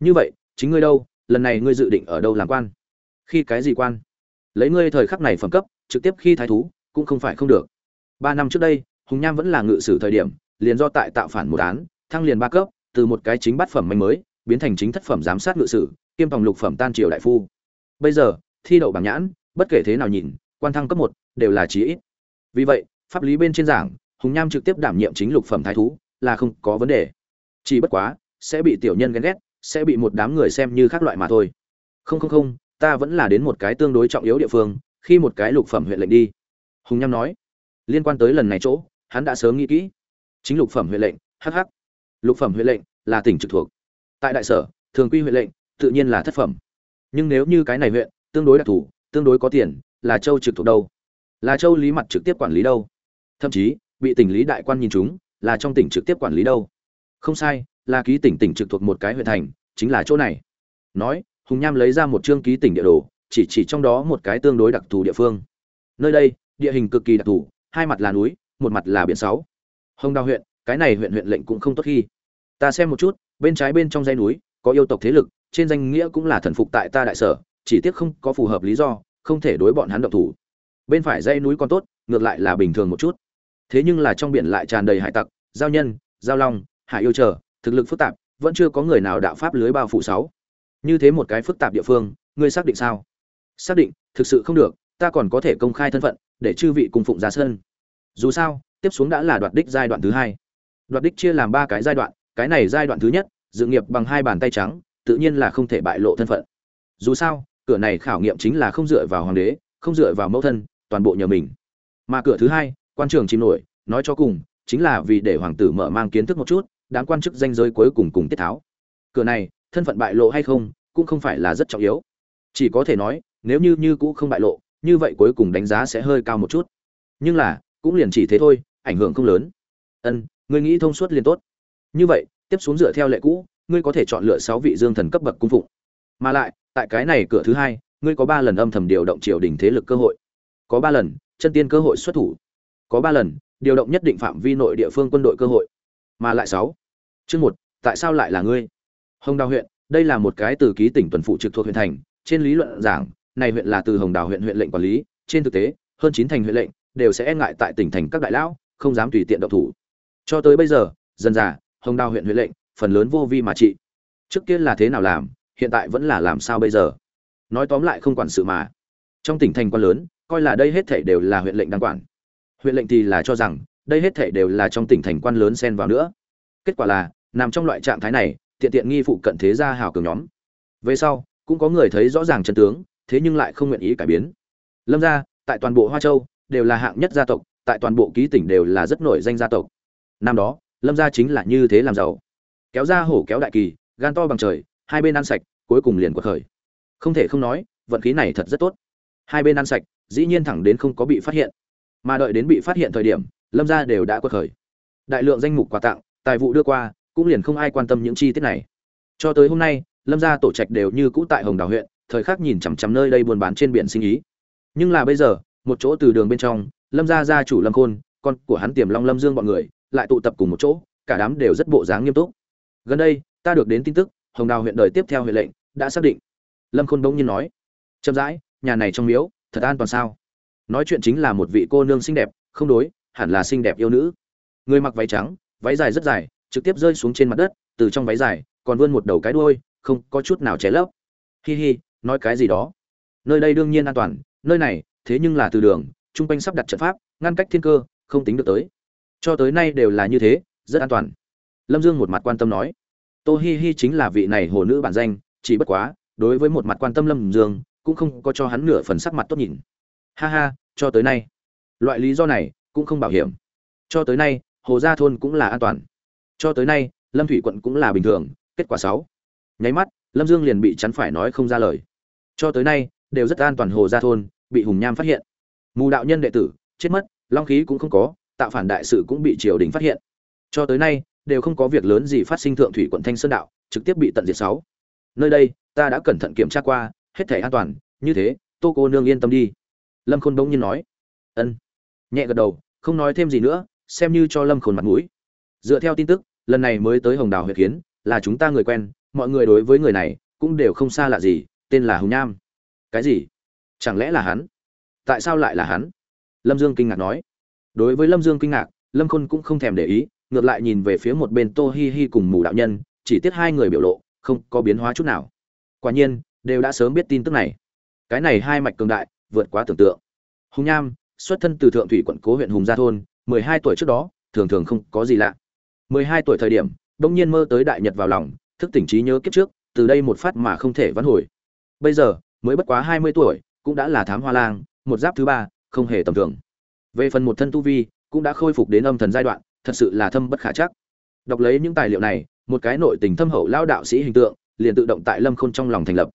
S1: Như vậy, chính ngươi đâu, lần này ngươi dự định ở đâu làm quan? Khi cái gì quan? Lấy ngươi thời khắc này phẩm cấp, trực tiếp khi thái thú, cũng không phải không được. Ba năm trước đây, hùng nham vẫn là ngự sử thời điểm, liền do tại tạo phản một án, thăng liền ba cấp, từ một cái chính bát phẩm manh mới, biến thành chính thất phẩm giám sát ngự sử, kiêm phòng lục phẩm tan triều đại phu. Bây giờ, thi đậu bảng nhãn, bất kể thế nào nhìn, quan thăng cấp một đều là chí ít. Vì vậy, pháp lý bên trên giảng, hùng nham trực tiếp đảm nhiệm chính lục phẩm thái thú, là không có vấn đề. Chỉ bất quá, sẽ bị tiểu nhân ghen ghét, sẽ bị một đám người xem như khác loại mà thôi. Không không không ta vẫn là đến một cái tương đối trọng yếu địa phương, khi một cái lục phẩm huyện lệnh đi. Hùng nham nói. Liên quan tới lần này chỗ, hắn đã sớm nghĩ kỹ. Chính lục phẩm huyện lệnh hh lục phẩm huyện lệnh là tỉnh trực thuộc. Tại đại sở, thường quy huyện lệnh tự nhiên là thất phẩm. Nhưng nếu như cái này huyện, tương đối đặc thù, tương đối có tiền, là châu trực thuộc đâu? Là châu lý mặt trực tiếp quản lý đâu? Thậm chí, bị tỉnh lý đại quan nhìn chúng, là trong tỉnh trực tiếp quản lý đâu? Không sai, là ký tỉnh tỉnh trực thuộc một cái huyện thành, chính là chỗ này. Nói hùng nham lấy ra một chương ký tỉnh địa đồ, chỉ chỉ trong đó một cái tương đối đặc thù địa phương. Nơi đây, địa hình cực kỳ đặc thù, hai mặt là núi, một mặt là biển sáu. Hồng đào huyện, cái này huyện huyện lệnh cũng không tốt khi. Ta xem một chút, bên trái bên trong dãy núi, có yêu tộc thế lực, trên danh nghĩa cũng là thần phục tại ta đại sở, chỉ tiếc không có phù hợp lý do, không thể đối bọn hắn động thủ. Bên phải dãy núi còn tốt, ngược lại là bình thường một chút. Thế nhưng là trong biển lại tràn đầy hải tặc, giao nhân, giao long, hải yêu chờ, thực lực phức tạp, vẫn chưa có người nào đạo pháp lưới bao phủ sáu như thế một cái phức tạp địa phương, ngươi xác định sao? Xác định, thực sự không được, ta còn có thể công khai thân phận, để chư vị cùng phụng ra sân. Dù sao, tiếp xuống đã là đoạt đích giai đoạn thứ hai. Đoạt đích chia làm ba cái giai đoạn, cái này giai đoạn thứ nhất, dự nghiệp bằng hai bàn tay trắng, tự nhiên là không thể bại lộ thân phận. Dù sao, cửa này khảo nghiệm chính là không dựa vào hoàng đế, không dựa vào mẫu thân, toàn bộ nhờ mình. Mà cửa thứ hai, quan trường chìm nổi, nói cho cùng, chính là vì để hoàng tử mở mang kiến thức một chút đáng quan chức danh giới cuối cùng cùng tiết tháo. Cửa này thân phận bại lộ hay không cũng không phải là rất trọng yếu. Chỉ có thể nói, nếu như như cũ không bại lộ, như vậy cuối cùng đánh giá sẽ hơi cao một chút. Nhưng là, cũng liền chỉ thế thôi, ảnh hưởng không lớn. Ân, ngươi nghĩ thông suốt liền tốt. Như vậy, tiếp xuống dựa theo lệ cũ, ngươi có thể chọn lựa sáu vị dương thần cấp bậc cung phụng. Mà lại, tại cái này cửa thứ hai, ngươi có ba lần âm thầm điều động triều đình thế lực cơ hội. Có ba lần, chân tiên cơ hội xuất thủ. Có ba lần, điều động nhất định phạm vi nội địa phương quân đội cơ hội. Mà lại sáu. Chương một, tại sao lại là ngươi? Hồng đào huyện, đây là một cái từ ký tỉnh tuần phụ trực thuộc huyện thành, trên lý luận giảng, này huyện là từ hồng đào huyện huyện lệnh quản lý, trên thực tế, hơn chín thành huyện lệnh đều sẽ e ngại tại tỉnh thành các đại lão, không dám tùy tiện động thủ. Cho tới bây giờ, dần dà, hồng đào huyện huyện lệnh, phần lớn vô vi mà trị. Trước kia là thế nào làm, hiện tại vẫn là làm sao bây giờ? Nói tóm lại không quản sự mà. Trong tỉnh thành quan lớn, coi là đây hết thảy đều là huyện lệnh đang quản. Huyện lệnh thì là cho rằng, đây hết thảy đều là trong tỉnh thành quan lớn xen vào nữa. Kết quả là, nằm trong loại trạng thái này tiện tiện nghi phụ cận thế gia hào cường nhóm. Về sau, cũng có người thấy rõ ràng chân tướng, thế nhưng lại không nguyện ý cải biến. Lâm gia, tại toàn bộ hoa châu, đều là hạng nhất gia tộc, tại toàn bộ ký tỉnh đều là rất nổi danh gia tộc. Năm đó, lâm gia chính là như thế làm giàu. Kéo ra hổ kéo đại kỳ, gan to bằng trời, hai bên ăn sạch, cuối cùng liền quật khởi. Không thể không nói, vận khí này thật rất tốt. Hai bên ăn sạch, dĩ nhiên thẳng đến không có bị phát hiện. Mà đợi đến bị phát hiện thời điểm, lâm gia đều đã quật khởi. Đại lượng danh mục quà tặng, tài vụ đưa qua cũng liền không ai quan tâm những chi tiết này. Cho tới hôm nay, lâm gia tổ trạch đều như cũ tại hồng đào huyện, thời khắc nhìn chằm chằm nơi đây buôn bán trên biển sinh ý. Nhưng là bây giờ, một chỗ từ đường bên trong, lâm gia gia chủ lâm khôn, con của hắn tiềm long lâm dương bọn người, lại tụ tập cùng một chỗ, cả đám đều rất bộ dáng nghiêm túc. Gần đây, ta được đến tin tức, hồng đào huyện đời tiếp theo huyện lệnh đã xác định. Lâm khôn bỗng nhiên nói, chậm rãi, nhà này trong miếu, thật an toàn sao? Nói chuyện chính là một vị cô nương xinh đẹp, không đối, hẳn là xinh đẹp yêu nữ. Người mặc váy trắng, váy dài rất dài trực tiếp rơi xuống trên mặt đất, từ trong váy dài, còn vươn một đầu cái đuôi, không có chút nào ché lấp. Hi hi, nói cái gì đó? Nơi đây đương nhiên an toàn, nơi này, thế nhưng là từ đường trung quanh sắp đặt trận pháp, ngăn cách thiên cơ, không tính được tới. Cho tới nay đều là như thế, rất an toàn. Lâm dương một mặt quan tâm nói. Tô hi hi chính là vị này hồ nữ bản danh, chỉ bất quá, đối với một mặt quan tâm lâm dương, cũng không có cho hắn nửa phần sắc mặt tốt nhìn. Ha ha, cho tới nay. Loại lý do này, cũng không bảo hiểm. Cho tới nay, hồ gia thôn cũng là an toàn cho tới nay, lâm thủy quận cũng là bình thường, kết quả sáu. Nháy mắt, lâm dương liền bị chắn phải nói không ra lời. Cho tới nay, đều rất an toàn hồ gia thôn, bị hùng nham phát hiện. Mù đạo nhân đệ tử, chết mất, long khí cũng không có, tạo phản đại sự cũng bị triều đình phát hiện. Cho tới nay, đều không có việc lớn gì phát sinh thượng thủy quận thanh sơn đạo, trực tiếp bị tận diệt sáu. Nơi đây, ta đã cẩn thận kiểm tra qua, hết thể an toàn, như thế, tô cô nương yên tâm đi. Lâm khôn bỗng nhiên nói. Ân. Nhẹ gật đầu, không nói thêm gì nữa, xem như cho lâm khôn mặt mũi. Dựa theo tin tức lần này mới tới hồng đào huyệt kiến, là chúng ta người quen, mọi người đối với người này cũng đều không xa lạ gì, tên là hùng nham. Cái gì? Chẳng lẽ là hắn? Tại sao lại là hắn? Lâm dương kinh ngạc nói. Đối với lâm dương kinh ngạc, lâm khôn cũng không thèm để ý, ngược lại nhìn về phía một bên tô hi hi cùng mù đạo nhân, chỉ tiếc hai người biểu lộ, không có biến hóa chút nào. Quả nhiên, đều đã sớm biết tin tức này. Cái này hai mạch cường đại, vượt quá tưởng tượng. Hùng nham, xuất thân từ thượng thủy quận cố huyện hùng gia thôn, mười hai tuổi trước đó, thường thường không có gì lạ mười hai tuổi thời điểm đông nhiên mơ tới đại nhật vào lòng, thức tỉnh trí nhớ kiếp trước, từ đây một phát mà không thể vãn hồi. Bây giờ, mới bất quá hai mươi tuổi, cũng đã là thám hoa lang, một giáp thứ ba, không hề tầm thường. Về phần một thân tu vi, cũng đã khôi phục đến âm thần giai đoạn, thật sự là thâm bất khả chắc. Đọc lấy những tài liệu này, một cái nội tình thâm hậu lao đạo sĩ hình tượng, liền tự động tại lâm khôn trong lòng thành lập.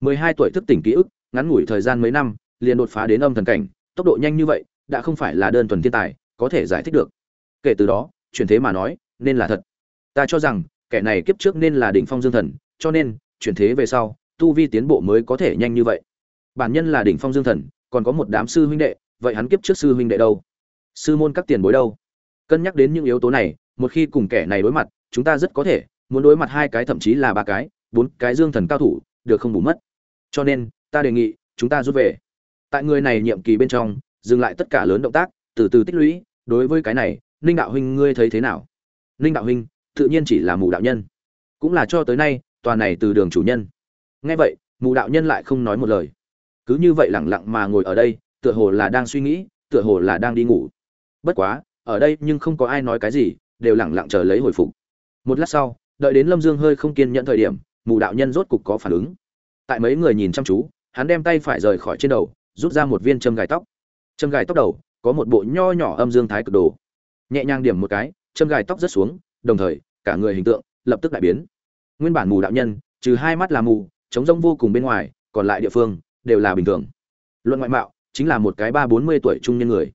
S1: mười hai tuổi thức tỉnh ký ức, ngắn ngủi thời gian mấy năm, liền đột phá đến âm thần cảnh, tốc độ nhanh như vậy, đã không phải là đơn thuần thiên tài, có thể giải thích được. Kể từ đó, chuyển thế mà nói nên là thật. Ta cho rằng, kẻ này kiếp trước nên là đỉnh phong dương thần, cho nên, chuyển thế về sau, tu vi tiến bộ mới có thể nhanh như vậy. Bản nhân là đỉnh phong dương thần, còn có một đám sư huynh đệ, vậy hắn kiếp trước sư huynh đệ đâu? Sư môn các tiền bối đâu? Cân nhắc đến những yếu tố này, một khi cùng kẻ này đối mặt, chúng ta rất có thể muốn đối mặt hai cái thậm chí là ba cái, bốn cái dương thần cao thủ, được không bù mất. Cho nên, ta đề nghị, chúng ta rút về. Tại người này nhiệm kỳ bên trong, dừng lại tất cả lớn động tác, từ từ tích lũy. Đối với cái này, ninh đạo huynh ngươi thấy thế nào? Ninh đạo huynh, tự nhiên chỉ là mù đạo nhân. Cũng là cho tới nay, tòa này từ đường chủ nhân. Nghe vậy, mù đạo nhân lại không nói một lời. Cứ như vậy lẳng lặng mà ngồi ở đây, tựa hồ là đang suy nghĩ, tựa hồ là đang đi ngủ. Bất quá, ở đây nhưng không có ai nói cái gì, đều lẳng lặng chờ lấy hồi phục. Một lát sau, đợi đến lâm dương hơi không kiên nhẫn thời điểm, mù đạo nhân rốt cục có phản ứng. Tại mấy người nhìn chăm chú, hắn đem tay phải rời khỏi trên đầu, rút ra một viên châm gài tóc. Châm gài tóc đầu, có một bộ nho nhỏ âm dương thái cực đồ. Nhẹ nhàng điểm một cái châm gài tóc rất xuống, đồng thời, cả người hình tượng lập tức đại biến. Nguyên bản mù đạo nhân, trừ hai mắt là mù chống rông vô cùng bên ngoài, còn lại địa phương đều là bình thường. Luận ngoại mạo, chính là một cái ba bốn mươi tuổi trung nhân người.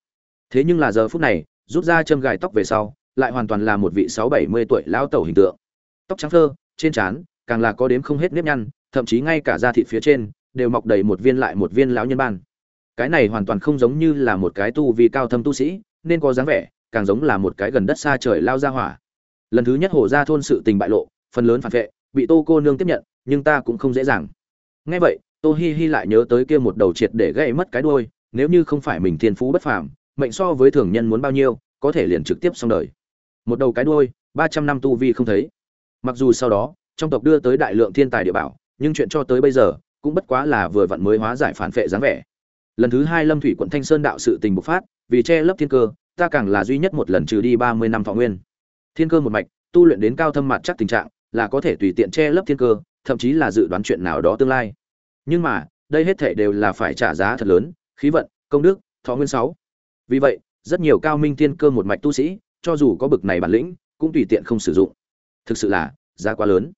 S1: Thế nhưng là giờ phút này, rút ra châm gài tóc về sau, lại hoàn toàn là một vị sáu bảy mươi tuổi lão tẩu hình tượng. Tóc trắng thơ trên trán càng là có đếm không hết nếp nhăn, thậm chí ngay cả da thịt phía trên đều mọc đầy một viên lại một viên lão nhân ban. Cái này hoàn toàn không giống như là một cái tu vi cao thâm tu sĩ, nên có dáng vẻ càng giống là một cái gần đất xa trời lao ra hỏa. Lần thứ nhất hổ ra thôn sự tình bại lộ, phần lớn phản vệ, bị tô cô nương tiếp nhận, nhưng ta cũng không dễ dàng. Ngay vậy, tô hi hi lại nhớ tới kia một đầu triệt để gãy mất cái đuôi, nếu như không phải mình thiên phú bất phàm, mệnh so với thường nhân muốn bao nhiêu, có thể liền trực tiếp xong đời. Một đầu cái đuôi, ba trăm năm tu vi không thấy. Mặc dù sau đó, trong tộc đưa tới đại lượng thiên tài địa bảo, nhưng chuyện cho tới bây giờ, cũng bất quá là vừa vặn mới hóa giải phản phệ dáng vẻ. Lần thứ hai lâm thủy quận thanh sơn đạo sự tình bộc phát, vì che lấp thiên cơ ta càng là duy nhất một lần trừ đi ba mươi năm thọ nguyên. Thiên cơ một mạch, tu luyện đến cao thâm mặt chắc tình trạng, là có thể tùy tiện che lấp thiên cơ, thậm chí là dự đoán chuyện nào đó tương lai. Nhưng mà, đây hết thể đều là phải trả giá thật lớn, khí vận, công đức, thọ nguyên sáu. Vì vậy, rất nhiều cao minh thiên cơ một mạch tu sĩ, cho dù có bực này bản lĩnh, cũng tùy tiện không sử dụng. Thực sự là, giá quá lớn.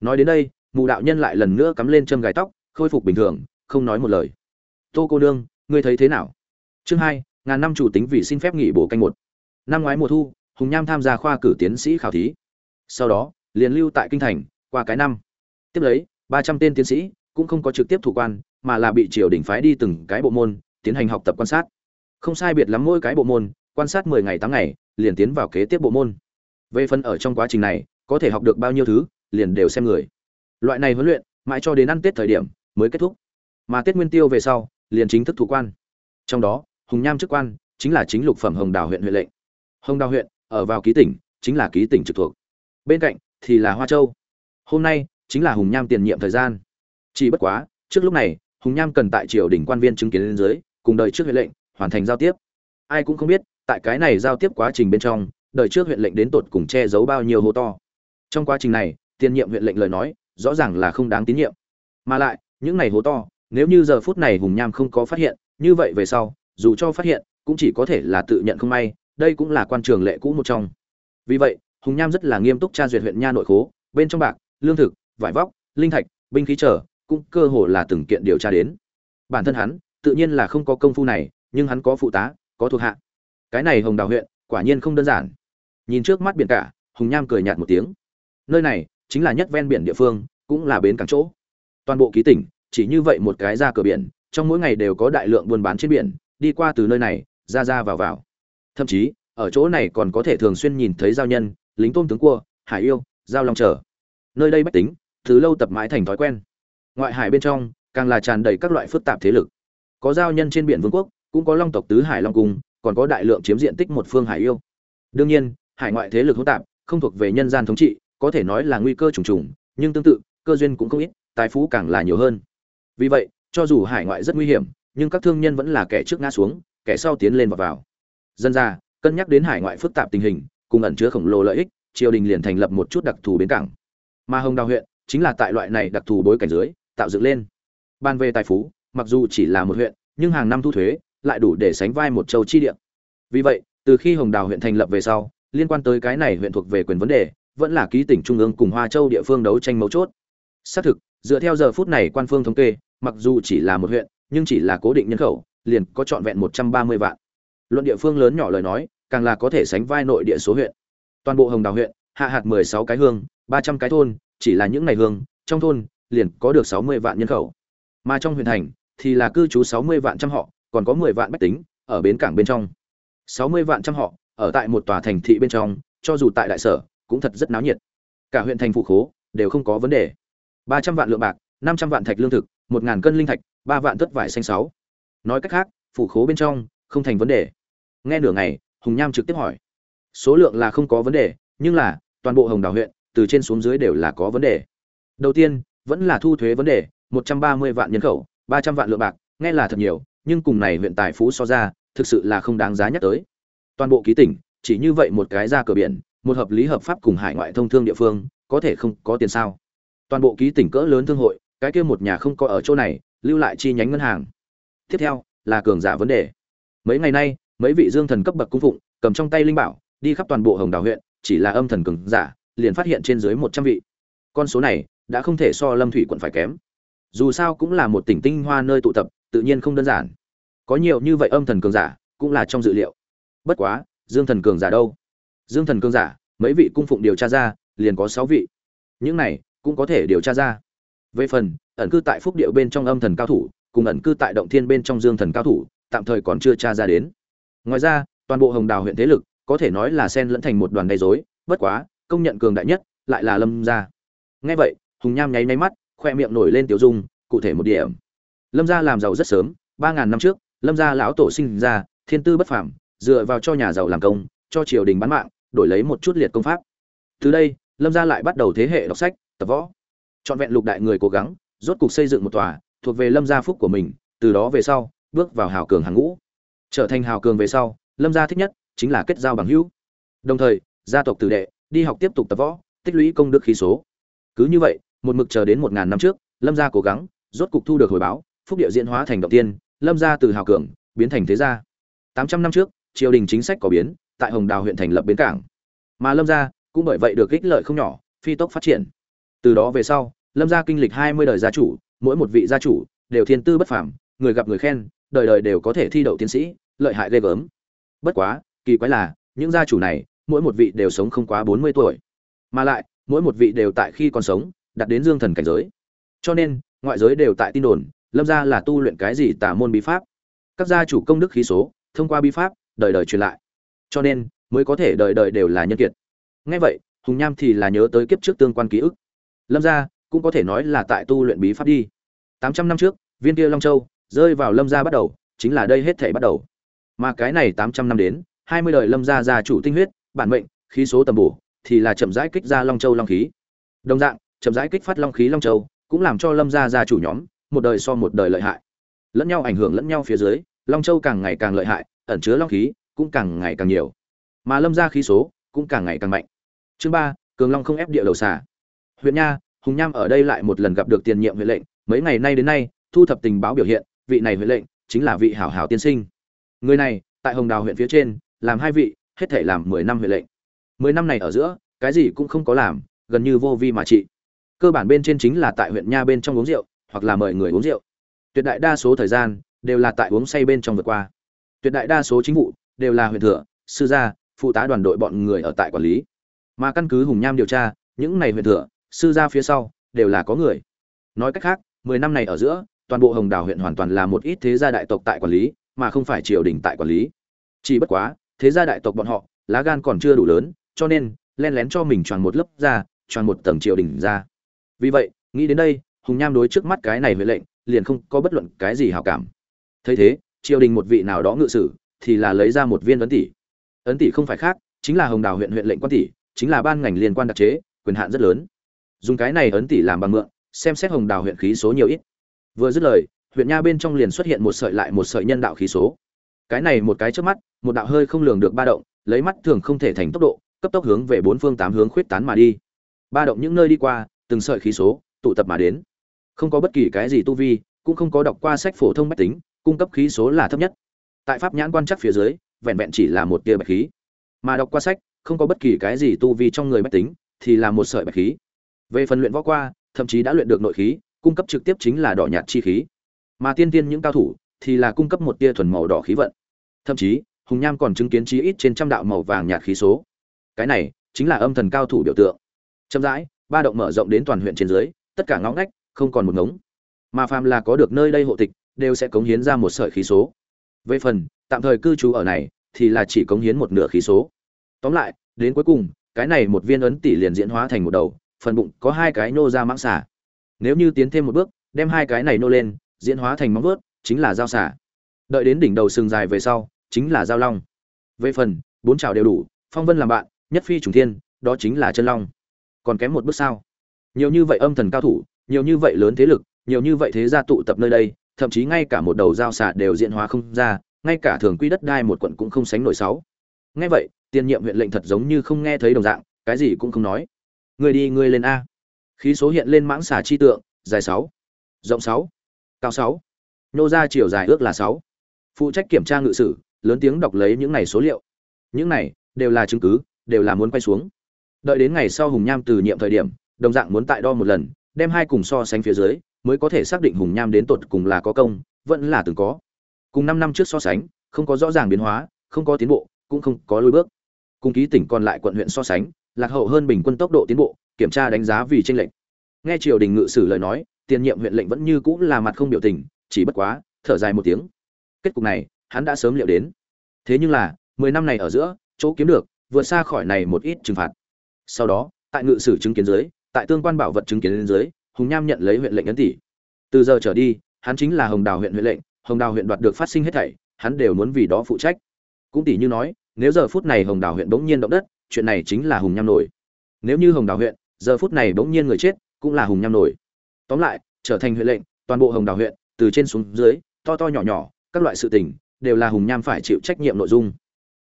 S1: Nói đến đây, mù đạo nhân lại lần nữa cắm lên châm gài tóc, khôi phục bình thường, không nói một lời. Tô cô nương, ngươi thấy thế nào? Chương hai ngàn năm chủ tính vì xin phép nghỉ bổ canh một. Năm ngoái mùa thu, hùng nham tham gia khoa cử tiến sĩ khảo thí. Sau đó, liền lưu tại kinh thành, qua cái năm. Tiếp lấy, ba trăm tên tiến sĩ cũng không có trực tiếp thủ quan, mà là bị triều đình phái đi từng cái bộ môn tiến hành học tập quan sát. Không sai biệt lắm mỗi cái bộ môn, quan sát mười ngày tám ngày, liền tiến vào kế tiếp bộ môn. Về phần ở trong quá trình này, có thể học được bao nhiêu thứ, liền đều xem người. Loại này huấn luyện, mãi cho đến ăn tết thời điểm, mới kết thúc. Mà tết nguyên tiêu về sau, liền chính thức thủ quan. Trong đó hùng nham chức quan chính là chính lục phẩm hồng đào huyện huyện lệnh. Hồng đào huyện ở vào ký tỉnh chính là ký tỉnh trực thuộc. Bên cạnh thì là hoa châu. Hôm nay chính là hùng nham tiền nhiệm thời gian. Chỉ bất quá, trước lúc này, hùng nham cần tại triều đình quan viên chứng kiến lên dưới, cùng đời trước huyện lệnh, hoàn thành giao tiếp. Ai cũng không biết, tại cái này giao tiếp quá trình bên trong, đời trước huyện lệnh đến tột cùng che giấu bao nhiêu hố to. Trong quá trình này, tiền nhiệm huyện lệnh lời nói, rõ ràng là không đáng tín nhiệm. Mà lại, những này hố to, nếu như giờ phút này hùng nham không có phát hiện, như vậy về sau dù cho phát hiện, cũng chỉ có thể là tự nhận không may, đây cũng là quan trường lệ cũ một trong. Vì vậy, hùng nham rất là nghiêm túc tra duyệt huyện nha nội khố, bên trong bạc, lương thực, vải vóc, linh thạch, binh khí trở cũng cơ hồ là từng kiện điều tra đến. Bản thân hắn, tự nhiên là không có công phu này, nhưng hắn có phụ tá, có thuộc hạ. Cái này hồng đào huyện, quả nhiên không đơn giản. Nhìn trước mắt biển cả, hùng nham cười nhạt một tiếng. Nơi này, chính là nhất ven biển địa phương, cũng là bến cảng chỗ. Toàn bộ ký tỉnh, chỉ như vậy một cái ra cửa biển, trong mỗi ngày đều có đại lượng buôn bán trên biển đi qua từ nơi này, ra ra vào vào. Thậm chí, ở chỗ này còn có thể thường xuyên nhìn thấy giao nhân, lính tôm tướng cua, hải yêu, giao long trở. Nơi đây bách tính, từ lâu tập mãi thành thói quen. Ngoại hải bên trong, càng là tràn đầy các loại phức tạp thế lực. Có giao nhân trên biển vương quốc, cũng có long tộc tứ hải long cung, còn có đại lượng chiếm diện tích một phương hải yêu. Đương nhiên, hải ngoại thế lực hỗn tạp, không thuộc về nhân gian thống trị, có thể nói là nguy cơ trùng trùng, nhưng tương tự, cơ duyên cũng không ít, tài phú càng là nhiều hơn. Vì vậy, cho dù hải ngoại rất nguy hiểm nhưng các thương nhân vẫn là kẻ trước ngã xuống, kẻ sau tiến lên và vào. Dân ra, cân nhắc đến hải ngoại phức tạp tình hình, cùng ẩn chứa khổng lồ lợi ích, triều đình liền thành lập một chút đặc thù bến cảng. Mà hồng đào huyện chính là tại loại này đặc thù bối cảnh dưới, tạo dựng lên. Ban về tài phú, mặc dù chỉ là một huyện, nhưng hàng năm thu thuế lại đủ để sánh vai một châu chi địa. Vì vậy, từ khi hồng đào huyện thành lập về sau, liên quan tới cái này huyện thuộc về quyền vấn đề, vẫn là ký tỉnh trung ương cùng hoa châu địa phương đấu tranh mấu chốt. Xác thực, dựa theo giờ phút này quan phương thống kê, mặc dù chỉ là một huyện nhưng chỉ là cố định nhân khẩu, liền có trọn vẹn một trăm ba mươi vạn. Luận địa phương lớn nhỏ lời nói, càng là có thể sánh vai nội địa số huyện. Toàn bộ hồng đào huyện, hạ hạt mười sáu cái hương, ba trăm cái thôn, chỉ là những ngày hương, trong thôn, liền có được sáu mươi vạn nhân khẩu. Mà trong huyện thành, thì là cư trú sáu mươi vạn trăm họ, còn có mười vạn bách tính, ở bến cảng bên trong. sáu mươi vạn trăm họ, ở tại một tòa thành thị bên trong, cho dù tại đại sở, cũng thật rất náo nhiệt. Cả huyện thành phụ khố, đều không có vấn đề. ba trăm vạn lượng bạc, năm trăm vạn thạch lương thực một ngàn cân linh thạch, ba vạn tất vải xanh sáu. Nói cách khác, phủ khố bên trong, không thành vấn đề. Nghe nửa ngày, hùng nham trực tiếp hỏi. Số lượng là không có vấn đề, nhưng là, toàn bộ hồng đào huyện, từ trên xuống dưới đều là có vấn đề. Đầu tiên, vẫn là thu thuế vấn đề, một trăm ba mươi vạn nhân khẩu, ba trăm vạn lượng bạc, nghe là thật nhiều, nhưng cùng này huyện tài phú so ra, thực sự là không đáng giá nhắc tới. Toàn bộ ký tỉnh, chỉ như vậy một cái ra cửa biển, một hợp lý hợp pháp cùng hải ngoại thông thương địa phương, có thể không có tiền sao? Toàn bộ ký tỉnh cỡ lớn thương hội cái kia một nhà không có ở chỗ này, lưu lại chi nhánh ngân hàng. Tiếp theo, là cường giả vấn đề. Mấy ngày nay, mấy vị dương thần cấp bậc cung phụng, cầm trong tay linh bảo, đi khắp toàn bộ hồng đào huyện, chỉ là âm thần cường giả, liền phát hiện trên dưới một trăm vị. Con số này, đã không thể so lâm thủy quận phải kém. Dù sao cũng là một tỉnh tinh hoa nơi tụ tập, tự nhiên không đơn giản. Có nhiều như vậy âm thần cường giả, cũng là trong dự liệu. Bất quá, dương thần cường giả đâu? Dương thần cường giả, mấy vị cung phụng điều tra ra, liền có sáu vị. Những này, cũng có thể điều tra ra về phần, ẩn cư tại phúc điệu bên trong âm thần cao thủ, cùng ẩn cư tại động thiên bên trong dương thần cao thủ, tạm thời còn chưa tra ra đến. Ngoài ra, toàn bộ hồng đào huyện thế lực, có thể nói là xen lẫn thành một đoàn gây rối, bất quá, công nhận cường đại nhất, lại là lâm gia. Nghe vậy, hùng nham nháy nháy mắt, khoe miệng nổi lên tiểu dung, cụ thể một điểm. Lâm gia làm giàu rất sớm, ba ngàn năm trước, lâm gia lão tổ sinh ra, thiên tư bất phàm, dựa vào cho nhà giàu làm công, cho triều đình bán mạng, đổi lấy một chút liệt công pháp. Từ đây, lâm gia lại bắt đầu thế hệ đọc sách, tập võ trọn vẹn lục đại người cố gắng, rốt cục xây dựng một tòa, thuộc về lâm gia phúc của mình, từ đó về sau, bước vào hào cường hàng ngũ. Trở thành hào cường về sau, lâm gia thích nhất chính là kết giao bằng hữu. Đồng thời, gia tộc tử đệ, đi học tiếp tục tập võ, tích lũy công đức khí số. Cứ như vậy, một mực chờ đến một ngàn năm trước, lâm gia cố gắng, rốt cục thu được hồi báo, phúc địa diễn hóa thành động tiên, lâm gia từ hào cường, biến thành thế gia. Tám trăm năm trước, triều đình chính sách có biến, tại hồng đào huyện thành lập bến cảng. Mà lâm gia cũng bởi vậy được ích lợi không nhỏ, phi tốc phát triển. Từ đó về sau lâm gia kinh lịch hai mươi đời gia chủ, mỗi một vị gia chủ đều thiên tư bất phàm, người gặp người khen, đời đời đều có thể thi đậu tiến sĩ, lợi hại ghê gớm. Bất quá, kỳ quái là, những gia chủ này, mỗi một vị đều sống không quá bốn mươi tuổi. Mà lại, mỗi một vị đều tại khi còn sống đặt đến dương thần cảnh giới. Cho nên, ngoại giới đều tại tin đồn, lâm gia là tu luyện cái gì tả môn bí pháp. Các gia chủ công đức khí số, thông qua bí pháp, đời đời truyền lại. Cho nên, mới có thể đời đời đều là nhân kiệt. Ngay vậy, hùng nham thì là nhớ tới kiếp trước tương quan ký ức. Lâm gia cũng có thể nói là tại tu luyện bí pháp đi. Tám trăm năm trước, viên kia long châu rơi vào lâm gia bắt đầu, chính là đây hết thể bắt đầu. Mà cái này tám trăm năm đến, hai mươi đời lâm gia gia chủ tinh huyết, bản mệnh, khí số tầm bổ, thì là chậm rãi kích ra long châu long khí. Đồng dạng, chậm rãi kích phát long khí long châu, cũng làm cho lâm gia gia chủ nhóm, một đời so một đời lợi hại. Lẫn nhau ảnh hưởng lẫn nhau phía dưới, long châu càng ngày càng lợi hại, ẩn chứa long khí cũng càng ngày càng nhiều. Mà lâm gia khí số cũng càng ngày càng mạnh. Chương ba, cường long không ép địa đầu xà. Huyện nha hùng nham ở đây lại một lần gặp được tiền nhiệm huyện lệnh, mấy ngày nay đến nay, thu thập tình báo biểu hiện, vị này huyện lệnh chính là vị hảo hảo tiên sinh. Người này, tại hồng đào huyện phía trên, làm hai vị, hết thể làm mười năm huyện lệnh. Mười năm này ở giữa, cái gì cũng không có làm, gần như vô vi mà trị. Cơ bản bên trên chính là tại huyện nha bên trong uống rượu, hoặc là mời người uống rượu. Tuyệt đại đa số thời gian, đều là tại uống say bên trong vượt qua. Tuyệt đại đa số chính vụ, đều là huyện thừa, sư gia, phụ tá đoàn đội bọn người ở tại quản lý. Mà căn cứ hùng nham điều tra, những này huyện thừa sư gia phía sau, đều là có người. Nói cách khác, mười năm này ở giữa, toàn bộ hồng đảo huyện hoàn toàn là một ít thế gia đại tộc tại quản lý, mà không phải triều đình tại quản lý. Chỉ bất quá, thế gia đại tộc bọn họ, lá gan còn chưa đủ lớn, cho nên, len lén cho mình tròn một lớp ra tròn một tầng triều đình ra. Vì vậy, nghĩ đến đây, hùng nham đối trước mắt cái này huệ lệnh, liền không có bất luận cái gì hảo cảm. Thấy thế, triều đình một vị nào đó ngự sử, thì là lấy ra một viên ấn tỷ. Ấn tỷ không phải khác, chính là hồng đào huyện huyện lệnh quan tỷ, chính là ban ngành liên quan đặc chế, quyền hạn rất lớn dùng cái này ấn tỷ làm bằng mượn, xem xét hồng đào huyện khí số nhiều ít. Vừa dứt lời, huyện nha bên trong liền xuất hiện một sợi lại một sợi nhân đạo khí số. Cái này một cái trước mắt, một đạo hơi không lường được ba động, lấy mắt thường không thể thành tốc độ, cấp tốc hướng về bốn phương tám hướng khuyết tán mà đi. Ba động những nơi đi qua, từng sợi khí số, tụ tập mà đến. Không có bất kỳ cái gì tu vi, cũng không có đọc qua sách phổ thông mách tính, cung cấp khí số là thấp nhất. Tại pháp nhãn quan chắc phía dưới, vẹn vẹn chỉ là một tia bạch khí. Mà đọc qua sách, không có bất kỳ cái gì tu vi trong người mách tính, thì là một sợi bạch khí về phần luyện võ qua, thậm chí đã luyện được nội khí, cung cấp trực tiếp chính là đỏ nhạt chi khí. Mà tiên tiên những cao thủ thì là cung cấp một tia thuần màu đỏ khí vận. Thậm chí, hùng nham còn chứng kiến chí ít trên trăm đạo màu vàng nhạt khí số. Cái này chính là âm thần cao thủ biểu tượng. Chậm rãi, ba động mở rộng đến toàn huyện trên dưới, tất cả ngõ ngách không còn một ngống. Mà phàm là có được nơi đây hộ tịch, đều sẽ cống hiến ra một sợi khí số. Về phần, tạm thời cư trú ở này, thì là chỉ cống hiến một nửa khí số. Tóm lại, đến cuối cùng, cái này một viên ấn tỷ liền diễn hóa thành một đầu phần bụng có hai cái nô ra mãng xả nếu như tiến thêm một bước, đem hai cái này nô lên, diễn hóa thành móng vớt chính là dao xả đợi đến đỉnh đầu sừng dài về sau, chính là giao long. Về phần, bốn trào đều đủ, phong vân làm bạn, nhất phi trùng thiên, đó chính là chân long. Còn kém một bước sao? Nhiều như vậy âm thần cao thủ, nhiều như vậy lớn thế lực, nhiều như vậy thế gia tụ tập nơi đây, thậm chí ngay cả một đầu giao xả đều diễn hóa không ra, ngay cả thường quy đất đai một quận cũng không sánh nổi sáu. Nghe vậy, tiền nhiệm huyện lệnh thật giống như không nghe thấy đồng dạng, cái gì cũng không nói người đi người lên a. Khí số hiện lên mãng xà chi tượng, dài sáu, rộng sáu, cao sáu nhô ra chiều dài ước là sáu. Phụ trách kiểm tra ngự sử, lớn tiếng đọc lấy những này số liệu. Những này đều là chứng cứ, đều là muốn quay xuống. Đợi đến ngày sau hùng nham từ nhiệm thời điểm, đồng dạng muốn tại đo một lần, đem hai cùng so sánh phía dưới, mới có thể xác định hùng nham đến tột cùng là có công, vẫn là từng có. Cùng năm năm trước so sánh, không có rõ ràng biến hóa, không có tiến bộ, cũng không có lối bước. Cùng ký tỉnh còn lại quận huyện so sánh lạc hậu hơn bình quân tốc độ tiến bộ, kiểm tra đánh giá vì tranh lệch. Nghe triều đình ngự sử lời nói, tiền nhiệm huyện lệnh vẫn như cũ là mặt không biểu tình, chỉ bất quá, thở dài một tiếng. Kết cục này, hắn đã sớm liệu đến. Thế nhưng là, mười năm này ở giữa, chỗ kiếm được, vượt xa khỏi này một ít trừng phạt. Sau đó, tại ngự sử chứng kiến dưới, tại tương quan bảo vật chứng kiến dưới, hùng nham nhận lấy huyện lệnh ấn tỷ. Từ giờ trở đi, hắn chính là hồng đào huyện huyện lệnh, hồng đào huyện đoạt được phát sinh hết thảy, hắn đều muốn vì đó phụ trách. Cũng tỷ như nói, nếu giờ phút này hồng đào huyện bỗng nhiên động đất chuyện này chính là hùng nham nổi. Nếu như hồng đào huyện, giờ phút này bỗng nhiên người chết, cũng là hùng nham nổi. Tóm lại, trở thành huyện lệnh, toàn bộ hồng đào huyện, từ trên xuống dưới, to to nhỏ nhỏ, các loại sự tình, đều là hùng nham phải chịu trách nhiệm nội dung.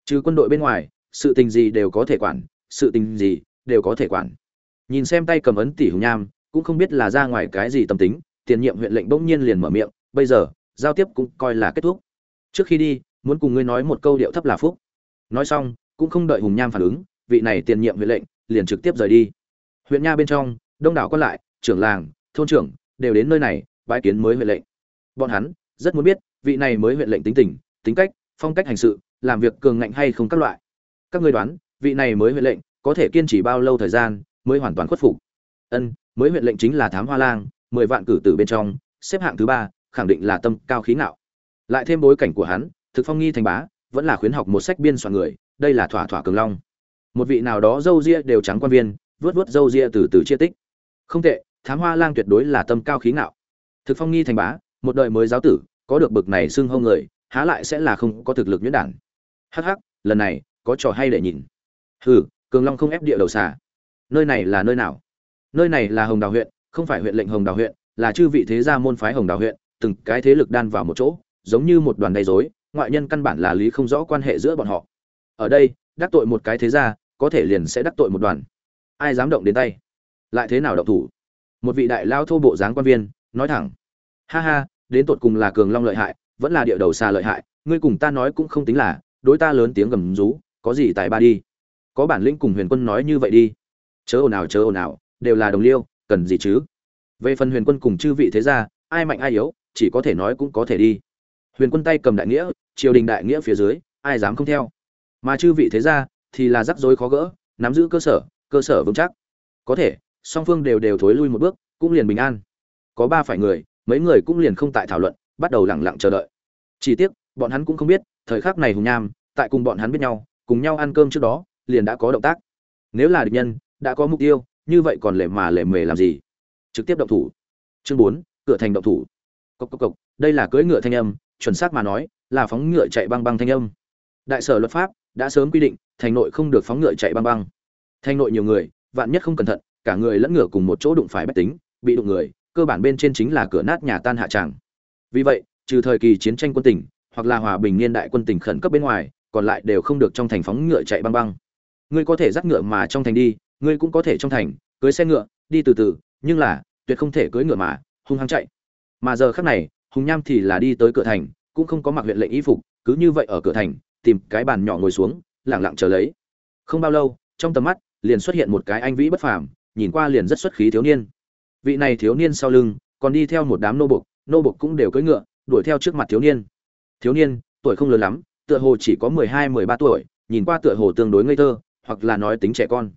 S1: Trừ quân đội bên ngoài, sự tình gì đều có thể quản, sự tình gì đều có thể quản. Nhìn xem tay cầm ấn tỷ hùng nham, cũng không biết là ra ngoài cái gì tâm tính, tiền nhiệm huyện lệnh bỗng nhiên liền mở miệng, bây giờ, giao tiếp cũng coi là kết thúc. Trước khi đi, muốn cùng ngươi nói một câu điệu thấp là phúc. Nói xong, cũng không đợi hùng nham phản ứng vị này tiền nhiệm huyện lệnh, liền trực tiếp rời đi. Huyện nha bên trong, đông đảo còn lại, trưởng làng, thôn trưởng đều đến nơi này bãi kiến mới huyện lệnh. Bọn hắn rất muốn biết vị này mới huyện lệnh tính tình, tính cách, phong cách hành sự, làm việc cường ngạnh hay không các loại. Các ngươi đoán, vị này mới huyện lệnh có thể kiên trì bao lâu thời gian mới hoàn toàn khuất phục? Ân, mới huyện lệnh chính là thám hoa lang, mười vạn cử tử bên trong, xếp hạng thứ ba, khẳng định là tâm cao khí ngạo. Lại thêm bối cảnh của hắn, thực phong nghi thành bá, vẫn là khuyến học một sách biên soạn người, đây là thỏa thỏa cường long một vị nào đó dâu ria đều trắng quan viên, vớt vớt dâu ria từ từ chia tích. Không tệ, thám hoa lang tuyệt đối là tâm cao khí ngạo. Thực phong nghi thành bá, một đời mới giáo tử, có được bực này xưng hông người, há lại sẽ là không có thực lực nhuyễn đản. Hắc hắc, lần này, có trò hay để nhìn. Hừ, cường long không ép địa đầu xà. Nơi này là nơi nào? Nơi này là hồng đào huyện, không phải huyện lệnh hồng đào huyện, là chư vị thế gia môn phái hồng đào huyện, từng cái thế lực đan vào một chỗ, giống như một đoàn đầy rối, ngoại nhân căn bản là lý không rõ quan hệ giữa bọn họ. Ở đây, đắc tội một cái thế gia có thể liền sẽ đắc tội một đoàn. Ai dám động đến tay? Lại thế nào động thủ? Một vị đại lao thô bộ dáng quan viên, nói thẳng. Ha ha, đến tột cùng là cường long lợi hại, vẫn là địa đầu xa lợi hại, ngươi cùng ta nói cũng không tính là, đối ta lớn tiếng gầm rú, có gì tài ba đi? Có bản lĩnh cùng huyền quân nói như vậy đi. Chớ ồn ào, chớ ồn ào, đều là đồng liêu, cần gì chứ? Về phần huyền quân cùng chư vị thế gia, ai mạnh ai yếu, chỉ có thể nói cũng có thể đi. Huyền quân tay cầm đại nghĩa, triều đình đại nghĩa phía dưới, ai dám không theo? Mà chư vị thế gia thì là rắc rối khó gỡ, nắm giữ cơ sở cơ sở vững chắc. Có thể, song phương đều đều thối lui một bước, cũng liền bình an. Có ba phải người, mấy người cũng liền không tại thảo luận, bắt đầu lẳng lặng chờ đợi. Chỉ tiếc, bọn hắn cũng không biết, thời khắc này hùng nham, tại cùng bọn hắn biết nhau, cùng nhau ăn cơm trước đó, liền đã có động tác. Nếu là địch nhân, đã có mục tiêu, như vậy còn lề mà lề mề làm gì? Trực tiếp động thủ. Chương bốn, cửa thành động thủ. Cộc cộc cộc, đây là cưỡi ngựa thanh âm, chuẩn xác mà nói, là phóng ngựa chạy băng băng thanh âm. Đại sở luật pháp đã sớm quy định, thành nội không được phóng ngựa chạy băng băng. Thành nội nhiều người, vạn nhất không cẩn thận, cả người lẫn ngựa cùng một chỗ đụng phải bách tính, bị đụng người, cơ bản bên trên chính là cửa nát nhà tan hạ tràng. Vì vậy, trừ thời kỳ chiến tranh quân tỉnh hoặc là hòa bình niên đại quân tỉnh khẩn cấp bên ngoài, còn lại đều không được trong thành phóng ngựa chạy băng băng. Ngươi có thể dắt ngựa mà trong thành đi, ngươi cũng có thể trong thành, cưới xe ngựa, đi từ từ, nhưng là, tuyệt không thể cưới ngựa mà, hung hăng chạy. Mà giờ khắc này, hùng nham thì là đi tới cửa thành, cũng không có mặc huyện lệnh y phục, cứ như vậy ở cửa thành tìm cái bàn nhỏ ngồi xuống lẳng lặng chờ lấy. Không bao lâu, trong tầm mắt, liền xuất hiện một cái anh vĩ bất phàm, nhìn qua liền rất xuất khí thiếu niên. Vị này thiếu niên sau lưng, còn đi theo một đám nô bục nô bục cũng đều cưỡi ngựa, đuổi theo trước mặt thiếu niên. Thiếu niên, tuổi không lớn lắm, tựa hồ chỉ có mười hai, mười ba tuổi, nhìn qua tựa hồ tương đối ngây thơ, hoặc là nói tính trẻ con.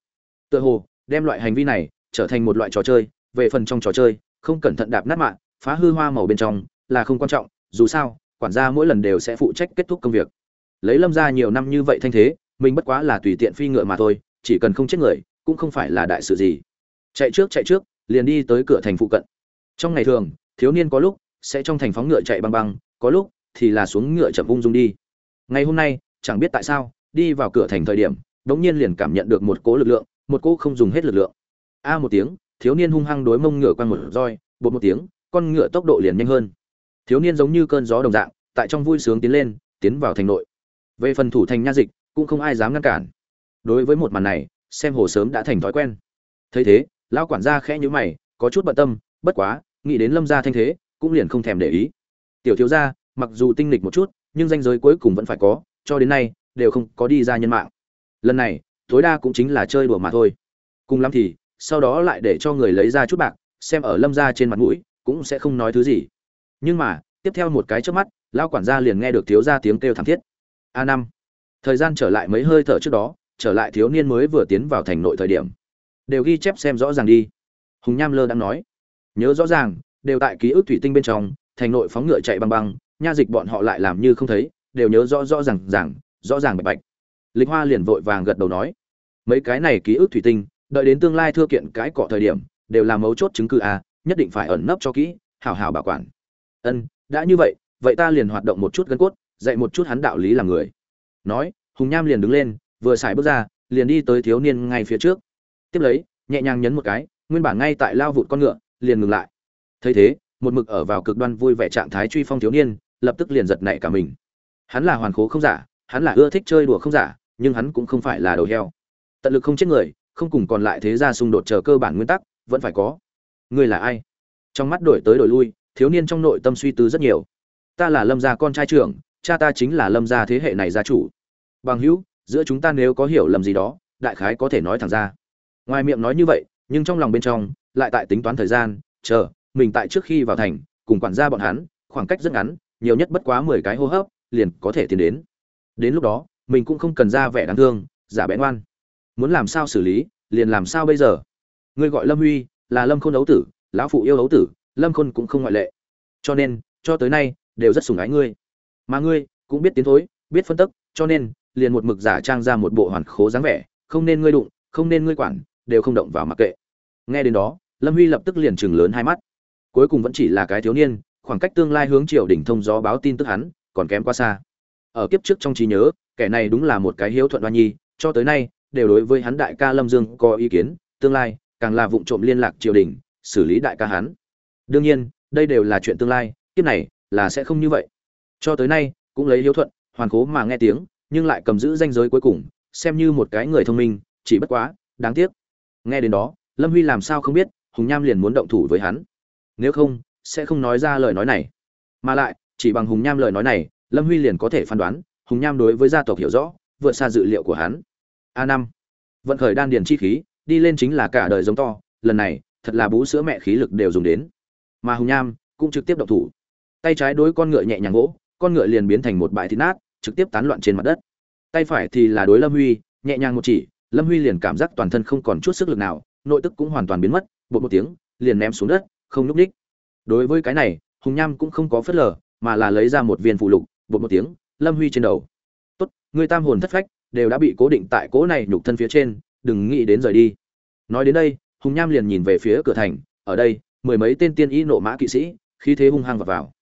S1: Tựa hồ, đem loại hành vi này trở thành một loại trò chơi, về phần trong trò chơi, không cẩn thận đạp nát mạng, phá hư hoa màu bên trong, là không quan trọng, dù sao, quản gia mỗi lần đều sẽ phụ trách kết thúc công việc lấy lâm ra nhiều năm như vậy thanh thế, mình bất quá là tùy tiện phi ngựa mà thôi, chỉ cần không chết người, cũng không phải là đại sự gì. Chạy trước chạy trước, liền đi tới cửa thành phụ cận. Trong ngày thường, thiếu niên có lúc sẽ trong thành phóng ngựa chạy băng băng, có lúc thì là xuống ngựa chậm ung dung đi. Ngày hôm nay, chẳng biết tại sao, đi vào cửa thành thời điểm đống nhiên liền cảm nhận được một cỗ lực lượng, một cỗ không dùng hết lực lượng. A một tiếng, thiếu niên hung hăng đối mông ngựa quanh một roi, bột một tiếng, con ngựa tốc độ liền nhanh hơn. Thiếu niên giống như cơn gió đồng dạng, tại trong vui sướng tiến lên, tiến vào thành nội về phần thủ thành nha dịch, cũng không ai dám ngăn cản. Đối với một màn này, xem hồ sớm đã thành thói quen. Thấy thế, lão quản gia khẽ nhíu mày, có chút bận tâm, bất quá, nghĩ đến lâm gia thanh thế, cũng liền không thèm để ý. Tiểu thiếu gia, mặc dù tinh lịch một chút, nhưng danh giới cuối cùng vẫn phải có, cho đến nay, đều không có đi ra nhân mạng. Lần này, tối đa cũng chính là chơi đùa mà thôi. Cùng lắm thì, sau đó lại để cho người lấy ra chút bạc, xem ở lâm gia trên mặt mũi, cũng sẽ không nói thứ gì. Nhưng mà, tiếp theo một cái trước mắt, lão quản gia liền nghe được thiếu gia tiếng kêu thảm thiết a năm. Thời gian trở lại mấy hơi thở trước đó, trở lại thiếu niên mới vừa tiến vào thành nội thời điểm. Đều ghi chép xem rõ ràng đi. Hùng nham lơ đang nói. Nhớ rõ ràng, đều tại ký ức thủy tinh bên trong, thành nội phóng ngựa chạy băng băng, nha dịch bọn họ lại làm như không thấy, đều nhớ rõ rõ ràng ràng, rõ ràng bạch bạch. Lịch hoa liền vội vàng gật đầu nói. Mấy cái này ký ức thủy tinh, đợi đến tương lai thưa kiện cái cọ thời điểm, đều là mấu chốt chứng cứ a nhất định phải ẩn nấp cho kỹ, hảo hảo bảo quản. Ân, đã như vậy vậy ta liền hoạt động một chút gân cốt dạy một chút hắn đạo lý làm người. Nói, hùng nham liền đứng lên, vừa xài bước ra, liền đi tới thiếu niên ngay phía trước. Tiếp lấy, nhẹ nhàng nhấn một cái, nguyên bản ngay tại lao vụt con ngựa, liền ngừng lại. Thấy thế, một mực ở vào cực đoan vui vẻ trạng thái truy phong thiếu niên, lập tức liền giật nảy cả mình. Hắn là hoàn khố không giả, hắn là ưa thích chơi đùa không giả, nhưng hắn cũng không phải là đầu heo. Tận lực không chết người, không cùng còn lại thế ra xung đột chờ cơ bản nguyên tắc, vẫn phải có. Ngươi là ai? Trong mắt đổi tới đổi lui, thiếu niên trong nội tâm suy tư rất nhiều. Ta là lâm gia con trai trưởng cha ta chính là lâm gia thế hệ này gia chủ. Bằng hữu, giữa chúng ta nếu có hiểu lầm gì đó, đại khái có thể nói thẳng ra. Ngoài miệng nói như vậy, nhưng trong lòng bên trong, lại tại tính toán thời gian, chờ, mình tại trước khi vào thành, cùng quản gia bọn hắn, khoảng cách rất ngắn, nhiều nhất bất quá mười cái hô hấp, liền có thể tiến đến. Đến lúc đó, mình cũng không cần ra vẻ đáng thương, giả bén ngoan. Muốn làm sao xử lý, liền làm sao bây giờ? Ngươi gọi lâm huy, là lâm khôn đấu tử, lão phụ yêu đấu tử, lâm khôn cũng không ngoại lệ. Cho nên, cho tới nay, đều rất sùng ái ngươi mà ngươi cũng biết tiến thối, biết phân tức, cho nên liền một mực giả trang ra một bộ hoàn khố dáng vẻ, không nên ngươi đụng, không nên ngươi quản, đều không động vào mặc kệ. Nghe đến đó, lâm huy lập tức liền chừng lớn hai mắt. Cuối cùng vẫn chỉ là cái thiếu niên, khoảng cách tương lai hướng triều đỉnh thông gió báo tin tức hắn, còn kém quá xa. Ở kiếp trước trong trí nhớ, kẻ này đúng là một cái hiếu thuận đoan nhi, cho tới nay đều đối với hắn đại ca lâm dương có ý kiến, tương lai càng là vụng trộm liên lạc triều đình xử lý đại ca hắn. Đương nhiên, đây đều là chuyện tương lai, kiếp này là sẽ không như vậy cho tới nay, cũng lấy hiếu thuận, hoàn cố mà nghe tiếng, nhưng lại cầm giữ danh giới cuối cùng, xem như một cái người thông minh, chỉ bất quá, đáng tiếc. Nghe đến đó, lâm huy làm sao không biết, hùng nham liền muốn động thủ với hắn. Nếu không, sẽ không nói ra lời nói này. Mà lại, chỉ bằng hùng nham lời nói này, lâm huy liền có thể phán đoán, hùng nham đối với gia tộc hiểu rõ, vượt xa dự liệu của hắn. A năm. Vận khởi đan điền chi khí, đi lên chính là cả đời giống to, lần này, thật là bú sữa mẹ khí lực đều dùng đến. Mà hùng nham cũng trực tiếp động thủ. Tay trái đối con ngựa nhẹ nhàng gỗ con ngựa liền biến thành một bãi thịt nát trực tiếp tán loạn trên mặt đất. Tay phải thì là đối lâm huy nhẹ nhàng một chỉ lâm huy liền cảm giác toàn thân không còn chút sức lực nào nội tức cũng hoàn toàn biến mất bột một tiếng liền ném xuống đất không lúc đích. đối với cái này hùng nham cũng không có phất lờ mà là lấy ra một viên phụ lục bột một tiếng lâm huy trên đầu. Tốt người tam hồn thất phách đều đã bị cố định tại cố này nhục thân phía trên đừng nghĩ đến rời đi. Nói đến đây hùng nham liền nhìn về phía cửa thành ở đây mười mấy tên tiên y nộ mã kỵ sĩ khí thế hung hăng vào, vào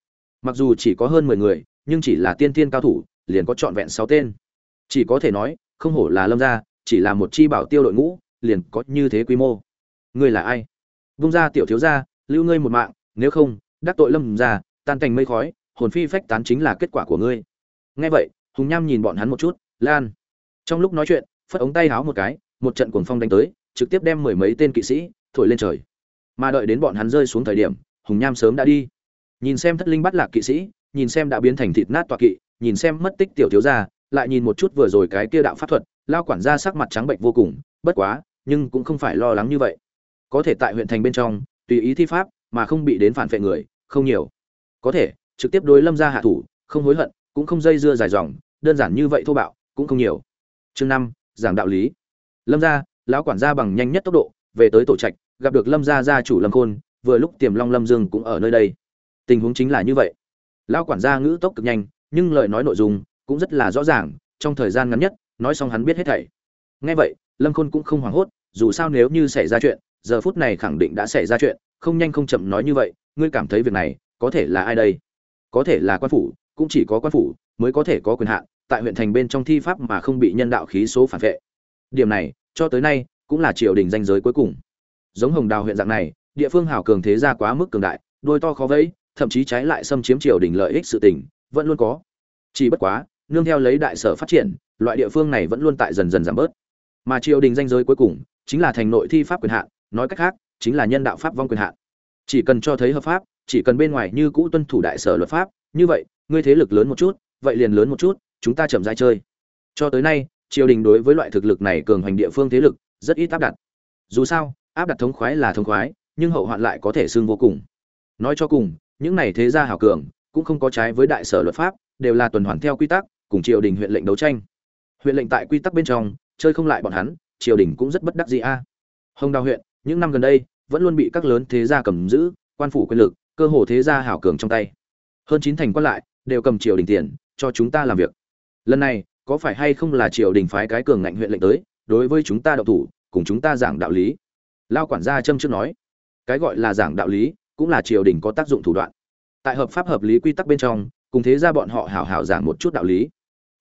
S1: mặc dù chỉ có hơn mười người, nhưng chỉ là tiên tiên cao thủ, liền có trọn vẹn sáu tên. Chỉ có thể nói, không hổ là lâm gia, chỉ là một chi bảo tiêu đội ngũ, liền có như thế quy mô. Ngươi là ai? Vung ra tiểu thiếu gia, lưu ngươi một mạng, nếu không, đắc tội lâm gia, tan thành mây khói, hồn phi phách tán chính là kết quả của ngươi. Nghe vậy, hùng nham nhìn bọn hắn một chút, lan. Trong lúc nói chuyện, phất ống tay háo một cái, một trận cuồng phong đánh tới, trực tiếp đem mười mấy tên kỵ sĩ thổi lên trời. Mà đợi đến bọn hắn rơi xuống thời điểm, hùng nham sớm đã đi nhìn xem thất linh bắt lạc kỵ sĩ, nhìn xem đã biến thành thịt nát tọa kỵ, nhìn xem mất tích tiểu thiếu gia, lại nhìn một chút vừa rồi cái kia đạo pháp thuật, lao quản gia sắc mặt trắng bệnh vô cùng, bất quá, nhưng cũng không phải lo lắng như vậy. Có thể tại huyện thành bên trong, tùy ý thi pháp, mà không bị đến phản vệ người, không nhiều. Có thể, trực tiếp đối lâm gia hạ thủ, không hối hận, cũng không dây dưa dài dòng, đơn giản như vậy thô bạo, cũng không nhiều. Chương năm, giảng đạo lý. Lâm gia, lão quản gia bằng nhanh nhất tốc độ, về tới tổ trạch, gặp được lâm gia gia chủ lâm khôn, vừa lúc tiềm long lâm dương cũng ở nơi đây tình huống chính là như vậy. Lão quản gia ngữ tốc cực nhanh, nhưng lời nói nội dung cũng rất là rõ ràng, trong thời gian ngắn nhất, nói xong hắn biết hết thảy. Nghe vậy, lâm khôn cũng không hoảng hốt, dù sao nếu như xảy ra chuyện, giờ phút này khẳng định đã xảy ra chuyện, không nhanh không chậm nói như vậy, ngươi cảm thấy việc này có thể là ai đây? Có thể là quan phủ, cũng chỉ có quan phủ mới có thể có quyền hạn, tại huyện thành bên trong thi pháp mà không bị nhân đạo khí số phản vệ. Điểm này, cho tới nay, cũng là triều đình danh giới cuối cùng. Giống hồng đào huyện dạng này, địa phương hảo cường thế gia quá mức cường đại, đôi to khó vẫy thậm chí trái lại xâm chiếm triều đình lợi ích sự tình, vẫn luôn có. Chỉ bất quá, nương theo lấy đại sở phát triển, loại địa phương này vẫn luôn tại dần dần giảm bớt. Mà triều đình danh giới cuối cùng, chính là thành nội thi pháp quyền hạn, nói cách khác, chính là nhân đạo pháp vong quyền hạn. Chỉ cần cho thấy hợp pháp, chỉ cần bên ngoài như cũ tuân thủ đại sở luật pháp, như vậy, ngươi thế lực lớn một chút, vậy liền lớn một chút, chúng ta chậm rãi chơi. Cho tới nay, triều đình đối với loại thực lực này cường hành địa phương thế lực, rất ít áp đặt. Dù sao, áp đặt thống khoái là thống khoái, nhưng hậu hoạn lại có thể xương vô cùng. Nói cho cùng những này thế gia hảo cường, cũng không có trái với đại sở luật pháp, đều là tuần hoàn theo quy tắc, cùng triều đình huyện lệnh đấu tranh. Huyện lệnh tại quy tắc bên trong, chơi không lại bọn hắn, triều đình cũng rất bất đắc dĩ a. Hồng đào huyện, những năm gần đây, vẫn luôn bị các lớn thế gia cầm giữ, quan phủ quyền lực, cơ hồ thế gia hảo cường trong tay. Hơn chín thành quan lại, đều cầm triều đình tiền, cho chúng ta làm việc. Lần này, có phải hay không là triều đình phái cái cường ngạnh huyện lệnh tới, đối với chúng ta đậu thủ, cùng chúng ta giảng đạo lý? Lao quản gia trâm trước nói. Cái gọi là giảng đạo lý cũng là triều đình có tác dụng thủ đoạn. Tại hợp pháp hợp lý quy tắc bên trong, cùng thế ra bọn họ hảo hảo giảng một chút đạo lý.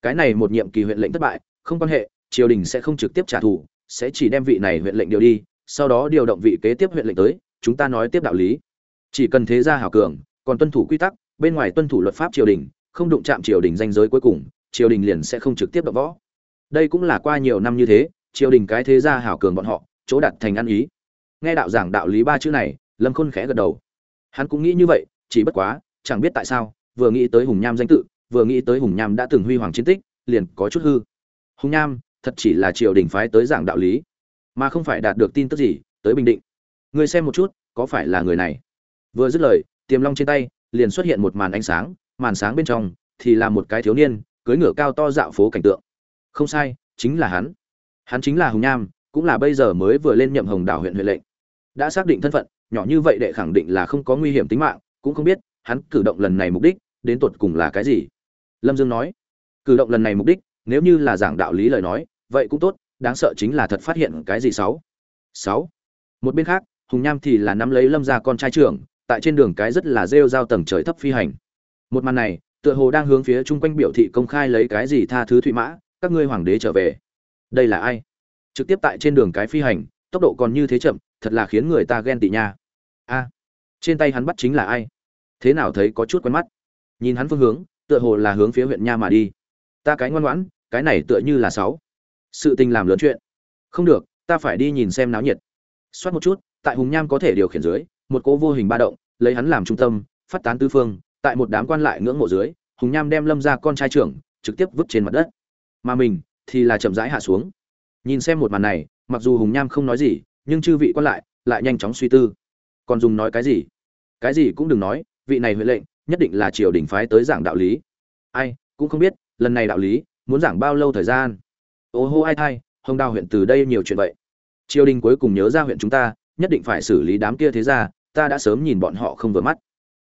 S1: Cái này một nhiệm kỳ huyện lệnh thất bại, không quan hệ, triều đình sẽ không trực tiếp trả thù, sẽ chỉ đem vị này huyện lệnh điều đi, sau đó điều động vị kế tiếp huyện lệnh tới, chúng ta nói tiếp đạo lý. Chỉ cần thế gia hảo cường, còn tuân thủ quy tắc, bên ngoài tuân thủ luật pháp triều đình, không đụng chạm triều đình danh giới cuối cùng, triều đình liền sẽ không trực tiếp động võ. Đây cũng là qua nhiều năm như thế, triều đình cái thế gia hảo cường bọn họ, chỗ đặt thành ăn ý. Nghe đạo giảng đạo lý ba chữ này, lâm khôn khẽ gật đầu hắn cũng nghĩ như vậy, chỉ bất quá, chẳng biết tại sao, vừa nghĩ tới hùng nham danh tự, vừa nghĩ tới hùng nham đã từng huy hoàng chiến tích, liền có chút hư. Hùng nham, thật chỉ là triều đình phái tới giảng đạo lý, mà không phải đạt được tin tức gì, tới bình định. Người xem một chút, có phải là người này? Vừa dứt lời, tiềm long trên tay liền xuất hiện một màn ánh sáng, màn sáng bên trong thì là một cái thiếu niên, cưỡi ngựa cao to dạo phố cảnh tượng. Không sai, chính là hắn. Hắn chính là hùng nham, cũng là bây giờ mới vừa lên nhậm hồng đảo huyện huyện lệnh. Đã xác định thân phận nhỏ như vậy đệ khẳng định là không có nguy hiểm tính mạng, cũng không biết hắn cử động lần này mục đích đến tột cùng là cái gì. Lâm dương nói, cử động lần này mục đích, nếu như là giảng đạo lý lời nói, vậy cũng tốt, đáng sợ chính là thật phát hiện cái gì sáu? Sáu. Một bên khác, hùng nham thì là nắm lấy lâm ra con trai trưởng, tại trên đường cái rất là rêu giao tầng trời thấp phi hành. Một màn này, tựa hồ đang hướng phía chung quanh biểu thị công khai lấy cái gì tha thứ thụy mã, các ngươi hoàng đế trở về. Đây là ai? Trực tiếp tại trên đường cái phi hành, tốc độ còn như thế chậm thật là khiến người ta ghen tị nha. A, trên tay hắn bắt chính là ai? Thế nào thấy có chút quen mắt? Nhìn hắn phương hướng, tựa hồ là hướng phía huyện nha mà đi. Ta cái ngoan ngoãn, cái này tựa như là sáu. Sự tình làm lớn chuyện. Không được, ta phải đi nhìn xem náo nhiệt. Xoát một chút, tại hùng nham có thể điều khiển dưới, một cỗ vô hình ba động, lấy hắn làm trung tâm, phát tán tư phương, tại một đám quan lại ngưỡng mộ dưới, hùng nham đem lâm ra con trai trưởng, trực tiếp vứt trên mặt đất. Mà mình, thì là chậm rãi hạ xuống. Nhìn xem một màn này, mặc dù hùng nham không nói gì nhưng chư vị quan lại lại nhanh chóng suy tư. Còn dùng nói cái gì? Cái gì cũng đừng nói, vị này huệ lệnh, nhất định là triều đình phái tới giảng đạo lý. Ai, cũng không biết, lần này đạo lý, muốn giảng bao lâu thời gian? Ô hô ai thai, hồng đào huyện từ đây nhiều chuyện vậy. Triều đình cuối cùng nhớ ra huyện chúng ta, nhất định phải xử lý đám kia thế ra ta đã sớm nhìn bọn họ không vừa mắt.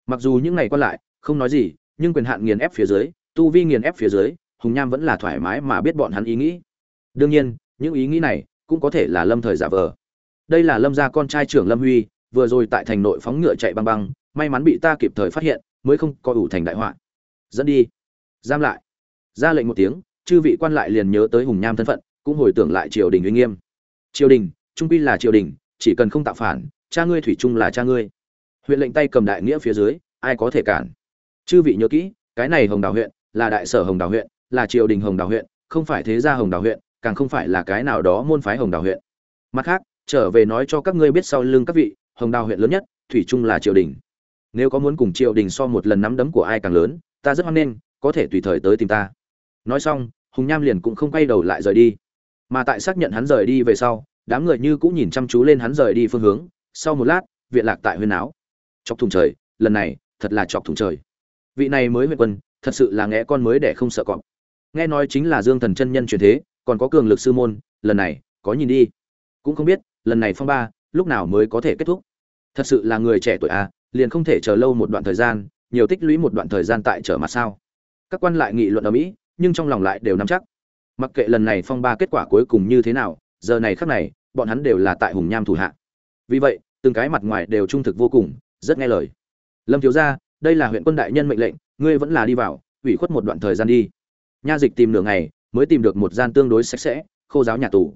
S1: Mặc dù những ngày qua lại, không nói gì, nhưng quyền hạn nghiền ép phía dưới, tu vi nghiền ép phía dưới, hùng nham vẫn là thoải mái mà biết bọn hắn ý nghĩ. Đương nhiên, những ý nghĩ này cũng có thể là lâm thời giả vờ đây là lâm gia con trai trưởng lâm huy, vừa rồi tại thành nội phóng ngựa chạy băng băng, may mắn bị ta kịp thời phát hiện, mới không coi ủ thành đại họa. Dẫn đi. Giam lại. Ra lệnh một tiếng, chư vị quan lại liền nhớ tới hùng nham thân phận, cũng hồi tưởng lại triều đình uy nghiêm. Triều đình, trung quy là triều đình, chỉ cần không tạo phản, cha ngươi thủy chung là cha ngươi. Huyện lệnh tay cầm đại nghĩa phía dưới, ai có thể cản? Chư vị nhớ kỹ, cái này hồng đào huyện, là đại sở hồng đào huyện, là triều đình hồng đào huyện, không phải thế gia hồng đào huyện, càng không phải là cái nào đó môn phái hồng đào huyện. Mặt khác trở về nói cho các ngươi biết sau lưng các vị, hồng đào huyện lớn nhất, thủy chung là triều đình. Nếu có muốn cùng triều đình so một lần nắm đấm của ai càng lớn, ta rất hoan nghênh, có thể tùy thời tới tìm ta. Nói xong, hùng nham liền cũng không quay đầu lại rời đi. Mà tại xác nhận hắn rời đi về sau, đám người như cũng nhìn chăm chú lên hắn rời đi phương hướng. Sau một lát, viện lạc tại huyên áo. Chọc thùng trời, lần này, thật là chọc thùng trời. Vị này mới huyện quân, thật sự là nghe con mới để không sợ cọp. Nghe nói chính là dương thần chân nhân truyền thế, còn có cường lực sư môn, lần này, có nhìn đi. Cũng không biết lần này phong ba, lúc nào mới có thể kết thúc? Thật sự là người trẻ tuổi à liền không thể chờ lâu một đoạn thời gian, nhiều tích lũy một đoạn thời gian tại trở mặt sao? Các quan lại nghị luận ở mỹ, nhưng trong lòng lại đều nắm chắc. Mặc kệ lần này phong ba kết quả cuối cùng như thế nào, giờ này khắc này, bọn hắn đều là tại hùng nham thủ hạ. Vì vậy, từng cái mặt ngoài đều trung thực vô cùng, rất nghe lời. Lâm thiếu gia, đây là huyện quân đại nhân mệnh lệnh, ngươi vẫn là đi vào, ủy khuất một đoạn thời gian đi. Nha dịch tìm nửa ngày, mới tìm được một gian tương đối sạch sẽ, khô giáo nhà tù.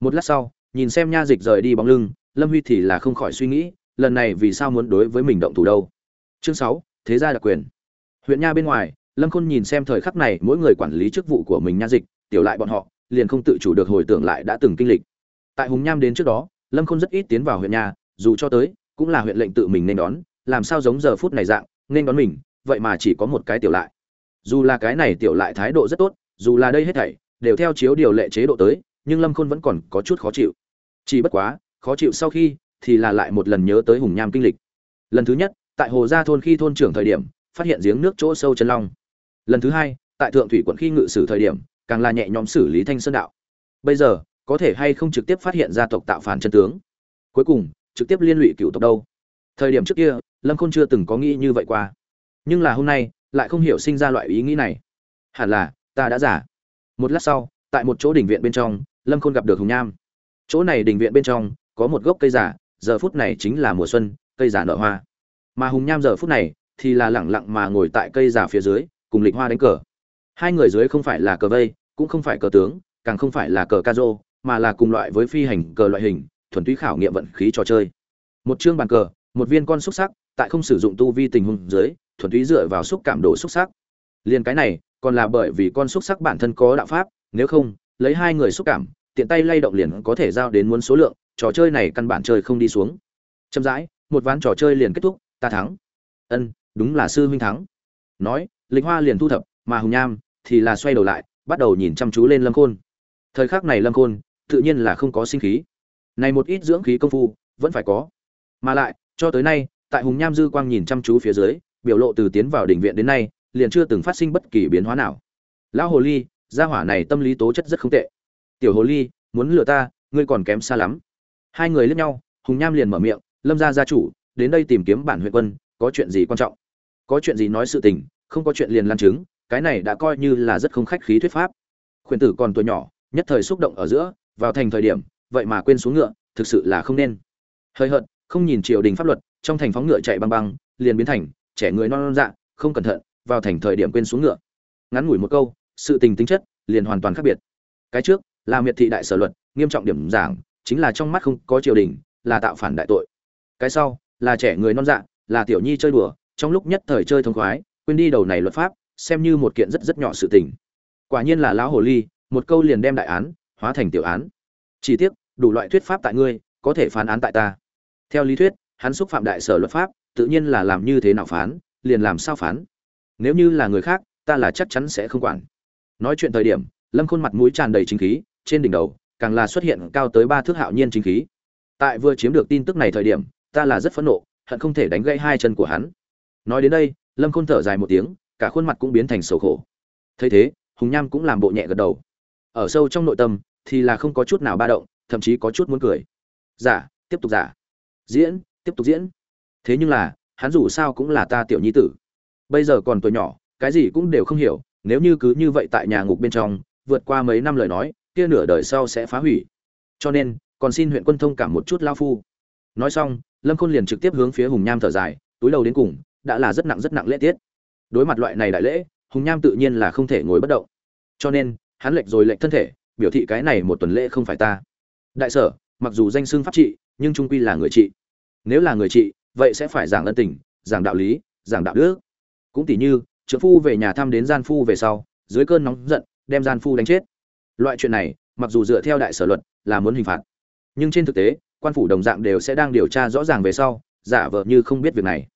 S1: Một lát sau nhìn xem nha dịch rời đi bóng lưng, lâm huy thì là không khỏi suy nghĩ, lần này vì sao muốn đối với mình động thủ đâu. Chương sáu, thế gia đặc quyền. Huyện nha bên ngoài, lâm khôn nhìn xem thời khắc này mỗi người quản lý chức vụ của mình nha dịch, tiểu lại bọn họ, liền không tự chủ được hồi tưởng lại đã từng kinh lịch. Tại hùng nham đến trước đó, lâm khôn rất ít tiến vào huyện nha, dù cho tới, cũng là huyện lệnh tự mình nên đón, làm sao giống giờ phút này dạng, nên đón mình, vậy mà chỉ có một cái tiểu lại. Dù là cái này tiểu lại thái độ rất tốt, dù là đây hết thảy, đều theo chiếu điều lệ chế độ tới, nhưng lâm khôn vẫn còn có chút khó chịu chỉ bất quá, khó chịu sau khi, thì là lại một lần nhớ tới hùng nham kinh lịch. Lần thứ nhất, tại hồ gia thôn khi thôn trưởng thời điểm, phát hiện giếng nước chỗ sâu chân long. Lần thứ hai, tại thượng thủy quận khi ngự sử thời điểm, càng là nhẹ nhõm xử lý thanh sơn đạo. Bây giờ, có thể hay không trực tiếp phát hiện gia tộc tạo phản chân tướng? Cuối cùng, trực tiếp liên lụy cựu tộc đâu? Thời điểm trước kia, lâm khôn chưa từng có nghĩ như vậy qua. Nhưng là hôm nay, lại không hiểu sinh ra loại ý nghĩ này. Hẳn là, ta đã giả. Một lát sau, tại một chỗ đỉnh viện bên trong, lâm khôn gặp được hùng nham chỗ này đình viện bên trong, có một gốc cây giả giờ phút này chính là mùa xuân, cây giả nở hoa. Mà hùng nham giờ phút này thì là lẳng lặng mà ngồi tại cây giả phía dưới, cùng lịch hoa đánh cờ. Hai người dưới không phải là cờ vây, cũng không phải cờ tướng, càng không phải là cờ ca rô mà là cùng loại với phi hành cờ loại hình, thuần túy khảo nghiệm vận khí trò chơi. Một chương bàn cờ, một viên con xúc sắc, tại không sử dụng tu vi tình huống dưới, thuần túy dựa vào xúc cảm độ xúc sắc. Liền cái này, còn là bởi vì con xúc sắc bản thân có đạo pháp, nếu không, lấy hai người xúc cảm tiện tay lay động liền có thể giao đến muốn số lượng, trò chơi này căn bản chơi không đi xuống. Chậm rãi, một ván trò chơi liền kết thúc, ta thắng. Ân, đúng là sư huynh thắng. Nói, Lịch hoa liền thu thập, mà hùng nham thì là xoay đầu lại, bắt đầu nhìn chăm chú lên lâm khôn. Thời khắc này lâm khôn tự nhiên là không có sinh khí. Này một ít dưỡng khí công phu, vẫn phải có. Mà lại, cho tới nay, tại hùng nham dư quang nhìn chăm chú phía dưới, biểu lộ từ tiến vào đỉnh viện đến nay, liền chưa từng phát sinh bất kỳ biến hóa nào. Lão hồ ly, gia hỏa này tâm lý tố chất rất không tệ tiểu hồ ly, muốn lừa ta, ngươi còn kém xa lắm. Hai người liếc nhau, hùng nham liền mở miệng, lâm gia gia chủ, đến đây tìm kiếm bản huyện quân, có chuyện gì quan trọng? Có chuyện gì nói sự tình, không có chuyện liền lan chứng cái này đã coi như là rất không khách khí thuyết pháp. Khuyển tử còn tuổi nhỏ, nhất thời xúc động ở giữa, vào thành thời điểm, vậy mà quên xuống ngựa, thực sự là không nên. Hơi hợt, không nhìn triều đình pháp luật, trong thành phóng ngựa chạy băng băng, liền biến thành, trẻ người non non dạ không cẩn thận, vào thành thời điểm quên xuống ngựa. Ngắn ngủi một câu, sự tình tính chất liền hoàn toàn khác biệt. Cái trước là miệt thị đại sở luật, nghiêm trọng điểm giảng, chính là trong mắt không có triều đình, là tạo phản đại tội. Cái sau, là trẻ người non dạ là tiểu nhi chơi đùa, trong lúc nhất thời chơi thông khoái, quên đi đầu này luật pháp, xem như một kiện rất rất nhỏ sự tình. Quả nhiên là lão hồ ly, một câu liền đem đại án, hóa thành tiểu án. Chỉ tiếc, đủ loại thuyết pháp tại ngươi, có thể phán án tại ta. Theo lý thuyết, hắn xúc phạm đại sở luật pháp, tự nhiên là làm như thế nào phán, liền làm sao phán. Nếu như là người khác, ta là chắc chắn sẽ không quản. Nói chuyện thời điểm, lâm khôn mặt mũi tràn đầy chính khí trên đỉnh đầu, càng là xuất hiện cao tới ba thước hạo nhiên chính khí. Tại vừa chiếm được tin tức này thời điểm, ta là rất phẫn nộ, hận không thể đánh gãy hai chân của hắn. Nói đến đây, lâm khôn thở dài một tiếng, cả khuôn mặt cũng biến thành sầu khổ. Thấy thế, hùng nham cũng làm bộ nhẹ gật đầu. Ở sâu trong nội tâm, thì là không có chút nào ba động, thậm chí có chút muốn cười. Giả, tiếp tục giả. Diễn, tiếp tục diễn. Thế nhưng là, hắn dù sao cũng là ta tiểu nhi tử. Bây giờ còn tuổi nhỏ, cái gì cũng đều không hiểu, nếu như cứ như vậy tại nhà ngục bên trong, vượt qua mấy năm lời nói kia nửa đời sau sẽ phá hủy. Cho nên, còn xin huyện quân thông cảm một chút lao phu. Nói xong, lâm khôn liền trực tiếp hướng phía hùng nham thở dài, túi đầu đến cùng, đã là rất nặng rất nặng lễ tiết. Đối mặt loại này đại lễ, hùng nham tự nhiên là không thể ngồi bất động. Cho nên, hắn lệch rồi lệch thân thể, biểu thị cái này một tuần lễ không phải ta. Đại sở, mặc dù danh xưng pháp trị, nhưng trung quy là người trị. Nếu là người trị, vậy sẽ phải giảng ân tình, giảng đạo lý, giảng đạo đức. Cũng tỉ như trợ phu về nhà thăm đến gian phu về sau, dưới cơn nóng giận, đem gian phu đánh chết loại chuyện này, mặc dù dựa theo đại sở luật, là muốn hình phạt. Nhưng trên thực tế, quan phủ đồng dạng đều sẽ đang điều tra rõ ràng về sau, giả vờ như không biết việc này.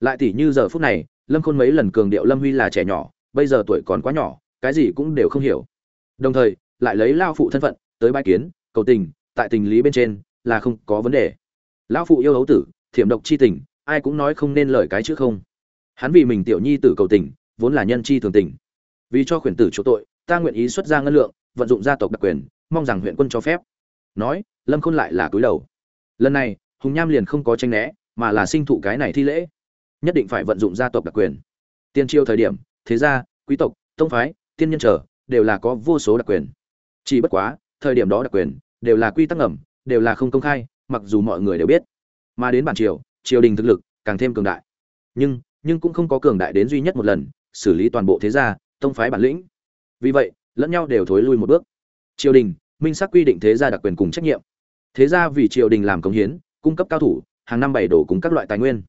S1: Lại tỉ như giờ phút này, lâm khôn mấy lần cường điệu lâm huy là trẻ nhỏ, bây giờ tuổi còn quá nhỏ, cái gì cũng đều không hiểu. Đồng thời, lại lấy lao phụ thân phận tới bãi kiến, cầu tình, tại tình lý bên trên là không có vấn đề. Lão phụ yêu hấu tử, thiểm độc chi tình, ai cũng nói không nên lời cái chữ không. Hắn vì mình tiểu nhi tử cầu tình, vốn là nhân chi thường tình. Vì cho khuyển tử chỗ tội, ta nguyện ý xuất ra ngân lượng vận dụng gia tộc đặc quyền, mong rằng huyện quân cho phép. Nói, lâm khôn lại là cúi đầu. Lần này, hùng nham liền không có tranh né, mà là sinh thụ cái này thi lễ. Nhất định phải vận dụng gia tộc đặc quyền. Tiên triều thời điểm, thế gia, quý tộc, tông phái, tiên nhân trở đều là có vô số đặc quyền. Chỉ bất quá, thời điểm đó đặc quyền, đều là quy tắc ngầm, đều là không công khai, mặc dù mọi người đều biết. Mà đến bản triều triều đình thực lực càng thêm cường đại. Nhưng nhưng cũng không có cường đại đến duy nhất một lần, xử lý toàn bộ thế gia, tông phái bản lĩnh. Vì vậy lẫn nhau đều thối lui một bước. Triều đình, minh xác quy định thế gia đặc quyền cùng trách nhiệm. Thế gia vì triều đình làm công hiến, cung cấp cao thủ, hàng năm bảy đổ cùng các loại tài nguyên.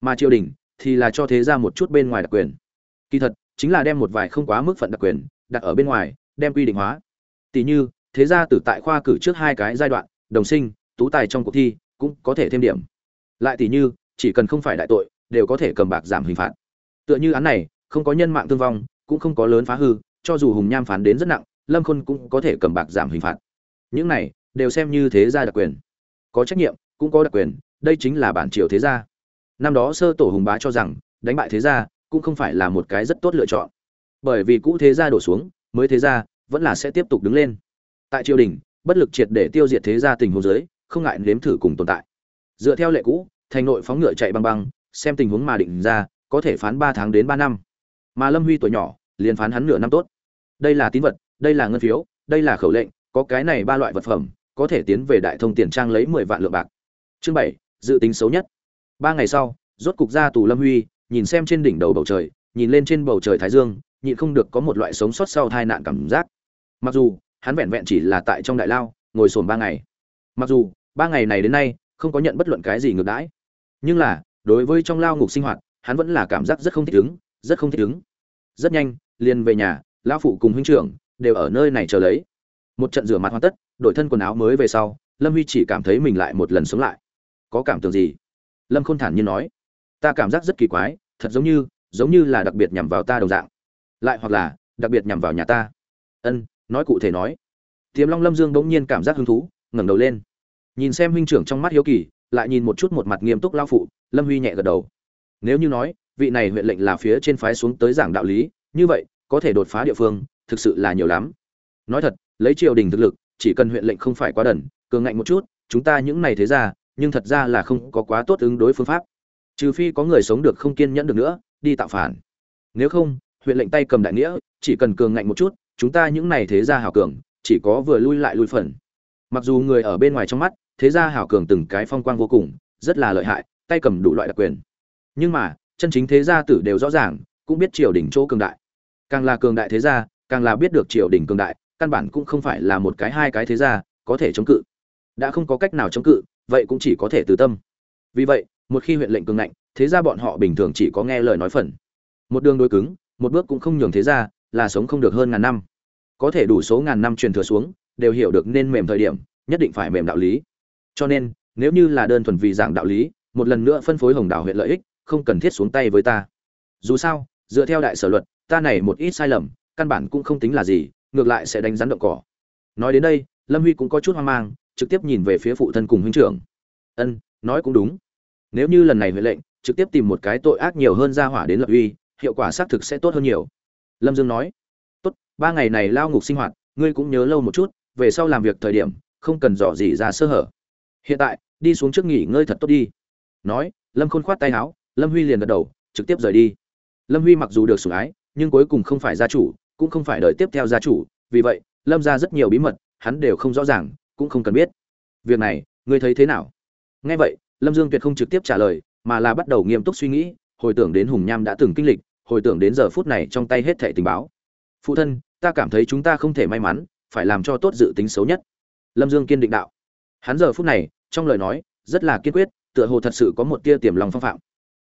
S1: Mà triều đình thì là cho thế gia một chút bên ngoài đặc quyền. Kỳ thật, chính là đem một vài không quá mức phận đặc quyền đặt ở bên ngoài, đem quy định hóa. Tỷ như, thế gia tử tại khoa cử trước hai cái giai đoạn, đồng sinh, tú tài trong cuộc thi cũng có thể thêm điểm. Lại tỷ như, chỉ cần không phải đại tội, đều có thể cầm bạc giảm hình phạt. Tựa như án này, không có nhân mạng thương vong, cũng không có lớn phá hư cho dù hùng nham phán đến rất nặng, lâm khôn cũng có thể cầm bạc giảm hình phạt. Những này đều xem như thế gia đặc quyền. Có trách nhiệm, cũng có đặc quyền, đây chính là bản triều thế gia. Năm đó sơ tổ hùng bá cho rằng, đánh bại thế gia cũng không phải là một cái rất tốt lựa chọn. Bởi vì cũ thế gia đổ xuống, mới thế gia vẫn là sẽ tiếp tục đứng lên. Tại triều đình, bất lực triệt để tiêu diệt thế gia tình huống giới không ngại nếm thử cùng tồn tại. Dựa theo lệ cũ, thành nội phóng ngựa chạy băng băng, xem tình huống mà định ra, có thể phán ba tháng đến ba năm. Mà lâm huy tuổi nhỏ, liền phán hắn nửa năm tốt đây là tín vật, đây là ngân phiếu, đây là khẩu lệnh, có cái này ba loại vật phẩm, có thể tiến về đại thông tiền trang lấy mười vạn lượng bạc. Chương bảy, dự tính xấu nhất. Ba ngày sau, rốt cục ra tù lâm huy, nhìn xem trên đỉnh đầu bầu trời, nhìn lên trên bầu trời thái dương, nhịn không được có một loại sống sót sau tai nạn cảm giác. Mặc dù, hắn vẹn vẹn chỉ là tại trong đại lao, ngồi sồn ba ngày. Mặc dù, ba ngày này đến nay, không có nhận bất luận cái gì ngược đãi. Nhưng là, đối với trong lao ngục sinh hoạt, hắn vẫn là cảm giác rất không thích ứng, rất không thích ứng. Rất nhanh, liền về nhà lão phụ cùng huynh trưởng đều ở nơi này chờ lấy. Một trận rửa mặt hoàn tất, đổi thân quần áo mới về sau, lâm huy chỉ cảm thấy mình lại một lần sống lại. Có cảm tưởng gì? Lâm khôn thản nhiên nói, ta cảm giác rất kỳ quái, thật giống như giống như là đặc biệt nhằm vào ta đồng dạng. Lại hoặc là, đặc biệt nhằm vào nhà ta. Ân, nói cụ thể nói. Tiềm long lâm dương bỗng nhiên cảm giác hứng thú, ngẩng đầu lên. Nhìn xem huynh trưởng trong mắt hiếu kỳ, lại nhìn một chút một mặt nghiêm túc lao phụ, lâm huy nhẹ gật đầu. Nếu như nói, vị này huyện lệnh là phía trên phái xuống tới giảng đạo lý, như vậy có thể đột phá địa phương, thực sự là nhiều lắm. Nói thật, lấy triều đình thực lực, chỉ cần huyện lệnh không phải quá đần, cường ngạnh một chút, chúng ta những này thế ra nhưng thật ra là không có quá tốt ứng đối phương pháp. Trừ phi có người sống được không kiên nhẫn được nữa, đi tạo phản. Nếu không, huyện lệnh tay cầm đại nghĩa, chỉ cần cường ngạnh một chút, chúng ta những này thế gia hảo cường, chỉ có vừa lui lại lui phần. Mặc dù người ở bên ngoài trong mắt, thế gia hảo cường từng cái phong quang vô cùng, rất là lợi hại, tay cầm đủ loại đặc quyền. Nhưng mà, chân chính thế gia tử đều rõ ràng, cũng biết triều đình chỗ cường đại càng là cường đại thế gia, càng là biết được triều đình cường đại, căn bản cũng không phải là một cái hai cái thế gia có thể chống cự. Đã không có cách nào chống cự, vậy cũng chỉ có thể từ tâm. Vì vậy, một khi huyện lệnh cường ngạnh, thế gia bọn họ bình thường chỉ có nghe lời nói phần. Một đường đối cứng, một bước cũng không nhường thế gia, là sống không được hơn ngàn năm. Có thể đủ số ngàn năm truyền thừa xuống, đều hiểu được nên mềm thời điểm, nhất định phải mềm đạo lý. Cho nên, nếu như là đơn thuần vì dạng đạo lý, một lần nữa phân phối hồng đảo huyện lợi ích, không cần thiết xuống tay với ta. Dù sao dựa theo đại sở luật, ta này một ít sai lầm, căn bản cũng không tính là gì, ngược lại sẽ đánh rắn động cỏ. Nói đến đây, lâm huy cũng có chút hoang mang, trực tiếp nhìn về phía phụ thân cùng huynh trưởng. Ân, nói cũng đúng. Nếu như lần này huệ lệnh, trực tiếp tìm một cái tội ác nhiều hơn ra hỏa đến lập uy, hiệu quả xác thực sẽ tốt hơn nhiều. Lâm dương nói, tốt, ba ngày này lao ngục sinh hoạt, ngươi cũng nhớ lâu một chút, về sau làm việc thời điểm, không cần dò gì ra sơ hở. Hiện tại, đi xuống trước nghỉ ngơi thật tốt đi. Nói, lâm khôn khoát tay áo, lâm huy liền gật đầu, trực tiếp rời đi lâm huy mặc dù được sủng ái, nhưng cuối cùng không phải gia chủ, cũng không phải đời tiếp theo gia chủ, vì vậy, lâm ra rất nhiều bí mật, hắn đều không rõ ràng, cũng không cần biết. Việc này, ngươi thấy thế nào? Nghe vậy, lâm dương tuyệt không trực tiếp trả lời, mà là bắt đầu nghiêm túc suy nghĩ, hồi tưởng đến hùng nham đã từng kinh lịch, hồi tưởng đến giờ phút này trong tay hết thẻ tình báo. Phụ thân, ta cảm thấy chúng ta không thể may mắn, phải làm cho tốt dự tính xấu nhất. Lâm dương kiên định đạo. Hắn giờ phút này, trong lời nói, rất là kiên quyết, tựa hồ thật sự có một tia tiềm lòng phong phạm.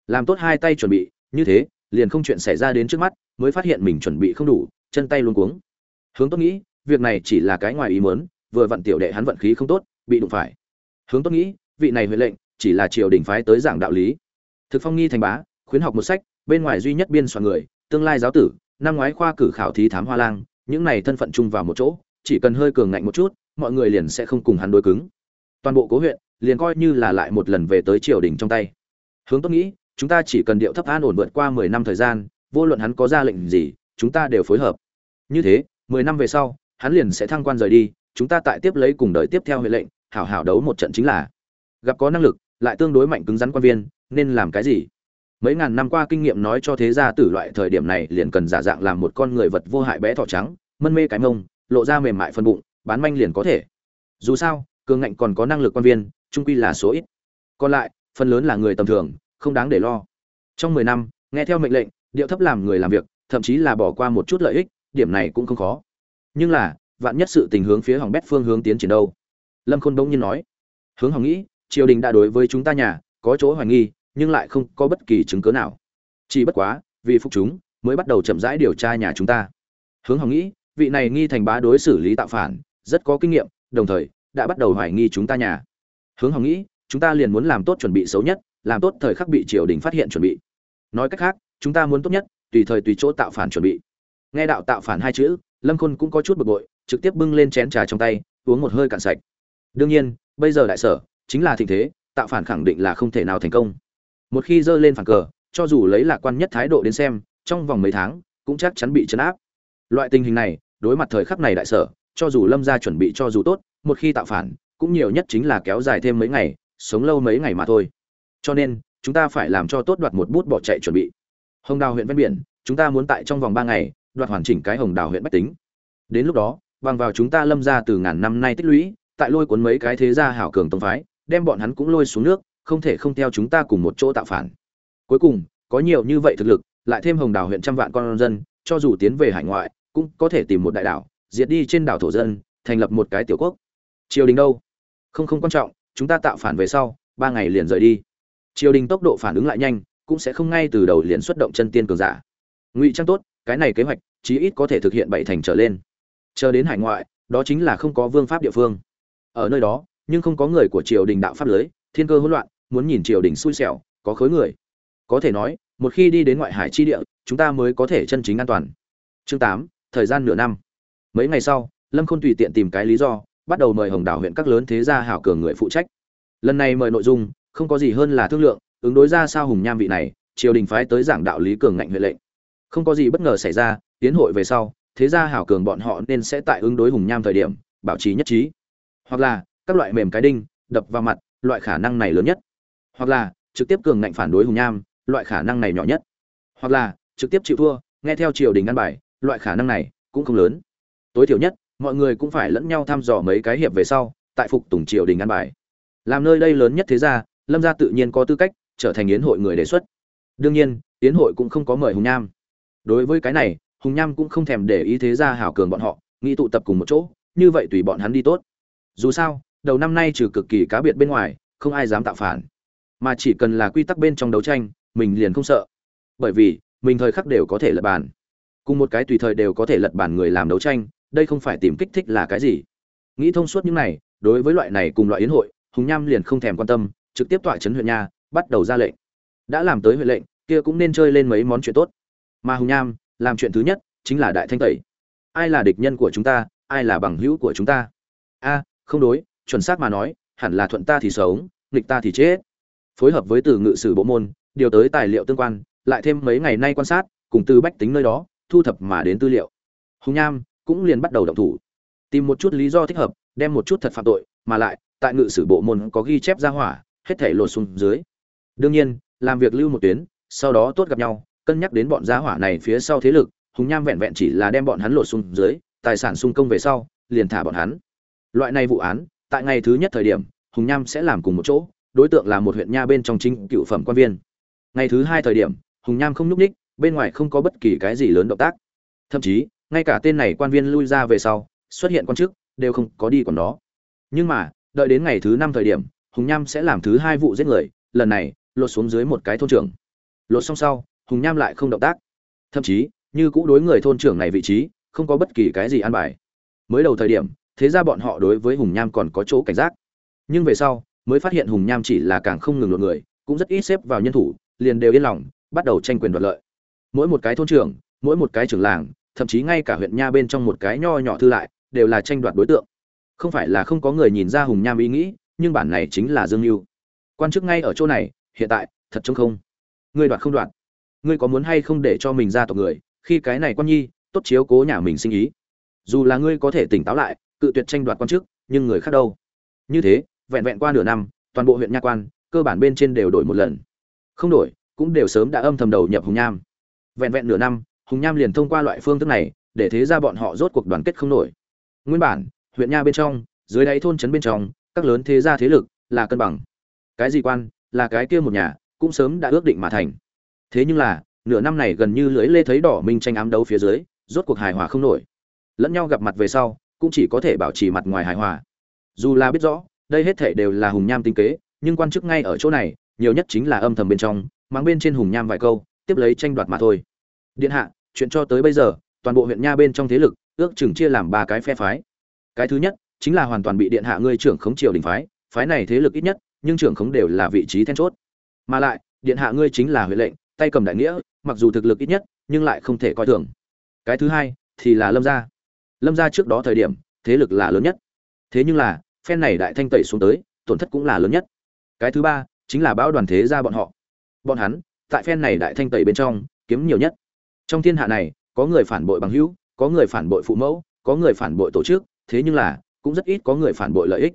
S1: Làm tốt hai tay chuẩn bị, như thế liền không chuyện xảy ra đến trước mắt, mới phát hiện mình chuẩn bị không đủ, chân tay luôn cuống. Hướng tốt nghĩ, việc này chỉ là cái ngoài ý muốn, vừa vặn tiểu đệ hắn vận khí không tốt, bị đụng phải. Hướng tốt nghĩ, vị này huệ lệnh, chỉ là triều đình phái tới giảng đạo lý. Thực phong nghi thành bá, khuyến học một sách, bên ngoài duy nhất biên soạn người, tương lai giáo tử, năm ngoái khoa cử khảo thí thám hoa lang, những này thân phận chung vào một chỗ, chỉ cần hơi cường ngạnh một chút, mọi người liền sẽ không cùng hắn đối cứng. Toàn bộ cố huyện, liền coi như là lại một lần về tới triều đình trong tay. Hướng tốt nghĩ chúng ta chỉ cần điệu thấp an ổn vượt qua mười năm thời gian, vô luận hắn có ra lệnh gì, chúng ta đều phối hợp. Như thế, mười năm về sau, hắn liền sẽ thăng quan rời đi, chúng ta tại tiếp lấy cùng đợi tiếp theo huệ lệnh, hảo hảo đấu một trận chính là. Gặp có năng lực, lại tương đối mạnh cứng rắn quan viên, nên làm cái gì? Mấy ngàn năm qua kinh nghiệm nói cho thế gia tử loại thời điểm này liền cần giả dạng làm một con người vật vô hại bé thỏ trắng, mân mê cái mông, lộ ra mềm mại phân bụng, bán manh liền có thể. Dù sao, cường ngạnh còn có năng lực quan viên, trung quy là số ít. Còn lại, phần lớn là người tầm thường không đáng để lo. Trong mười năm, nghe theo mệnh lệnh, điệu thấp làm người làm việc, thậm chí là bỏ qua một chút lợi ích, điểm này cũng không khó. Nhưng là, vạn nhất sự tình hướng phía hỏng bét phương hướng tiến triển đâu? Lâm khôn bỗng nhiên nói. Hướng hỏng nghĩ, triều đình đã đối với chúng ta nhà, có chỗ hoài nghi, nhưng lại không có bất kỳ chứng cứ nào. Chỉ bất quá, vì phục chúng, mới bắt đầu chậm rãi điều tra nhà chúng ta. Hướng hỏng nghĩ, vị này nghi thành bá đối xử lý tạo phản, rất có kinh nghiệm, đồng thời, đã bắt đầu hoài nghi chúng ta nhà. Hướng hỏng nghĩ, chúng ta liền muốn làm tốt chuẩn bị xấu nhất làm tốt thời khắc bị triều đình phát hiện chuẩn bị. Nói cách khác, chúng ta muốn tốt nhất, tùy thời tùy chỗ tạo phản chuẩn bị. Nghe đạo tạo phản hai chữ, lâm khôn cũng có chút bực bội, trực tiếp bưng lên chén trà trong tay, uống một hơi cạn sạch. Đương nhiên, bây giờ đại sở, chính là thịnh thế, tạo phản khẳng định là không thể nào thành công. Một khi dơ lên phản cờ, cho dù lấy lạc quan nhất thái độ đến xem, trong vòng mấy tháng, cũng chắc chắn bị chấn áp. Loại tình hình này, đối mặt thời khắc này đại sở, cho dù lâm gia chuẩn bị cho dù tốt, một khi tạo phản, cũng nhiều nhất chính là kéo dài thêm mấy ngày, sống lâu mấy ngày mà thôi cho nên, chúng ta phải làm cho tốt đoạt một bút bỏ chạy chuẩn bị. Hồng đào huyện ven biển, chúng ta muốn tại trong vòng ba ngày, đoạt hoàn chỉnh cái hồng đào huyện bách tính. Đến lúc đó, bằng vào chúng ta lâm ra từ ngàn năm nay tích lũy, tại lôi cuốn mấy cái thế gia hảo cường tông phái, đem bọn hắn cũng lôi xuống nước, không thể không theo chúng ta cùng một chỗ tạo phản. Cuối cùng, có nhiều như vậy thực lực, lại thêm hồng đào huyện trăm vạn con dân, cho dù tiến về hải ngoại, cũng có thể tìm một đại đảo, diệt đi trên đảo thổ dân, thành lập một cái tiểu quốc. Triều đình đâu? Không không quan trọng, chúng ta tạo phản về sau, ba ngày liền rời đi triều đình tốc độ phản ứng lại nhanh, cũng sẽ không ngay từ đầu liền xuất động chân tiên cường giả. Ngụy trang tốt, cái này kế hoạch, chí ít có thể thực hiện bảy thành trở lên. Chờ đến hải ngoại, đó chính là không có vương pháp địa phương. Ở nơi đó, nhưng không có người của triều đình đạo pháp lưới, thiên cơ hỗn loạn, muốn nhìn triều đình xui xẻo, có khối người. Có thể nói, một khi đi đến ngoại hải chi địa, chúng ta mới có thể chân chính an toàn. Chương tám, thời gian nửa năm. Mấy ngày sau, lâm khôn tùy tiện tìm cái lý do, bắt đầu mời hồng đảo huyện các lớn thế gia hảo cường người phụ trách. Lần này mời nội dung không có gì hơn là thương lượng, ứng đối ra sao hùng nham vị này, triều đình phái tới giảng đạo lý cường ngạnh huệ lệnh. Không có gì bất ngờ xảy ra, tiến hội về sau, thế gia hảo cường bọn họ nên sẽ tại ứng đối hùng nham thời điểm, bảo trì nhất trí. Hoặc là, các loại mềm cái đinh, đập vào mặt, loại khả năng này lớn nhất. Hoặc là, trực tiếp cường ngạnh phản đối hùng nham, loại khả năng này nhỏ nhất. Hoặc là, trực tiếp chịu thua, nghe theo triều đình ngăn bài, loại khả năng này cũng không lớn. Tối thiểu nhất, mọi người cũng phải lẫn nhau thăm dò mấy cái hiệp về sau, tại phục tùng triều đình ngăn bài. Làm nơi đây lớn nhất thế gia lâm gia tự nhiên có tư cách trở thành yến hội người đề xuất. Đương nhiên, yến hội cũng không có mời hùng nham. Đối với cái này, hùng nham cũng không thèm để ý thế gia hảo cường bọn họ, nghĩ tụ tập cùng một chỗ, như vậy tùy bọn hắn đi tốt. Dù sao, đầu năm nay trừ cực kỳ cá biệt bên ngoài, không ai dám tạo phản. Mà chỉ cần là quy tắc bên trong đấu tranh, mình liền không sợ. Bởi vì, mình thời khắc đều có thể lật bàn. Cùng một cái tùy thời đều có thể lật bàn người làm đấu tranh, đây không phải tìm kích thích là cái gì. Nghĩ thông suốt những này, đối với loại này cùng loại yến hội, hùng nham liền không thèm quan tâm trực tiếp tọa chấn huyện nha, bắt đầu ra lệnh. Đã làm tới huyện lệnh, kia cũng nên chơi lên mấy món chuyện tốt. Mà hùng nham, làm chuyện thứ nhất chính là đại thanh tẩy. Ai là địch nhân của chúng ta, ai là bằng hữu của chúng ta? A, không đối, chuẩn xác mà nói, hẳn là thuận ta thì sống, nghịch ta thì chết. Phối hợp với từ ngự sử bộ môn, điều tới tài liệu tương quan, lại thêm mấy ngày nay quan sát, cùng từ bách tính nơi đó, thu thập mà đến tư liệu. Hùng nham cũng liền bắt đầu động thủ. Tìm một chút lý do thích hợp, đem một chút thật phạm tội, mà lại, tại ngự sử bộ môn có ghi chép ra hỏa hết thể lột xuống dưới. Đương nhiên, làm việc lưu một tuyến, sau đó tốt gặp nhau, cân nhắc đến bọn giá hỏa này phía sau thế lực, hùng nham vẹn vẹn chỉ là đem bọn hắn lột xuống dưới, tài sản sung công về sau, liền thả bọn hắn. Loại này vụ án, tại ngày thứ nhất thời điểm, hùng nham sẽ làm cùng một chỗ, đối tượng là một huyện nha bên trong chính cựu phẩm quan viên. Ngày thứ hai thời điểm, hùng nham không nhúc ních bên ngoài không có bất kỳ cái gì lớn động tác. Thậm chí, ngay cả tên này quan viên lui ra về sau, xuất hiện quan chức, đều không có đi còn đó. Nhưng mà, đợi đến ngày thứ năm thời điểm hùng nham sẽ làm thứ hai vụ giết người, lần này, lột xuống dưới một cái thôn trưởng. Lột xong sau, hùng nham lại không động tác. Thậm chí, như cũ đối người thôn trưởng này vị trí, không có bất kỳ cái gì an bài. Mới đầu thời điểm, thế ra bọn họ đối với hùng nham còn có chỗ cảnh giác. Nhưng về sau, mới phát hiện hùng nham chỉ là càng không ngừng lột người, cũng rất ít xếp vào nhân thủ, liền đều yên lòng, bắt đầu tranh quyền đoạt lợi. Mỗi một cái thôn trưởng, mỗi một cái trưởng làng, thậm chí ngay cả huyện nha bên trong một cái nho nhỏ thư lại, đều là tranh đoạt đối tượng. Không phải là không có người nhìn ra hùng nham ý nghĩ nhưng bản này chính là dương mưu quan chức ngay ở chỗ này, hiện tại, thật trống không? Ngươi đoạt không đoạt? Ngươi có muốn hay không để cho mình ra tộc người? Khi cái này quan nhi, tốt chiếu cố nhà mình sinh ý. Dù là ngươi có thể tỉnh táo lại, cự tuyệt tranh đoạt quan chức, nhưng người khác đâu? Như thế, vẹn vẹn qua nửa năm, toàn bộ huyện nha quan, cơ bản bên trên đều đổi một lần. Không đổi, cũng đều sớm đã âm thầm đầu nhập hùng nham. Vẹn vẹn nửa năm, hùng nham liền thông qua loại phương thức này, để thế ra bọn họ rốt cuộc đoàn kết không nổi. Nguyên bản, huyện nha bên trong, dưới đáy thôn trấn bên trong các lớn thế gia thế lực là cân bằng. Cái gì quan, là cái kia một nhà, cũng sớm đã ước định mà thành. Thế nhưng là, nửa năm này gần như lưỡi lê thấy đỏ minh tranh ám đấu phía dưới, rốt cuộc hài hòa không nổi. Lẫn nhau gặp mặt về sau, cũng chỉ có thể bảo trì mặt ngoài hài hòa. Dù là biết rõ, đây hết thể đều là hùng nham tinh kế, nhưng quan chức ngay ở chỗ này, nhiều nhất chính là âm thầm bên trong mang bên trên hùng nham vài câu, tiếp lấy tranh đoạt mà thôi. Điện hạ, chuyện cho tới bây giờ, toàn bộ huyện nha bên trong thế lực, ước chừng chia làm ba cái phe phái. Cái thứ nhất chính là hoàn toàn bị điện hạ ngươi trưởng khống triều đình phái phái này thế lực ít nhất, nhưng trưởng khống đều là vị trí then chốt. Mà lại, điện hạ ngươi chính là huệ lệnh, tay cầm đại nghĩa, mặc dù thực lực ít nhất, nhưng lại không thể coi thường. Cái thứ hai thì là lâm gia. Lâm gia trước đó thời điểm, thế lực là lớn nhất. Thế nhưng là, phen này đại thanh tẩy xuống tới, tổn thất cũng là lớn nhất. Cái thứ ba chính là bão đoàn thế gia bọn họ. Bọn hắn, tại phen này đại thanh tẩy bên trong, kiếm nhiều nhất. Trong thiên hạ này, có người phản bội bằng hữu, có người phản bội phụ mẫu, có người phản bội tổ chức, thế nhưng là cũng rất ít có người phản bội lợi ích.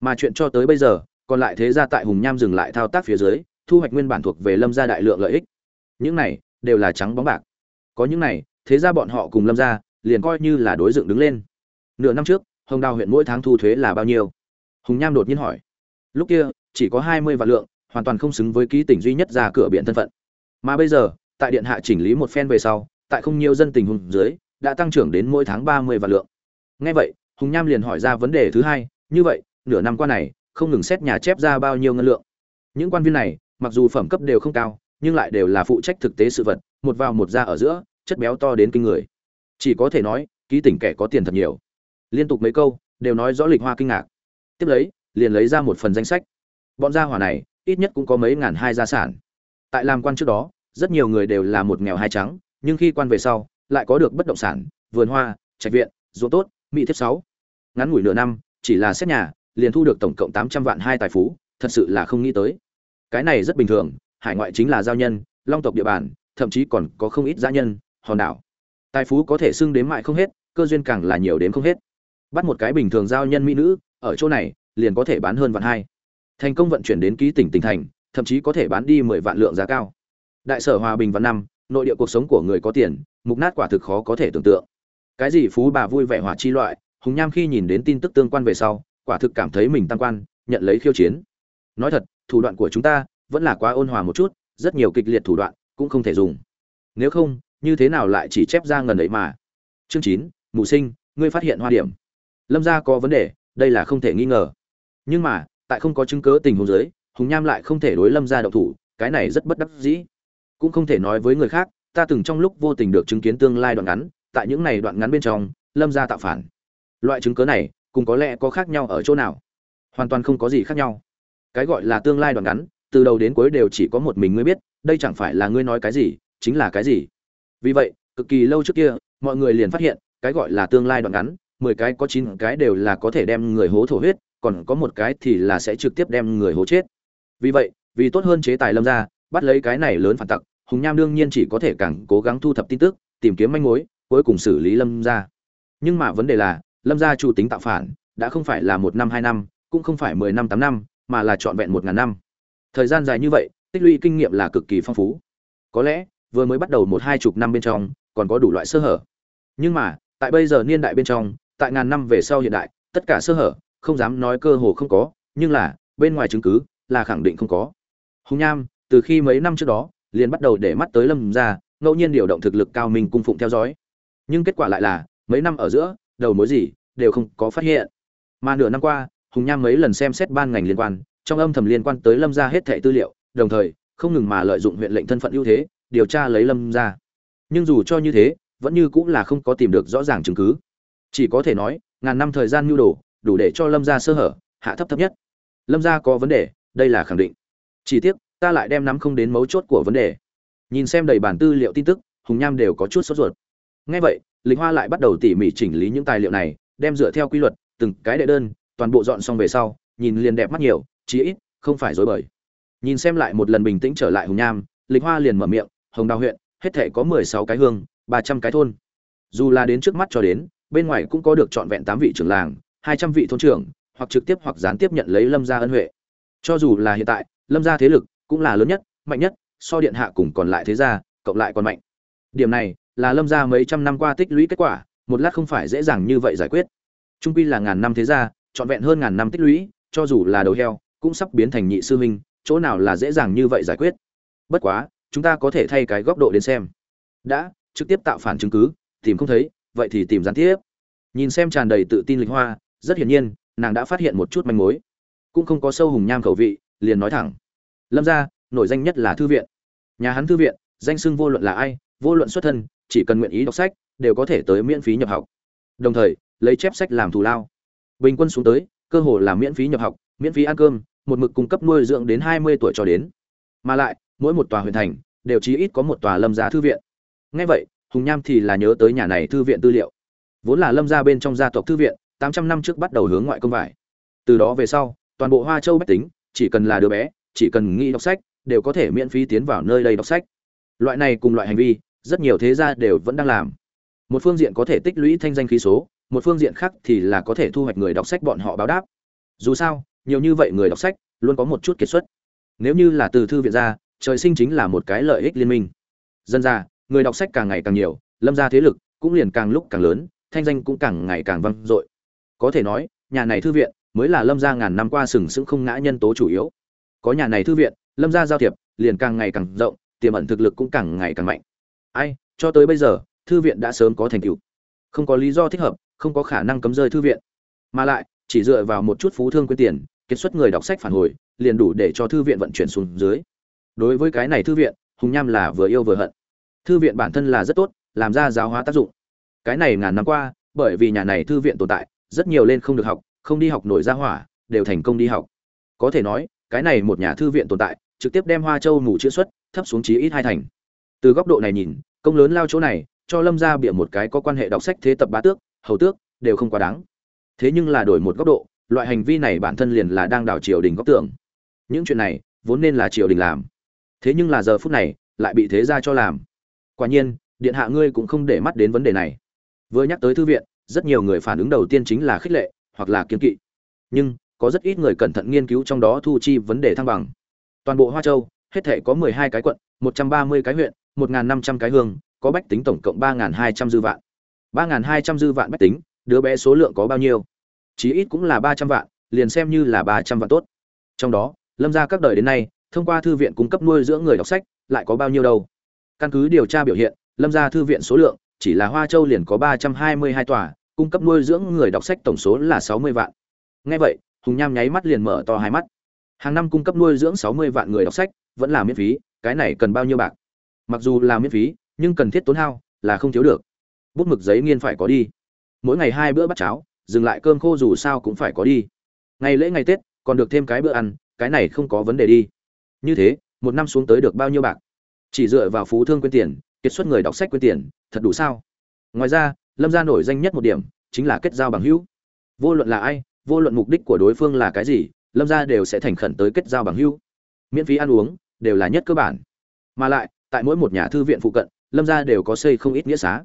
S1: Mà chuyện cho tới bây giờ, còn lại thế gia tại hùng nham dừng lại thao tác phía dưới, thu hoạch nguyên bản thuộc về lâm gia đại lượng lợi ích. Những này, đều là trắng bóng bạc. Có những này, thế gia bọn họ cùng lâm gia, liền coi như là đối dựng đứng lên. Nửa năm trước, hồng đào huyện mỗi tháng thu thuế là bao nhiêu? Hùng nham đột nhiên hỏi. Lúc kia, chỉ có hai mươi vạn lượng, hoàn toàn không xứng với ký tỉnh duy nhất ra cửa biển thân phận. Mà bây giờ, tại điện hạ chỉnh lý một phen về sau, tại không nhiều dân tình hùng dưới, đã tăng trưởng đến mỗi tháng ba mươi vạn lượng. Ngay vậy hùng nham liền hỏi ra vấn đề thứ hai, như vậy, nửa năm qua này, không ngừng xét nhà chép ra bao nhiêu ngân lượng? Những quan viên này, mặc dù phẩm cấp đều không cao, nhưng lại đều là phụ trách thực tế sự vật, một vào một ra ở giữa, chất béo to đến kinh người. Chỉ có thể nói, ký tỉnh kẻ có tiền thật nhiều. Liên tục mấy câu, đều nói rõ lịch hoa kinh ngạc. Tiếp lấy, liền lấy ra một phần danh sách. Bọn gia hỏa này, ít nhất cũng có mấy ngàn hai gia sản. Tại làm quan trước đó, rất nhiều người đều là một nghèo hai trắng, nhưng khi quan về sau, lại có được bất động sản, vườn hoa, trạch viện, ruộng tốt mỹ thiếp sáu. Ngắn ngủi nửa năm, chỉ là xét nhà, liền thu được tổng cộng tám trăm vạn hai tài phú, thật sự là không nghĩ tới. Cái này rất bình thường, hải ngoại chính là giao nhân, long tộc địa bàn, thậm chí còn có không ít gia nhân, hòn đảo. Tài phú có thể xưng đến mại không hết, cơ duyên càng là nhiều đến không hết. Bắt một cái bình thường giao nhân mỹ nữ, ở chỗ này, liền có thể bán hơn vạn hai. Thành công vận chuyển đến ký tỉnh tỉnh thành, thậm chí có thể bán đi mười vạn lượng giá cao. Đại sở hòa bình văn năm, nội địa cuộc sống của người có tiền, mục nát quả thực khó có thể tưởng tượng cái gì phú bà vui vẻ hòa chi loại, hùng nham khi nhìn đến tin tức tương quan về sau, quả thực cảm thấy mình tăng quan, nhận lấy khiêu chiến. Nói thật, thủ đoạn của chúng ta vẫn là quá ôn hòa một chút, rất nhiều kịch liệt thủ đoạn cũng không thể dùng. Nếu không, như thế nào lại chỉ chép ra ngần ấy mà? Chương chín, mù sinh, ngươi phát hiện hoa điểm. Lâm gia có vấn đề, đây là không thể nghi ngờ. Nhưng mà, tại không có chứng cớ tình huống giới hùng nham lại không thể đối lâm gia động thủ, cái này rất bất đắc dĩ. Cũng không thể nói với người khác, ta từng trong lúc vô tình được chứng kiến tương lai đoạn ngắn tại những này đoạn ngắn bên trong, lâm gia tạo phản. Loại chứng cứ này, cùng có lẽ có khác nhau ở chỗ nào? Hoàn toàn không có gì khác nhau. Cái gọi là tương lai đoạn ngắn, từ đầu đến cuối đều chỉ có một mình ngươi biết, đây chẳng phải là ngươi nói cái gì, chính là cái gì? Vì vậy, cực kỳ lâu trước kia, mọi người liền phát hiện, cái gọi là tương lai đoạn ngắn, mười cái có chín cái đều là có thể đem người hố thổ huyết, còn có một cái thì là sẽ trực tiếp đem người hố chết. Vì vậy, vì tốt hơn chế tài lâm ra bắt lấy cái này lớn phản tặc, hùng nham đương nhiên chỉ có thể càng cố gắng thu thập tin tức, tìm kiếm manh mối cuối cùng xử lý lâm Gia, nhưng mà vấn đề là lâm gia chủ tính tạo phản đã không phải là một năm hai năm cũng không phải mười năm tám năm mà là trọn vẹn một ngàn năm. Thời gian dài như vậy tích lũy kinh nghiệm là cực kỳ phong phú. Có lẽ vừa mới bắt đầu một hai chục năm bên trong còn có đủ loại sơ hở. Nhưng mà tại bây giờ niên đại bên trong tại ngàn năm về sau hiện đại tất cả sơ hở không dám nói cơ hồ không có nhưng là bên ngoài chứng cứ là khẳng định không có. Hùng nham từ khi mấy năm trước đó liền bắt đầu để mắt tới lâm ra ngẫu nhiên điều động thực lực cao mình cung phụng theo dõi nhưng kết quả lại là, mấy năm ở giữa, đầu mối gì đều không có phát hiện. Mà nửa năm qua, hùng nham mấy lần xem xét ban ngành liên quan, trong âm thầm liên quan tới lâm ra hết thẻ tư liệu, đồng thời, không ngừng mà lợi dụng huyện lệnh thân phận ưu thế, điều tra lấy lâm ra nhưng dù cho như thế, vẫn như cũng là không có tìm được rõ ràng chứng cứ. Chỉ có thể nói, ngàn năm thời gian nhu đồ, đủ để cho lâm ra sơ hở, hạ thấp thấp nhất. Lâm ra có vấn đề, đây là khẳng định. Chỉ tiếc, ta lại đem nắm không đến mấu chốt của vấn đề. Nhìn xem đầy bản tư liệu tin tức, hùng nham đều có chút sốt ruột ngay vậy, lịch hoa lại bắt đầu tỉ mỉ chỉnh lý những tài liệu này, đem dựa theo quy luật, từng cái đệ đơn, toàn bộ dọn xong về sau, nhìn liền đẹp mắt nhiều, chí ít, không phải dối bời. Nhìn xem lại một lần bình tĩnh trở lại hùng nham, lịch hoa liền mở miệng, hồng đào huyện, hết thể có mười sáu cái hương, ba trăm cái thôn. Dù là đến trước mắt cho đến, bên ngoài cũng có được trọn vẹn tám vị trưởng làng, hai trăm vị thôn trưởng, hoặc trực tiếp hoặc gián tiếp nhận lấy lâm gia ân huệ. Cho dù là hiện tại, lâm gia thế lực cũng là lớn nhất, mạnh nhất, so điện hạ cùng còn lại thế gia, cộng lại còn mạnh. Điểm này là lâm gia mấy trăm năm qua tích lũy kết quả, một lát không phải dễ dàng như vậy giải quyết. Trung quy là ngàn năm thế gia, trọn vẹn hơn ngàn năm tích lũy, cho dù là đầu heo, cũng sắp biến thành nhị sư huynh, chỗ nào là dễ dàng như vậy giải quyết. Bất quá, chúng ta có thể thay cái góc độ đến xem. Đã, trực tiếp tạo phản chứng cứ, tìm không thấy, vậy thì tìm gián tiếp. Nhìn xem tràn đầy tự tin lịch hoa, rất hiển nhiên, nàng đã phát hiện một chút manh mối. Cũng không có sâu hùng nham khẩu vị, liền nói thẳng. Lâm gia, nổi danh nhất là thư viện. Nhà hắn thư viện, danh xưng vô luận là ai, vô luận xuất thân chỉ cần nguyện ý đọc sách, đều có thể tới miễn phí nhập học. Đồng thời, lấy chép sách làm thù lao. Bình quân xuống tới, cơ hồ là miễn phí nhập học, miễn phí ăn cơm, một mực cung cấp nuôi dưỡng đến hai mươi tuổi cho đến. Mà lại, mỗi một tòa huyện thành, đều chí ít có một tòa lâm gia thư viện. Ngay vậy, hùng nham thì là nhớ tới nhà này thư viện tư liệu. Vốn là lâm gia bên trong gia tộc thư viện, tám trăm năm trước bắt đầu hướng ngoại công vải. Từ đó về sau, toàn bộ hoa châu bách tính, chỉ cần là đứa bé, chỉ cần nghĩ đọc sách, đều có thể miễn phí tiến vào nơi đây đọc sách. Loại này cùng loại hành vi rất nhiều thế gia đều vẫn đang làm. Một phương diện có thể tích lũy thanh danh khí số, một phương diện khác thì là có thể thu hoạch người đọc sách bọn họ báo đáp. Dù sao, nhiều như vậy người đọc sách luôn có một chút kiệt xuất. Nếu như là từ thư viện ra, trời sinh chính là một cái lợi ích liên minh. Dân ra, người đọc sách càng ngày càng nhiều, lâm gia thế lực cũng liền càng lúc càng lớn, thanh danh cũng càng ngày càng vang dội. Có thể nói, nhà này thư viện mới là lâm gia ngàn năm qua sừng sững không ngã nhân tố chủ yếu. Có nhà này thư viện, lâm gia giao thiệp liền càng ngày càng rộng, tiềm ẩn thực lực cũng càng ngày càng mạnh ai, cho tới bây giờ, thư viện đã sớm có thành tựu. Không có lý do thích hợp, không có khả năng cấm rơi thư viện. Mà lại, chỉ dựa vào một chút phú thương quyên tiền kết xuất người đọc sách phản hồi, liền đủ để cho thư viện vận chuyển xuống dưới. Đối với cái này thư viện, hùng nham là vừa yêu vừa hận. Thư viện bản thân là rất tốt, làm ra giáo hóa tác dụng. Cái này ngàn năm qua, bởi vì nhà này thư viện tồn tại, rất nhiều lên không được học, không đi học nổi ra hỏa, đều thành công đi học. Có thể nói, cái này một nhà thư viện tồn tại, trực tiếp đem hoa châu mù chữ xuất, thấp xuống chí ít hai thành từ góc độ này nhìn, công lớn lao chỗ này, cho lâm ra bịa một cái có quan hệ đọc sách thế tập bá tước, hầu tước, đều không quá đáng. Thế nhưng là đổi một góc độ, loại hành vi này bản thân liền là đang đảo triều đình góc tưởng những chuyện này, vốn nên là triều đình làm. Thế nhưng là giờ phút này, lại bị thế gia cho làm. Quả nhiên, điện hạ ngươi cũng không để mắt đến vấn đề này. Vừa nhắc tới thư viện, rất nhiều người phản ứng đầu tiên chính là khích lệ, hoặc là kiên kỵ. Nhưng, có rất ít người cẩn thận nghiên cứu trong đó thu chi vấn đề thăng bằng. Toàn bộ hoa châu, hết thể có mười hai cái quận, một trăm ba mươi cái huyện một năm trăm cái hương, có bách tính tổng cộng ba hai trăm dư vạn. ba hai trăm dư vạn bách tính, đứa bé số lượng có bao nhiêu? Chí ít cũng là ba trăm vạn, liền xem như là ba trăm vạn tốt. Trong đó, lâm ra các đời đến nay, thông qua thư viện cung cấp nuôi dưỡng người đọc sách, lại có bao nhiêu đâu? Căn cứ điều tra biểu hiện, lâm ra thư viện số lượng, chỉ là hoa châu liền có ba trăm hai mươi hai tòa, cung cấp nuôi dưỡng người đọc sách tổng số là sáu mươi vạn. Ngay vậy, hùng nham nháy mắt liền mở to hai mắt. Hàng năm cung cấp nuôi dưỡng sáu mươi vạn người đọc sách, vẫn là miễn phí, cái này cần bao nhiêu bạc? Mặc dù là miễn phí, nhưng cần thiết tốn hao là không thiếu được. Bút mực giấy nghiên phải có đi. Mỗi ngày hai bữa bắt cháo, dừng lại cơm khô dù sao cũng phải có đi. Ngày lễ ngày tết, còn được thêm cái bữa ăn, cái này không có vấn đề đi. Như thế, một năm xuống tới được bao nhiêu bạc? Chỉ dựa vào phú thương quyên tiền kết xuất người đọc sách quyên tiền, thật đủ sao? Ngoài ra, lâm gia nổi danh nhất một điểm chính là kết giao bằng hữu. Vô luận là ai, vô luận mục đích của đối phương là cái gì, lâm gia đều sẽ thành khẩn tới kết giao bằng hữu. Miễn phí ăn uống đều là nhất cơ bản. Mà lại tại mỗi một nhà thư viện phụ cận, lâm gia đều có xây không ít nghĩa xá.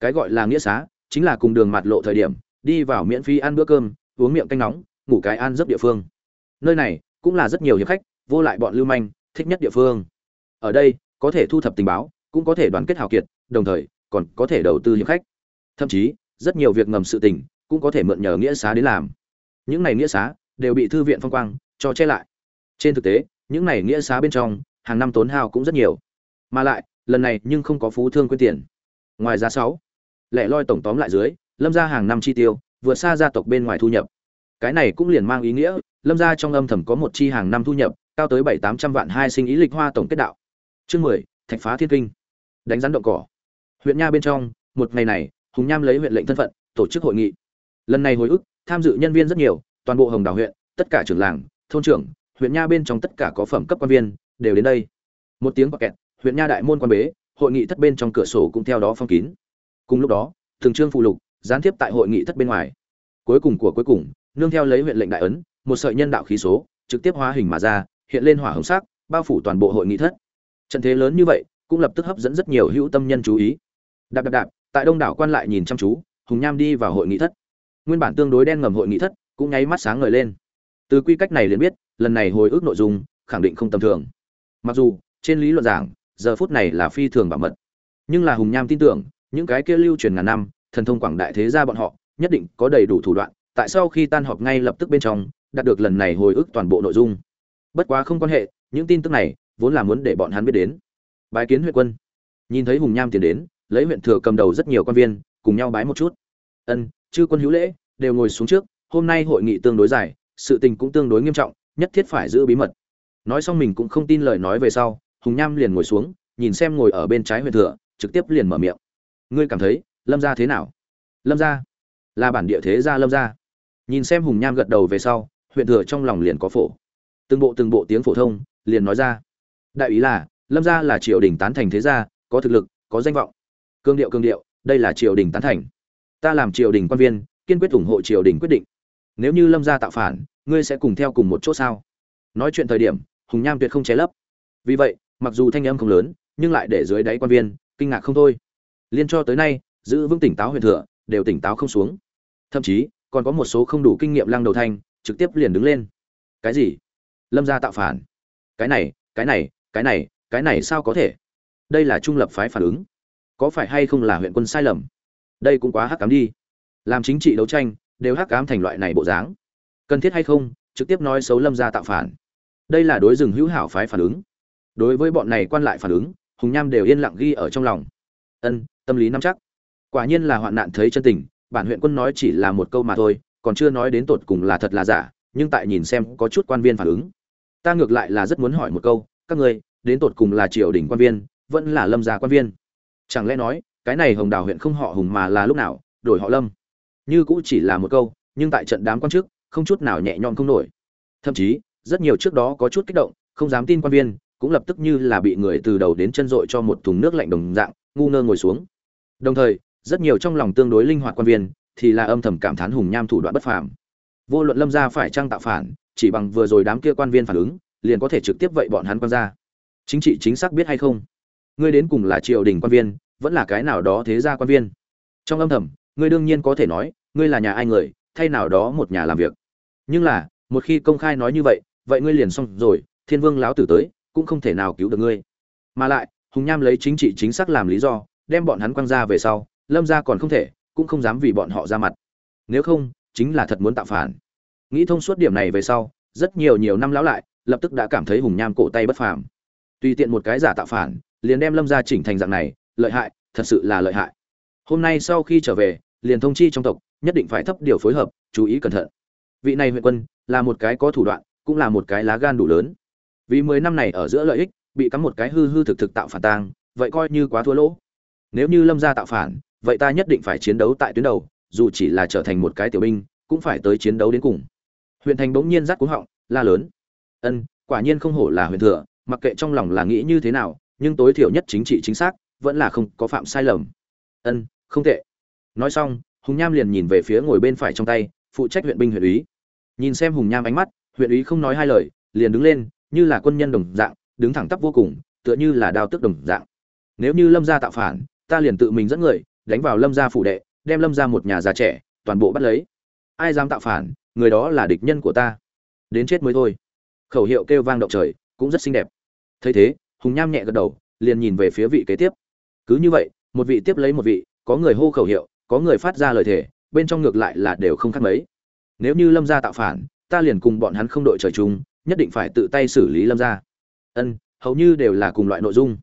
S1: Cái gọi là nghĩa xá chính là cùng đường mặt lộ thời điểm, đi vào miễn phí ăn bữa cơm, uống miệng canh nóng, ngủ cái ăn giấc địa phương. Nơi này cũng là rất nhiều hiệp khách, vô lại bọn lưu manh, thích nhất địa phương. Ở đây, có thể thu thập tình báo, cũng có thể đoàn kết hào kiệt, đồng thời, còn có thể đầu tư hiệp khách. Thậm chí, rất nhiều việc ngầm sự tình cũng có thể mượn nhờ nghĩa xá đến làm. Những này nghĩa xá đều bị thư viện phong quang, cho che lại. Trên thực tế, những này nghĩa xá bên trong, hàng năm tốn hao cũng rất nhiều mà lại, lần này nhưng không có phú thương quyên tiền. Ngoài ra sáu, lẻ loi tổng tóm lại dưới, lâm gia hàng năm chi tiêu, vượt xa gia tộc bên ngoài thu nhập. Cái này cũng liền mang ý nghĩa, lâm gia trong âm thầm có một chi hàng năm thu nhập, cao tới bảy, tám trăm vạn hai sinh ý lịch hoa tổng kết đạo. Chương mười, thạch phá thiên kinh. Đánh rắn động cỏ. Huyện nha bên trong, một ngày này, hùng nham lấy huyện lệnh thân phận, tổ chức hội nghị. Lần này hồi ức, tham dự nhân viên rất nhiều, toàn bộ hồng đào huyện, tất cả trưởng làng, thôn trưởng, huyện nha bên trong tất cả có phẩm cấp quan viên, đều đến đây. Một tiếng bọc kẹt huyện nha đại môn quan bế, hội nghị thất bên trong cửa sổ cũng theo đó phong kín. Cùng lúc đó, thường trương phụ lục, gián tiếp tại hội nghị thất bên ngoài. Cuối cùng của cuối cùng, nương theo lấy huyện lệnh đại ấn, một sợi nhân đạo khí số, trực tiếp hóa hình mà ra, hiện lên hỏa hồng sắc, bao phủ toàn bộ hội nghị thất. Trận thế lớn như vậy, cũng lập tức hấp dẫn rất nhiều hữu tâm nhân chú ý. Đạp đạp đạp, tại đông đảo quan lại nhìn chăm chú, hùng nham đi vào hội nghị thất. Nguyên bản tương đối đen ngầm hội nghị thất, cũng nháy mắt sáng ngời lên. Từ quy cách này liền biết, lần này hồi ức nội dung, khẳng định không tầm thường. Mặc dù, trên lý luận giảng giờ phút này là phi thường bảo mật. Nhưng là hùng nham tin tưởng, những cái kia lưu truyền ngàn năm, thần thông quảng đại thế gia bọn họ, nhất định có đầy đủ thủ đoạn, tại sau khi tan họp ngay lập tức bên trong, đạt được lần này hồi ức toàn bộ nội dung. Bất quá không quan hệ, những tin tức này, vốn là muốn để bọn hắn biết đến. Bái kiến huyện quân. Nhìn thấy hùng nham tiến đến, lấy huyện thừa cầm đầu rất nhiều quan viên, cùng nhau bái một chút. Ân, chư quân hữu lễ, đều ngồi xuống trước, hôm nay hội nghị tương đối dài, sự tình cũng tương đối nghiêm trọng, nhất thiết phải giữ bí mật. Nói xong mình cũng không tin lời nói về sau hùng nham liền ngồi xuống, nhìn xem ngồi ở bên trái Huyền thừa, trực tiếp liền mở miệng. Ngươi cảm thấy, lâm gia thế nào? Lâm gia? Là bản địa thế gia lâm gia. Nhìn xem hùng nham gật đầu về sau huyện thừa trong lòng liền có phổ. Từng bộ từng bộ tiếng phổ thông, liền nói ra. Đại ý là, lâm gia là triều đình tán thành thế gia, có thực lực, có danh vọng. Cương điệu cương điệu, đây là triều đình tán thành. Ta làm triều đình quan viên, kiên quyết ủng hộ triều đình quyết định. Nếu như lâm gia tạo phản, ngươi sẽ cùng theo cùng một chỗ sao? Nói chuyện thời điểm, hùng nham tuyệt không chế lấp. Vì vậy mặc dù thanh âm không lớn, nhưng lại để dưới đáy quan viên kinh ngạc không thôi. Liên cho tới nay, giữ vững tỉnh táo huyền thừa, đều tỉnh táo không xuống. Thậm chí, còn có một số không đủ kinh nghiệm lăng đầu thanh, trực tiếp liền đứng lên. Cái gì? Lâm gia tạo phản. Cái này cái này cái này cái này sao có thể? Đây là trung lập phái phản ứng. Có phải hay không là huyện quân sai lầm? Đây cũng quá hắc cám đi. Làm chính trị đấu tranh, đều hắc cám thành loại này bộ dáng. Cần thiết hay không, trực tiếp nói xấu lâm gia tạo phản. Đây là đối rừng hữu hảo phái phản ứng đối với bọn này quan lại phản ứng, hùng nham đều yên lặng ghi ở trong lòng. Ân, tâm lý nắm chắc. Quả nhiên là hoạn nạn thấy chân tình, bản huyện quân nói chỉ là một câu mà thôi, còn chưa nói đến tột cùng là thật là giả, nhưng tại nhìn xem có chút quan viên phản ứng. Ta ngược lại là rất muốn hỏi một câu, các ngươi, đến tột cùng là triều đình quan viên, vẫn là lâm gia quan viên? Chẳng lẽ nói, cái này hồng đào huyện không họ hùng mà là lúc nào, đổi họ lâm? Như cũ chỉ là một câu, nhưng tại trận đám quan chức không chút nào nhẹ nhõm không nổi. Thậm chí, rất nhiều trước đó có chút kích động, không dám tin quan viên cũng lập tức như là bị người từ đầu đến chân dội cho một thùng nước lạnh đồng dạng, ngu ngơ ngồi xuống. Đồng thời, rất nhiều trong lòng tương đối linh hoạt quan viên thì là âm thầm cảm thán hùng nham thủ đoạn bất phàm. Vô luận lâm gia phải trang tạo phản, chỉ bằng vừa rồi đám kia quan viên phản ứng, liền có thể trực tiếp vậy bọn hắn quan ra. Chính trị chính xác biết hay không? Ngươi đến cùng là triều đình quan viên, vẫn là cái nào đó thế gia quan viên? Trong âm thầm, ngươi đương nhiên có thể nói, ngươi là nhà ai người, thay nào đó một nhà làm việc. Nhưng là, một khi công khai nói như vậy vậy ngươi liền xong rồi, thiên vương láo tử tới cũng không thể nào cứu được ngươi. Mà lại, hùng nham lấy chính trị chính xác làm lý do, đem bọn hắn quăng ra về sau, lâm ra còn không thể, cũng không dám vì bọn họ ra mặt. Nếu không, chính là thật muốn tạo phản. Nghĩ thông suốt điểm này về sau, rất nhiều nhiều năm lão lại, lập tức đã cảm thấy hùng nham cổ tay bất phàm. Tùy tiện một cái giả tạo phản, liền đem lâm ra chỉnh thành dạng này, lợi hại, thật sự là lợi hại. Hôm nay sau khi trở về, liền thông chi trong tộc, nhất định phải thấp điều phối hợp, chú ý cẩn thận. Vị này huyện quân, là một cái có thủ đoạn, cũng là một cái lá gan đủ lớn vì mười năm này ở giữa lợi ích, bị cắm một cái hư hư thực thực tạo phản tang, vậy coi như quá thua lỗ. Nếu như lâm gia tạo phản, vậy ta nhất định phải chiến đấu tại tuyến đầu, dù chỉ là trở thành một cái tiểu binh, cũng phải tới chiến đấu đến cùng. Huyện thành bỗng nhiên rắc cuống họng, la lớn. Ân, quả nhiên không hổ là huyện thừa, mặc kệ trong lòng là nghĩ như thế nào, nhưng tối thiểu nhất chính trị chính xác, vẫn là không có phạm sai lầm. Ân, không tệ. Nói xong, hùng nham liền nhìn về phía ngồi bên phải trong tay, phụ trách huyện binh huyện úy. Nhìn xem hùng nham ánh mắt, huyện úy không nói hai lời, liền đứng lên như là quân nhân đồng dạng, đứng thẳng tắp vô cùng, tựa như là đao tước đồng dạng. Nếu như lâm gia tạo phản, ta liền tự mình dẫn người, đánh vào lâm gia phủ đệ, đem lâm gia một nhà già trẻ, toàn bộ bắt lấy. Ai dám tạo phản, người đó là địch nhân của ta. Đến chết mới thôi. Khẩu hiệu kêu vang động trời, cũng rất xinh đẹp. Thấy thế, hùng nham nhẹ gật đầu, liền nhìn về phía vị kế tiếp. Cứ như vậy, một vị tiếp lấy một vị, có người hô khẩu hiệu, có người phát ra lời thề, bên trong ngược lại là đều không khác mấy. Nếu như lâm gia tạo phản, ta liền cùng bọn hắn không đội trời chung nhất định phải tự tay xử lý lâm gia. Ân, hầu như đều là cùng loại nội dung.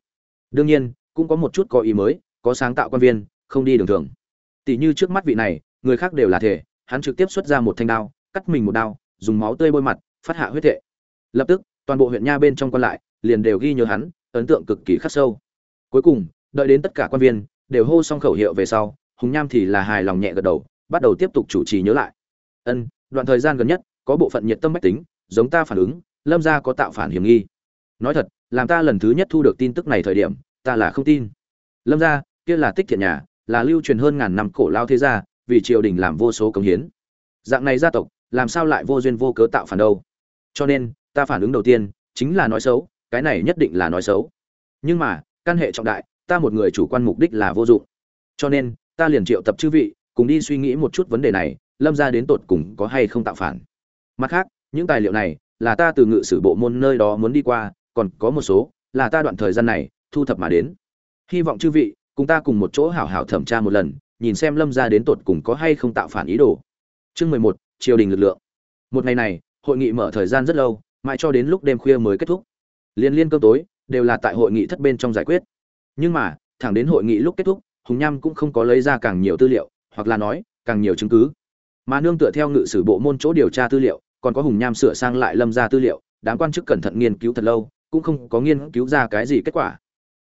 S1: Đương nhiên, cũng có một chút có ý mới, có sáng tạo quan viên, không đi đường thường. Tỷ như trước mắt vị này, người khác đều là thể, hắn trực tiếp xuất ra một thanh đao, cắt mình một đao, dùng máu tươi bôi mặt, phát hạ huyết thệ. Lập tức, toàn bộ huyện nha bên trong quan lại, liền đều ghi nhớ hắn, ấn tượng cực kỳ khắc sâu. Cuối cùng, đợi đến tất cả quan viên, đều hô xong khẩu hiệu về sau, hùng nham thì là hài lòng nhẹ gật đầu, bắt đầu tiếp tục chủ trì nhớ lại. Ân, đoạn thời gian gần nhất, có bộ phận nhiệt tâm bách tính giống ta phản ứng, lâm gia có tạo phản hiểm nghi. Nói thật, làm ta lần thứ nhất thu được tin tức này thời điểm, ta là không tin. Lâm gia, kia là tích thiện nhà, là lưu truyền hơn ngàn năm cổ lao thế gia, vì triều đình làm vô số công hiến. Dạng này gia tộc, làm sao lại vô duyên vô cớ tạo phản đâu? Cho nên, ta phản ứng đầu tiên, chính là nói xấu, cái này nhất định là nói xấu. Nhưng mà, căn hệ trọng đại, ta một người chủ quan mục đích là vô dụng. Cho nên, ta liền triệu tập chư vị, cùng đi suy nghĩ một chút vấn đề này, lâm ra đến tột cùng có hay không tạo phản. Mặt khác những tài liệu này là ta từ ngự sử bộ môn nơi đó muốn đi qua, còn có một số là ta đoạn thời gian này thu thập mà đến. Hy vọng chư vị cùng ta cùng một chỗ hảo hảo thẩm tra một lần, nhìn xem lâm ra đến tột cùng có hay không tạo phản ý đồ. Chương mười một, triều đình lực lượng. Một ngày này, hội nghị mở thời gian rất lâu, mãi cho đến lúc đêm khuya mới kết thúc. Liên liên cơ tối đều là tại hội nghị thất bên trong giải quyết. Nhưng mà, thẳng đến hội nghị lúc kết thúc, hùng nham cũng không có lấy ra càng nhiều tư liệu, hoặc là nói, càng nhiều chứng cứ. Mà nương tựa theo ngự sử bộ môn chỗ điều tra tư liệu còn có hùng nham sửa sang lại lâm ra tư liệu, đám quan chức cẩn thận nghiên cứu thật lâu, cũng không có nghiên cứu ra cái gì kết quả.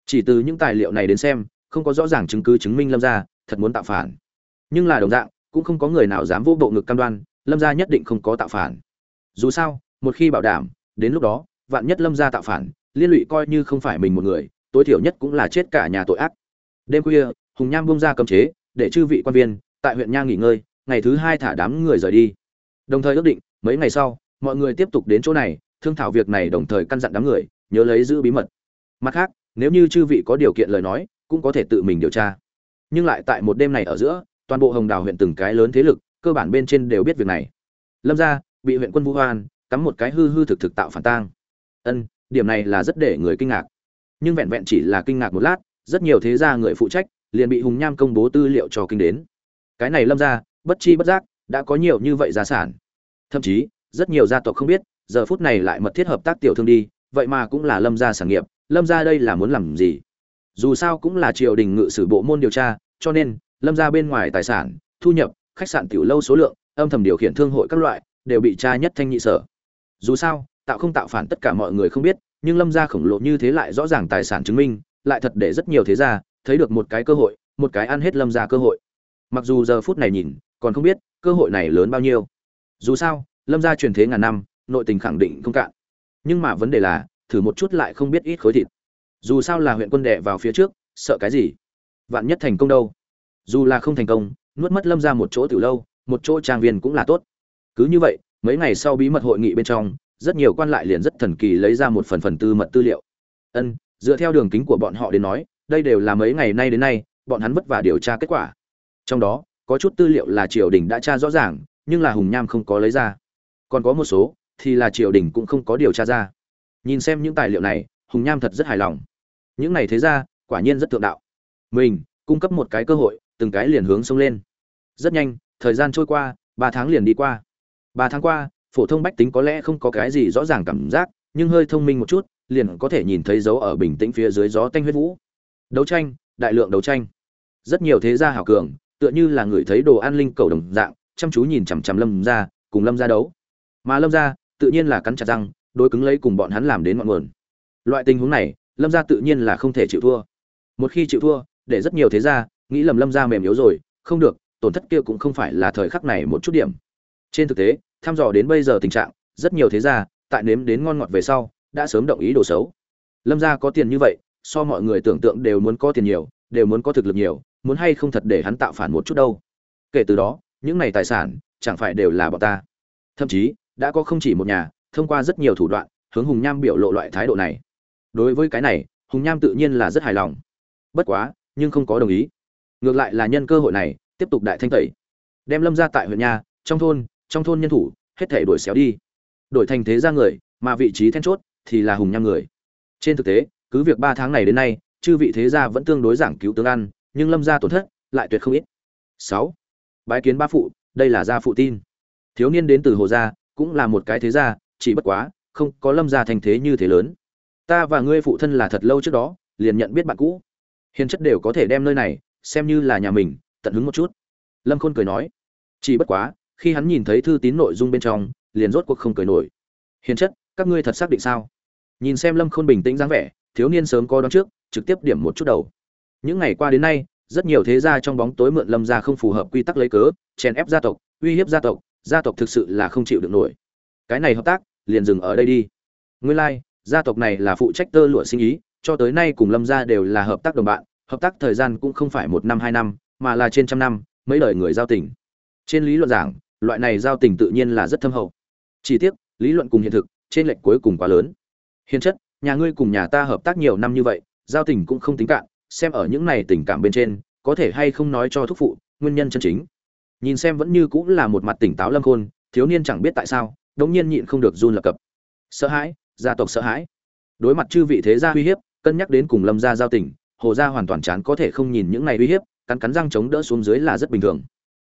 S1: Chỉ từ những tài liệu này đến xem, không có rõ ràng chứng cứ chứng minh lâm ra thật muốn tạo phản. Nhưng là đồng dạng, cũng không có người nào dám vô bộ ngực cam đoan, lâm gia nhất định không có tạo phản. Dù sao, một khi bảo đảm, đến lúc đó, vạn nhất lâm gia tạo phản, liên lụy coi như không phải mình một người, tối thiểu nhất cũng là chết cả nhà tội ác. Đêm khuya, hùng nham bung ra cầm chế, để chư vị quan viên, tại huyện nha nghỉ ngơi, ngày thứ hai thả đám người rời đi. Đồng thời ước định mấy ngày sau, mọi người tiếp tục đến chỗ này, thương thảo việc này đồng thời căn dặn đám người, nhớ lấy giữ bí mật. Mặt khác, nếu như chư vị có điều kiện lời nói, cũng có thể tự mình điều tra. Nhưng lại tại một đêm này ở giữa, toàn bộ hồng đào huyện từng cái lớn thế lực, cơ bản bên trên đều biết việc này. Lâm gia, bị huyện quân vũ hoan, cắm một cái hư hư thực thực tạo phản tang. Ân, điểm này là rất để người kinh ngạc. Nhưng vẹn vẹn chỉ là kinh ngạc một lát, rất nhiều thế gia người phụ trách, liền bị hùng nham công bố tư liệu cho kinh đến. Cái này lâm ra bất chi bất giác, đã có nhiều như vậy gia sản thậm chí, rất nhiều gia tộc không biết, giờ phút này lại mật thiết hợp tác tiểu thương đi, vậy mà cũng là lâm gia sản nghiệp, lâm gia đây là muốn làm gì? Dù sao cũng là triều đình ngự sử bộ môn điều tra, cho nên, lâm gia bên ngoài tài sản, thu nhập, khách sạn tiểu lâu số lượng, âm thầm điều khiển thương hội các loại, đều bị tra nhất thanh nhị sở. Dù sao, tạo không tạo phản tất cả mọi người không biết, nhưng lâm gia khổng lồ như thế lại rõ ràng tài sản chứng minh, lại thật để rất nhiều thế gia, thấy được một cái cơ hội, một cái ăn hết lâm gia cơ hội. Mặc dù giờ phút này nhìn, còn không biết, cơ hội này lớn bao nhiêu dù sao, lâm gia truyền thế ngàn năm, nội tình khẳng định không cạn. Nhưng mà vấn đề là, thử một chút lại không biết ít khối thịt. Dù sao là huyện quân đệ vào phía trước, sợ cái gì? Vạn nhất thành công đâu? Dù là không thành công, nuốt mất lâm ra một chỗ từ lâu, một chỗ trang viên cũng là tốt. Cứ như vậy, mấy ngày sau bí mật hội nghị bên trong, rất nhiều quan lại liền rất thần kỳ lấy ra một phần phần tư mật tư liệu. Ân, dựa theo đường kính của bọn họ đến nói, đây đều là mấy ngày nay đến nay, bọn hắn vất vả điều tra kết quả. Trong đó, có chút tư liệu là triều đình đã tra rõ ràng nhưng là hùng nham không có lấy ra. Còn có một số, thì là triều đình cũng không có điều tra ra. Nhìn xem những tài liệu này, hùng nham thật rất hài lòng. Những này thế ra, quả nhiên rất thượng đạo. Mình, cung cấp một cái cơ hội, từng cái liền hướng sông lên. Rất nhanh, thời gian trôi qua, ba tháng liền đi qua. Ba tháng qua, phổ thông bách tính có lẽ không có cái gì rõ ràng cảm giác, nhưng hơi thông minh một chút, liền có thể nhìn thấy dấu ở bình tĩnh phía dưới gió tanh huyết vũ. Đấu tranh, đại lượng đấu tranh. Rất nhiều thế gia hảo cường, tựa như là người thấy đồ an linh cầu đồng dạng chăm chú nhìn chằm chằm lâm ra cùng lâm ra đấu. Mà lâm ra tự nhiên là cắn chặt răng, đối cứng lấy cùng bọn hắn làm đến ngọn nguồn. Loại tình huống này, lâm ra tự nhiên là không thể chịu thua. Một khi chịu thua, để rất nhiều thế gia nghĩ lầm lâm ra mềm yếu rồi, không được, tổn thất kia cũng không phải là thời khắc này một chút điểm. Trên thực tế, thăm dò đến bây giờ tình trạng, rất nhiều thế gia tại nếm đến ngon ngọt về sau, đã sớm động ý đồ xấu. Lâm gia có tiền như vậy, so mọi người tưởng tượng đều muốn có tiền nhiều, đều muốn có thực lực nhiều, muốn hay không thật để hắn tạo phản một chút đâu. Kể từ đó những này tài sản chẳng phải đều là bọn ta. Thậm chí, đã có không chỉ một nhà, thông qua rất nhiều thủ đoạn, hướng hùng nham biểu lộ loại thái độ này. Đối với cái này, hùng nham tự nhiên là rất hài lòng. Bất quá, nhưng không có đồng ý. Ngược lại là nhân cơ hội này, tiếp tục đại thanh tẩy. Đem lâm ra tại huyện nhà, trong thôn trong thôn nhân thủ, hết thể đổi xéo đi. Đổi thành thế ra người, mà vị trí then chốt thì là hùng nham người. Trên thực tế, cứ việc ba tháng này đến nay, chư vị thế gia vẫn tương đối giảng cứu tướng ăn, nhưng lâm gia tổn thất lại tuyệt không ít. Sáu bái kiến ba phụ, đây là gia phụ tin. Thiếu niên đến từ hồ gia, cũng là một cái thế gia, chỉ bất quá, không có lâm gia thành thế như thế lớn. Ta và ngươi phụ thân là thật lâu trước đó, liền nhận biết bạn cũ. Hiền chất đều có thể đem nơi này, xem như là nhà mình, tận hứng một chút. Lâm khôn cười nói. Chỉ bất quá, khi hắn nhìn thấy thư tín nội dung bên trong, liền rốt cuộc không cười nổi. Hiền chất, các ngươi thật xác định sao? Nhìn xem lâm khôn bình tĩnh dáng vẻ, thiếu niên sớm có đón trước, trực tiếp điểm một chút đầu. Những ngày qua đến nay rất nhiều thế gia trong bóng tối mượn lâm gia không phù hợp quy tắc lấy cớ chèn ép gia tộc uy hiếp gia tộc gia tộc thực sự là không chịu được nổi. Cái này hợp tác liền dừng ở đây đi. Nguyên lai、like, gia tộc này là phụ trách tơ lụa sinh ý cho tới nay cùng lâm gia đều là hợp tác đồng bạn hợp tác thời gian cũng không phải một năm hai năm mà là trên trăm năm mấy đời người giao tình. Trên lý luận giảng loại này giao tình tự nhiên là rất thâm hậu. Chỉ tiếc lý luận cùng hiện thực trên lệch cuối cùng quá lớn. Hiền chất nhà ngươi cùng nhà ta hợp tác nhiều năm như vậy giao tình cũng không tính cạn xem ở những này tình cảm bên trên, có thể hay không nói cho thúc phụ, nguyên nhân chân chính. Nhìn xem vẫn như cũng là một mặt tỉnh táo lâm khôn, thiếu niên chẳng biết tại sao, đống nhiên nhịn không được run lập cập. Sợ hãi, gia tộc sợ hãi. Đối mặt chư vị thế gia uy hiếp, cân nhắc đến cùng lâm gia giao tình, hồ gia hoàn toàn chán có thể không nhìn những này uy hiếp, cắn cắn răng chống đỡ xuống dưới là rất bình thường.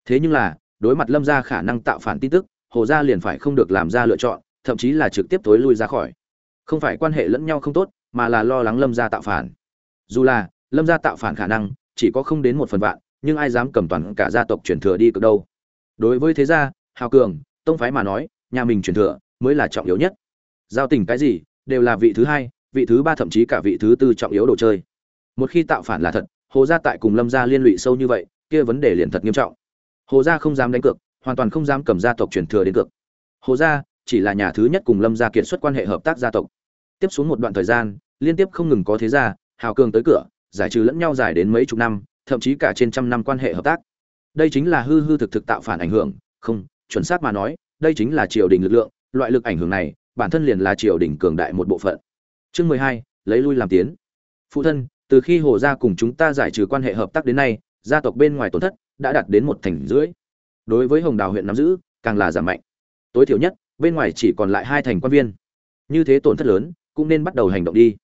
S1: Thế nhưng là, đối mặt lâm gia khả năng tạo phản tin tức, hồ gia liền phải không được làm ra lựa chọn, thậm chí là trực tiếp tối lui ra khỏi. Không phải quan hệ lẫn nhau không tốt, mà là lo lắng lâm gia tạo phản. Dù là lâm gia tạo phản khả năng, chỉ có không đến một phần vạn, nhưng ai dám cầm toàn cả gia tộc truyền thừa đi cực đâu. Đối với thế gia, hào cường, tông phái mà nói, nhà mình truyền thừa mới là trọng yếu nhất. Giao tình cái gì, đều là vị thứ hai, vị thứ ba thậm chí cả vị thứ tư trọng yếu đồ chơi. Một khi tạo phản là thật, hồ gia tại cùng lâm gia liên lụy sâu như vậy, kia vấn đề liền thật nghiêm trọng. Hồ gia không dám đánh cược, hoàn toàn không dám cầm gia tộc truyền thừa đến cược. Hồ gia chỉ là nhà thứ nhất cùng lâm gia kiệt xuất quan hệ hợp tác gia tộc. Tiếp xuống một đoạn thời gian, liên tiếp không ngừng có thế gia, hào cường tới cửa giải trừ lẫn nhau dài đến mấy chục năm, thậm chí cả trên trăm năm quan hệ hợp tác. Đây chính là hư hư thực thực tạo phản ảnh hưởng, không, chuẩn xác mà nói, đây chính là triều đình lực lượng, loại lực ảnh hưởng này, bản thân liền là triều đình cường đại một bộ phận. Chương mười hai, lấy lui làm tiến. Phụ thân, từ khi hồ gia cùng chúng ta giải trừ quan hệ hợp tác đến nay, gia tộc bên ngoài tổn thất đã đạt đến một thành rưỡi. Đối với hồng đào huyện nắm giữ, càng là giảm mạnh. Tối thiểu nhất, bên ngoài chỉ còn lại hai thành quan viên. Như thế tổn thất lớn, cũng nên bắt đầu hành động đi.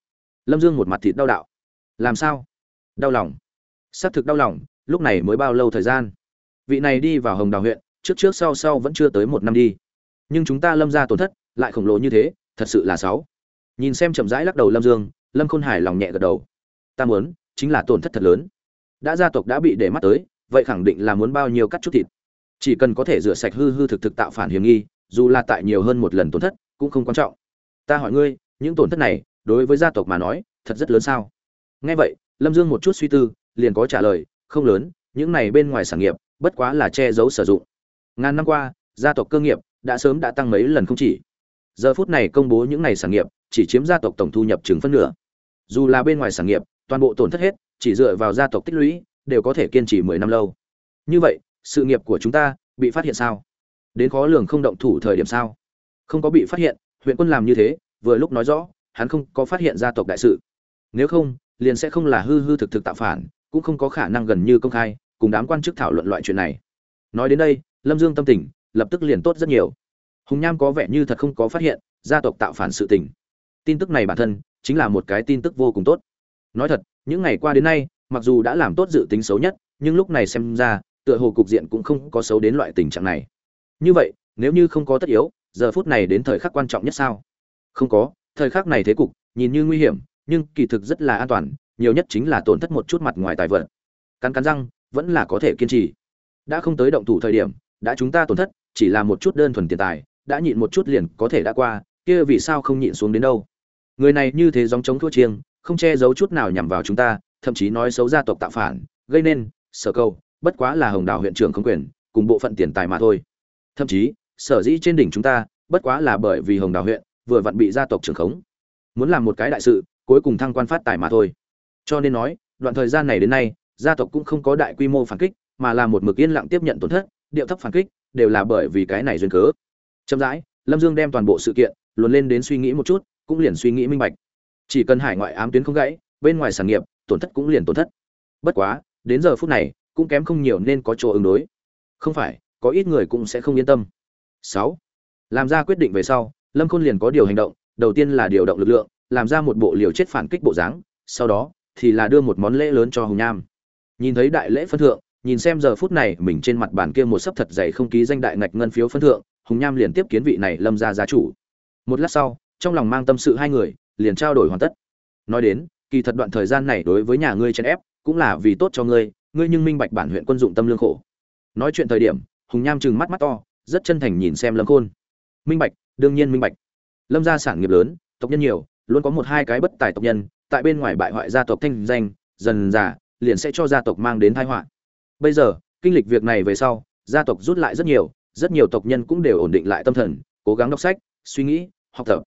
S1: Lâm dương một mặt thịt đau đạo làm sao? Đau lòng. Xác thực đau lòng, lúc này mới bao lâu thời gian? Vị này đi vào hồng đào huyện, trước trước sau sau vẫn chưa tới một năm đi. Nhưng chúng ta lâm ra tổn thất, lại khổng lồ như thế, thật sự là sáu nhìn xem chậm rãi lắc đầu lâm dương, lâm khôn hải lòng nhẹ gật đầu. Ta muốn, chính là tổn thất thật lớn. Đã gia tộc đã bị để mắt tới, vậy khẳng định là muốn bao nhiêu cắt chút thịt. Chỉ cần có thể rửa sạch hư hư thực thực tạo phản hiểm nghi, dù là tại nhiều hơn một lần tổn thất, cũng không quan trọng. Ta hỏi ngươi, những tổn thất này, đối với gia tộc mà nói, thật rất lớn sao? Nghe vậy, lâm dương một chút suy tư, liền có trả lời, không lớn, những này bên ngoài sản nghiệp, bất quá là che giấu sử dụng. Ngàn năm qua, gia tộc cơ nghiệp đã sớm đã tăng mấy lần không chỉ. Giờ phút này công bố những này sản nghiệp, chỉ chiếm gia tộc tổng thu nhập chừng phân nửa. Dù là bên ngoài sản nghiệp, toàn bộ tổn thất hết, chỉ dựa vào gia tộc tích lũy, đều có thể kiên trì mười năm lâu. Như vậy, sự nghiệp của chúng ta bị phát hiện sao? Đến khó lường không động thủ thời điểm sao? Không có bị phát hiện, huyện quân làm như thế, vừa lúc nói rõ, hắn không có phát hiện gia tộc đại sự. Nếu không liền sẽ không là hư hư thực thực tạo phản, cũng không có khả năng gần như công khai, cùng đám quan chức thảo luận loại chuyện này. Nói đến đây, lâm dương tâm tình lập tức liền tốt rất nhiều. Hùng nham có vẻ như thật không có phát hiện, gia tộc tạo phản sự tình. Tin tức này bản thân chính là một cái tin tức vô cùng tốt. Nói thật, những ngày qua đến nay, mặc dù đã làm tốt dự tính xấu nhất, nhưng lúc này xem ra, tựa hồ cục diện cũng không có xấu đến loại tình trạng này. Như vậy, nếu như không có tất yếu, giờ phút này đến thời khắc quan trọng nhất sao? Không có, thời khắc này thế cục, nhìn như nguy hiểm nhưng kỳ thực rất là an toàn, nhiều nhất chính là tổn thất một chút mặt ngoài tài vật. Cắn cắn răng, vẫn là có thể kiên trì. Đã không tới động thủ thời điểm, đã chúng ta tổn thất, chỉ là một chút đơn thuần tiền tài, đã nhịn một chút liền có thể đã qua, kia vì sao không nhịn xuống đến đâu? Người này như thế giống chống thua chiêng, không che giấu chút nào nhằm vào chúng ta, thậm chí nói xấu gia tộc tạo phản, gây nên, sở câu bất quá là hồng đào huyện trưởng không quyền, cùng bộ phận tiền tài mà thôi. Thậm chí, sở dĩ trên đỉnh chúng ta, bất quá là bởi vì hồng đào huyện vừa vặn bị gia tộc trưởng khống. Muốn làm một cái đại sự cuối cùng thăng quan phát tài mà thôi. Cho nên nói, đoạn thời gian này đến nay, gia tộc cũng không có đại quy mô phản kích, mà là một mực yên lặng tiếp nhận tổn thất, điệu thấp phản kích, đều là bởi vì cái này duyên cớ. Chậm rãi, lâm dương đem toàn bộ sự kiện, luồn lên đến suy nghĩ một chút, cũng liền suy nghĩ minh bạch. Chỉ cần hải ngoại ám tuyến không gãy, bên ngoài sản nghiệp, tổn thất cũng liền tổn thất. Bất quá, đến giờ phút này, cũng kém không nhiều nên có chỗ ứng đối. Không phải, có ít người cũng sẽ không yên tâm. Sáu. Làm ra quyết định về sau, lâm khôn liền có điều hành động, đầu tiên là điều động lực lượng làm ra một bộ liều chết phản kích bộ dáng, sau đó thì là đưa một món lễ lớn cho hùng nham. Nhìn thấy đại lễ phân thượng, nhìn xem giờ phút này mình trên mặt bàn kia một sấp thật dày không ký danh đại ngạch ngân phiếu phân thượng, hùng nham liền tiếp kiến vị này lâm ra gia chủ. Một lát sau, trong lòng mang tâm sự hai người, liền trao đổi hoàn tất. Nói đến, kỳ thật đoạn thời gian này đối với nhà ngươi chèn ép, cũng là vì tốt cho ngươi ngươi nhưng minh bạch bản huyện quân dụng tâm lương khổ. Nói chuyện thời điểm, hùng nham trừng mắt mắt to, rất chân thành nhìn xem lâm khôn. Minh bạch, đương nhiên minh bạch. Lâm gia sản nghiệp lớn, tộc nhân nhiều luôn có một hai cái bất tài tộc nhân, tại bên ngoài bại hoại gia tộc thanh danh, dần già liền sẽ cho gia tộc mang đến tai họa. Bây giờ, kinh lịch việc này về sau, gia tộc rút lại rất nhiều rất nhiều tộc nhân cũng đều ổn định lại tâm thần, cố gắng đọc sách, suy nghĩ, học tập.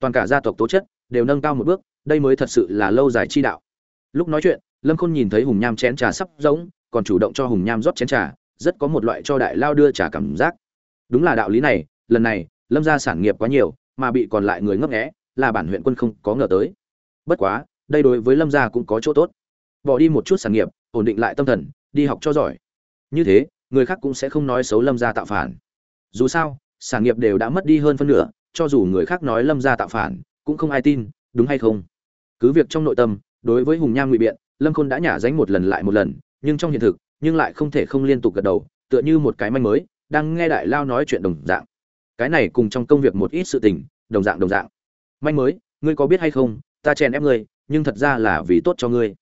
S1: Toàn cả gia tộc tố chất đều nâng cao một bước, đây mới thật sự là lâu dài chi đạo. Lúc nói chuyện, lâm khôn nhìn thấy hùng nham chén trà sắp giống còn chủ động cho hùng nham rót chén trà, rất có một loại cho đại lao đưa trà cảm giác. Đúng là đạo lý này, lần này, lâm gia sản nghiệp quá nhiều, mà bị còn lại người ngấp nghẽ là bản huyện quân không có ngờ tới. Bất quá, đây đối với lâm gia cũng có chỗ tốt. Bỏ đi một chút sản nghiệp, ổn định lại tâm thần, đi học cho giỏi. Như thế, người khác cũng sẽ không nói xấu lâm gia tạo phản. Dù sao, sản nghiệp đều đã mất đi hơn phân nửa, cho dù người khác nói lâm gia tạo phản, cũng không ai tin, đúng hay không? Cứ việc trong nội tâm, đối với hùng nham ngụy biện, lâm khôn đã nhả dánh một lần lại một lần, nhưng trong hiện thực, nhưng lại không thể không liên tục gật đầu, tựa như một cái manh mới, đang nghe đại lao nói chuyện đồng dạng. Cái này cùng trong công việc một ít sự tình, đồng dạng đồng dạng manh mới, ngươi có biết hay không, ta chèn ép ngươi, nhưng thật ra là vì tốt cho ngươi.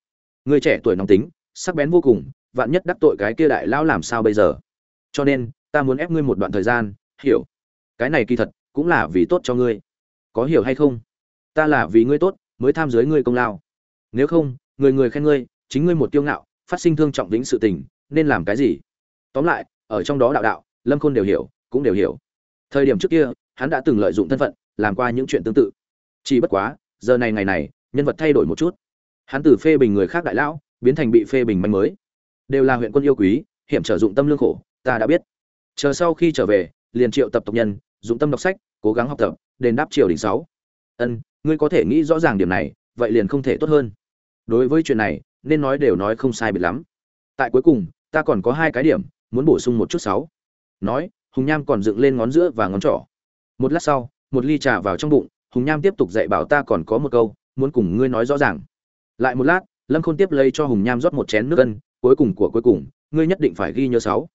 S1: Ngươi trẻ tuổi nóng tính, sắc bén vô cùng, vạn nhất đắc tội cái kia đại lao làm sao bây giờ? Cho nên, ta muốn ép ngươi một đoạn thời gian, hiểu? Cái này kỳ thật, cũng là vì tốt cho ngươi. Có hiểu hay không? Ta là vì ngươi tốt, mới tham giới ngươi công lao. Nếu không, người người khen ngươi, chính ngươi một tiêu ngạo, phát sinh thương trọng vĩnh sự tình, nên làm cái gì? Tóm lại, ở trong đó đạo đạo, lâm khôn đều hiểu, cũng đều hiểu. Thời điểm trước kia, hắn đã từng lợi dụng thân phận, làm qua những chuyện tương tự chỉ bất quá, giờ này ngày này, nhân vật thay đổi một chút. Hắn từ phê bình người khác đại lão, biến thành bị phê bình manh mới. Đều là huyện quân yêu quý, hiểm trở dụng tâm lương khổ, ta đã biết. Chờ sau khi trở về, liền triệu tập tộc nhân, dụng tâm đọc sách, cố gắng học tập, đền đáp triều đình sáu. Ân, ngươi có thể nghĩ rõ ràng điểm này, vậy liền không thể tốt hơn. Đối với chuyện này, nên nói đều nói không sai biệt lắm. Tại cuối cùng, ta còn có hai cái điểm, muốn bổ sung một chút sáu. Nói, hùng nham còn dựng lên ngón giữa và ngón trỏ. Một lát sau, một ly trà vào trong bụng hùng nham tiếp tục dạy bảo ta còn có một câu, muốn cùng ngươi nói rõ ràng. Lại một lát, lâm khôn tiếp lấy cho hùng nham rót một chén nước ân, cuối cùng của cuối cùng, ngươi nhất định phải ghi nhớ sáu.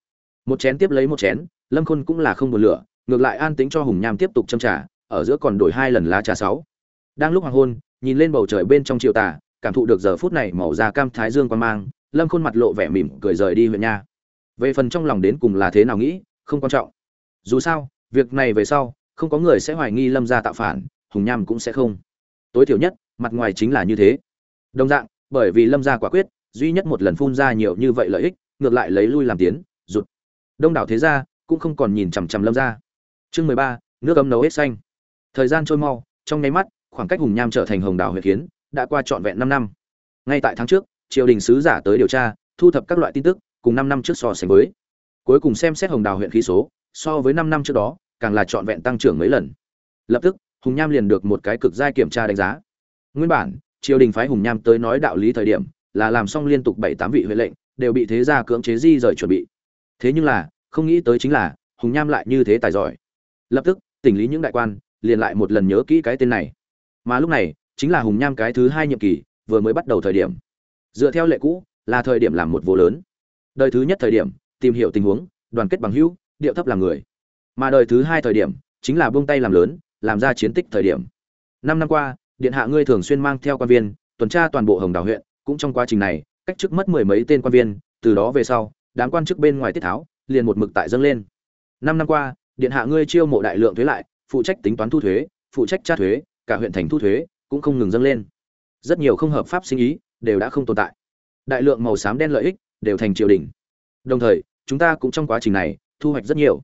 S1: Một chén tiếp lấy một chén, lâm khôn cũng là không buồn lửa, ngược lại an tính cho hùng nham tiếp tục châm trà, ở giữa còn đổi hai lần lá trà sáu. Đang lúc hoàng hôn, nhìn lên bầu trời bên trong chiều tà, cảm thụ được giờ phút này màu da cam thái dương quan mang, lâm khôn mặt lộ vẻ mỉm cười rời đi huyện nha. Về phần trong lòng đến cùng là thế nào nghĩ, không quan trọng. Dù sao, việc này về sau, không có người sẽ hoài nghi lâm gia tạo phản hùng nham cũng sẽ không. Tối thiểu nhất, mặt ngoài chính là như thế. Đồng dạng, bởi vì lâm gia quả quyết, duy nhất một lần phun ra nhiều như vậy lợi ích, ngược lại lấy lui làm tiến, rụt. Đông đảo thế gia cũng không còn nhìn chằm chằm lâm gia. Chương mười ba, nước ấm nấu hết xanh. Thời gian trôi mau, trong nháy mắt, khoảng cách hùng nham trở thành hồng đảo huyện kiến, đã qua trọn vẹn năm năm. Ngay tại tháng trước, triều đình sứ giả tới điều tra, thu thập các loại tin tức, cùng năm năm trước so sánh với. Cuối cùng xem xét hồng đào huyện khí số, so với năm năm trước đó, càng là trọn vẹn tăng trưởng mấy lần. Lập tức hùng nham liền được một cái cực giai kiểm tra đánh giá. Nguyên bản, triều đình phái hùng nham tới nói đạo lý thời điểm, là làm xong liên tục bảy tám vị huệ lệnh, đều bị thế gia cưỡng chế di rời chuẩn bị. Thế nhưng là, không nghĩ tới chính là, hùng nham lại như thế tài giỏi. Lập tức, tỉnh lý những đại quan, liền lại một lần nhớ kỹ cái tên này. Mà lúc này, chính là hùng nham cái thứ hai nhiệm kỳ, vừa mới bắt đầu thời điểm. Dựa theo lệ cũ, là thời điểm làm một vô lớn. Đời thứ nhất thời điểm, tìm hiểu tình huống, đoàn kết bằng hữu, điệu thấp làm người. Mà đời thứ hai thời điểm, chính là buông tay làm lớn làm ra chiến tích thời điểm. Năm năm qua, điện hạ ngươi thường xuyên mang theo quan viên, tuần tra toàn bộ hồng đào huyện, cũng trong quá trình này, cách chức mất mười mấy tên quan viên, từ đó về sau, đám quan chức bên ngoài tiết tháo, liền một mực tại dâng lên. Năm năm qua, điện hạ ngươi chiêu mộ đại lượng thuế lại, phụ trách tính toán thu thuế, phụ trách tra thuế, cả huyện thành thu thuế, cũng không ngừng dâng lên. Rất nhiều không hợp pháp sinh ý, đều đã không tồn tại. Đại lượng màu xám đen lợi ích, đều thành triều đình. Đồng thời, chúng ta cũng trong quá trình này, thu hoạch rất nhiều.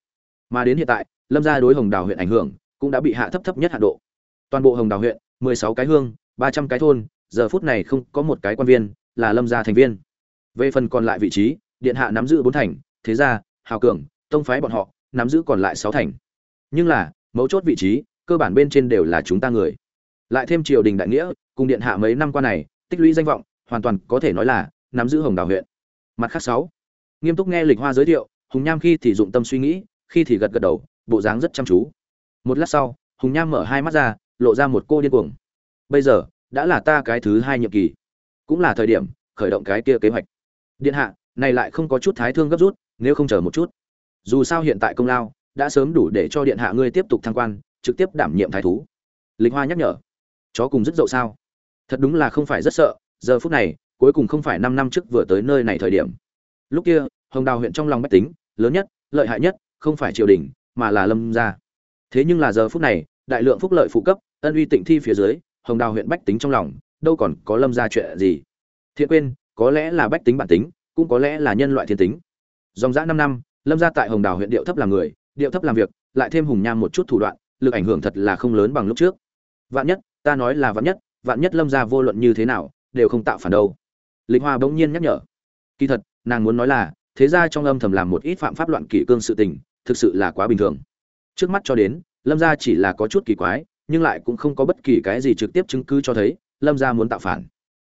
S1: Mà đến hiện tại, lâm gia đối hồng đào huyện ảnh hưởng cũng đã bị hạ thấp thấp nhất hạ độ. Toàn bộ hồng đào huyện, mười sáu cái hương, ba trăm cái thôn, giờ phút này không có một cái quan viên, là lâm gia thành viên. Về phần còn lại vị trí, điện hạ nắm giữ bốn thành, thế gia, hào cường, tông phái bọn họ, nắm giữ còn lại sáu thành. Nhưng là, mấu chốt vị trí, cơ bản bên trên đều là chúng ta người. Lại thêm triều đình đại nghĩa, cùng điện hạ mấy năm qua này, tích lũy danh vọng, hoàn toàn có thể nói là nắm giữ hồng đào huyện. Mặt khác sáu. Nghiêm túc nghe lịch hoa giới thiệu, hùng nham khi thì dụng tâm suy nghĩ, khi thì gật gật đầu, bộ dáng rất chăm chú một lát sau, hùng nham mở hai mắt ra, lộ ra một cô điên cuồng. Bây giờ, đã là ta cái thứ hai nhiệm kỳ. Cũng là thời điểm, khởi động cái kia kế hoạch. Điện hạ, này lại không có chút thái thương gấp rút, nếu không chờ một chút. Dù sao hiện tại công lao, đã sớm đủ để cho điện hạ ngươi tiếp tục thăng quan, trực tiếp đảm nhiệm thái thú. Lịch hoa nhắc nhở. Chó cùng rất dậu sao? Thật đúng là không phải rất sợ, giờ phút này, cuối cùng không phải năm năm trước vừa tới nơi này thời điểm. Lúc kia, hồng đào huyện trong lòng bách tính, lớn nhất, lợi hại nhất, không phải triều đình, mà là lâm gia thế nhưng là giờ phút này, đại lượng phúc lợi phụ cấp, ân uy tịnh thi phía dưới, hồng đào huyện bách tính trong lòng, đâu còn có lâm gia chuyện gì. Thiện quên, có lẽ là bách tính bản tính, cũng có lẽ là nhân loại thiên tính. Dòng dã năm năm, lâm gia tại hồng đào huyện điệu thấp làm người, điệu thấp làm việc, lại thêm hùng nham một chút thủ đoạn, lực ảnh hưởng thật là không lớn bằng lúc trước. Vạn nhất, ta nói là vạn nhất vạn nhất lâm gia vô luận như thế nào, đều không tạo phản đâu. Lịch hoa bỗng nhiên nhắc nhở. Kỳ thật, nàng muốn nói là, thế ra trong âm thầm làm một ít phạm pháp loạn kỷ cương sự tình, thực sự là quá bình thường trước mắt cho đến, lâm gia chỉ là có chút kỳ quái, nhưng lại cũng không có bất kỳ cái gì trực tiếp chứng cứ cho thấy lâm gia muốn tạo phản.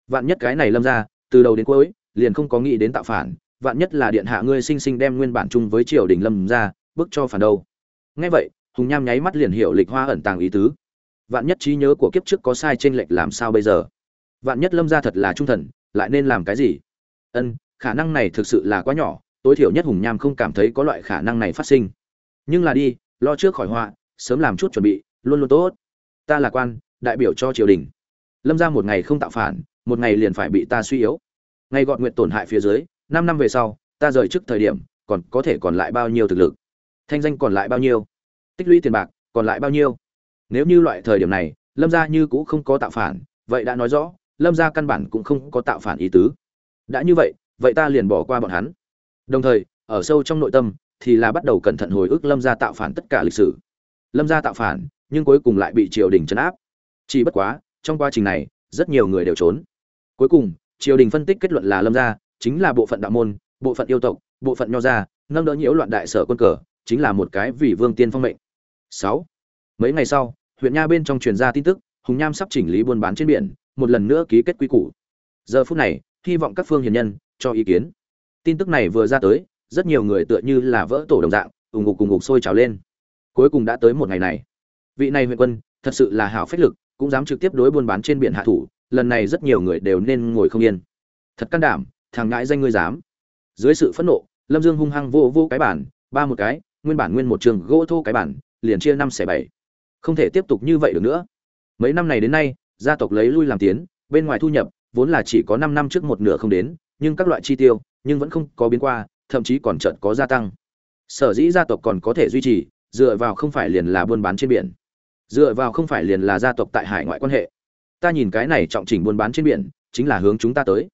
S1: Vạn nhất cái này lâm gia, từ đầu đến cuối, liền không có nghĩ đến tạo phản, vạn nhất là điện hạ ngươi sinh sinh đem nguyên bản chung với triều đình lâm gia bức cho phản đâu. Nghe vậy, hùng nham nháy mắt liền hiểu lịch hoa ẩn tàng ý tứ. Vạn nhất trí nhớ của kiếp trước có sai trên lệch làm sao bây giờ? Vạn nhất lâm gia thật là trung thần, lại nên làm cái gì? Ân, khả năng này thực sự là quá nhỏ, tối thiểu nhất hùng nham không cảm thấy có loại khả năng này phát sinh. Nhưng là đi lo trước khỏi họa, sớm làm chút chuẩn bị, luôn luôn tốt. Ta là quan, đại biểu cho triều đình. Lâm ra một ngày không tạo phản, một ngày liền phải bị ta suy yếu. Ngày gọn nguyện tổn hại phía dưới, năm năm về sau, ta rời trước thời điểm, còn có thể còn lại bao nhiêu thực lực? Thanh danh còn lại bao nhiêu? Tích lũy tiền bạc còn lại bao nhiêu? Nếu như loại thời điểm này, lâm gia như cũng không có tạo phản, vậy đã nói rõ, lâm gia căn bản cũng không có tạo phản ý tứ. Đã như vậy vậy ta liền bỏ qua bọn hắn. Đồng thời, ở sâu trong nội tâm thì là bắt đầu cẩn thận hồi ức lâm gia tạo phản tất cả lịch sử. Lâm gia tạo phản, nhưng cuối cùng lại bị triều đình chấn áp. Chỉ bất quá, trong quá trình này, rất nhiều người đều trốn. Cuối cùng, triều đình phân tích kết luận là lâm gia chính là bộ phận đạo môn, bộ phận yêu tộc, bộ phận nho gia, nâng đỡ nhiễu loạn đại sở quân cờ, chính là một cái vì vương tiên phong mệnh. Sáu. Mấy ngày sau, huyện nha bên trong truyền ra tin tức, hùng nham sắp chỉnh lý buôn bán trên biển, một lần nữa ký kết quy củ. Giờ phút này, hy vọng các phương hiền nhân cho ý kiến. Tin tức này vừa ra tới rất nhiều người tựa như là vỡ tổ đồng dạng ủng ngục cùng ngục sôi trào lên. Cuối cùng đã tới một ngày này. Vị này huyện quân, thật sự là hảo phách lực, cũng dám trực tiếp đối buôn bán trên biển hạ thủ, lần này rất nhiều người đều nên ngồi không yên. Thật can đảm, thằng ngãi danh ngươi dám. Dưới sự phẫn nộ, lâm dương hung hăng vô vô cái bản, ba một cái, nguyên bản nguyên một trường gỗ thô cái bản, liền chia năm xẻ bảy. Không thể tiếp tục như vậy được nữa. Mấy năm này đến nay, gia tộc lấy lui làm tiến, bên ngoài thu nhập, vốn là chỉ có năm năm trước một nửa không đến, nhưng các loại chi tiêu, nhưng vẫn không có biến qua thậm chí còn chợt có gia tăng. Sở dĩ gia tộc còn có thể duy trì dựa vào không phải liền là buôn bán trên biển. Dựa vào không phải liền là gia tộc tại hải ngoại quan hệ. Ta nhìn cái này trọng chỉnh buôn bán trên biển chính là hướng chúng ta tới.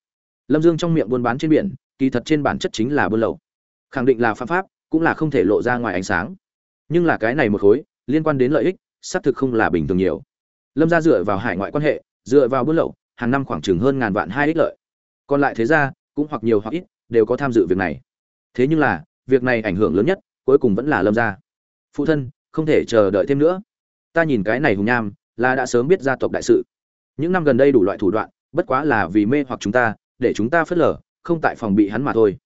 S1: Lâm dương trong miệng buôn bán trên biển kỳ thật trên bản chất chính là buôn lậu. Khẳng định là phạm pháp cũng là không thể lộ ra ngoài ánh sáng. Nhưng là cái này một khối liên quan đến lợi ích xác thực không là bình thường nhiều. Lâm gia dựa vào hải ngoại quan hệ dựa vào buôn lậu hàng năm khoảng chừng hơn ngàn vạn hai ích lợi. Còn lại thế gia, cũng hoặc nhiều hoặc ít đều có tham dự việc này thế nhưng là, việc này ảnh hưởng lớn nhất, cuối cùng vẫn là lâm gia. Phụ thân, không thể chờ đợi thêm nữa. Ta nhìn cái này hùng nham, là đã sớm biết gia tộc đại sự. Những năm gần đây đủ loại thủ đoạn, bất quá là vì mê hoặc chúng ta, để chúng ta phớt lờ, không tại phòng bị hắn mà thôi.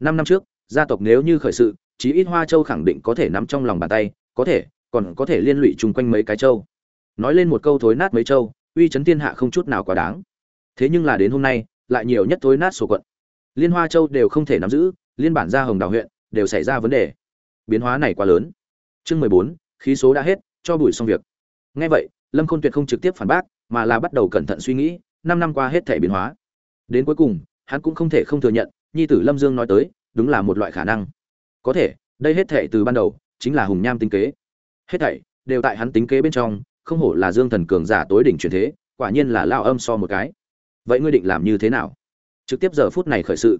S1: Năm năm trước, gia tộc nếu như khởi sự, chí ít hoa châu khẳng định có thể nắm trong lòng bàn tay, có thể, còn có thể liên lụy chung quanh mấy cái châu. Nói lên một câu thối nát mấy châu, uy chấn thiên hạ không chút nào quá đáng. Thế nhưng là đến hôm nay, lại nhiều nhất thối nát sổ quận. Liên hoa châu đều không thể nắm giữ liên bản gia hồng đào huyện, đều xảy ra vấn đề. Biến hóa này quá lớn. Chương mười bốn, khí số đã hết, cho bùi xong việc. Ngay vậy, lâm khôn tuyệt không trực tiếp phản bác, mà là bắt đầu cẩn thận suy nghĩ, năm năm qua hết thể biến hóa. Đến cuối cùng, hắn cũng không thể không thừa nhận, nhi tử lâm dương nói tới, đúng là một loại khả năng. Có thể, đây hết thể từ ban đầu, chính là hùng nham tính kế. Hết thảy, đều tại hắn tính kế bên trong, không hổ là dương thần cường giả tối đỉnh truyền thế, quả nhiên là lao âm so một cái. Vậy ngươi định làm như thế nào? Trực tiếp giờ phút này khởi sự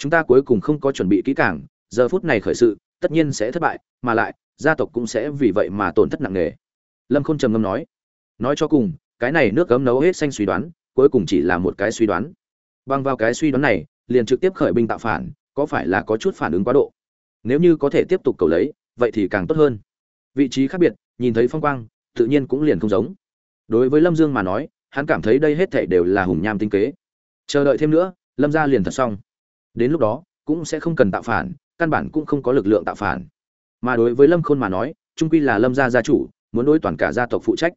S1: chúng ta cuối cùng không có chuẩn bị kỹ càng, giờ phút này khởi sự, tất nhiên sẽ thất bại, mà lại, gia tộc cũng sẽ vì vậy mà tổn thất nặng nề. Lâm khôn trầm ngâm nói. Nói cho cùng, cái này nước cấm nấu hết xanh suy đoán, cuối cùng chỉ là một cái suy đoán. Bằng vào cái suy đoán này, liền trực tiếp khởi binh tạo phản, có phải là có chút phản ứng quá độ? Nếu như có thể tiếp tục cầu lấy, vậy thì càng tốt hơn. Vị trí khác biệt, nhìn thấy phong quang, tự nhiên cũng liền không giống. Đối với lâm dương mà nói, hắn cảm thấy đây hết thảy đều là hùng nham tinh kế. Chờ đợi thêm nữa, lâm gia liền thật xong đến lúc đó, cũng sẽ không cần tạo phản, căn bản cũng không có lực lượng tạo phản. Mà đối với lâm khôn mà nói, trung quy là lâm gia gia chủ, muốn đối toàn cả gia tộc phụ trách.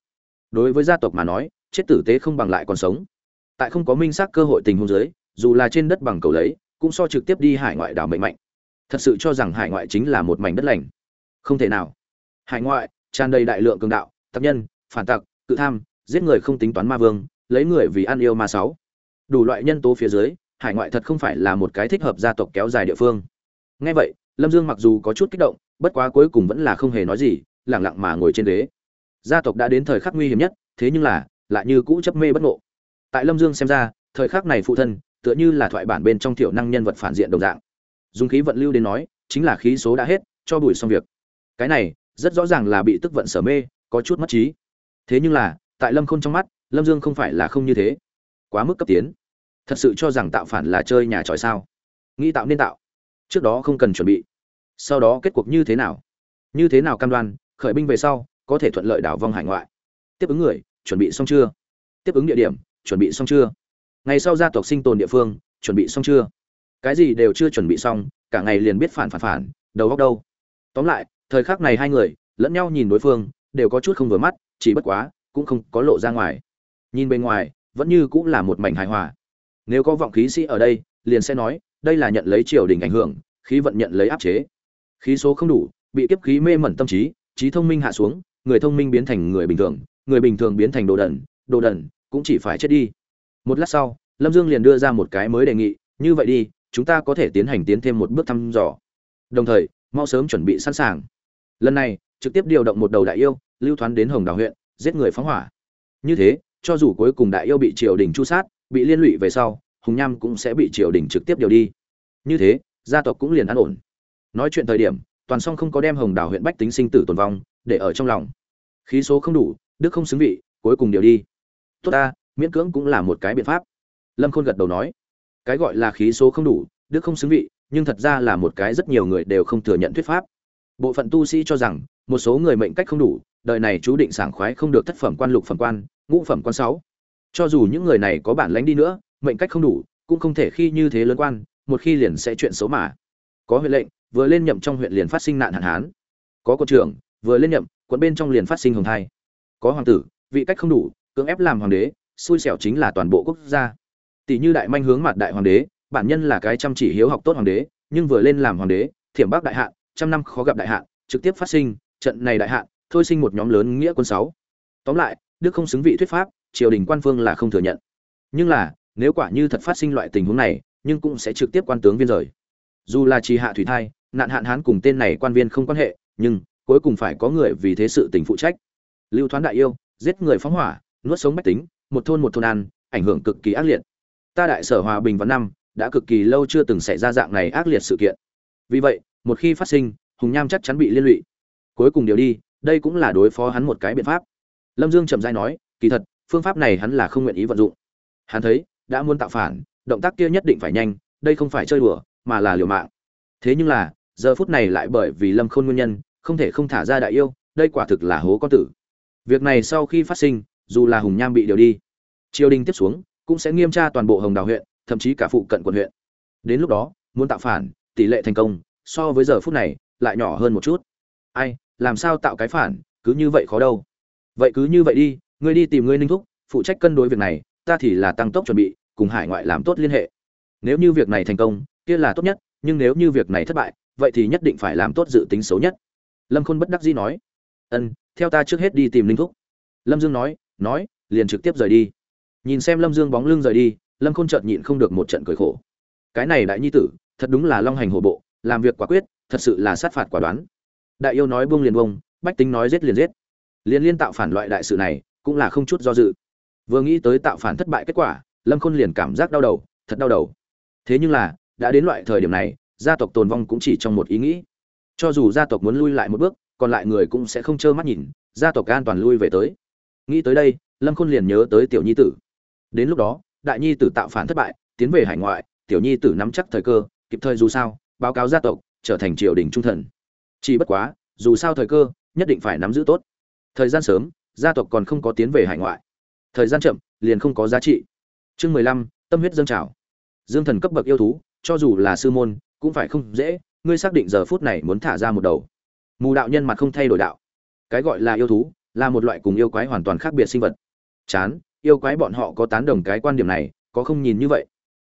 S1: Đối với gia tộc mà nói, chết tử tế không bằng lại còn sống. Tại không có minh xác cơ hội tình huống giới dù là trên đất bằng cầu lấy, cũng so trực tiếp đi hải ngoại đảo mệnh mạnh. Thật sự cho rằng hải ngoại chính là một mảnh đất lành. Không thể nào. Hải ngoại, tràn đầy đại lượng cường đạo tác nhân, phản tặc, cự tham, giết người không tính toán ma vương, lấy người vì ăn yêu ma sáu. Đủ loại nhân tố phía dưới hải ngoại thật không phải là một cái thích hợp gia tộc kéo dài địa phương. Ngay vậy, lâm dương mặc dù có chút kích động, bất quá cuối cùng vẫn là không hề nói gì, lẳng lặng mà ngồi trên ghế. Gia tộc đã đến thời khắc nguy hiểm nhất, thế nhưng là, lại như cũ chấp mê bất ngộ. Tại lâm dương xem ra, thời khắc này phụ thân, tựa như là thoại bản bên trong thiểu năng nhân vật phản diện đồng dạng. Dùng khí vận lưu đến nói, chính là khí số đã hết, cho bùi xong việc. Cái này, rất rõ ràng là bị tức vận sở mê, có chút mất trí. Thế nhưng là, tại lâm khôn trong mắt, lâm dương không phải là không như thế. Quá mức cấp tiến thật sự cho rằng tạo phản là chơi nhà tròi sao? Nghĩ tạo nên tạo. Trước đó không cần chuẩn bị. Sau đó kết cuộc như thế nào? Như thế nào cam đoan, khởi binh về sau, có thể thuận lợi đảo vong hải ngoại. Tiếp ứng người, chuẩn bị xong chưa? Tiếp ứng địa điểm, chuẩn bị xong chưa? Ngày sau gia tộc sinh tồn địa phương, chuẩn bị xong chưa? Cái gì đều chưa chuẩn bị xong, cả ngày liền biết phản phản phản, đầu góc đâu? Tóm lại, thời khắc này hai người, lẫn nhau nhìn đối phương, đều có chút không vừa mắt, chỉ bất quá, cũng không có lộ ra ngoài. Nhìn bên ngoài, vẫn như cũng là một mảnh hài hòa nếu có vọng khí sĩ ở đây, liền sẽ nói, đây là nhận lấy triều đình ảnh hưởng, khí vận nhận lấy áp chế. Khí số không đủ, bị kiếp khí mê mẩn tâm trí trí thông minh hạ xuống, người thông minh biến thành người bình thường, người bình thường biến thành đồ đần đồ đần cũng chỉ phải chết đi. Một lát sau, lâm dương liền đưa ra một cái mới đề nghị, như vậy đi, chúng ta có thể tiến hành tiến thêm một bước thăm dò. Đồng thời, mau sớm chuẩn bị sẵn sàng. Lần này, trực tiếp điều động một đầu đại yêu, lưu thoán đến hồng đào huyện, giết người phóng hỏa. Như thế, cho dù cuối cùng đại yêu bị triều đình chu sát bị liên lụy về sau, hùng nham cũng sẽ bị triều đình trực tiếp điều đi. Như thế, gia tộc cũng liền an ổn. Nói chuyện thời điểm, toàn song không có đem hồng đào huyện bách tính sinh tử tồn vong để ở trong lòng. Khí số không đủ, đức không xứng vị, cuối cùng điều đi. Tốt ta, miễn cưỡng cũng là một cái biện pháp. Lâm khôn gật đầu nói. Cái gọi là khí số không đủ, đức không xứng vị, nhưng thật ra là một cái rất nhiều người đều không thừa nhận thuyết pháp. Bộ phận tu sĩ cho rằng, một số người mệnh cách không đủ, đời này chú định sảng khoái không được thất phẩm quan lục phẩm quan, ngũ phẩm quan sáu cho dù những người này có bản lãnh đi nữa, mệnh cách không đủ, cũng không thể khi như thế lớn quan, một khi liền sẽ chuyện xấu mà. Có huyện lệnh, vừa lên nhậm trong huyện liền phát sinh nạn hạn hán. Có quân trưởng, vừa lên nhậm, quận bên trong liền phát sinh hồng thai. Có hoàng tử, vị cách không đủ, cưỡng ép làm hoàng đế, xui xẻo chính là toàn bộ quốc gia. Tỷ như đại manh hướng mặt đại hoàng đế, bản nhân là cái chăm chỉ hiếu học tốt hoàng đế, nhưng vừa lên làm hoàng đế, thiểm bắc đại hạn, trăm năm khó gặp đại hạn, trực tiếp phát sinh, trận này đại hạn, thôi sinh một nhóm lớn nghĩa quân sáu. Tóm lại, đức không xứng vị thuyết pháp triều đình quan phương là không thừa nhận. Nhưng là, nếu quả như thật phát sinh loại tình huống này, nhưng cũng sẽ trực tiếp quan tướng viên rời. Dù là trì hạ thủy thai, nạn hạn hán cùng tên này quan viên không quan hệ, nhưng cuối cùng phải có người vì thế sự tình phụ trách. Lưu thoán đại yêu, giết người phóng hỏa, nuốt sống bách tính, một thôn một thôn ăn, ảnh hưởng cực kỳ ác liệt. Ta đại sở hòa bình vào năm, đã cực kỳ lâu chưa từng xảy ra dạng này ác liệt sự kiện. Vì vậy, một khi phát sinh, hùng nham chắc chắn bị liên lụy. Cuối cùng điều đi, đây cũng là đối phó hắn một cái biện pháp. Lâm dương chậm dai nói, kỳ thật phương pháp này hắn là không nguyện ý vận dụng. Hắn thấy, đã muốn tạo phản, động tác kia nhất định phải nhanh, đây không phải chơi đùa, mà là liều mạng. Thế nhưng là, giờ phút này lại bởi vì lâm khôn nguyên nhân, không thể không thả ra đại yêu, đây quả thực là hố con tử. Việc này sau khi phát sinh, dù là hùng nham bị điều đi, triều đình tiếp xuống, cũng sẽ nghiêm tra toàn bộ hồng đào huyện, thậm chí cả phụ cận quận huyện. Đến lúc đó, muốn tạo phản, tỷ lệ thành công, so với giờ phút này, lại nhỏ hơn một chút. Ai, làm sao tạo cái phản, cứ như vậy khó đâu. Vậy cứ như vậy đi ngươi đi tìm ngươi ninh thúc, phụ trách cân đối việc này, ta thì là tăng tốc chuẩn bị, cùng hải ngoại làm tốt liên hệ. Nếu như việc này thành công, kia là tốt nhất, nhưng nếu như việc này thất bại, vậy thì nhất định phải làm tốt dự tính xấu nhất. Lâm khôn bất đắc dĩ nói. Ân, theo ta trước hết đi tìm linh thúc. Lâm dương nói nói, liền trực tiếp rời đi. Nhìn xem lâm dương bóng lưng rời đi, lâm khôn chợt nhịn không được một trận cười khổ. Cái này đại nhi tử, thật đúng là long hành hổ bộ, làm việc quả quyết, thật sự là sát phạt quả đoán. Đại yêu nói buông liền buông, bách tính nói giết liền giết. Liên liên tạo phản loại đại sự này cũng là không chút do dự. Vừa nghĩ tới tạo phản thất bại kết quả, lâm khôn liền cảm giác đau đầu, thật đau đầu. Thế nhưng là, đã đến loại thời điểm này, gia tộc tồn vong cũng chỉ trong một ý nghĩ. Cho dù gia tộc muốn lui lại một bước, còn lại người cũng sẽ không trơ mắt nhìn, gia tộc an toàn lui về tới. Nghĩ tới đây, lâm khôn liền nhớ tới tiểu nhi tử. Đến lúc đó, đại nhi tử tạo phản thất bại, tiến về hải ngoại, tiểu nhi tử nắm chắc thời cơ, kịp thời dù sao, báo cáo gia tộc, trở thành triều đình trung thần. Chỉ bất quá, dù sao thời cơ, nhất định phải nắm giữ tốt. Thời gian sớm gia tộc còn không có tiến về hải ngoại. Thời gian chậm, liền không có giá trị. Chương mười lăm, tâm huyết dâng trào. Dương thần cấp bậc yêu thú, cho dù là sư môn, cũng phải không dễ, ngươi xác định giờ phút này muốn thả ra một đầu. Mù đạo nhân mặt không thay đổi đạo. Cái gọi là yêu thú, là một loại cùng yêu quái hoàn toàn khác biệt sinh vật. Chán, yêu quái bọn họ có tán đồng cái quan điểm này, có không nhìn như vậy?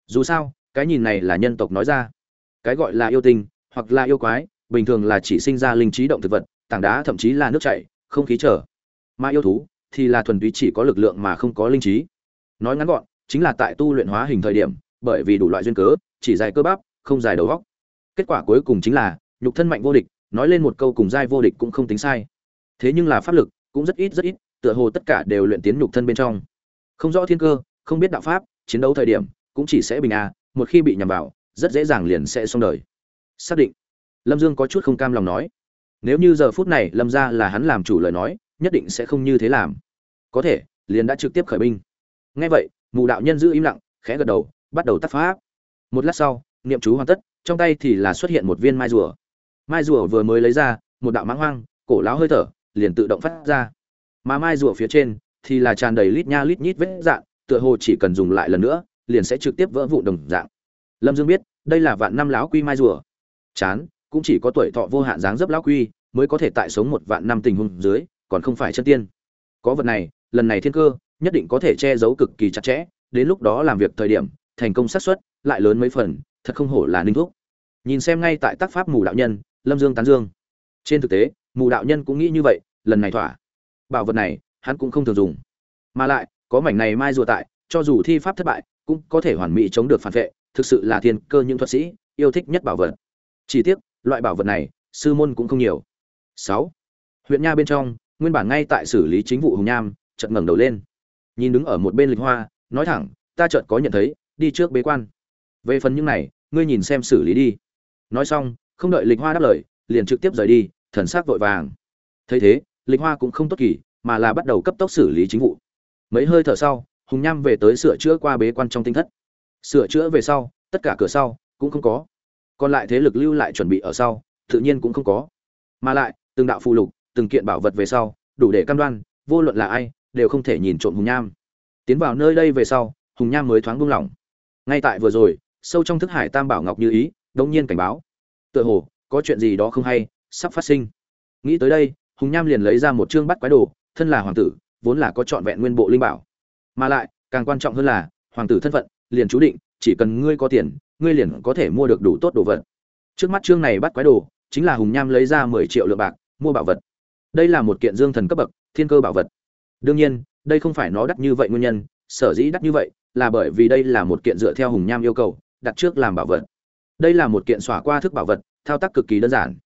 S1: Dù sao, cái nhìn này là nhân tộc nói ra. Cái gọi là yêu tinh, hoặc là yêu quái, bình thường là chỉ sinh ra linh trí động thực vật, tảng đá thậm chí là nước chảy, không khí trở mà yêu thú thì là thuần túy chỉ có lực lượng mà không có linh trí. Nói ngắn gọn, chính là tại tu luyện hóa hình thời điểm, bởi vì đủ loại duyên cớ, chỉ dài cơ bắp, không dài đầu góc kết quả cuối cùng chính là, nhục thân mạnh vô địch, nói lên một câu cùng giai vô địch cũng không tính sai. Thế nhưng là pháp lực cũng rất ít rất ít, tựa hồ tất cả đều luyện tiến nhục thân bên trong. Không rõ thiên cơ, không biết đạo pháp, chiến đấu thời điểm cũng chỉ sẽ bình a, một khi bị nhầm vào, rất dễ dàng liền sẽ xong đời. Xác định. Lâm dương có chút không cam lòng nói. Nếu như giờ phút này lâm ra là hắn làm chủ lời nói nhất định sẽ không như thế làm. Có thể, liền đã trực tiếp khởi binh. Ngay vậy, mù đạo nhân giữ im lặng, khẽ gật đầu, bắt đầu tác pháp. Một lát sau, niệm chú hoàn tất, trong tay thì là xuất hiện một viên mai rùa. Mai rùa vừa mới lấy ra, một đạo mãng hoang, cổ láo hơi thở, liền tự động phát ra. Mà mai rùa phía trên, thì là tràn đầy lít nha lít nhít vết dạng tựa hồ chỉ cần dùng lại lần nữa, liền sẽ trực tiếp vỡ vụn đồng dạng. Lâm dương biết, đây là vạn năm lão quy mai rùa. Chán, cũng chỉ có tuổi thọ vô hạn dáng dấp lão quy, mới có thể tại sống một vạn năm tình huống dưới còn không phải chân tiên. Có vật này, lần này thiên cơ, nhất định có thể che giấu cực kỳ chặt chẽ, đến lúc đó làm việc thời điểm, thành công xác suất lại lớn mấy phần, thật không hổ là ninh thuốc nhìn xem ngay tại tác pháp mù đạo nhân, lâm dương tán dương. Trên thực tế, mù đạo nhân cũng nghĩ như vậy, lần này thỏa. Bảo vật này, hắn cũng không thường dùng. Mà lại, có mảnh này mai rùa tại, cho dù thi pháp thất bại, cũng có thể hoàn mỹ chống được phản vệ, thực sự là thiên cơ những thuật sĩ, yêu thích nhất bảo vật. Chỉ tiếc, loại bảo vật này, sư môn cũng không nhiều. Sáu. Huyện nha bên trong nguyên bản ngay tại xử lý chính vụ hùng nham, chợt ngẩng đầu lên. Nhìn đứng ở một bên lịch hoa, nói thẳng, ta chợt có nhận thấy, đi trước bế quan. Về phần những này, ngươi nhìn xem xử lý đi. Nói xong, không đợi lịch hoa đáp lời, liền trực tiếp rời đi, thần sắc vội vàng. Thấy thế, lịch hoa cũng không tốt kỳ, mà là bắt đầu cấp tốc xử lý chính vụ. Mấy hơi thở sau, hùng nham về tới sửa chữa qua bế quan trong tinh thất. Sửa chữa về sau, tất cả cửa sau cũng không có. Còn lại thế lực lưu lại chuẩn bị ở sau, tự nhiên cũng không có. Mà lại, từng đạo phù lục từng kiện bảo vật về sau, đủ để cam đoan, vô luận là ai, đều không thể nhìn trộm hùng nham. Tiến vào nơi đây về sau, hùng nham mới thoáng buông lỏng. Ngay tại vừa rồi, sâu trong thức hải tam bảo ngọc như ý đống nhiên cảnh báo. Tựa hồ, có chuyện gì đó không hay, sắp phát sinh. Nghĩ tới đây, hùng nham liền lấy ra một chương bắt quái đồ, thân là hoàng tử, vốn là có trọn vẹn nguyên bộ linh bảo. Mà lại, càng quan trọng hơn là, hoàng tử thân phận, liền chú định, chỉ cần ngươi có tiền, ngươi liền có thể mua được đủ tốt đồ vật. Trước mắt chương này bắt quái đồ, chính là hùng nham lấy ra mười triệu lượng bạc, mua bảo vật đây là một kiện dương thần cấp bậc, thiên cơ bảo vật. Đương nhiên, đây không phải nó đắt như vậy nguyên nhân, sở dĩ đắt như vậy là bởi vì đây là một kiện dựa theo hùng nham yêu cầu, đặt trước làm bảo vật. Đây là một kiện xỏa qua thức bảo vật, thao tác cực kỳ đơn giản.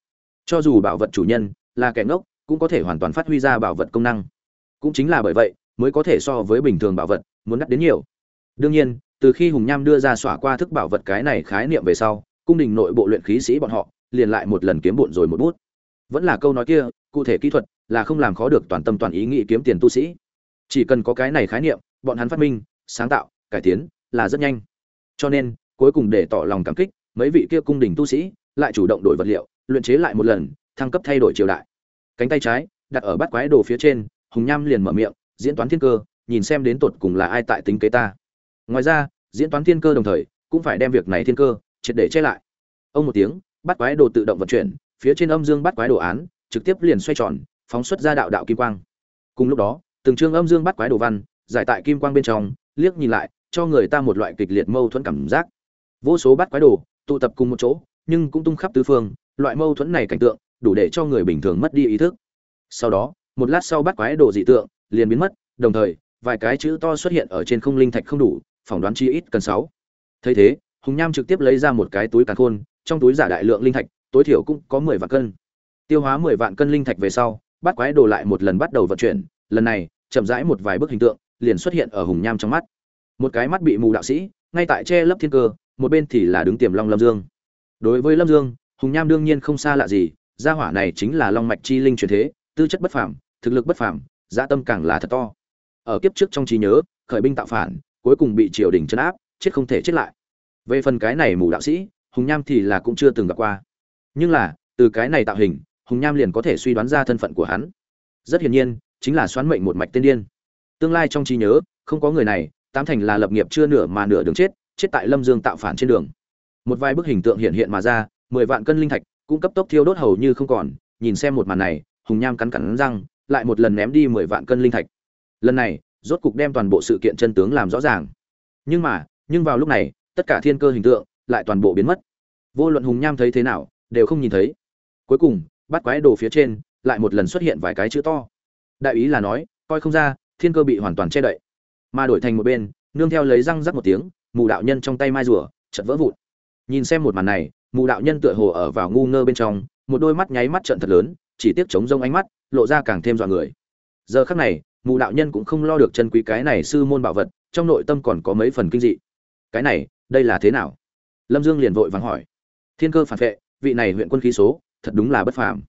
S1: Cho dù bảo vật chủ nhân là kẻ ngốc, cũng có thể hoàn toàn phát huy ra bảo vật công năng. Cũng chính là bởi vậy, mới có thể so với bình thường bảo vật, muốn đắt đến nhiều. Đương nhiên, từ khi hùng nham đưa ra xỏa qua thức bảo vật cái này khái niệm về sau, cung đình nội bộ luyện khí sĩ bọn họ liền lại một lần kiếm bụn rồi một bút. Vẫn là câu nói kia cụ thể kỹ thuật là không làm khó được toàn tâm toàn ý nghĩ kiếm tiền tu sĩ. Chỉ cần có cái này khái niệm, bọn hắn phát minh, sáng tạo, cải tiến là rất nhanh. Cho nên, cuối cùng để tỏ lòng cảm kích, mấy vị kia cung đình tu sĩ lại chủ động đổi vật liệu, luyện chế lại một lần, thăng cấp thay đổi triều đại. Cánh tay trái, đặt ở bát quái đồ phía trên, hùng nham liền mở miệng, diễn toán thiên cơ, nhìn xem đến tột cùng là ai tại tính kế ta. Ngoài ra, diễn toán thiên cơ đồng thời cũng phải đem việc này thiên cơ triệt để che lại. Ông một tiếng bắt quái đồ tự động vận chuyển, phía trên âm dương bắt quái đồ án trực tiếp liền xoay tròn, phóng xuất ra đạo đạo kim quang. Cùng lúc đó, từng chương âm dương bắt quái đồ văn, giải tại kim quang bên trong, liếc nhìn lại, cho người ta một loại kịch liệt mâu thuẫn cảm giác. Vô số bắt quái đồ, tụ tập cùng một chỗ, nhưng cũng tung khắp tứ phương, loại mâu thuẫn này cảnh tượng, đủ để cho người bình thường mất đi ý thức. Sau đó, một lát sau bắt quái đồ dị tượng liền biến mất, đồng thời, vài cái chữ to xuất hiện ở trên không linh thạch không đủ, phỏng đoán chi ít cần sáu. Thấy thế, hùng Nam trực tiếp lấy ra một cái túi càn khôn, trong túi giả đại lượng linh thạch, tối thiểu cũng có mười vạn cân tiêu hóa mười vạn cân linh thạch về sau bắt quái đồ lại một lần bắt đầu vận chuyển, lần này, chậm rãi một vài bức hình tượng, liền xuất hiện ở hùng nham trong mắt. Một cái mắt bị mù đạo sĩ, ngay tại che lấp thiên cơ, một bên thì là đứng tiềm long lâm dương. Đối với lâm dương, hùng nham đương nhiên không xa lạ gì, gia hỏa này chính là long mạch chi linh truyền thế, tư chất bất phàm, thực lực bất phàm dạ tâm càng là thật to. Ở kiếp trước trong trí nhớ, khởi binh tạo phản, cuối cùng bị triều đình chấn áp, chết không thể chết lại. Về phần cái này mù đạo sĩ, hùng nham thì là cũng chưa từng gặp qua. Nhưng là, từ cái này tạo hình hùng nham liền có thể suy đoán ra thân phận của hắn. Rất hiển nhiên, chính là xoán mệnh một mạch tiên điên. Tương lai trong trí nhớ, không có người này, tám thành là lập nghiệp chưa nửa mà nửa đường chết chết tại lâm dương tạo phản trên đường. Một vài bức hình tượng hiện hiện mà ra, mười vạn cân linh thạch, cũng cấp tốc thiêu đốt hầu như không còn. Nhìn xem một màn này, hùng nham cắn cắn răng, lại một lần ném đi mười vạn cân linh thạch. Lần này, rốt cục đem toàn bộ sự kiện chân tướng làm rõ ràng. Nhưng mà, nhưng vào lúc này, tất cả thiên cơ hình tượng lại toàn bộ biến mất. Vô luận hùng nham thấy thế nào, đều không nhìn thấy. Cuối cùng bắt quái đồ phía trên, lại một lần xuất hiện vài cái chữ to. Đại ý là nói, coi không ra, thiên cơ bị hoàn toàn che đậy. Mà đổi thành một bên, nương theo lấy răng rắc một tiếng, mù đạo nhân trong tay mai rùa chật vỡ vụn. Nhìn xem một màn này, mù đạo nhân tựa hồ ở vào ngu ngơ bên trong, một đôi mắt nháy mắt trận thật lớn, chỉ tiếc chống rông ánh mắt, lộ ra càng thêm dọa người. Giờ khắc này, mù đạo nhân cũng không lo được chân quý cái này sư môn bảo vật, trong nội tâm còn có mấy phần kinh dị. Cái này, đây là thế nào? Lâm dương liền vội vắng hỏi. Thiên cơ phản vệ, vị này huyện quân khí số thật đúng là bất phàm.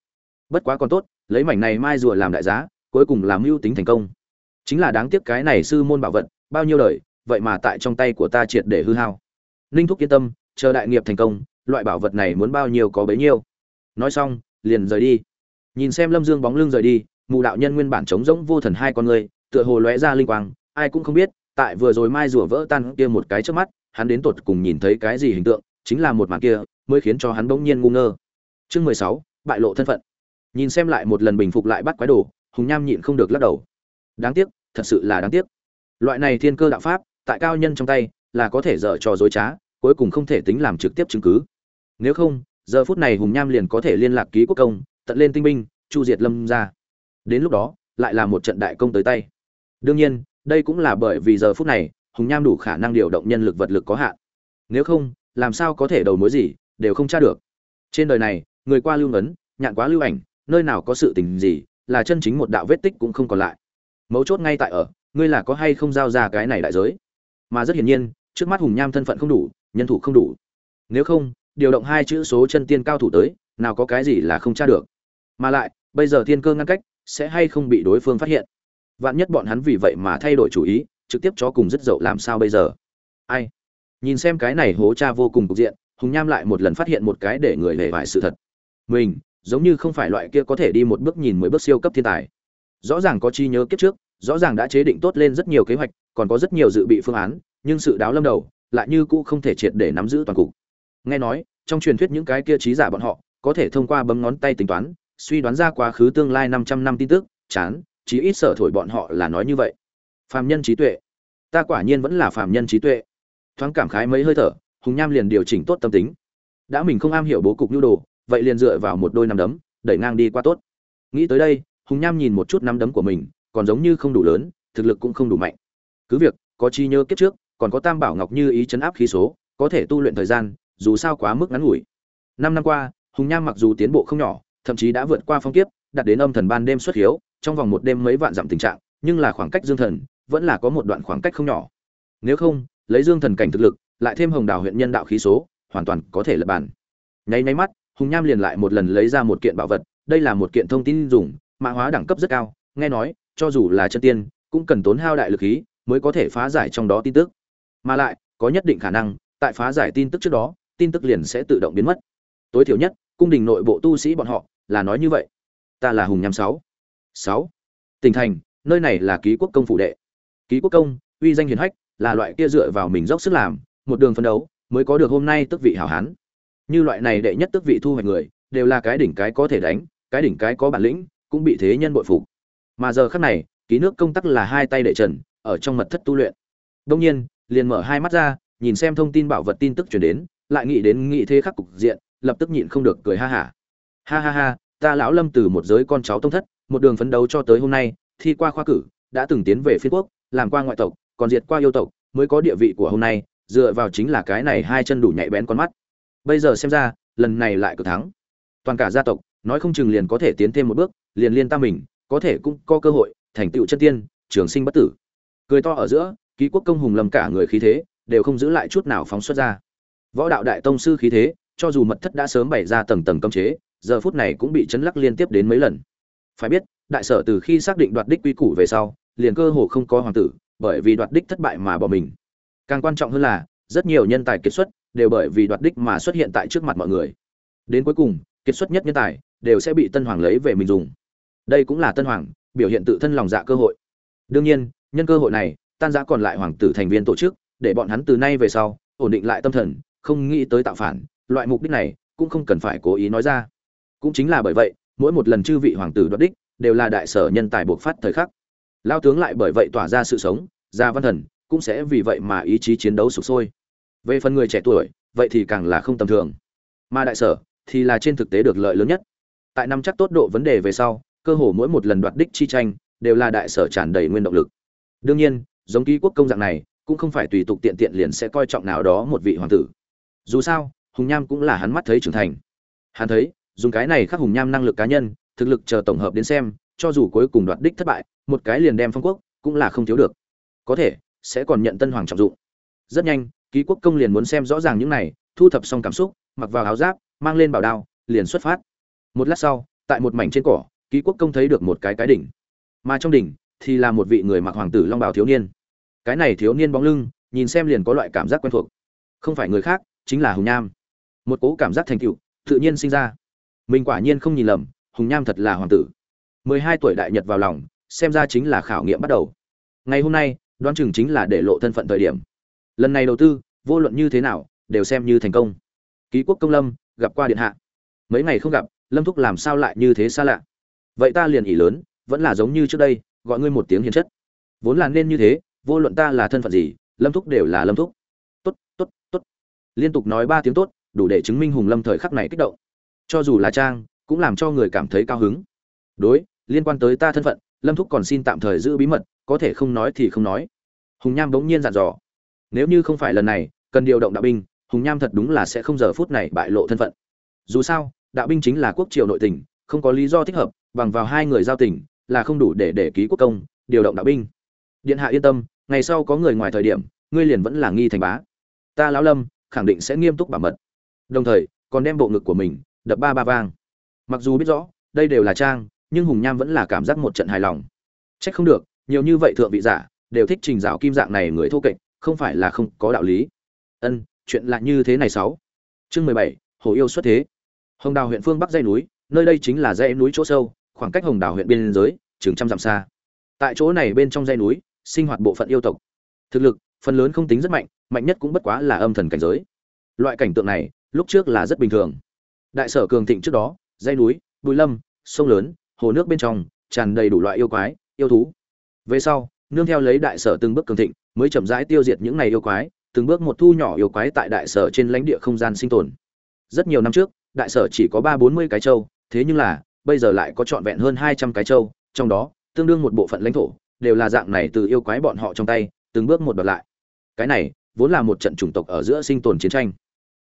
S1: Bất quá còn tốt, lấy mảnh này mai rùa làm đại giá, cuối cùng làm mưu tính thành công. Chính là đáng tiếc cái này sư môn bảo vật, bao nhiêu đời, vậy mà tại trong tay của ta triệt để hư hao. Linh thúc yên tâm, chờ đại nghiệp thành công, loại bảo vật này muốn bao nhiêu có bấy nhiêu. Nói xong, liền rời đi. Nhìn xem lâm dương bóng lưng rời đi, mù đạo nhân nguyên bản trống rỗng vô thần hai con người, tựa hồ lóe ra linh quang, ai cũng không biết, tại vừa rồi mai rùa vỡ tan kia một cái trước mắt, hắn đến tột cùng nhìn thấy cái gì hình tượng, chính là một màn kia, mới khiến cho hắn bỗng nhiên ngu ngơ chương mười sáu, bại lộ thân phận. Nhìn xem lại một lần bình phục lại bắt quái đồ, hùng nham nhịn không được lắc đầu. Đáng tiếc, thật sự là đáng tiếc. Loại này thiên cơ đạo pháp, tại cao nhân trong tay, là có thể dở trò dối trá, cuối cùng không thể tính làm trực tiếp chứng cứ. Nếu không, giờ phút này hùng nham liền có thể liên lạc ký quốc công, tận lên tinh binh, chu diệt lâm ra đến lúc đó, lại là một trận đại công tới tay. Đương nhiên, đây cũng là bởi vì giờ phút này, hùng nham đủ khả năng điều động nhân lực vật lực có hạn. Nếu không, làm sao có thể đầu mối gì, đều không tra được. Trên đời này người qua lưu ngấn, nhạn quá lưu ảnh, nơi nào có sự tình gì, là chân chính một đạo vết tích cũng không còn lại. Mấu chốt ngay tại ở, ngươi là có hay không giao ra cái này đại giới? Mà rất hiển nhiên, trước mắt hùng nham thân phận không đủ, nhân thủ không đủ. Nếu không, điều động hai chữ số chân tiên cao thủ tới, nào có cái gì là không tra được. Mà lại, bây giờ thiên cơ ngăn cách, sẽ hay không bị đối phương phát hiện? Vạn nhất bọn hắn vì vậy mà thay đổi chủ ý, trực tiếp cho cùng rất dậu làm sao bây giờ? Ai? Nhìn xem cái này hố cha vô cùng cục diện, hùng nham lại một lần phát hiện một cái để người hề vải sự thật mình, giống như không phải loại kia có thể đi một bước nhìn mười bước siêu cấp thiên tài. Rõ ràng có chi nhớ kiếp trước, rõ ràng đã chế định tốt lên rất nhiều kế hoạch, còn có rất nhiều dự bị phương án, nhưng sự đáo lâm đầu, lại như cũ không thể triệt để nắm giữ toàn cục. Nghe nói, trong truyền thuyết những cái kia trí giả bọn họ, có thể thông qua bấm ngón tay tính toán, suy đoán ra quá khứ tương lai 500 năm tin tức, chán, chí ít sở thổi bọn họ là nói như vậy. Phàm nhân trí tuệ. Ta quả nhiên vẫn là phàm nhân trí tuệ. Thoáng cảm khái mấy hơi thở, hùng nham liền điều chỉnh tốt tâm tính. Đã mình không am hiểu bố cục nhu đồ vậy liền dựa vào một đôi nắm đấm, đẩy ngang đi qua tốt. Nghĩ tới đây, hùng nham nhìn một chút nắm đấm của mình, còn giống như không đủ lớn, thực lực cũng không đủ mạnh. Cứ việc, có chi nhớ kiếp trước, còn có tam bảo ngọc như ý chấn áp khí số, có thể tu luyện thời gian, dù sao quá mức ngắn ngủi. Năm năm qua, hùng nham mặc dù tiến bộ không nhỏ, thậm chí đã vượt qua phong kiếp, đạt đến âm thần ban đêm xuất hiếu, trong vòng một đêm mấy vạn dặm tình trạng, nhưng là khoảng cách dương thần vẫn là có một đoạn khoảng cách không nhỏ. Nếu không, lấy dương thần cảnh thực lực, lại thêm hồng đào huyện nhân đạo khí số, hoàn toàn có thể lập bản nháy nháy mắt hùng nham liền lại một lần lấy ra một kiện bảo vật, đây là một kiện thông tin dùng, mã hóa đẳng cấp rất cao, nghe nói, cho dù là chân tiên, cũng cần tốn hao đại lực khí mới có thể phá giải trong đó tin tức. Mà lại, có nhất định khả năng, tại phá giải tin tức trước đó, tin tức liền sẽ tự động biến mất. Tối thiểu nhất, cung đình nội bộ tu sĩ bọn họ, là nói như vậy. Ta là hùng nham sáu. Sáu. Tỉnh thành, nơi này là ký quốc công phủ đệ. Ký quốc công, uy danh hiền hách, là loại kia dựa vào mình dốc sức làm, một đường phấn đấu, mới có được hôm nay tức vị hảo hán như loại này đệ nhất tức vị thu hoạch người, đều là cái đỉnh cái có thể đánh, cái đỉnh cái có bản lĩnh, cũng bị thế nhân bội phục. Mà giờ khắc này, ký nước công tắc là hai tay đệ trần, ở trong mật thất tu luyện. Đông nhiên, liền mở hai mắt ra, nhìn xem thông tin bảo vật tin tức chuyển đến, lại nghĩ đến nghị thế khắc cục diện, lập tức nhịn không được cười ha hả. Ha. ha ha ha, ta lão lâm từ một giới con cháu tông thất, một đường phấn đấu cho tới hôm nay, thi qua khoa cử, đã từng tiến về phiên quốc, làm qua ngoại tộc, còn diệt qua yêu tộc, mới có địa vị của hôm nay, dựa vào chính là cái này hai chân đủ nhạy bén con mắt bây giờ xem ra, lần này lại cực thắng. Toàn cả gia tộc, nói không chừng liền có thể tiến thêm một bước, liền liên ta mình, có thể cũng có cơ hội, thành tựu chân tiên, trường sinh bất tử. Cười to ở giữa, ký quốc công hùng lâm cả người khí thế, đều không giữ lại chút nào phóng xuất ra. Võ đạo đại tông sư khí thế, cho dù mật thất đã sớm bày ra tầng tầng cấm chế, giờ phút này cũng bị chấn lắc liên tiếp đến mấy lần. Phải biết, đại sở từ khi xác định đoạt đích quy củ về sau, liền cơ hồ không có hoàng tử, bởi vì đoạt đích thất bại mà bỏ mình. Càng quan trọng hơn là rất nhiều nhân tài kiệt xuất đều bởi vì đoạt đích mà xuất hiện tại trước mặt mọi người. Đến cuối cùng, kiệt xuất nhất nhân tài đều sẽ bị tân hoàng lấy về mình dùng. Đây cũng là tân hoàng biểu hiện tự thân lòng dạ cơ hội. Đương nhiên, nhân cơ hội này, tan giã còn lại hoàng tử thành viên tổ chức, để bọn hắn từ nay về sau, ổn định lại tâm thần, không nghĩ tới tạo phản, loại mục đích này cũng không cần phải cố ý nói ra. Cũng chính là bởi vậy, mỗi một lần chư vị hoàng tử đoạt đích đều là đại sở nhân tài buộc phát thời khắc. Lao tướng lại bởi vậy tỏa ra sự sống, ra văn thần cũng sẽ vì vậy mà ý chí chiến đấu sụp sôi. Về phần người trẻ tuổi, vậy thì càng là không tầm thường. Mà đại sở thì là trên thực tế được lợi lớn nhất. Tại năm chắc tốt độ vấn đề về sau, cơ hồ mỗi một lần đoạt đích chi tranh đều là đại sở tràn đầy nguyên động lực. Đương nhiên, giống ký quốc công dạng này, cũng không phải tùy tục tiện tiện liền sẽ coi trọng nào đó một vị hoàng tử. Dù sao, hùng nham cũng là hắn mắt thấy trưởng thành. Hắn thấy, dùng cái này khắc hùng nham năng lực cá nhân, thực lực chờ tổng hợp đến xem, cho dù cuối cùng đoạt đích thất bại, một cái liền đem phong quốc cũng là không thiếu được. Có thể sẽ còn nhận tân hoàng trọng dụng. Rất nhanh, ký quốc công liền muốn xem rõ ràng những này, thu thập xong cảm xúc, mặc vào áo giáp, mang lên bảo đao, liền xuất phát. Một lát sau, tại một mảnh trên cỏ, ký quốc công thấy được một cái cái đỉnh. Mà trong đỉnh thì là một vị người mặc hoàng tử long bào thiếu niên. Cái này thiếu niên bóng lưng, nhìn xem liền có loại cảm giác quen thuộc. Không phải người khác, chính là hùng nham. Một cố cảm giác thành tựu, tự nhiên sinh ra. Mình quả nhiên không nhìn lầm, hùng nham thật là hoàng tử. Mười hai tuổi đại nhật vào lòng, xem ra chính là khảo nghiệm bắt đầu. Ngày hôm nay đoán chừng chính là để lộ thân phận thời điểm. Lần này đầu tư, vô luận như thế nào, đều xem như thành công. Ký quốc công lâm, gặp qua điện hạ. Mấy ngày không gặp, lâm thúc làm sao lại như thế xa lạ? Vậy ta liền ỉ lớn, vẫn là giống như trước đây, gọi ngươi một tiếng hiền chất. Vốn là nên như thế, vô luận ta là thân phận gì, lâm thúc đều là lâm thúc. Tốt tốt tốt. Liên tục nói ba tiếng tốt, đủ để chứng minh hùng lâm thời khắc này kích động. Cho dù là trang, cũng làm cho người cảm thấy cao hứng. Đối, liên quan tới ta thân phận lâm thúc còn xin tạm thời giữ bí mật, có thể không nói thì không nói. Hùng nham bỗng nhiên dặn dò. Nếu như không phải lần này, cần điều động đạo binh, hùng nham thật đúng là sẽ không giờ phút này bại lộ thân phận. Dù sao, đạo binh chính là quốc triều nội tình, không có lý do thích hợp, bằng vào hai người giao tình, là không đủ để để ký quốc công, điều động đạo binh. Điện hạ yên tâm, ngày sau có người ngoài thời điểm, ngươi liền vẫn là nghi thành bá. Ta lão lâm, khẳng định sẽ nghiêm túc bảo mật. Đồng thời, còn đem bộ ngực của mình, đập ba ba vang. Mặc dù biết rõ, đây đều là trang nhưng hùng nham vẫn là cảm giác một trận hài lòng. Trách không được, nhiều như vậy thượng vị giả, đều thích trình dạo kim dạng này người thô kệch, không phải là không có đạo lý. Ân, chuyện lạ như thế này sáu. Chương mười bảy, hồ yêu xuất thế. Hồng đào huyện phương bắc dây núi, nơi đây chính là dãy núi chỗ sâu, khoảng cách hồng đào huyện biên giới, chừng trăm dặm xa. Tại chỗ này bên trong dãy núi, sinh hoạt bộ phận yêu tộc. Thực lực, phần lớn không tính rất mạnh mạnh nhất cũng bất quá là âm thần cảnh giới. Loại cảnh tượng này, lúc trước là rất bình thường. Đại sở cường thịnh trước đó, dãy núi, bùi lâm, sông lớn hồ nước bên trong, tràn đầy đủ loại yêu quái, yêu thú. Về sau, nương theo lấy đại sở từng bước cường thịnh, mới chậm rãi tiêu diệt những này yêu quái, từng bước một thu nhỏ yêu quái tại đại sở trên lãnh địa không gian sinh tồn. Rất nhiều năm trước, đại sở chỉ có ba bốn mươi cái châu, thế nhưng là, bây giờ lại có trọn vẹn hơn hai trăm cái châu, trong đó, tương đương một bộ phận lãnh thổ, đều là dạng này từ yêu quái bọn họ trong tay, từng bước một đoạt lại. Cái này, vốn là một trận chủng tộc ở giữa sinh tồn chiến tranh.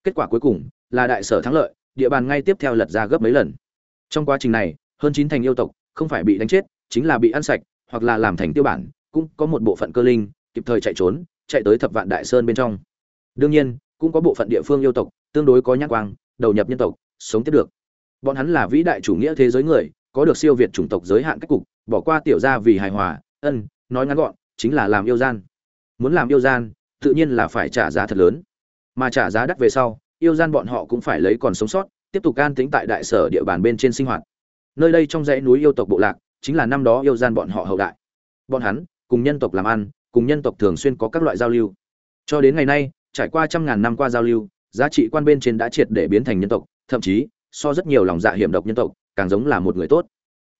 S1: Kết quả cuối cùng, là đại sở thắng lợi, địa bàn ngay tiếp theo lật ra gấp mấy lần. Trong quá trình này hơn chín thành yêu tộc không phải bị đánh chết, chính là bị ăn sạch, hoặc là làm thành tiêu bản, cũng có một bộ phận cơ linh, kịp thời chạy trốn, chạy tới thập vạn đại sơn bên trong. Đương nhiên, cũng có bộ phận địa phương yêu tộc, tương đối có nhãn quang, đầu nhập nhân tộc, sống tiếp được. Bọn hắn là vĩ đại chủ nghĩa thế giới người, có được siêu việt chủng tộc giới hạn cách cục, bỏ qua tiểu gia vì hài hòa, ân, nói ngắn gọn, chính là làm yêu gian. Muốn làm yêu gian, tự nhiên là phải trả giá thật lớn. Mà trả giá đắt về sau, yêu gian bọn họ cũng phải lấy còn sống sót, tiếp tục can tính tại đại sở địa bàn bên trên sinh hoạt nơi đây trong dãy núi yêu tộc bộ lạc chính là năm đó yêu gian bọn họ hậu đại. Bọn hắn cùng nhân tộc làm ăn, cùng nhân tộc thường xuyên có các loại giao lưu. Cho đến ngày nay, trải qua trăm ngàn năm qua giao lưu, giá trị quan bên trên đã triệt để biến thành nhân tộc, thậm chí so rất nhiều lòng dạ hiểm độc nhân tộc, càng giống là một người tốt.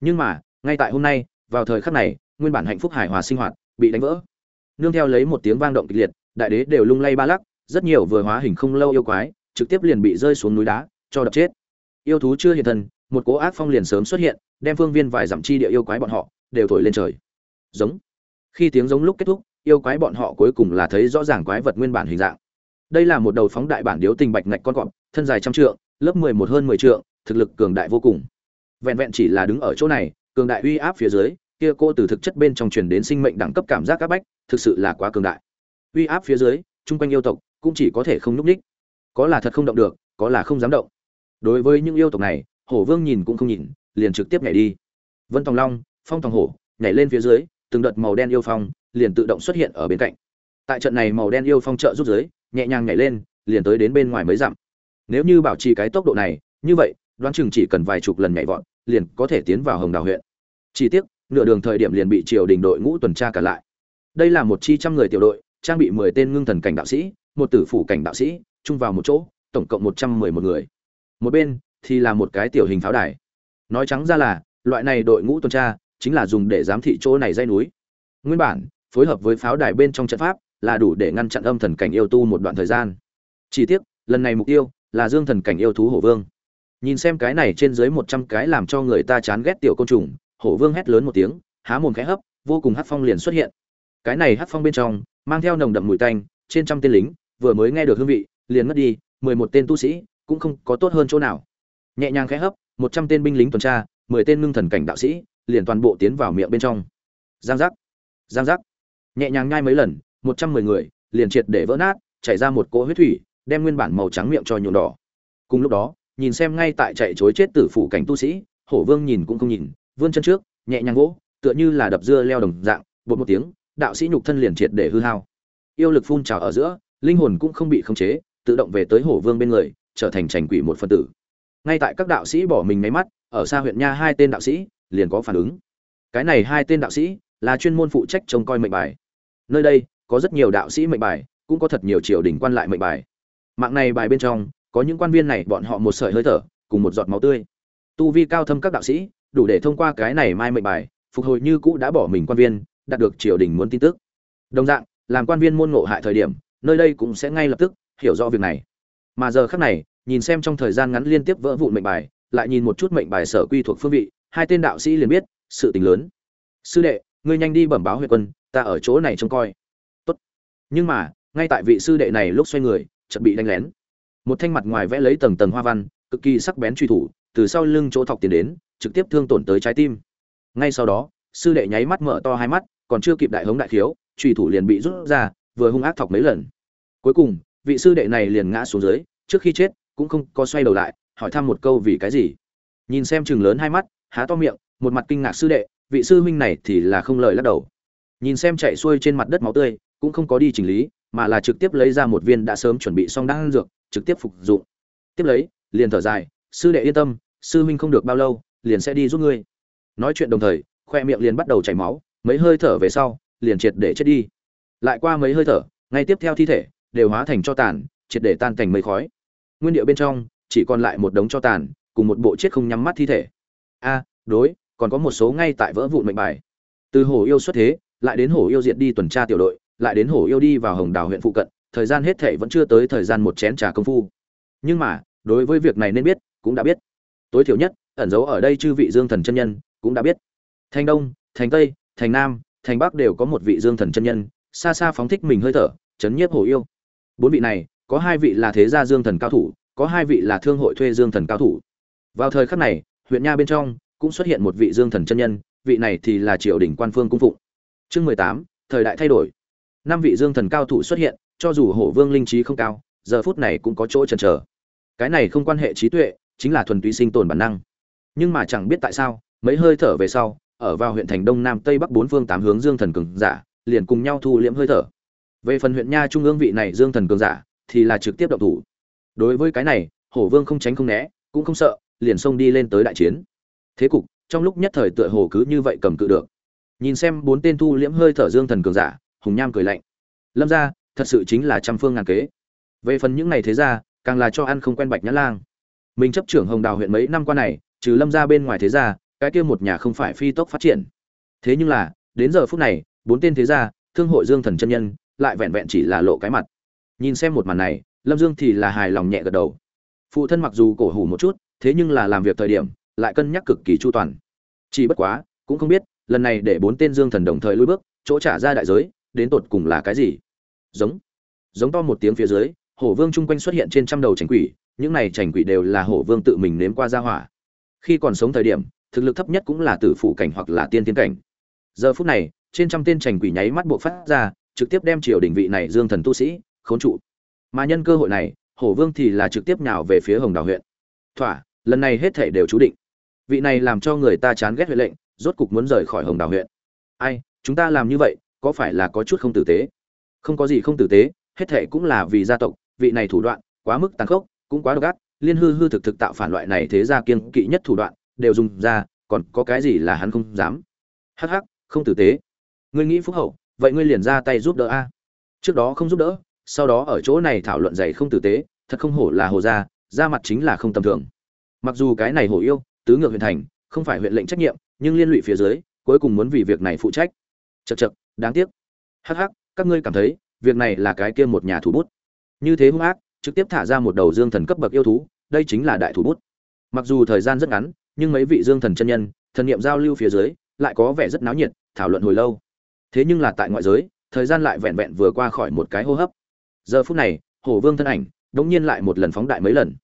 S1: Nhưng mà, ngay tại hôm nay, vào thời khắc này, nguyên bản hạnh phúc hài hòa sinh hoạt bị đánh vỡ. Nương theo lấy một tiếng vang động kịch liệt, đại đế đều lung lay ba lắc, rất nhiều vừa hóa hình không lâu yêu quái, trực tiếp liền bị rơi xuống núi đá, cho đập chết. Yêu thú chưa hiện thân một cố ác phong liền sớm xuất hiện, đem phương viên vài dặm chi địa yêu quái bọn họ đều thổi lên trời. Giống. Khi tiếng giống lúc kết thúc, yêu quái bọn họ cuối cùng là thấy rõ ràng quái vật nguyên bản hình dạng. Đây là một đầu phóng đại bản điếu tình bạch ngạch con cọp, thân dài trăm trượng, lớp mười một hơn mười trượng, thực lực cường đại vô cùng. Vẹn vẹn chỉ là đứng ở chỗ này, cường đại uy áp phía dưới, kia cô từ thực chất bên trong truyền đến sinh mệnh đẳng cấp cảm giác các bách, thực sự là quá cường đại. Uy áp phía dưới, chung quanh yêu tộc cũng chỉ có thể không nhúc ních có là thật không động được, có là không dám động. Đối với những yêu tộc này hổ vương nhìn cũng không nhìn, liền trực tiếp nhảy đi. Vân tòng long, phong tòng hổ, nhảy lên phía dưới, từng đợt màu đen yêu phong liền tự động xuất hiện ở bên cạnh. Tại trận này màu đen yêu phong trợ rút dưới, nhẹ nhàng nhảy lên, liền tới đến bên ngoài mới dặm. Nếu như bảo trì cái tốc độ này, như vậy, đoán chừng chỉ cần vài chục lần nhảy vọt, liền có thể tiến vào hồng đào huyện. Chỉ tiếc, nửa đường thời điểm liền bị triều đình đội ngũ tuần tra cả lại. Đây là một chi trăm người tiểu đội, trang bị mười tên ngưng thần cảnh đạo sĩ, một tử phủ cảnh đạo sĩ, chung vào một chỗ, tổng cộng một trăm mười một người. Một bên thì là một cái tiểu hình pháo đài. Nói trắng ra là, loại này đội ngũ tuần tra chính là dùng để giám thị chỗ này dây núi. Nguyên bản, phối hợp với pháo đài bên trong trận pháp là đủ để ngăn chặn âm thần cảnh yêu tu một đoạn thời gian. Chỉ tiếc, lần này mục tiêu là dương thần cảnh yêu thú hổ vương. Nhìn xem cái này trên dưới một trăm cái làm cho người ta chán ghét tiểu côn trùng, hổ vương hét lớn một tiếng, há mồm khẽ hấp, vô cùng hát phong liền xuất hiện. Cái này hát phong bên trong, mang theo nồng đậm mùi tanh, trên trăm tên lính, vừa mới nghe được hương vị, liền mất đi, mười một tên tu sĩ cũng không có tốt hơn chỗ nào nhẹ nhàng khẽ hấp, một trăm tên binh lính tuần tra, mười tên ngưng thần cảnh đạo sĩ, liền toàn bộ tiến vào miệng bên trong. Giang giác giang giác. Nhẹ nhàng nhai mấy lần, một trăm mười người, liền triệt để vỡ nát, chảy ra một cỗ huyết thủy, đem nguyên bản màu trắng miệng cho nhuộm đỏ. Cùng lúc đó, nhìn xem ngay tại chạy chối chết tử phủ cảnh tu sĩ, hổ vương nhìn cũng không nhìn, vươn chân trước, nhẹ nhàng gỗ tựa như là đập dưa leo đồng dạng, bột một tiếng, đạo sĩ nhục thân liền triệt để hư hao. Yêu lực phun trào ở giữa, linh hồn cũng không bị khống chế, tự động về tới hổ vương bên người, trở thành trành quỷ một phân tử ngay tại các đạo sĩ bỏ mình máy mắt, ở xa huyện nha hai tên đạo sĩ liền có phản ứng. Cái này hai tên đạo sĩ là chuyên môn phụ trách trông coi mệnh bài. Nơi đây có rất nhiều đạo sĩ mệnh bài, cũng có thật nhiều triều đình quan lại mệnh bài. Mạng này bài bên trong, có những quan viên này bọn họ một sợi hơi thở, cùng một giọt máu tươi. Tu vi cao thâm các đạo sĩ, đủ để thông qua cái này mai mệnh bài, phục hồi như cũ đã bỏ mình quan viên, đạt được triều đình muốn tin tức. Đồng dạng, làm quan viên môn ngộ hại thời điểm, nơi đây cũng sẽ ngay lập tức hiểu rõ việc này. Mà giờ khác này nhìn xem trong thời gian ngắn liên tiếp vỡ vụn mệnh bài lại nhìn một chút mệnh bài sở quy thuộc phương vị hai tên đạo sĩ liền biết sự tình lớn. Sư đệ ngươi nhanh đi bẩm báo huyện quân ta ở chỗ này trông coi. Tốt. Nhưng mà ngay tại vị sư đệ này lúc xoay người chợt bị đánh lén. Một thanh mặt ngoài vẽ lấy tầng tầng hoa văn cực kỳ sắc bén truy thủ từ sau lưng chỗ thọc tiền đến trực tiếp thương tổn tới trái tim. Ngay sau đó sư đệ nháy mắt mở to hai mắt còn chưa kịp đại hống đại thiếu, truy thủ liền bị rút ra vừa hung ác thọc mấy lần. Cuối cùng vị sư đệ này liền ngã xuống dưới trước khi chết cũng không có xoay đầu lại, hỏi thăm một câu vì cái gì. Nhìn xem chừng lớn hai mắt, há to miệng, một mặt kinh ngạc sư đệ, vị sư huynh này thì là không lời lắc đầu. Nhìn xem chạy xuôi trên mặt đất máu tươi, cũng không có đi chỉnh lý, mà là trực tiếp lấy ra một viên đã sớm chuẩn bị xong đan dược, trực tiếp phục dụng. Tiếp lấy, liền thở dài, sư đệ yên tâm, sư huynh không được bao lâu, liền sẽ đi giúp ngươi. Nói chuyện đồng thời, khoe miệng liền bắt đầu chảy máu, mấy hơi thở về sau, liền triệt để chết đi. Lại qua mấy hơi thở, ngay tiếp theo thi thể, đều hóa thành cho tàn, triệt để tan thành mây khói nguyên điệu bên trong, chỉ còn lại một đống cho tàn, cùng một bộ chết không nhắm mắt thi thể. A, đối, còn có một số ngay tại vỡ vụn mệnh bài. Từ hổ yêu xuất thế, lại đến hổ yêu diệt đi tuần tra tiểu đội, lại đến hổ yêu đi vào hồng Đảo huyện phụ cận, thời gian hết thể vẫn chưa tới thời gian một chén trà công phu. Nhưng mà, đối với việc này nên biết, cũng đã biết. Tối thiểu nhất, ẩn giấu ở đây chư vị dương thần chân nhân, cũng đã biết. Thành đông, thành tây, thành nam, thành bắc đều có một vị dương thần chân nhân, xa xa phóng thích mình hơi thở, chấn nhiếp hổ yêu. Bốn vị này có hai vị là thế gia dương thần cao thủ, có hai vị là thương hội thuê dương thần cao thủ. Vào thời khắc này, huyện nha bên trong cũng xuất hiện một vị dương thần chân nhân, vị này thì là triều đình quan phương cung phụng. Chương mười tám, thời đại thay đổi. Năm vị dương thần cao thủ xuất hiện, cho dù hổ vương linh trí không cao, giờ phút này cũng có chỗ chần chờ. Cái này không quan hệ trí tuệ, chính là thuần túy sinh tồn bản năng. Nhưng mà chẳng biết tại sao, mấy hơi thở về sau, ở vào huyện thành đông nam tây bắc bốn phương tám hướng dương thần cường giả, liền cùng nhau thu liễm hơi thở. Về phần huyện nha trung ương vị này dương thần cường giả thì là trực tiếp động thủ. Đối với cái này, hổ vương không tránh không né, cũng không sợ, liền xông đi lên tới đại chiến. Thế cục, trong lúc nhất thời tựa hồ cứ như vậy cầm cự được. Nhìn xem bốn tên thu liễm hơi thở dương thần cường giả, hùng nham cười lạnh. Lâm ra thật sự chính là trăm phương ngàn kế. Về phần những này thế ra càng là cho ăn không quen bạch nhã lang. Mình chấp trưởng hồng đào huyện mấy năm qua này, trừ lâm ra bên ngoài thế gia, cái kia một nhà không phải phi tốc phát triển. Thế nhưng là, đến giờ phút này, bốn tên thế gia, thương hội dương thần chân nhân, lại vẹn vẹn chỉ là lộ cái mặt nhìn xem một màn này, lâm dương thì là hài lòng nhẹ gật đầu. Phụ thân mặc dù cổ hủ một chút, thế nhưng là làm việc thời điểm, lại cân nhắc cực kỳ chu toàn. Chỉ bất quá, cũng không biết, lần này để bốn tên dương thần đồng thời lui bước, chỗ trả ra đại giới, đến tột cùng là cái gì? Giống. Giống to một tiếng phía dưới, hổ vương chung quanh xuất hiện trên trăm đầu trành quỷ, những này trành quỷ đều là hổ vương tự mình nếm qua ra hỏa. Khi còn sống thời điểm, thực lực thấp nhất cũng là tử phụ cảnh hoặc là tiên tiến cảnh. Giờ phút này, trên trăm tên trành quỷ nháy mắt buộc phát ra, trực tiếp đem triều đình vị này dương thần tu sĩ khốn trụ. Mà nhân cơ hội này, hổ vương thì là trực tiếp nhào về phía hồng đào huyện. Thỏa, lần này hết thể đều chú định. Vị này làm cho người ta chán ghét huệ lệnh, rốt cục muốn rời khỏi hồng đào huyện. Ai, chúng ta làm như vậy, có phải là có chút không tử tế? Không có gì không tử tế, hết thảy cũng là vì gia tộc, vị này thủ đoạn, quá mức tàn khốc, cũng quá độc ác, liên hư hư thực thực tạo phản loại này thế ra kiên kỵ nhất thủ đoạn, đều dùng ra, còn có cái gì là hắn không dám? Hắc hắc, không tử tế. Ngươi nghĩ phúc hậu, vậy ngươi liền ra tay giúp đỡ a. Trước đó không giúp đỡ sau đó ở chỗ này thảo luận dày không tử tế, thật không hổ là hồ gia, ra mặt chính là không tầm thường. Mặc dù cái này hổ yêu, tứ ngược huyện thành, không phải huyện lệnh trách nhiệm, nhưng liên lụy phía dưới, cuối cùng muốn vì việc này phụ trách. Chật chật đáng tiếc. Hắc hắc, các ngươi cảm thấy, việc này là cái kia một nhà thủ bút. Như thế hung ác, trực tiếp thả ra một đầu dương thần cấp bậc yêu thú, đây chính là đại thủ bút. Mặc dù thời gian rất ngắn, nhưng mấy vị dương thần chân nhân, thần niệm giao lưu phía dưới, lại có vẻ rất náo nhiệt, thảo luận hồi lâu. Thế nhưng là tại ngoại giới, thời gian lại vẹn vẹn vừa qua khỏi một cái hô hấp giờ phút này hổ vương thân ảnh, đống nhiên lại một lần phóng đại mấy lần.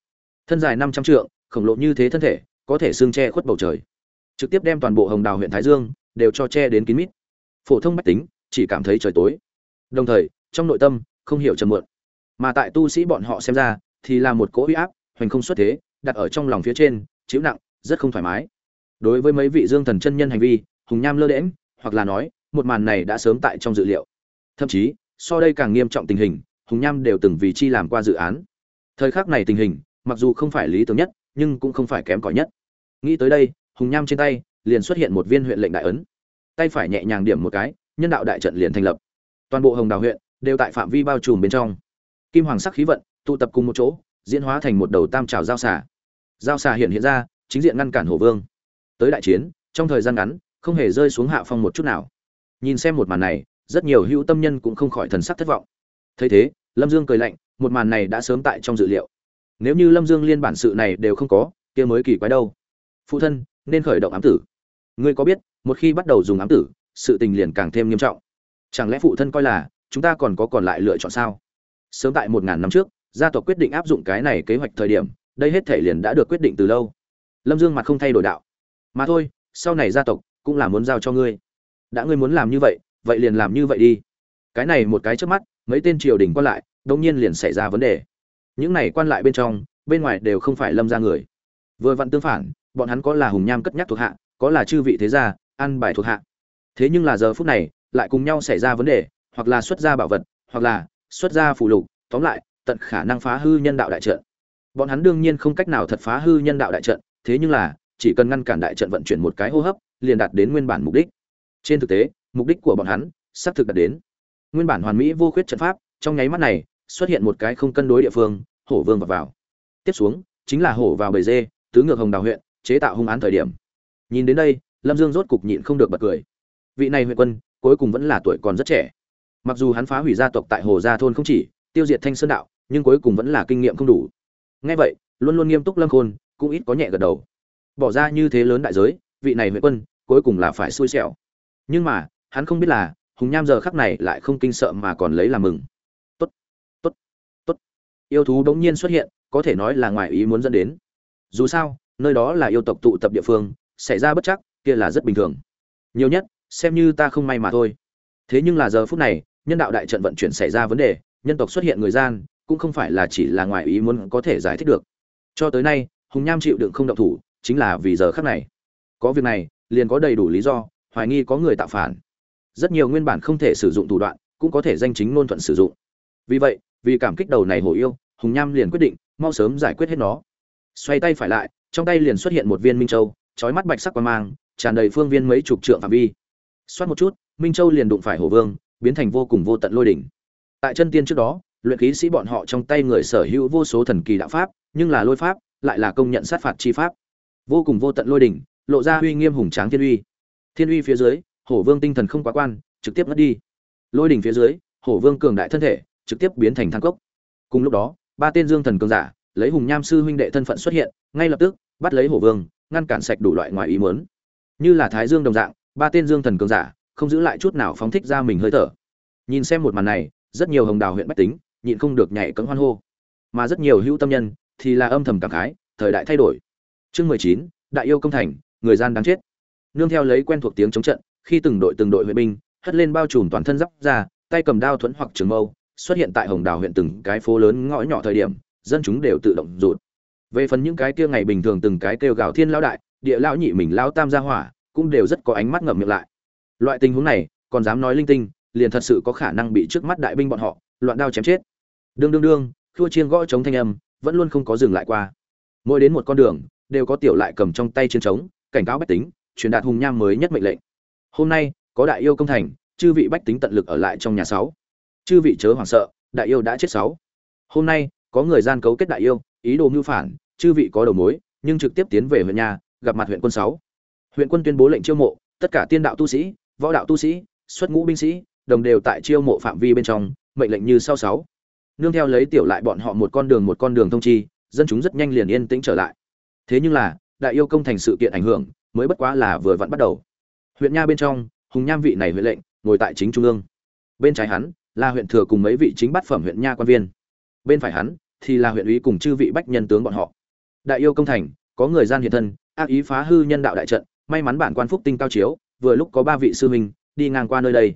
S1: Thân dài năm trăm trượng, khổng lồ như thế thân thể, có thể xương che khuất bầu trời. Trực tiếp đem toàn bộ hồng đào huyện thái dương, đều cho che đến kín mít. Phổ thông bách tính, chỉ cảm thấy trời tối. Đồng thời, trong nội tâm, không hiểu trầm muộn. Mà tại tu sĩ bọn họ xem ra, thì là một cỗ uy áp, hoành không xuất thế, đặt ở trong lòng phía trên, chịu nặng, rất không thoải mái. Đối với mấy vị dương thần chân nhân hành vi, hùng nham lơ đễm hoặc là nói, một màn này đã sớm tại trong dự liệu. Thậm chí, so đây càng nghiêm trọng tình hình hùng nham đều từng vì chi làm qua dự án. Thời khắc này tình hình, mặc dù không phải lý tưởng nhất, nhưng cũng không phải kém cỏi nhất. Nghĩ tới đây, hùng nham trên tay liền xuất hiện một viên huyện lệnh đại ấn. Tay phải nhẹ nhàng điểm một cái, nhân đạo đại trận liền thành lập. Toàn bộ hồng đào huyện đều tại phạm vi bao trùm bên trong. Kim hoàng sắc khí vận, tụ tập cùng một chỗ, diễn hóa thành một đầu tam trào giao xà. Giao xà hiện hiện ra, chính diện ngăn cản hổ vương. Tới đại chiến, trong thời gian ngắn, không hề rơi xuống hạ phong một chút nào. Nhìn xem một màn này, rất nhiều hữu tâm nhân cũng không khỏi thần sắc thất vọng thấy thế, lâm dương cười lạnh, một màn này đã sớm tại trong dự liệu. Nếu như lâm dương liên bản sự này đều không có, kia mới kỳ quái đâu. Phụ thân, nên khởi động ám tử. Ngươi có biết, một khi bắt đầu dùng ám tử, sự tình liền càng thêm nghiêm trọng. Chẳng lẽ phụ thân coi là, chúng ta còn có còn lại lựa chọn sao? Sớm tại một ngàn năm trước, gia tộc quyết định áp dụng cái này kế hoạch thời điểm, đây hết thể liền đã được quyết định từ lâu. Lâm dương mặt không thay đổi đạo. Mà thôi, sau này gia tộc cũng là muốn giao cho ngươi. Đã ngươi muốn làm như vậy vậy liền làm như vậy đi. Cái này một cái trước mắt mấy tên triều đình quan lại đông nhiên liền xảy ra vấn đề. Những này quan lại bên trong, bên ngoài đều không phải lâm ra người. Vừa vặn tương phản, bọn hắn có là hùng nham cất nhắc thuộc hạ, có là chư vị thế gia ăn bài thuộc hạ. Thế nhưng là giờ phút này, lại cùng nhau xảy ra vấn đề, hoặc là xuất ra bảo vật, hoặc là xuất ra phù lục, tóm lại, tận khả năng phá hư nhân đạo đại trận. Bọn hắn đương nhiên không cách nào thật phá hư nhân đạo đại trận, thế nhưng là, chỉ cần ngăn cản đại trận vận chuyển một cái hô hấp, liền đạt đến nguyên bản mục đích. Trên thực tế, mục đích của bọn hắn, xác thực đạt đến nguyên bản hoàn mỹ vô khuyết trận pháp, trong nháy mắt này, xuất hiện một cái không cân đối địa phương, hổ vương vào vào. Tiếp xuống, chính là hổ vào bầy dê, tứ ngược hồng đào huyện, chế tạo hung án thời điểm. Nhìn đến đây, lâm dương rốt cục nhịn không được bật cười. Vị này huyện quân, cuối cùng vẫn là tuổi còn rất trẻ. Mặc dù hắn phá hủy gia tộc tại hồ gia thôn không chỉ, tiêu diệt thanh sơn đạo, nhưng cuối cùng vẫn là kinh nghiệm không đủ. Ngay vậy, luôn luôn nghiêm túc lâm khôn, cũng ít có nhẹ gật đầu. Bỏ ra như thế lớn đại giới, vị này huyện quân, cuối cùng là phải xui xẻo. Nhưng mà, hắn không biết là hùng nham giờ khắc này lại không kinh sợ mà còn lấy làm mừng. Tốt tốt tốt. Yêu thú đống nhiên xuất hiện, có thể nói là ngoài ý muốn dẫn đến. Dù sao, nơi đó là yêu tộc tụ tập địa phương, xảy ra bất chắc, kia là rất bình thường. Nhiều nhất, xem như ta không may mà thôi. Thế nhưng là giờ phút này, nhân đạo đại trận vận chuyển xảy ra vấn đề, nhân tộc xuất hiện người gian, cũng không phải là chỉ là ngoài ý muốn có thể giải thích được. Cho tới nay, hùng nham chịu đựng không động thủ, chính là vì giờ khắc này. Có việc này, liền có đầy đủ lý do, hoài nghi có người tạo phản rất nhiều nguyên bản không thể sử dụng thủ đoạn, cũng có thể danh chính ngôn thuận sử dụng. Vì vậy, vì cảm kích đầu này hổ yêu, hùng nham liền quyết định, mau sớm giải quyết hết nó. Xoay tay phải lại, trong tay liền xuất hiện một viên minh châu trói mắt bạch sắc qua mang, tràn đầy phương viên mấy chục trượng phạm vi. Xoát một chút, minh châu liền đụng phải hổ vương, biến thành vô cùng vô tận lôi đỉnh. Tại chân tiên trước đó, luyện khí sĩ bọn họ trong tay người sở hữu vô số thần kỳ đạo pháp, nhưng là lôi pháp, lại là công nhận sát phạt chi pháp. Vô cùng vô tận lôi đỉnh, lộ ra uy nghiêm hùng tráng thiên uy. Thiên uy phía dưới hổ vương tinh thần không quá quan, trực tiếp mất đi. Lôi đỉnh phía dưới, hổ vương cường đại thân thể, trực tiếp biến thành thang cốc. Cùng lúc đó, ba tên dương thần cường giả, lấy hùng nham sư huynh đệ thân phận xuất hiện, ngay lập tức, bắt lấy hổ vương, ngăn cản sạch đủ loại ngoài ý muốn. Như là thái dương đồng dạng, ba tên dương thần cường giả, không giữ lại chút nào phóng thích ra mình hơi thở. Nhìn xem một màn này, rất nhiều hồng đào huyện bách tính, nhịn không được nhảy cẫng hoan hô. Mà rất nhiều hữu tâm nhân, thì là âm thầm cảm khái, thời đại thay đổi. Chương mười chín, đại yêu công thành, người gian đáng chết. Nương theo lấy quen thuộc tiếng chống trận khi từng đội từng đội huyện binh, hất lên bao trùm toàn thân giáp ra, tay cầm đao thuẫn hoặc trường mâu, xuất hiện tại hồng đào huyện từng cái phố lớn ngõ nhỏ thời điểm, dân chúng đều tự động rụt. Về phần những cái kia ngày bình thường từng cái kêu gào thiên lão đại, địa lão nhị mình lao tam gia hỏa, cũng đều rất có ánh mắt ngậm miệng lại. Loại tình huống này, còn dám nói linh tinh, liền thật sự có khả năng bị trước mắt đại binh bọn họ, loạn đao chém chết. Đương đương đương thua chiên gõ chống thanh âm, vẫn luôn không có dừng lại qua. Mỗi đến một con đường, đều có tiểu lại cầm trong tay chiến trống cảnh cáo bách tính, truyền đạt hùng nham mới nhất mệnh lệnh hôm nay, có đại yêu công thành, chư vị bách tính tận lực ở lại trong nhà sáu. Chư vị chớ hoảng sợ, đại yêu đã chết sáu. Hôm nay, có người gian cấu kết đại yêu, ý đồ mưu phản, chư vị có đầu mối, nhưng trực tiếp tiến về huyện nhà, gặp mặt huyện quân sáu. Huyện quân tuyên bố lệnh chiêu mộ, tất cả tiên đạo tu sĩ, võ đạo tu sĩ, xuất ngũ binh sĩ, đồng đều tại chiêu mộ phạm vi bên trong, mệnh lệnh như sau sáu. Nương theo lấy tiểu lại bọn họ một con đường một con đường thông chi, dân chúng rất nhanh liền yên tĩnh trở lại. Thế nhưng là, đại yêu công thành sự kiện ảnh hưởng, mới bất quá là vừa vặn bắt đầu huyện nha bên trong, hùng nham vị này huyện lệnh, ngồi tại chính trung ương. Bên trái hắn, là huyện thừa cùng mấy vị chính bát phẩm huyện nha quan viên. Bên phải hắn, thì là huyện ủy cùng chư vị bách nhân tướng bọn họ. Đại yêu công thành, có người gian hiện thân, ác ý phá hư nhân đạo đại trận, may mắn bản quan phúc tinh cao chiếu, vừa lúc có ba vị sư huynh, đi ngang qua nơi đây.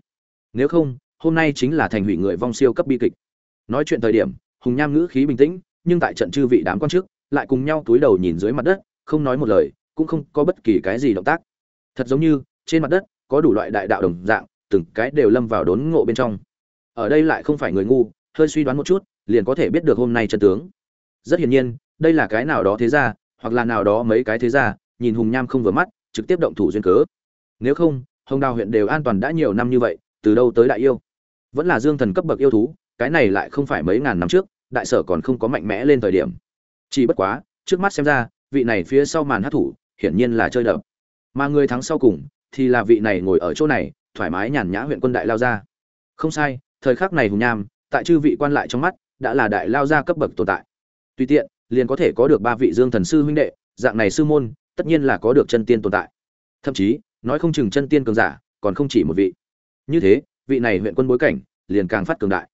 S1: Nếu không, hôm nay chính là thành hủy người vong siêu cấp bi kịch. Nói chuyện thời điểm, hùng nham ngữ khí bình tĩnh, nhưng tại trận chư vị đám quan chức lại cùng nhau túi đầu nhìn dưới mặt đất, không nói một lời, cũng không có bất kỳ cái gì động tác. Thật giống như trên mặt đất, có đủ loại đại đạo đồng dạng, từng cái đều lâm vào đốn ngộ bên trong. Ở đây lại không phải người ngu, hơi suy đoán một chút, liền có thể biết được hôm nay chân tướng. Rất hiển nhiên, đây là cái nào đó thế ra hoặc là nào đó mấy cái thế ra nhìn hùng nham không vừa mắt, trực tiếp động thủ duyên cớ. Nếu không, hồng đào huyện đều an toàn đã nhiều năm như vậy, từ đâu tới đại yêu? Vẫn là dương thần cấp bậc yêu thú, cái này lại không phải mấy ngàn năm trước, đại sở còn không có mạnh mẽ lên thời điểm. Chỉ bất quá, trước mắt xem ra, vị này phía sau màn hát thủ, hiển nhiên là chơi đập. Mà người thắng sau cùng thì là vị này ngồi ở chỗ này, thoải mái nhàn nhã huyện quân đại lao ra không sai, thời khắc này hùng nham, tại chư vị quan lại trong mắt, đã là đại lao gia cấp bậc tồn tại. Tùy tiện, liền có thể có được ba vị dương thần sư huynh đệ, dạng này sư môn, tất nhiên là có được chân tiên tồn tại. Thậm chí, nói không chừng chân tiên cường giả, còn không chỉ một vị. Như thế, vị này huyện quân bối cảnh, liền càng phát cường đại.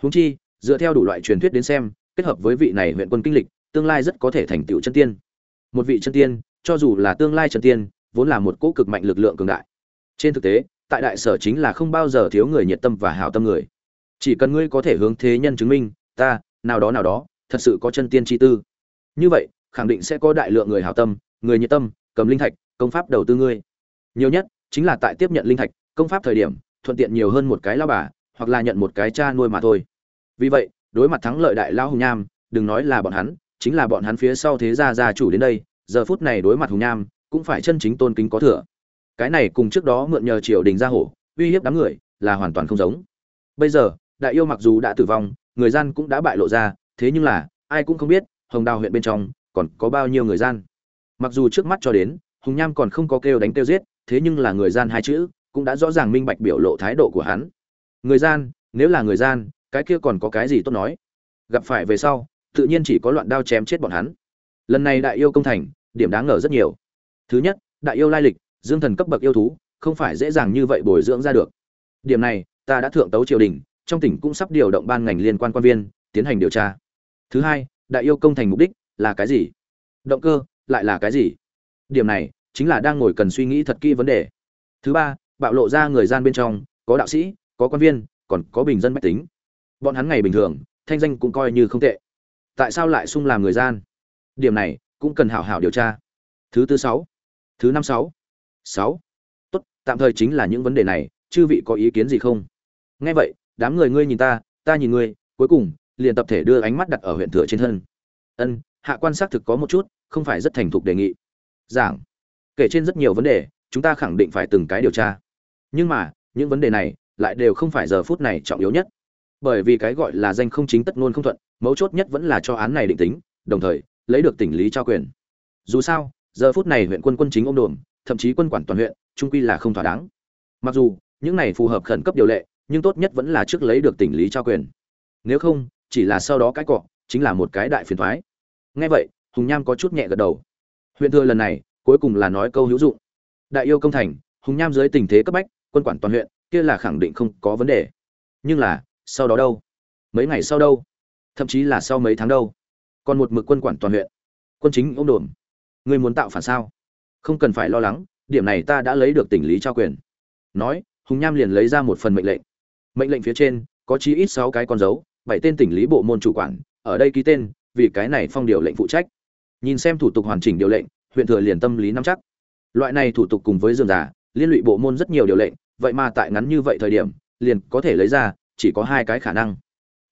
S1: Húng chi, dựa theo đủ loại truyền thuyết đến xem, kết hợp với vị này huyện quân kinh lịch, tương lai rất có thể thành tựu chân tiên. Một vị chân tiên, cho dù là tương lai chân tiên vốn là một cỗ cực mạnh lực lượng cường đại. Trên thực tế, tại đại sở chính là không bao giờ thiếu người nhiệt tâm và hảo tâm người. Chỉ cần ngươi có thể hướng thế nhân chứng minh, ta, nào đó nào đó, thật sự có chân tiên chi tư. Như vậy, khẳng định sẽ có đại lượng người hảo tâm, người nhiệt tâm, cầm linh thạch, công pháp đầu tư ngươi. Nhiều nhất, chính là tại tiếp nhận linh thạch, công pháp thời điểm, thuận tiện nhiều hơn một cái lao bà, hoặc là nhận một cái cha nuôi mà thôi. Vì vậy, đối mặt thắng lợi đại lao hùng nham, đừng nói là bọn hắn, chính là bọn hắn phía sau thế gia gia chủ đến đây, giờ phút này đối mặt hùng nham cũng phải chân chính tôn kính có thừa. Cái này cùng trước đó mượn nhờ triều đình ra hổ, uy hiếp đám người, là hoàn toàn không giống. Bây giờ, đại yêu mặc dù đã tử vong, người gian cũng đã bại lộ ra, thế nhưng là, ai cũng không biết, hồng đào huyện bên trong, còn có bao nhiêu người gian. Mặc dù trước mắt cho đến, hùng nham còn không có kêu đánh kêu giết, thế nhưng là người gian hai chữ, cũng đã rõ ràng minh bạch biểu lộ thái độ của hắn. Người gian, nếu là người gian, cái kia còn có cái gì tốt nói? Gặp phải về sau, tự nhiên chỉ có loạn đao chém chết bọn hắn. Lần này đại yêu công thành, điểm đáng ngờ rất nhiều thứ nhất, đại yêu lai lịch, dương thần cấp bậc yêu thú, không phải dễ dàng như vậy bồi dưỡng ra được. Điểm này, ta đã thượng tấu triều đình, trong tỉnh cũng sắp điều động ban ngành liên quan quan viên, tiến hành điều tra. Thứ hai, đại yêu công thành mục đích là cái gì? Động cơ, lại là cái gì? Điểm này, chính là đang ngồi cần suy nghĩ thật kỹ vấn đề. Thứ ba, bạo lộ ra người gian bên trong, có đạo sĩ, có quan viên, còn có bình dân bách tính. Bọn hắn ngày bình thường, thanh danh cũng coi như không tệ. Tại sao lại sung làm người gian? Điểm này, cũng cần hảo hảo điều tra. Thứ tư sáu thứ năm sáu. Sáu. Tốt, tạm thời chính là những vấn đề này, chư vị có ý kiến gì không? Nghe vậy, đám người ngươi nhìn ta ta nhìn ngươi, cuối cùng, liền tập thể đưa ánh mắt đặt ở huyện thừa trên thân. Ân, hạ quan xác thực có một chút, không phải rất thành thục đề nghị. Giảng. Kể trên rất nhiều vấn đề, chúng ta khẳng định phải từng cái điều tra. Nhưng mà, những vấn đề này, lại đều không phải giờ phút này trọng yếu nhất. Bởi vì cái gọi là danh không chính tất ngôn không thuận, mấu chốt nhất vẫn là cho án này định tính, đồng thời, lấy được tỉnh lý trao quyền. Dù sao giờ phút này huyện quân quân chính ôm đồn thậm chí quân quản toàn huyện, trung quy là không thỏa đáng. Mặc dù, những này phù hợp khẩn cấp điều lệ, nhưng tốt nhất vẫn là trước lấy được tỉnh lý trao quyền. Nếu không, chỉ là sau đó cái cọ, chính là một cái đại phiền thoái. Ngay vậy, hùng nham có chút nhẹ gật đầu. Huyện thừa lần này, cuối cùng là nói câu hữu dụng. Đại yêu công thành, hùng nham dưới tình thế cấp bách, quân quản toàn huyện, kia là khẳng định không có vấn đề. Nhưng là, sau đó đâu? Mấy ngày sau đâu? Thậm chí là sau mấy tháng đâu? Còn một mực quân quản toàn huyện. Quân chính ông đồn Ngươi muốn tạo phản sao? Không cần phải lo lắng, điểm này ta đã lấy được tỉnh lý trao quyền. Nói, hùng nham liền lấy ra một phần mệnh lệnh. Mệnh lệnh phía trên, có chí ít sáu cái con dấu, bảy tên tỉnh lý bộ môn chủ quản, ở đây ký tên, vì cái này phong điều lệnh phụ trách. Nhìn xem thủ tục hoàn chỉnh điều lệnh, huyện thừa liền tâm lý nắm chắc. Loại này thủ tục cùng với dường giả liên lụy bộ môn rất nhiều điều lệnh, vậy mà tại ngắn như vậy thời điểm, liền có thể lấy ra, chỉ có hai cái khả năng.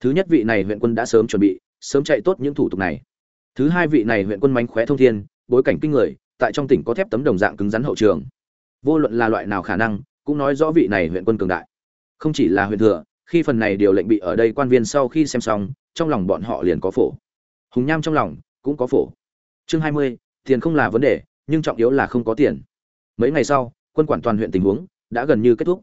S1: Thứ nhất vị này huyện quân đã sớm chuẩn bị, sớm chạy tốt những thủ tục này. Thứ hai vị này huyện quân mánh khóe thông thiên bối cảnh kinh người, tại trong tỉnh có thép tấm đồng dạng cứng rắn hậu trường. Vô luận là loại nào khả năng, cũng nói rõ vị này huyện quân cường đại. Không chỉ là huyện thừa, khi phần này điều lệnh bị ở đây quan viên sau khi xem xong, trong lòng bọn họ liền có phổ. Hùng nham trong lòng cũng có phổ. Chương hai mươi, tiền không là vấn đề, nhưng trọng yếu là không có tiền. Mấy ngày sau, quân quản toàn huyện tình huống đã gần như kết thúc.